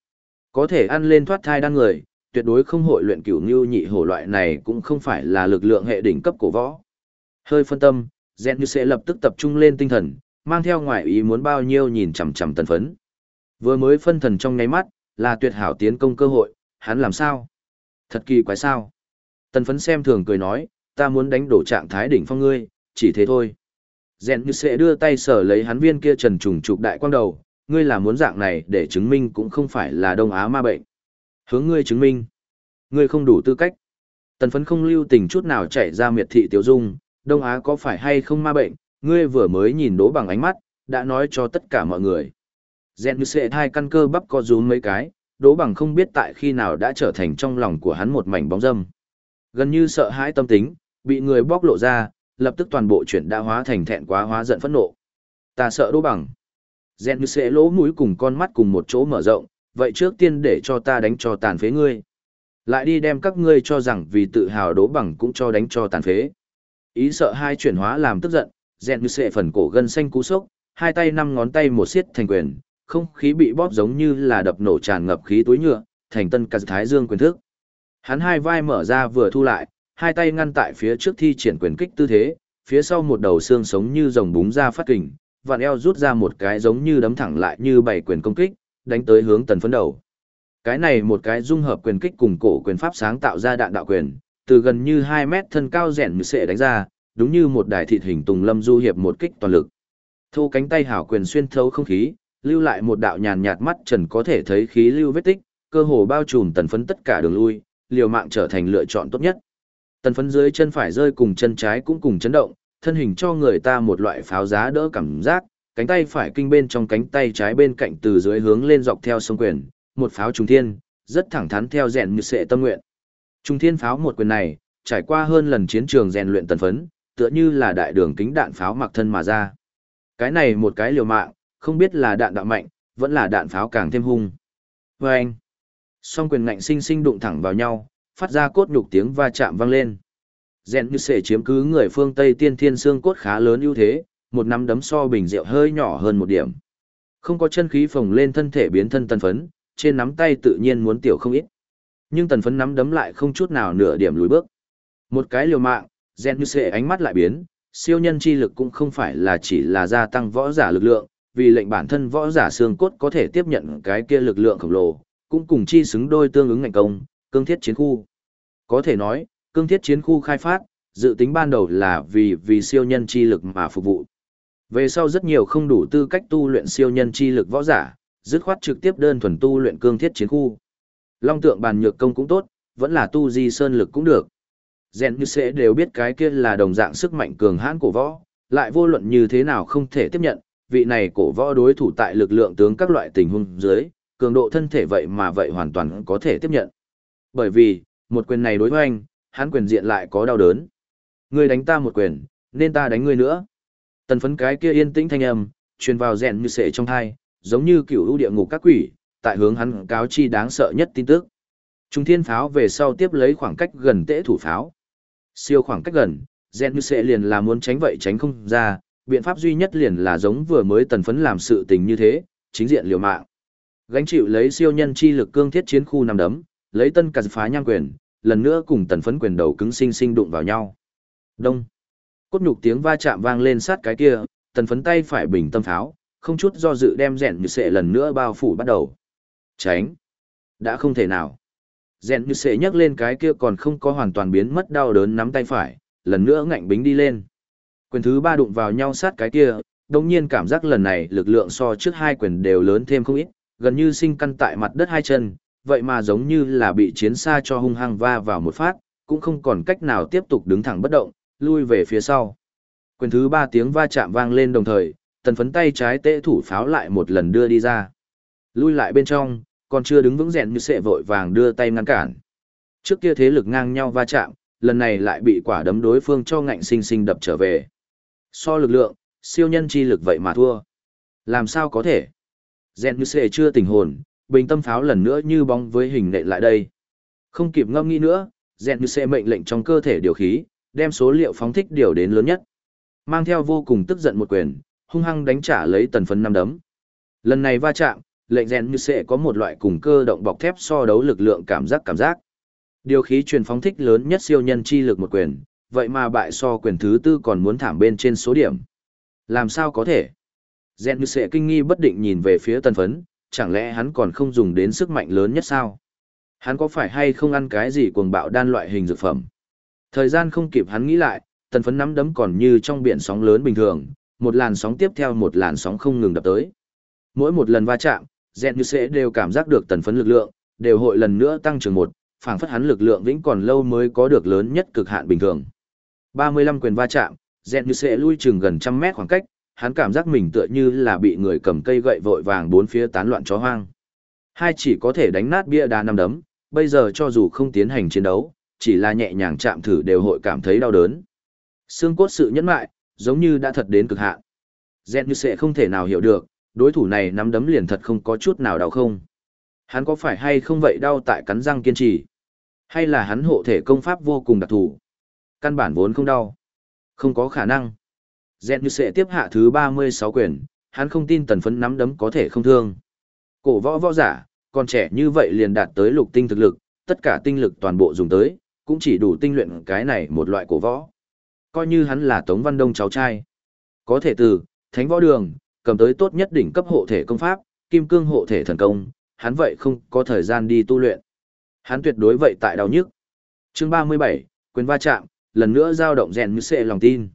Có thể ăn lên thoát thai đan người, tuyệt đối không hội luyện cửu như nhị hổ loại này cũng không phải là lực lượng hệ đỉnh cấp cổ võ. Hơi phân tâm, Gen như sẽ lập tức tập trung lên tinh thần, mang theo ngoại ý muốn bao nhiêu nhìn chằm chằm tần phấn. Vừa mới phân thần trong nháy mắt, là tuyệt hảo tiến công cơ hội, hắn làm sao? Thật kỳ quái sao? Tần phấn xem thường cười nói, ta muốn đánh đổ trạng thái đỉnh phong ngươi, chỉ thế thôi. Dẹn như sẽ đưa tay sở lấy hắn viên kia trần trùng trục đại quang đầu, ngươi là muốn dạng này để chứng minh cũng không phải là Đông Á ma bệnh. Hướng ngươi chứng minh, ngươi không đủ tư cách. Tần phấn không lưu tình chút nào chạy ra miệt thị tiểu dung, Đông Á có phải hay không ma bệnh, ngươi vừa mới nhìn đố bằng ánh mắt, đã nói cho tất cả mọi người. Dẹn như sệ hai căn cơ bắp co rúm mấy cái, đố bằng không biết tại khi nào đã trở thành trong lòng của hắn một mảnh bóng dâm. Gần như sợ hãi tâm tính, bị người bóc lộ ra, lập tức toàn bộ chuyện đã hóa thành thẹn quá hóa giận phẫn nộ. Ta sợ đố bằng. Dẹn như sệ lỗ mũi cùng con mắt cùng một chỗ mở rộng, vậy trước tiên để cho ta đánh cho tàn phế ngươi. Lại đi đem các ngươi cho rằng vì tự hào đố bằng cũng cho đánh cho tàn phế. Ý sợ hai chuyển hóa làm tức giận, rèn như sệ phần cổ gân xanh cú sốc, hai tay năm ngón tay một xiết thành quyền, không khí bị bóp giống như là đập nổ tràn ngập khí túi nhựa, thành tân cả thái dương quyền thức. Hắn hai vai mở ra vừa thu lại, hai tay ngăn tại phía trước thi triển quyền kích tư thế, phía sau một đầu xương sống như rồng búng ra phát kình, vạn eo rút ra một cái giống như đấm thẳng lại như bảy quyền công kích, đánh tới hướng tần phấn đầu. Cái này một cái dung hợp quyền kích cùng cổ quyền pháp sáng tạo ra đạn đạo quyền, từ gần như 2 mét thân cao rèn như sệ đánh ra, đúng như một đài thịt hình tùng lâm du hiệp một kích toàn lực. Thu cánh tay hảo quyền xuyên thấu không khí, lưu lại một đạo nhàn nhạt mắt trần có thể thấy khí lưu vết tích, cơ hồ bao trùm tần phấn tất cả đường lui, liều mạng trở thành lựa chọn tốt nhất. Tần phấn dưới chân phải rơi cùng chân trái cũng cùng chấn động, thân hình cho người ta một loại pháo giá đỡ cảm giác, cánh tay phải kinh bên trong cánh tay trái bên cạnh từ dưới hướng lên dọc theo sông quyền, một pháo trùng thiên, rất thẳng thắn theo rèn như sệ tâm nguyện. trung thiên pháo một quyền này, trải qua hơn lần chiến trường rèn luyện tần phấn, tựa như là đại đường kính đạn pháo mặc thân mà ra. Cái này một cái liều mạng, không biết là đạn đạo mạnh, vẫn là đạn pháo càng thêm hung. Và anh, song quyền ngạnh sinh sinh đụng thẳng vào nhau, phát ra cốt nhục tiếng va chạm vang lên. Rèn như sẽ chiếm cứ người phương Tây tiên thiên xương cốt khá lớn ưu thế, một nắm đấm so bình rượu hơi nhỏ hơn một điểm. Không có chân khí phồng lên thân thể biến thân tần phấn, trên nắm tay tự nhiên muốn tiểu không ít. Nhưng tần phấn nắm đấm lại không chút nào nửa điểm lùi bước. Một cái liều mạng, Gen như sệ ánh mắt lại biến, siêu nhân chi lực cũng không phải là chỉ là gia tăng võ giả lực lượng, vì lệnh bản thân võ giả xương cốt có thể tiếp nhận cái kia lực lượng khổng lồ, cũng cùng chi xứng đôi tương ứng ngành công, cương thiết chiến khu. Có thể nói, cương thiết chiến khu khai phát, dự tính ban đầu là vì vì siêu nhân chi lực mà phục vụ. Về sau rất nhiều không đủ tư cách tu luyện siêu nhân chi lực võ giả, dứt khoát trực tiếp đơn thuần tu luyện cương thiết chiến khu. Long tượng bàn nhược công cũng tốt, vẫn là tu di sơn lực cũng được rèn như sẽ đều biết cái kia là đồng dạng sức mạnh cường hãn của võ, lại vô luận như thế nào không thể tiếp nhận, vị này cổ võ đối thủ tại lực lượng tướng các loại tình huống dưới, cường độ thân thể vậy mà vậy hoàn toàn có thể tiếp nhận. Bởi vì, một quyền này đối với anh, hắn quyền diện lại có đau đớn. Ngươi đánh ta một quyền, nên ta đánh ngươi nữa. Tần phấn cái kia yên tĩnh thanh âm, truyền vào rèn như sệ trong thai, giống như cựu ưu địa ngục các quỷ, tại hướng hắn cáo chi đáng sợ nhất tin tức. Trung thiên pháo về sau tiếp lấy khoảng cách gần tễ thủ pháo. Siêu khoảng cách gần, gen như sệ liền là muốn tránh vậy tránh không ra, biện pháp duy nhất liền là giống vừa mới tần phấn làm sự tình như thế, chính diện liều mạng. Gánh chịu lấy siêu nhân chi lực cương thiết chiến khu nằm đấm, lấy tân cà phá nhang quyền, lần nữa cùng tần phấn quyền đầu cứng sinh sinh đụng vào nhau. Đông. Cốt nhục tiếng va chạm vang lên sát cái kia, tần phấn tay phải bình tâm pháo, không chút do dự đem rèn như sệ lần nữa bao phủ bắt đầu. Tránh. Đã không thể nào. Rèn như sệ nhắc lên cái kia còn không có hoàn toàn biến mất đau đớn nắm tay phải, lần nữa ngạnh bính đi lên. Quyền thứ ba đụng vào nhau sát cái kia, đồng nhiên cảm giác lần này lực lượng so trước hai quyền đều lớn thêm không ít, gần như sinh căn tại mặt đất hai chân, vậy mà giống như là bị chiến xa cho hung hăng va vào một phát, cũng không còn cách nào tiếp tục đứng thẳng bất động, lui về phía sau. Quyền thứ ba tiếng va chạm vang lên đồng thời, tần phấn tay trái tễ thủ pháo lại một lần đưa đi ra. Lui lại bên trong, còn chưa đứng vững rèn như sệ vội vàng đưa tay ngăn cản. Trước kia thế lực ngang nhau va chạm, lần này lại bị quả đấm đối phương cho ngạnh sinh sinh đập trở về. So lực lượng, siêu nhân chi lực vậy mà thua. Làm sao có thể? Rèn như sệ chưa tỉnh hồn, bình tâm pháo lần nữa như bóng với hình nện lại đây. Không kịp ngâm nghĩ nữa, rèn như sệ mệnh lệnh trong cơ thể điều khí, đem số liệu phóng thích điều đến lớn nhất. Mang theo vô cùng tức giận một quyền, hung hăng đánh trả lấy tần phấn năm đấm. Lần này va chạm, lệnh rèn như sẽ có một loại cùng cơ động bọc thép so đấu lực lượng cảm giác cảm giác. Điều khí truyền phóng thích lớn nhất siêu nhân chi lực một quyền, vậy mà bại so quyền thứ tư còn muốn thảm bên trên số điểm. Làm sao có thể? Rèn như sẽ kinh nghi bất định nhìn về phía tần phấn, chẳng lẽ hắn còn không dùng đến sức mạnh lớn nhất sao? Hắn có phải hay không ăn cái gì cuồng bạo đan loại hình dược phẩm? Thời gian không kịp hắn nghĩ lại, tần phấn nắm đấm còn như trong biển sóng lớn bình thường, một làn sóng tiếp theo một làn sóng không ngừng đập tới. Mỗi một lần va chạm, Dẹn Như sẽ đều cảm giác được tần phấn lực lượng, đều hội lần nữa tăng trưởng một, phảng phất hắn lực lượng vĩnh còn lâu mới có được lớn nhất cực hạn bình thường. 35 quyền va chạm, Dẹn Như sẽ lui chừng gần trăm mét khoảng cách, hắn cảm giác mình tựa như là bị người cầm cây gậy vội vàng bốn phía tán loạn chó hoang. Hai chỉ có thể đánh nát bia đá năm đấm, bây giờ cho dù không tiến hành chiến đấu, chỉ là nhẹ nhàng chạm thử đều hội cảm thấy đau đớn. Xương cốt sự nhẫn mại, giống như đã thật đến cực hạn. Dẹn như sẽ không thể nào hiểu được, đối thủ này nắm đấm liền thật không có chút nào đau không. Hắn có phải hay không vậy đau tại cắn răng kiên trì? Hay là hắn hộ thể công pháp vô cùng đặc thù? Căn bản vốn không đau. Không có khả năng. Dẹn như sẽ tiếp hạ thứ 36 quyền, hắn không tin tần phấn nắm đấm có thể không thương. Cổ võ võ giả, còn trẻ như vậy liền đạt tới lục tinh thực lực, tất cả tinh lực toàn bộ dùng tới, cũng chỉ đủ tinh luyện cái này một loại cổ võ. Coi như hắn là Tống Văn Đông cháu trai. Có thể từ, thánh võ đường, cầm tới tốt nhất đỉnh cấp hộ thể công pháp, kim cương hộ thể thần công, hắn vậy không có thời gian đi tu luyện. Hắn tuyệt đối vậy tại đau nhức. Chương 37, quyền va chạm, lần nữa dao động rèn như xệ lòng tin.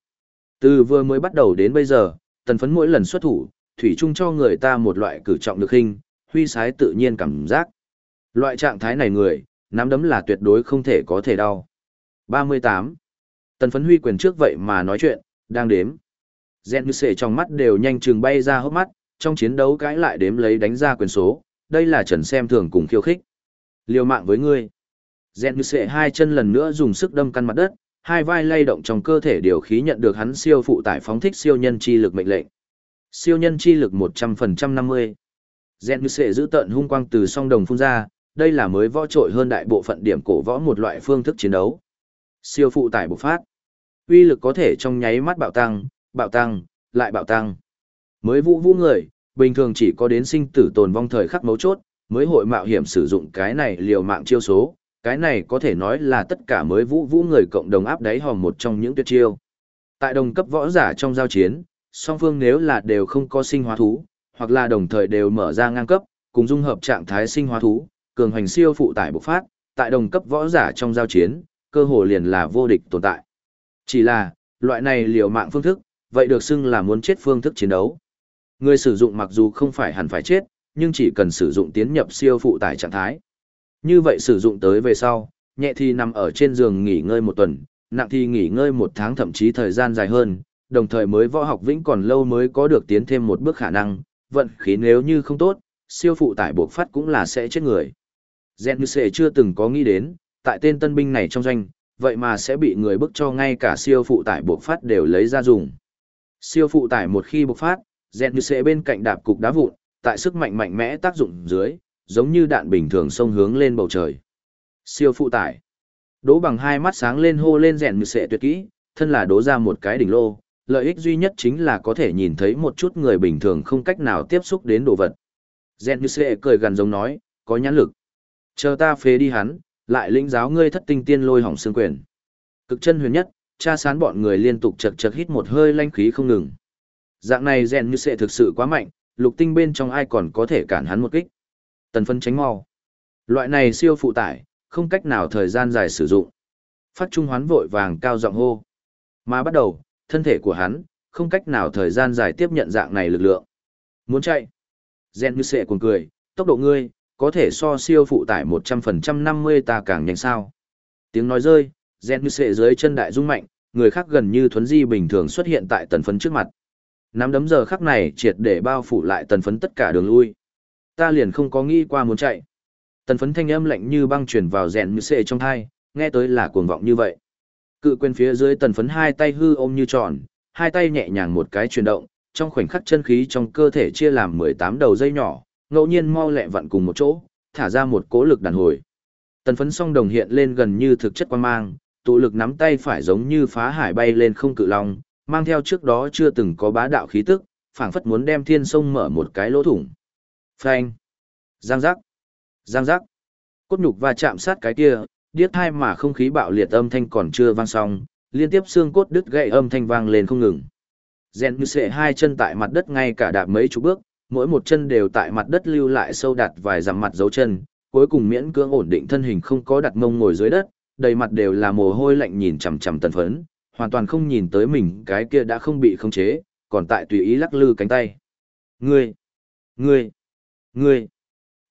Từ vừa mới bắt đầu đến bây giờ, tần phấn mỗi lần xuất thủ, thủy chung cho người ta một loại cử trọng lực hình, huy sái tự nhiên cảm giác. Loại trạng thái này người, nắm đấm là tuyệt đối không thể có thể đau. 38. Tần phấn huy quyền trước vậy mà nói chuyện, đang đếm. Gen như sệ trong mắt đều nhanh chừng bay ra hốc mắt, trong chiến đấu cãi lại đếm lấy đánh ra quyền số, đây là trần xem thường cùng khiêu khích. Liều mạng với ngươi. Gen như sệ hai chân lần nữa dùng sức đâm căn mặt đất, hai vai lay động trong cơ thể điều khí nhận được hắn siêu phụ tải phóng thích siêu nhân chi lực mệnh lệnh. Siêu nhân chi lực 100% 50. Gen như sệ giữ tận hung quang từ song đồng phun ra, đây là mới võ trội hơn đại bộ phận điểm cổ võ một loại phương thức chiến đấu. Siêu phụ tải bộc phát. Uy lực có thể trong nháy mắt bạo tăng, bạo tăng, lại bạo tăng. Mới vũ vũ người, bình thường chỉ có đến sinh tử tồn vong thời khắc mấu chốt, mới hội mạo hiểm sử dụng cái này liều mạng chiêu số, cái này có thể nói là tất cả mới vũ vũ người cộng đồng áp đáy hòm một trong những tuyệt chiêu. Tại đồng cấp võ giả trong giao chiến, song phương nếu là đều không có sinh hóa thú, hoặc là đồng thời đều mở ra ngang cấp, cùng dung hợp trạng thái sinh hóa thú, cường hành siêu phụ tải bộc phát, tại đồng cấp võ giả trong giao chiến, cơ hồ liền là vô địch tồn tại. Chỉ là, loại này liều mạng phương thức, vậy được xưng là muốn chết phương thức chiến đấu. Người sử dụng mặc dù không phải hẳn phải chết, nhưng chỉ cần sử dụng tiến nhập siêu phụ tải trạng thái. Như vậy sử dụng tới về sau, nhẹ thì nằm ở trên giường nghỉ ngơi một tuần, nặng thì nghỉ ngơi một tháng thậm chí thời gian dài hơn, đồng thời mới võ học vĩnh còn lâu mới có được tiến thêm một bước khả năng, vận khí nếu như không tốt, siêu phụ tải buộc phát cũng là sẽ chết người. Gen Như chưa từng có nghĩ đến, tại tên tân binh này trong doanh, vậy mà sẽ bị người bức cho ngay cả siêu phụ tải buộc phát đều lấy ra dùng. Siêu phụ tải một khi bộc phát, dẹn Như bên cạnh đạp cục đá vụn, tại sức mạnh mạnh mẽ tác dụng dưới, giống như đạn bình thường xông hướng lên bầu trời. Siêu phụ tải. đố bằng hai mắt sáng lên hô lên rèn như sệ tuyệt kỹ, thân là đố ra một cái đỉnh lô, lợi ích duy nhất chính là có thể nhìn thấy một chút người bình thường không cách nào tiếp xúc đến đồ vật. Rèn như sệ cười gần giống nói, có nhãn lực. Chờ ta phế đi hắn, lại lĩnh giáo ngươi thất tinh tiên lôi hỏng xương quyền. Cực chân huyền nhất, cha sán bọn người liên tục chật chật hít một hơi lanh khí không ngừng. Dạng này rèn như sẽ thực sự quá mạnh, lục tinh bên trong ai còn có thể cản hắn một kích. Tần phân tránh mau. Loại này siêu phụ tải, không cách nào thời gian dài sử dụng. Phát trung hoán vội vàng cao giọng hô. Mà bắt đầu, thân thể của hắn, không cách nào thời gian dài tiếp nhận dạng này lực lượng. Muốn chạy. Gen như sệ cuồng cười, tốc độ ngươi, có thể so siêu phụ tải 100% 50 ta càng nhanh sao. Tiếng nói rơi, Gen như sệ dưới chân đại dung mạnh, người khác gần như thuấn di bình thường xuất hiện tại tần phấn trước mặt. Nắm đấm giờ khắc này triệt để bao phủ lại tần phấn tất cả đường lui ta liền không có nghĩ qua muốn chạy. Tần phấn thanh âm lạnh như băng chuyển vào rèn như sệ trong thai, nghe tới là cuồng vọng như vậy. Cự quên phía dưới tần phấn hai tay hư ôm như tròn, hai tay nhẹ nhàng một cái chuyển động, trong khoảnh khắc chân khí trong cơ thể chia làm 18 đầu dây nhỏ, ngẫu nhiên mau lẹ vặn cùng một chỗ, thả ra một cỗ lực đàn hồi. Tần phấn song đồng hiện lên gần như thực chất quan mang, tụ lực nắm tay phải giống như phá hải bay lên không cự long, mang theo trước đó chưa từng có bá đạo khí tức, phảng phất muốn đem thiên sông mở một cái lỗ thủng. Phanh. Giang giác. Giang giác. Cốt nhục va chạm sát cái kia, điếc thai mà không khí bạo liệt âm thanh còn chưa vang xong, liên tiếp xương cốt đứt gãy âm thanh vang lên không ngừng. Rèn như sệ hai chân tại mặt đất ngay cả đạp mấy chục bước, mỗi một chân đều tại mặt đất lưu lại sâu đặt vài dặm mặt dấu chân, cuối cùng miễn cưỡng ổn định thân hình không có đặt mông ngồi dưới đất, đầy mặt đều là mồ hôi lạnh nhìn chằm chằm tần phấn, hoàn toàn không nhìn tới mình cái kia đã không bị khống chế, còn tại tùy ý lắc lư cánh tay. Ngươi! Ngươi! Ngươi!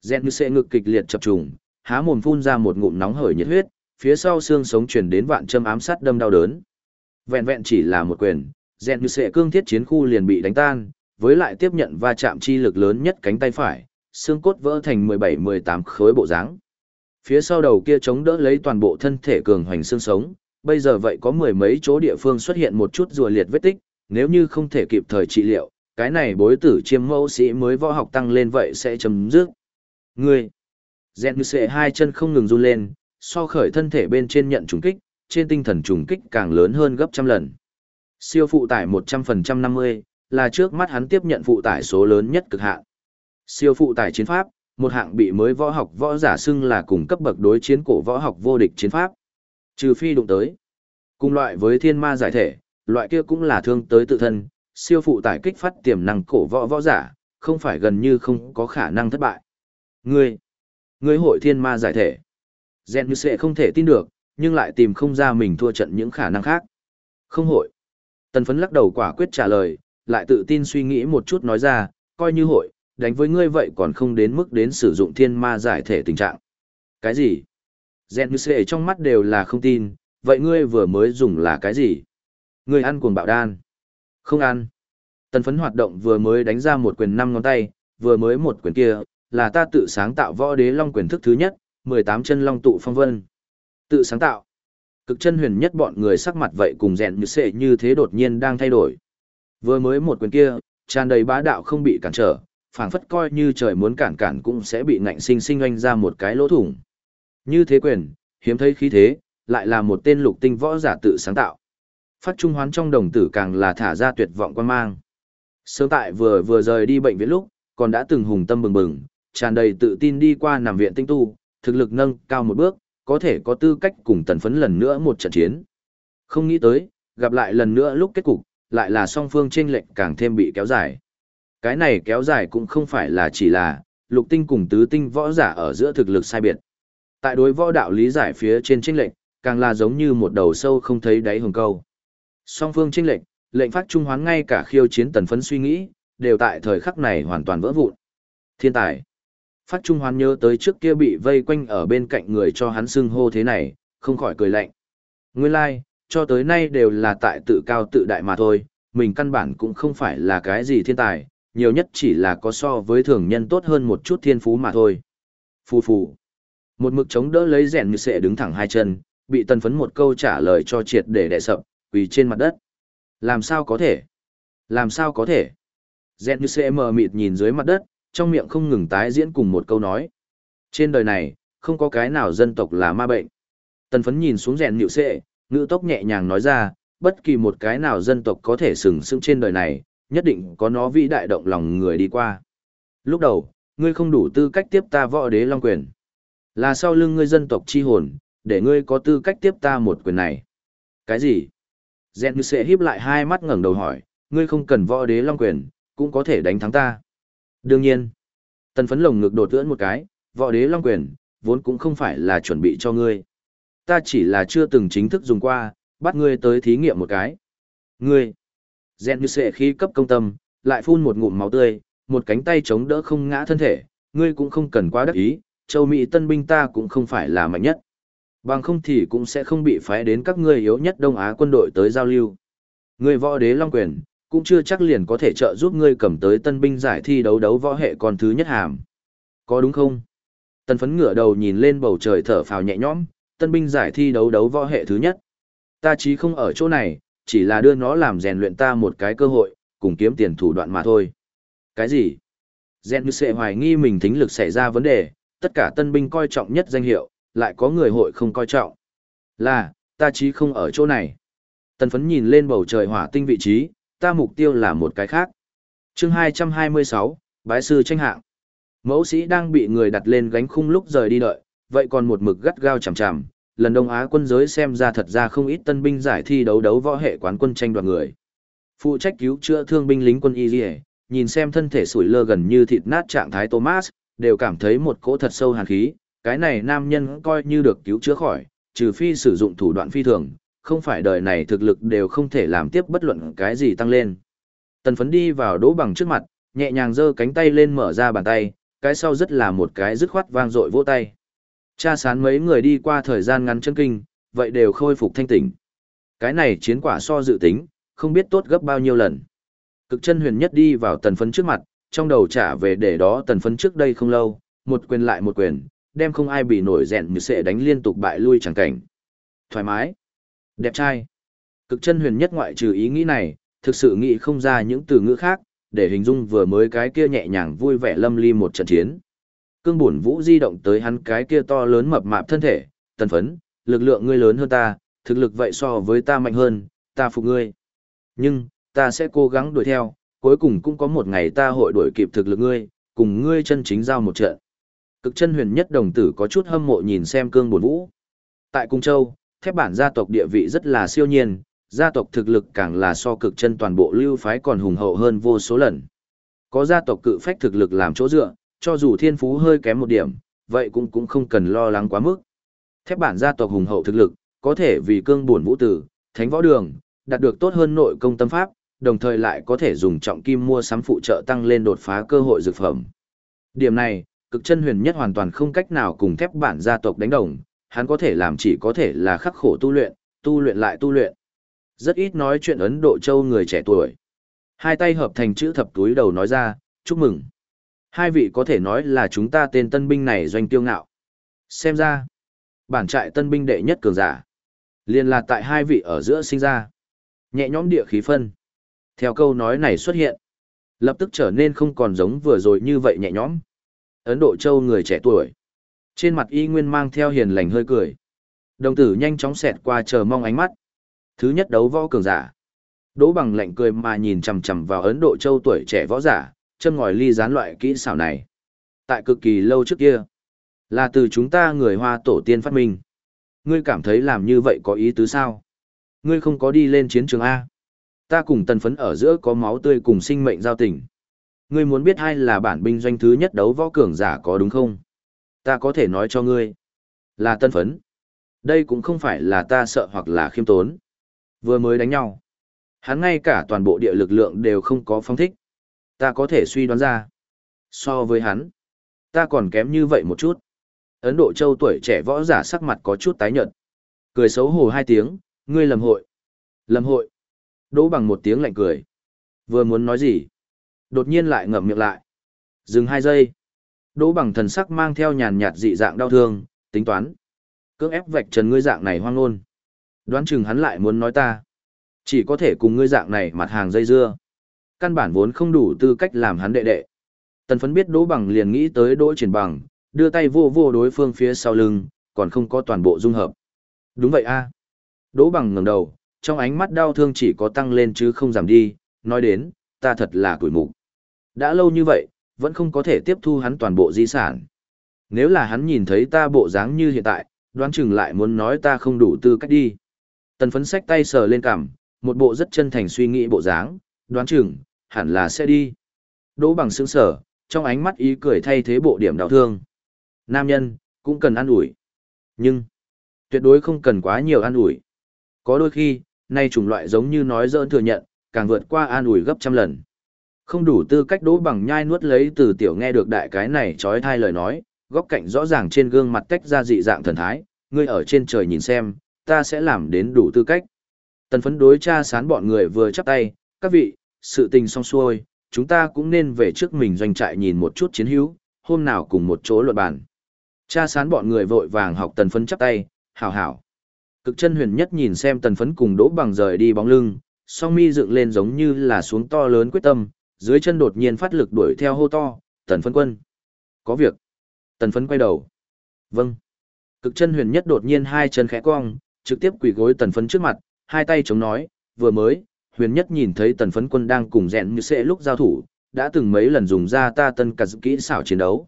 Dẹn như sẽ ngực kịch liệt chập trùng, há mồm phun ra một ngụm nóng hởi nhiệt huyết, phía sau xương sống truyền đến vạn châm ám sát đâm đau đớn. Vẹn vẹn chỉ là một quyền, dẹn như sẽ cương thiết chiến khu liền bị đánh tan, với lại tiếp nhận va chạm chi lực lớn nhất cánh tay phải, xương cốt vỡ thành 17-18 khối bộ dáng. Phía sau đầu kia chống đỡ lấy toàn bộ thân thể cường hoành xương sống, bây giờ vậy có mười mấy chỗ địa phương xuất hiện một chút rùa liệt vết tích, nếu như không thể kịp thời trị liệu, cái này bối tử chiêm mẫu sĩ mới võ học tăng lên vậy sẽ chấm dứt. Ngươi, dẹn như sệ hai chân không ngừng run lên, so khởi thân thể bên trên nhận trùng kích, trên tinh thần trùng kích càng lớn hơn gấp trăm lần. Siêu phụ tải 100% 50, là trước mắt hắn tiếp nhận phụ tải số lớn nhất cực hạn. Siêu phụ tải chiến pháp, một hạng bị mới võ học võ giả xưng là cùng cấp bậc đối chiến cổ võ học vô địch chiến pháp. Trừ phi đụng tới. Cùng loại với thiên ma giải thể, loại kia cũng là thương tới tự thân, siêu phụ tải kích phát tiềm năng cổ võ võ giả, không phải gần như không có khả năng thất bại. Ngươi, ngươi hội thiên ma giải thể. Gen như sẽ không thể tin được, nhưng lại tìm không ra mình thua trận những khả năng khác. Không hội. Tần phấn lắc đầu quả quyết trả lời, lại tự tin suy nghĩ một chút nói ra, coi như hội, đánh với ngươi vậy còn không đến mức đến sử dụng thiên ma giải thể tình trạng. Cái gì? Gen như sệ trong mắt đều là không tin, vậy ngươi vừa mới dùng là cái gì? Ngươi ăn cuồng bạo đan. Không ăn. Tần phấn hoạt động vừa mới đánh ra một quyền năm ngón tay, vừa mới một quyền kia, là ta tự sáng tạo võ đế long quyền thức thứ nhất, 18 chân long tụ phong vân. Tự sáng tạo. Cực chân huyền nhất bọn người sắc mặt vậy cùng rèn như sệ như thế đột nhiên đang thay đổi. Vừa mới một quyền kia, tràn đầy bá đạo không bị cản trở, phảng phất coi như trời muốn cản cản cũng sẽ bị ngạnh sinh sinh oanh ra một cái lỗ thủng. Như thế quyền, hiếm thấy khí thế, lại là một tên lục tinh võ giả tự sáng tạo. Phát trung hoán trong đồng tử càng là thả ra tuyệt vọng quan mang. Sớm tại vừa vừa rời đi bệnh viện lúc, còn đã từng hùng tâm bừng bừng, tràn đầy tự tin đi qua nằm viện tinh tu, thực lực nâng cao một bước, có thể có tư cách cùng tần phấn lần nữa một trận chiến. Không nghĩ tới, gặp lại lần nữa lúc kết cục, lại là song phương chênh lệnh càng thêm bị kéo dài. Cái này kéo dài cũng không phải là chỉ là, lục tinh cùng tứ tinh võ giả ở giữa thực lực sai biệt. Tại đối võ đạo lý giải phía trên tranh lệnh, càng là giống như một đầu sâu không thấy đáy hồng câu. Song phương tranh lệnh, lệnh phát trung hoán ngay cả khiêu chiến tần phấn suy nghĩ, đều tại thời khắc này hoàn toàn vỡ vụn. Thiên tài. Phát Trung Hoán nhớ tới trước kia bị vây quanh ở bên cạnh người cho hắn xưng hô thế này, không khỏi cười lạnh. Nguyên lai, like, cho tới nay đều là tại tự cao tự đại mà thôi, mình căn bản cũng không phải là cái gì thiên tài, nhiều nhất chỉ là có so với thường nhân tốt hơn một chút thiên phú mà thôi. Phù phù. Một mực chống đỡ lấy rèn như sẽ đứng thẳng hai chân, bị tần phấn một câu trả lời cho triệt để đè sập, quỳ trên mặt đất. Làm sao có thể? Làm sao có thể? Rèn như sẽ mờ mịt nhìn dưới mặt đất, trong miệng không ngừng tái diễn cùng một câu nói. Trên đời này, không có cái nào dân tộc là ma bệnh. Tần phấn nhìn xuống rèn nhịu sệ, ngữ tốc nhẹ nhàng nói ra, bất kỳ một cái nào dân tộc có thể sừng sững trên đời này, nhất định có nó vĩ đại động lòng người đi qua. Lúc đầu, ngươi không đủ tư cách tiếp ta võ đế long quyền. Là sau lưng ngươi dân tộc chi hồn, để ngươi có tư cách tiếp ta một quyền này. Cái gì? Dẹn như sẽ híp lại hai mắt ngẩng đầu hỏi, ngươi không cần võ đế long quyền, cũng có thể đánh thắng ta. Đương nhiên, tần phấn lồng ngực đột ưỡn một cái, võ đế long quyền, vốn cũng không phải là chuẩn bị cho ngươi. Ta chỉ là chưa từng chính thức dùng qua, bắt ngươi tới thí nghiệm một cái. Ngươi, Gen như sệ khí cấp công tâm, lại phun một ngụm máu tươi, một cánh tay chống đỡ không ngã thân thể, ngươi cũng không cần quá đắc ý, châu Mỹ tân binh ta cũng không phải là mạnh nhất. Bằng không thì cũng sẽ không bị phái đến các ngươi yếu nhất Đông Á quân đội tới giao lưu. Ngươi võ đế long quyền, cũng chưa chắc liền có thể trợ giúp ngươi cầm tới tân binh giải thi đấu đấu võ hệ còn thứ nhất hàm. Có đúng không? Tân phấn ngửa đầu nhìn lên bầu trời thở phào nhẹ nhõm, tân binh giải thi đấu đấu võ hệ thứ nhất. Ta chí không ở chỗ này, chỉ là đưa nó làm rèn luyện ta một cái cơ hội, cùng kiếm tiền thủ đoạn mà thôi. Cái gì? Gen như sẽ hoài nghi mình thính lực xảy ra vấn đề, tất cả tân binh coi trọng nhất danh hiệu, lại có người hội không coi trọng. Là, ta chí không ở chỗ này. Tân phấn nhìn lên bầu trời hỏa tinh vị trí, ta mục tiêu là một cái khác. chương 226, bái sư tranh hạng. Mẫu sĩ đang bị người đặt lên gánh khung lúc rời đi đợi, vậy còn một mực gắt gao chằm chằm. Lần Đông Á quân giới xem ra thật ra không ít tân binh giải thi đấu đấu võ hệ quán quân tranh đoạt người. Phụ trách cứu chữa thương binh lính quân y nhìn xem thân thể sủi lơ gần như thịt nát trạng thái Thomas, đều cảm thấy một cỗ thật sâu hàn khí, cái này nam nhân coi như được cứu chữa khỏi, trừ phi sử dụng thủ đoạn phi thường, không phải đời này thực lực đều không thể làm tiếp bất luận cái gì tăng lên. Tần phấn đi vào đỗ bằng trước mặt, nhẹ nhàng giơ cánh tay lên mở ra bàn tay, cái sau rất là một cái dứt khoát vang dội vỗ tay. Cha sán mấy người đi qua thời gian ngắn chân kinh, vậy đều khôi phục thanh tỉnh. Cái này chiến quả so dự tính, không biết tốt gấp bao nhiêu lần. Cực chân huyền nhất đi vào tần phấn trước mặt, trong đầu trả về để đó tần phấn trước đây không lâu, một quyền lại một quyền, đem không ai bị nổi rẹn như sẽ đánh liên tục bại lui chẳng cảnh. Thoải mái, đẹp trai. Cực chân huyền nhất ngoại trừ ý nghĩ này, thực sự nghĩ không ra những từ ngữ khác, để hình dung vừa mới cái kia nhẹ nhàng vui vẻ lâm ly một trận chiến. Cương bổn vũ di động tới hắn cái kia to lớn mập mạp thân thể, tần phấn, lực lượng ngươi lớn hơn ta, thực lực vậy so với ta mạnh hơn, ta phục ngươi. Nhưng, ta sẽ cố gắng đuổi theo, cuối cùng cũng có một ngày ta hội đuổi kịp thực lực ngươi, cùng ngươi chân chính giao một trận. Cực chân huyền nhất đồng tử có chút hâm mộ nhìn xem cương bổn vũ. Tại Cung Châu, thép bản gia tộc địa vị rất là siêu nhiên, gia tộc thực lực càng là so cực chân toàn bộ lưu phái còn hùng hậu hơn vô số lần. Có gia tộc cự phách thực lực làm chỗ dựa, cho dù thiên phú hơi kém một điểm, vậy cũng cũng không cần lo lắng quá mức. Thép bản gia tộc hùng hậu thực lực, có thể vì cương buồn vũ tử, thánh võ đường, đạt được tốt hơn nội công tâm pháp, đồng thời lại có thể dùng trọng kim mua sắm phụ trợ tăng lên đột phá cơ hội dược phẩm. Điểm này, cực chân huyền nhất hoàn toàn không cách nào cùng thép bản gia tộc đánh đồng, hắn có thể làm chỉ có thể là khắc khổ tu luyện, tu luyện lại tu luyện. Rất ít nói chuyện Ấn Độ Châu người trẻ tuổi. Hai tay hợp thành chữ thập túi đầu nói ra, chúc mừng. Hai vị có thể nói là chúng ta tên tân binh này doanh tiêu ngạo. Xem ra, bản trại tân binh đệ nhất cường giả. liền là tại hai vị ở giữa sinh ra. Nhẹ nhõm địa khí phân. Theo câu nói này xuất hiện, lập tức trở nên không còn giống vừa rồi như vậy nhẹ nhõm. Ấn Độ Châu người trẻ tuổi. Trên mặt y nguyên mang theo hiền lành hơi cười. Đồng tử nhanh chóng xẹt qua chờ mong ánh mắt. Thứ nhất đấu võ cường giả. Đỗ bằng lạnh cười mà nhìn chằm chằm vào Ấn Độ Châu tuổi trẻ võ giả, châm ngòi ly gián loại kỹ xảo này. Tại cực kỳ lâu trước kia, là từ chúng ta người Hoa tổ tiên phát minh. Ngươi cảm thấy làm như vậy có ý tứ sao? Ngươi không có đi lên chiến trường A. Ta cùng tần phấn ở giữa có máu tươi cùng sinh mệnh giao tình. Ngươi muốn biết ai là bản binh doanh thứ nhất đấu võ cường giả có đúng không? Ta có thể nói cho ngươi. Là tân phấn. Đây cũng không phải là ta sợ hoặc là khiêm tốn. Vừa mới đánh nhau. Hắn ngay cả toàn bộ địa lực lượng đều không có phong thích. Ta có thể suy đoán ra. So với hắn, ta còn kém như vậy một chút. Ấn Độ Châu tuổi trẻ võ giả sắc mặt có chút tái nhợt. Cười xấu hổ hai tiếng, ngươi lầm hội. Lầm hội. Đỗ bằng một tiếng lạnh cười. Vừa muốn nói gì? Đột nhiên lại ngậm miệng lại. Dừng hai giây. Đỗ bằng thần sắc mang theo nhàn nhạt dị dạng đau thương, tính toán. Cưỡng ép vạch trần ngươi dạng này hoang ngôn. Đoán chừng hắn lại muốn nói ta. Chỉ có thể cùng ngươi dạng này mặt hàng dây dưa. Căn bản vốn không đủ tư cách làm hắn đệ đệ. Tần phấn biết đỗ bằng liền nghĩ tới đỗ triển bằng, đưa tay vô vô đối phương phía sau lưng, còn không có toàn bộ dung hợp. Đúng vậy a Đỗ bằng ngẩng đầu, trong ánh mắt đau thương chỉ có tăng lên chứ không giảm đi, nói đến, ta thật là tuổi mục. Đã lâu như vậy, vẫn không có thể tiếp thu hắn toàn bộ di sản. Nếu là hắn nhìn thấy ta bộ dáng như hiện tại, đoán chừng lại muốn nói ta không đủ tư cách đi. Tần phấn sách tay sờ lên cằm, một bộ rất chân thành suy nghĩ bộ dáng, đoán chừng, hẳn là sẽ đi. Đỗ bằng sững sở, trong ánh mắt ý cười thay thế bộ điểm đau thương. Nam nhân, cũng cần ăn ủi. Nhưng, tuyệt đối không cần quá nhiều ăn ủi. Có đôi khi, nay chủng loại giống như nói dỡn thừa nhận, càng vượt qua an ủi gấp trăm lần. Không đủ tư cách đỗ bằng nhai nuốt lấy từ tiểu nghe được đại cái này trói thai lời nói, góc cạnh rõ ràng trên gương mặt tách ra dị dạng thần thái, ngươi ở trên trời nhìn xem, ta sẽ làm đến đủ tư cách. Tần phấn đối cha sán bọn người vừa chắp tay, các vị, sự tình xong xuôi, chúng ta cũng nên về trước mình doanh trại nhìn một chút chiến hữu, hôm nào cùng một chỗ luận bàn. Cha sán bọn người vội vàng học tần phấn chắp tay, hảo hảo. Cực chân huyền nhất nhìn xem tần phấn cùng đỗ bằng rời đi bóng lưng, song mi dựng lên giống như là xuống to lớn quyết tâm, dưới chân đột nhiên phát lực đuổi theo hô to, tần phấn quân. Có việc. Tần phấn quay đầu. Vâng. Cực chân huyền nhất đột nhiên hai chân khẽ cong, trực tiếp quỳ gối tần phấn trước mặt, hai tay chống nói, vừa mới, huyền nhất nhìn thấy tần phấn quân đang cùng rèn như sẽ lúc giao thủ, đã từng mấy lần dùng ra ta tân cả kỹ xảo chiến đấu.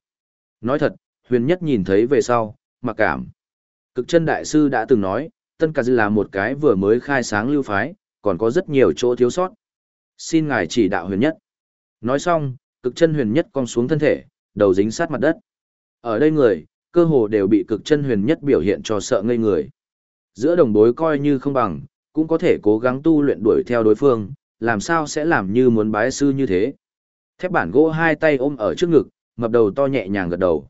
Nói thật, huyền nhất nhìn thấy về sau, mặc cảm. Cực chân đại sư đã từng nói, tân cả là một cái vừa mới khai sáng lưu phái, còn có rất nhiều chỗ thiếu sót. Xin ngài chỉ đạo huyền nhất. Nói xong, cực chân huyền nhất cong xuống thân thể, đầu dính sát mặt đất. Ở đây người, cơ hồ đều bị cực chân huyền nhất biểu hiện cho sợ ngây người. giữa đồng bối coi như không bằng, cũng có thể cố gắng tu luyện đuổi theo đối phương, làm sao sẽ làm như muốn bái sư như thế. Thép bản gỗ hai tay ôm ở trước ngực, mập đầu to nhẹ nhàng gật đầu.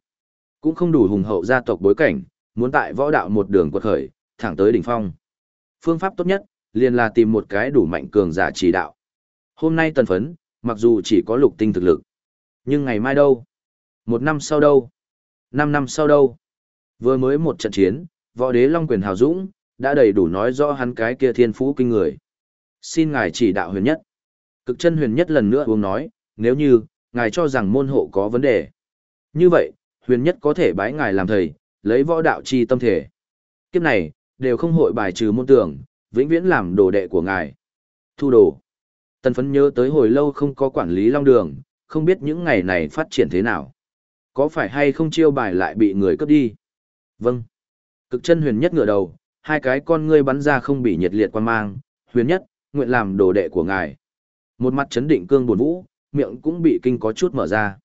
Cũng không đủ hùng hậu gia tộc bối cảnh, muốn tại võ đạo một đường quật khởi, thẳng tới đỉnh phong. Phương pháp tốt nhất, liền là tìm một cái đủ mạnh cường giả chỉ đạo. Hôm nay tần phấn, mặc dù chỉ có lục tinh thực lực. Nhưng ngày mai đâu? Một năm sau đâu? Năm năm sau đâu? Vừa mới một trận chiến, võ đế Long Quyền Hào Dũng, đã đầy đủ nói rõ hắn cái kia thiên phú kinh người. Xin ngài chỉ đạo huyền nhất. Cực chân huyền nhất lần nữa uống nói, nếu như, ngài cho rằng môn hộ có vấn đề. Như vậy, huyền nhất có thể bái ngài làm thầy, lấy võ đạo chi tâm thể. Kiếp này, đều không hội bài trừ môn tưởng, vĩnh viễn làm đồ đệ của ngài. Thu đồ. Tần phấn nhớ tới hồi lâu không có quản lý long đường, không biết những ngày này phát triển thế nào. Có phải hay không chiêu bài lại bị người cướp đi? Vâng. Cực chân huyền nhất ngửa đầu, hai cái con ngươi bắn ra không bị nhiệt liệt quan mang, huyền nhất, nguyện làm đồ đệ của ngài. Một mặt chấn định cương buồn vũ, miệng cũng bị kinh có chút mở ra.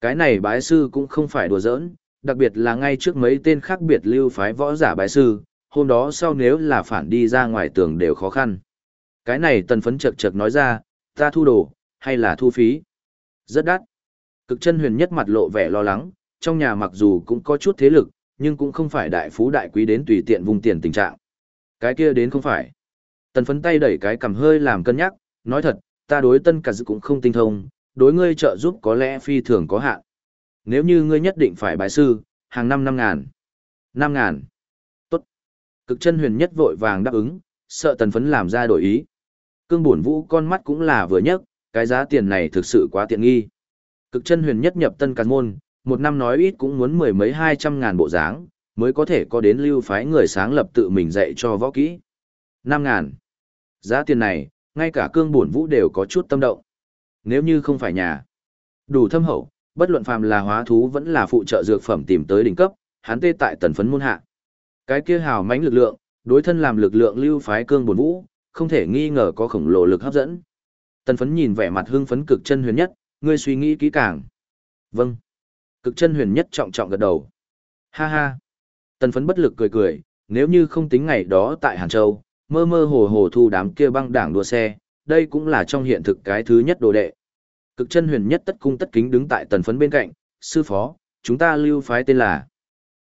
Cái này bái sư cũng không phải đùa giỡn, đặc biệt là ngay trước mấy tên khác biệt lưu phái võ giả bái sư, hôm đó sau nếu là phản đi ra ngoài tường đều khó khăn. Cái này tần phấn chật chật nói ra, ta thu đồ, hay là thu phí? Rất đắt. Cực chân huyền nhất mặt lộ vẻ lo lắng, trong nhà mặc dù cũng có chút thế lực, nhưng cũng không phải đại phú đại quý đến tùy tiện vùng tiền tình trạng. Cái kia đến không phải. Tần phấn tay đẩy cái cầm hơi làm cân nhắc, nói thật, ta đối tân cả dự cũng không tinh thông, đối ngươi trợ giúp có lẽ phi thường có hạn. Nếu như ngươi nhất định phải bài sư, hàng năm năm ngàn. Năm ngàn. Tốt. Cực chân huyền nhất vội vàng đáp ứng, sợ tần phấn làm ra đổi ý. Cương bổn vũ con mắt cũng là vừa nhất, cái giá tiền này thực sự quá tiện nghi. Cực chân huyền nhất nhập tân càn môn, một năm nói ít cũng muốn mười mấy hai trăm ngàn bộ dáng, mới có thể có đến lưu phái người sáng lập tự mình dạy cho võ kỹ. Năm ngàn. Giá tiền này, ngay cả cương bổn vũ đều có chút tâm động. Nếu như không phải nhà, đủ thâm hậu, bất luận phàm là hóa thú vẫn là phụ trợ dược phẩm tìm tới đỉnh cấp, hắn tê tại tần phấn môn hạ. Cái kia hào mãnh lực lượng, đối thân làm lực lượng lưu phái cương bổn vũ, không thể nghi ngờ có khổng lồ lực hấp dẫn. Tần phấn nhìn vẻ mặt hưng phấn cực chân huyền nhất, ngươi suy nghĩ kỹ càng. Vâng. Cực chân huyền nhất trọng trọng gật đầu. Ha ha. Tần phấn bất lực cười cười, nếu như không tính ngày đó tại Hàn Châu, mơ mơ hồ hồ thu đám kia băng đảng đua xe, đây cũng là trong hiện thực cái thứ nhất đồ đệ. Cực chân huyền nhất tất cung tất kính đứng tại tần phấn bên cạnh, sư phó, chúng ta lưu phái tên là.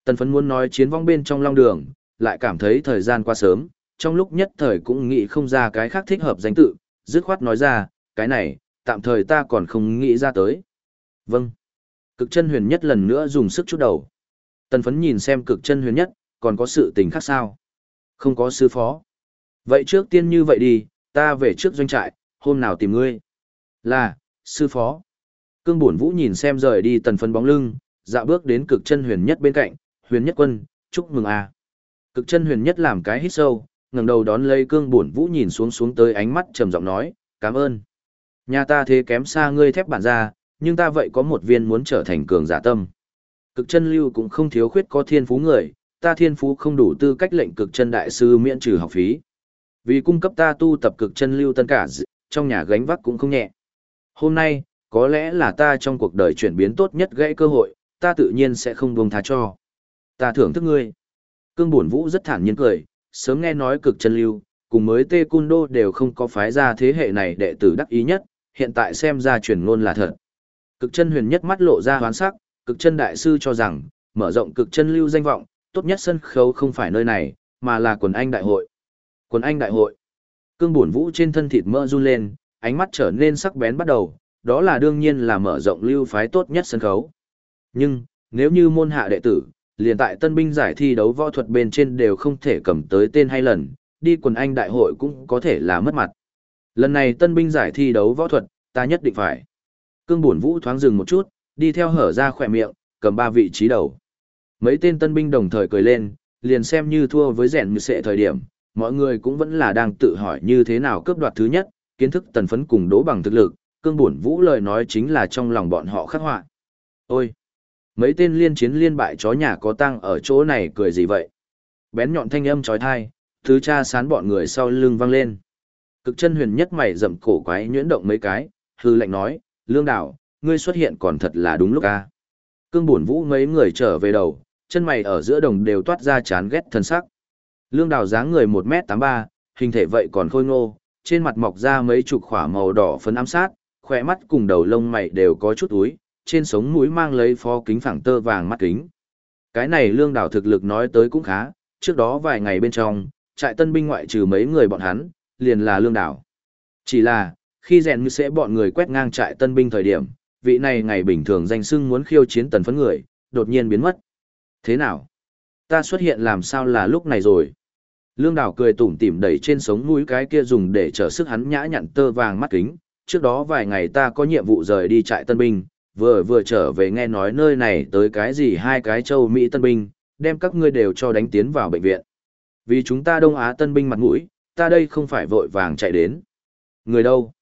Tần phấn muốn nói chiến vong bên trong long đường, lại cảm thấy thời gian qua sớm, trong lúc nhất thời cũng nghĩ không ra cái khác thích hợp danh tự, dứt khoát nói ra, cái này, tạm thời ta còn không nghĩ ra tới. Vâng. Cực chân huyền nhất lần nữa dùng sức chút đầu. Tần phấn nhìn xem cực chân huyền nhất, còn có sự tình khác sao? Không có sư phó. Vậy trước tiên như vậy đi, ta về trước doanh trại, hôm nào tìm ngươi. Là, sư phó. Cương bổn vũ nhìn xem rời đi tần phấn bóng lưng, dạ bước đến cực chân huyền nhất bên cạnh, huyền nhất quân, chúc mừng a. Cực chân huyền nhất làm cái hít sâu, ngẩng đầu đón lấy cương bổn vũ nhìn xuống xuống tới ánh mắt trầm giọng nói, cảm ơn. Nhà ta thế kém xa ngươi thép bản ra, nhưng ta vậy có một viên muốn trở thành cường giả tâm. Cực chân lưu cũng không thiếu khuyết có thiên phú người, ta thiên phú không đủ tư cách lệnh cực chân đại sư miễn trừ học phí. Vì cung cấp ta tu tập cực chân lưu tân cả, trong nhà gánh vác cũng không nhẹ. Hôm nay, có lẽ là ta trong cuộc đời chuyển biến tốt nhất gãy cơ hội, ta tự nhiên sẽ không buông tha cho. Ta thưởng thức ngươi. Cương Bổn Vũ rất thản nhiên cười, sớm nghe nói cực chân lưu, cùng mới Tê Cun Đô đều không có phái ra thế hệ này đệ tử đắc ý nhất, hiện tại xem ra truyền ngôn là thật. Cực chân huyền nhất mắt lộ ra hoán sắc, cực chân đại sư cho rằng, mở rộng cực chân lưu danh vọng, tốt nhất sân khấu không phải nơi này, mà là quần anh đại hội. Quần anh đại hội. Cương bổn vũ trên thân thịt mỡ run lên, ánh mắt trở nên sắc bén bắt đầu, đó là đương nhiên là mở rộng lưu phái tốt nhất sân khấu. Nhưng, nếu như môn hạ đệ tử, liền tại tân binh giải thi đấu võ thuật bên trên đều không thể cầm tới tên hay lần, đi quần anh đại hội cũng có thể là mất mặt. Lần này tân binh giải thi đấu võ thuật, ta nhất định phải. Cương bổn vũ thoáng dừng một chút, đi theo hở ra khỏe miệng, cầm ba vị trí đầu. Mấy tên tân binh đồng thời cười lên, liền xem như thua với rèn như sệ thời điểm, mọi người cũng vẫn là đang tự hỏi như thế nào cướp đoạt thứ nhất, kiến thức tần phấn cùng đố bằng thực lực, cương bổn vũ lời nói chính là trong lòng bọn họ khắc họa. Ôi! Mấy tên liên chiến liên bại chó nhà có tăng ở chỗ này cười gì vậy? Bén nhọn thanh âm trói thai, thứ cha sán bọn người sau lưng vang lên. Cực chân huyền nhất mày rậm cổ quái nhuyễn động mấy cái, hư lệnh nói, lương đảo, ngươi xuất hiện còn thật là đúng lúc a. Cương bổn vũ mấy người trở về đầu, chân mày ở giữa đồng đều toát ra chán ghét thân sắc. Lương Đảo dáng người một m tám ba, hình thể vậy còn khôi ngô, trên mặt mọc ra mấy chục khỏa màu đỏ phấn ám sát, khỏe mắt cùng đầu lông mày đều có chút túi, trên sống mũi mang lấy phó kính phẳng tơ vàng mắt kính. Cái này lương đảo thực lực nói tới cũng khá, trước đó vài ngày bên trong, trại tân binh ngoại trừ mấy người bọn hắn, liền là lương đảo. Chỉ là, khi rèn như sẽ bọn người quét ngang trại tân binh thời điểm, vị này ngày bình thường danh sưng muốn khiêu chiến tần phấn người, đột nhiên biến mất. Thế nào? Ta xuất hiện làm sao là lúc này rồi? Lương đảo cười tủm tỉm đẩy trên sống mũi cái kia dùng để trở sức hắn nhã nhặn tơ vàng mắt kính. Trước đó vài ngày ta có nhiệm vụ rời đi trại tân binh, vừa vừa trở về nghe nói nơi này tới cái gì hai cái châu Mỹ tân binh, đem các ngươi đều cho đánh tiến vào bệnh viện. Vì chúng ta Đông Á tân binh mặt mũi, ta đây không phải vội vàng chạy đến. Người đâu?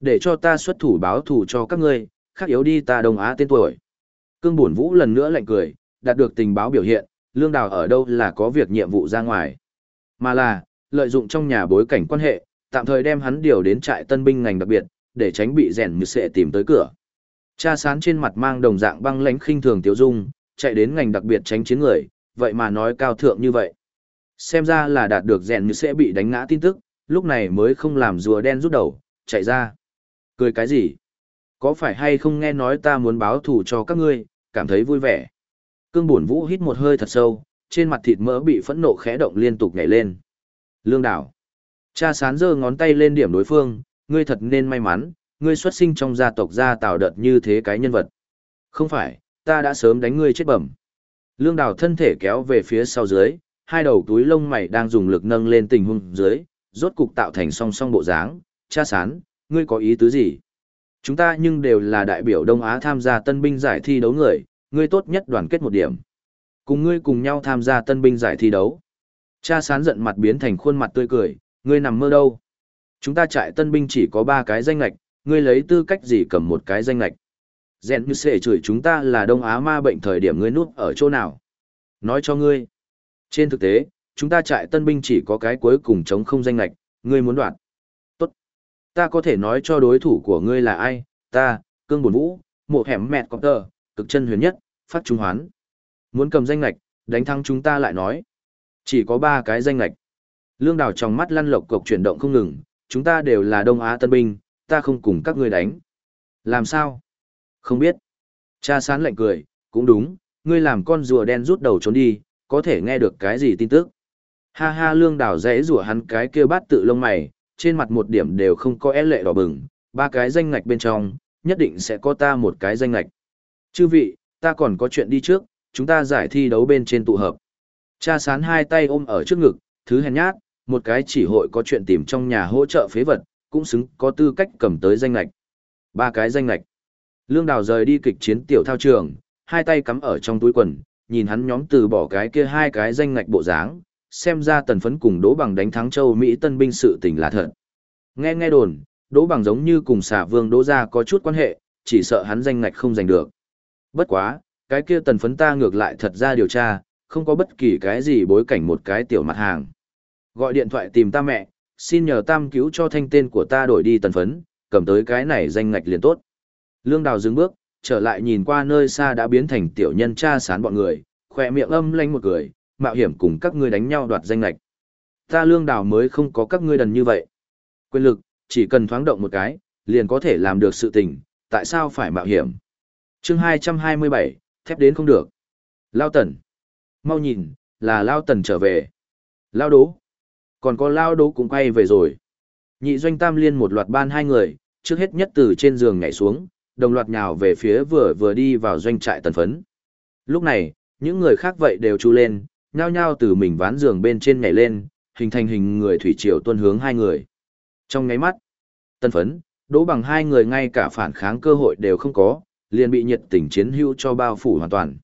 Để cho ta xuất thủ báo thủ cho các ngươi, khắc yếu đi ta Đông Á tên tuổi. Cương Bổn Vũ lần nữa lạnh cười, đạt được tình báo biểu hiện, lương đào ở đâu là có việc nhiệm vụ ra ngoài. Mà là, lợi dụng trong nhà bối cảnh quan hệ, tạm thời đem hắn điều đến trại tân binh ngành đặc biệt, để tránh bị rèn như sẽ tìm tới cửa. Cha sán trên mặt mang đồng dạng băng lãnh khinh thường tiêu dung, chạy đến ngành đặc biệt tránh chiến người, vậy mà nói cao thượng như vậy. Xem ra là đạt được rèn như sẽ bị đánh ngã tin tức, lúc này mới không làm rùa đen rút đầu, chạy ra. Cười cái gì? Có phải hay không nghe nói ta muốn báo thù cho các ngươi, cảm thấy vui vẻ. Cương buồn vũ hít một hơi thật sâu, trên mặt thịt mỡ bị phẫn nộ khẽ động liên tục nhảy lên. Lương đảo. Cha sán giơ ngón tay lên điểm đối phương, ngươi thật nên may mắn, ngươi xuất sinh trong gia tộc gia tào đợt như thế cái nhân vật. Không phải, ta đã sớm đánh ngươi chết bẩm. Lương đào thân thể kéo về phía sau dưới, hai đầu túi lông mày đang dùng lực nâng lên tình huống dưới, rốt cục tạo thành song song bộ dáng. Cha sán, ngươi có ý tứ gì? Chúng ta nhưng đều là đại biểu Đông Á tham gia tân binh giải thi đấu người, ngươi tốt nhất đoàn kết một điểm. Cùng ngươi cùng nhau tham gia tân binh giải thi đấu. Cha sán giận mặt biến thành khuôn mặt tươi cười, ngươi nằm mơ đâu? Chúng ta trại tân binh chỉ có ba cái danh lạch, ngươi lấy tư cách gì cầm một cái danh lạch. Rèn như sệ chửi chúng ta là Đông Á ma bệnh thời điểm ngươi nuốt ở chỗ nào. Nói cho ngươi. Trên thực tế, chúng ta trại tân binh chỉ có cái cuối cùng chống không danh lạch, ngươi muốn đoạt. Ta có thể nói cho đối thủ của ngươi là ai, ta, cương bổn vũ, mộ hẻm mẹt cọp tờ, cực chân huyền nhất, phát trung hoán. Muốn cầm danh lạch, đánh thắng chúng ta lại nói. Chỉ có ba cái danh lạch. Lương đào trong mắt lăn lộc cộc chuyển động không ngừng, chúng ta đều là Đông Á tân binh, ta không cùng các ngươi đánh. Làm sao? Không biết. Cha sán lạnh cười, cũng đúng, ngươi làm con rùa đen rút đầu trốn đi, có thể nghe được cái gì tin tức. Ha ha lương Đào rẽ rùa hắn cái kia bát tự lông mày, trên mặt một điểm đều không có é lệ đỏ bừng, ba cái danh ngạch bên trong, nhất định sẽ có ta một cái danh ngạch. Chư vị, ta còn có chuyện đi trước, chúng ta giải thi đấu bên trên tụ hợp. Cha sán hai tay ôm ở trước ngực, thứ hèn nhát, một cái chỉ hội có chuyện tìm trong nhà hỗ trợ phế vật, cũng xứng có tư cách cầm tới danh lạch. Ba cái danh lạch. Lương Đào rời đi kịch chiến tiểu thao trường, hai tay cắm ở trong túi quần, nhìn hắn nhóm từ bỏ cái kia hai cái danh ngạch bộ dáng, xem ra tần phấn cùng đỗ bằng đánh thắng châu Mỹ tân binh sự tình là thật. Nghe nghe đồn, đỗ bằng giống như cùng xả vương đỗ gia có chút quan hệ, chỉ sợ hắn danh ngạch không giành được. Bất quá, cái kia tần phấn ta ngược lại thật ra điều tra, không có bất kỳ cái gì bối cảnh một cái tiểu mặt hàng. Gọi điện thoại tìm ta mẹ, xin nhờ tam cứu cho thanh tên của ta đổi đi tần phấn, cầm tới cái này danh ngạch liền tốt. Lương Đào dừng bước, trở lại nhìn qua nơi xa đã biến thành tiểu nhân cha sán bọn người, khỏe miệng âm lanh một cười, mạo hiểm cùng các ngươi đánh nhau đoạt danh lệch. Ta Lương Đào mới không có các ngươi đần như vậy. Quyền lực, chỉ cần thoáng động một cái, liền có thể làm được sự tình, tại sao phải mạo hiểm? chương 227, thép đến không được. Lao Tần. Mau nhìn, là Lao Tần trở về. Lao Đố. Còn có lao đố cũng quay về rồi. Nhị doanh tam liên một loạt ban hai người, trước hết nhất từ trên giường nhảy xuống, đồng loạt nhào về phía vừa vừa đi vào doanh trại tần phấn. Lúc này, những người khác vậy đều chú lên, nhao nhao từ mình ván giường bên trên nhảy lên, hình thành hình người thủy triều tuân hướng hai người. Trong ngáy mắt, tần phấn, đỗ bằng hai người ngay cả phản kháng cơ hội đều không có, liền bị nhiệt tình chiến hữu cho bao phủ hoàn toàn.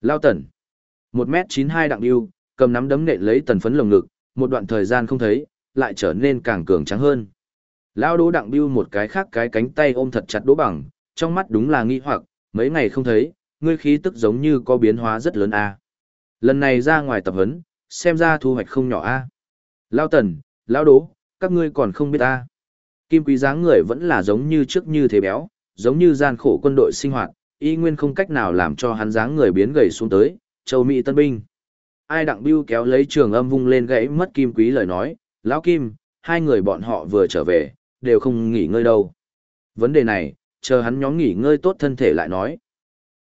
Lao tần, 1m92 đặng yêu, cầm nắm đấm nện lấy tần phấn lồng ngực, một đoạn thời gian không thấy, lại trở nên càng cường trắng hơn. Lao Đỗ Đặng biu một cái khác cái cánh tay ôm thật chặt Đỗ Bằng, trong mắt đúng là nghi hoặc, mấy ngày không thấy, ngươi khí tức giống như có biến hóa rất lớn a. Lần này ra ngoài tập huấn, xem ra thu hoạch không nhỏ a. Lão Tần, Lão Đố, các ngươi còn không biết a. Kim Quý dáng người vẫn là giống như trước như thế béo, giống như gian khổ quân đội sinh hoạt, y nguyên không cách nào làm cho hắn dáng người biến gầy xuống tới, châu Mỹ tân binh. ai đặng bưu kéo lấy trường âm vung lên gãy mất kim quý lời nói, lão kim, hai người bọn họ vừa trở về, đều không nghỉ ngơi đâu. Vấn đề này, chờ hắn nhóm nghỉ ngơi tốt thân thể lại nói.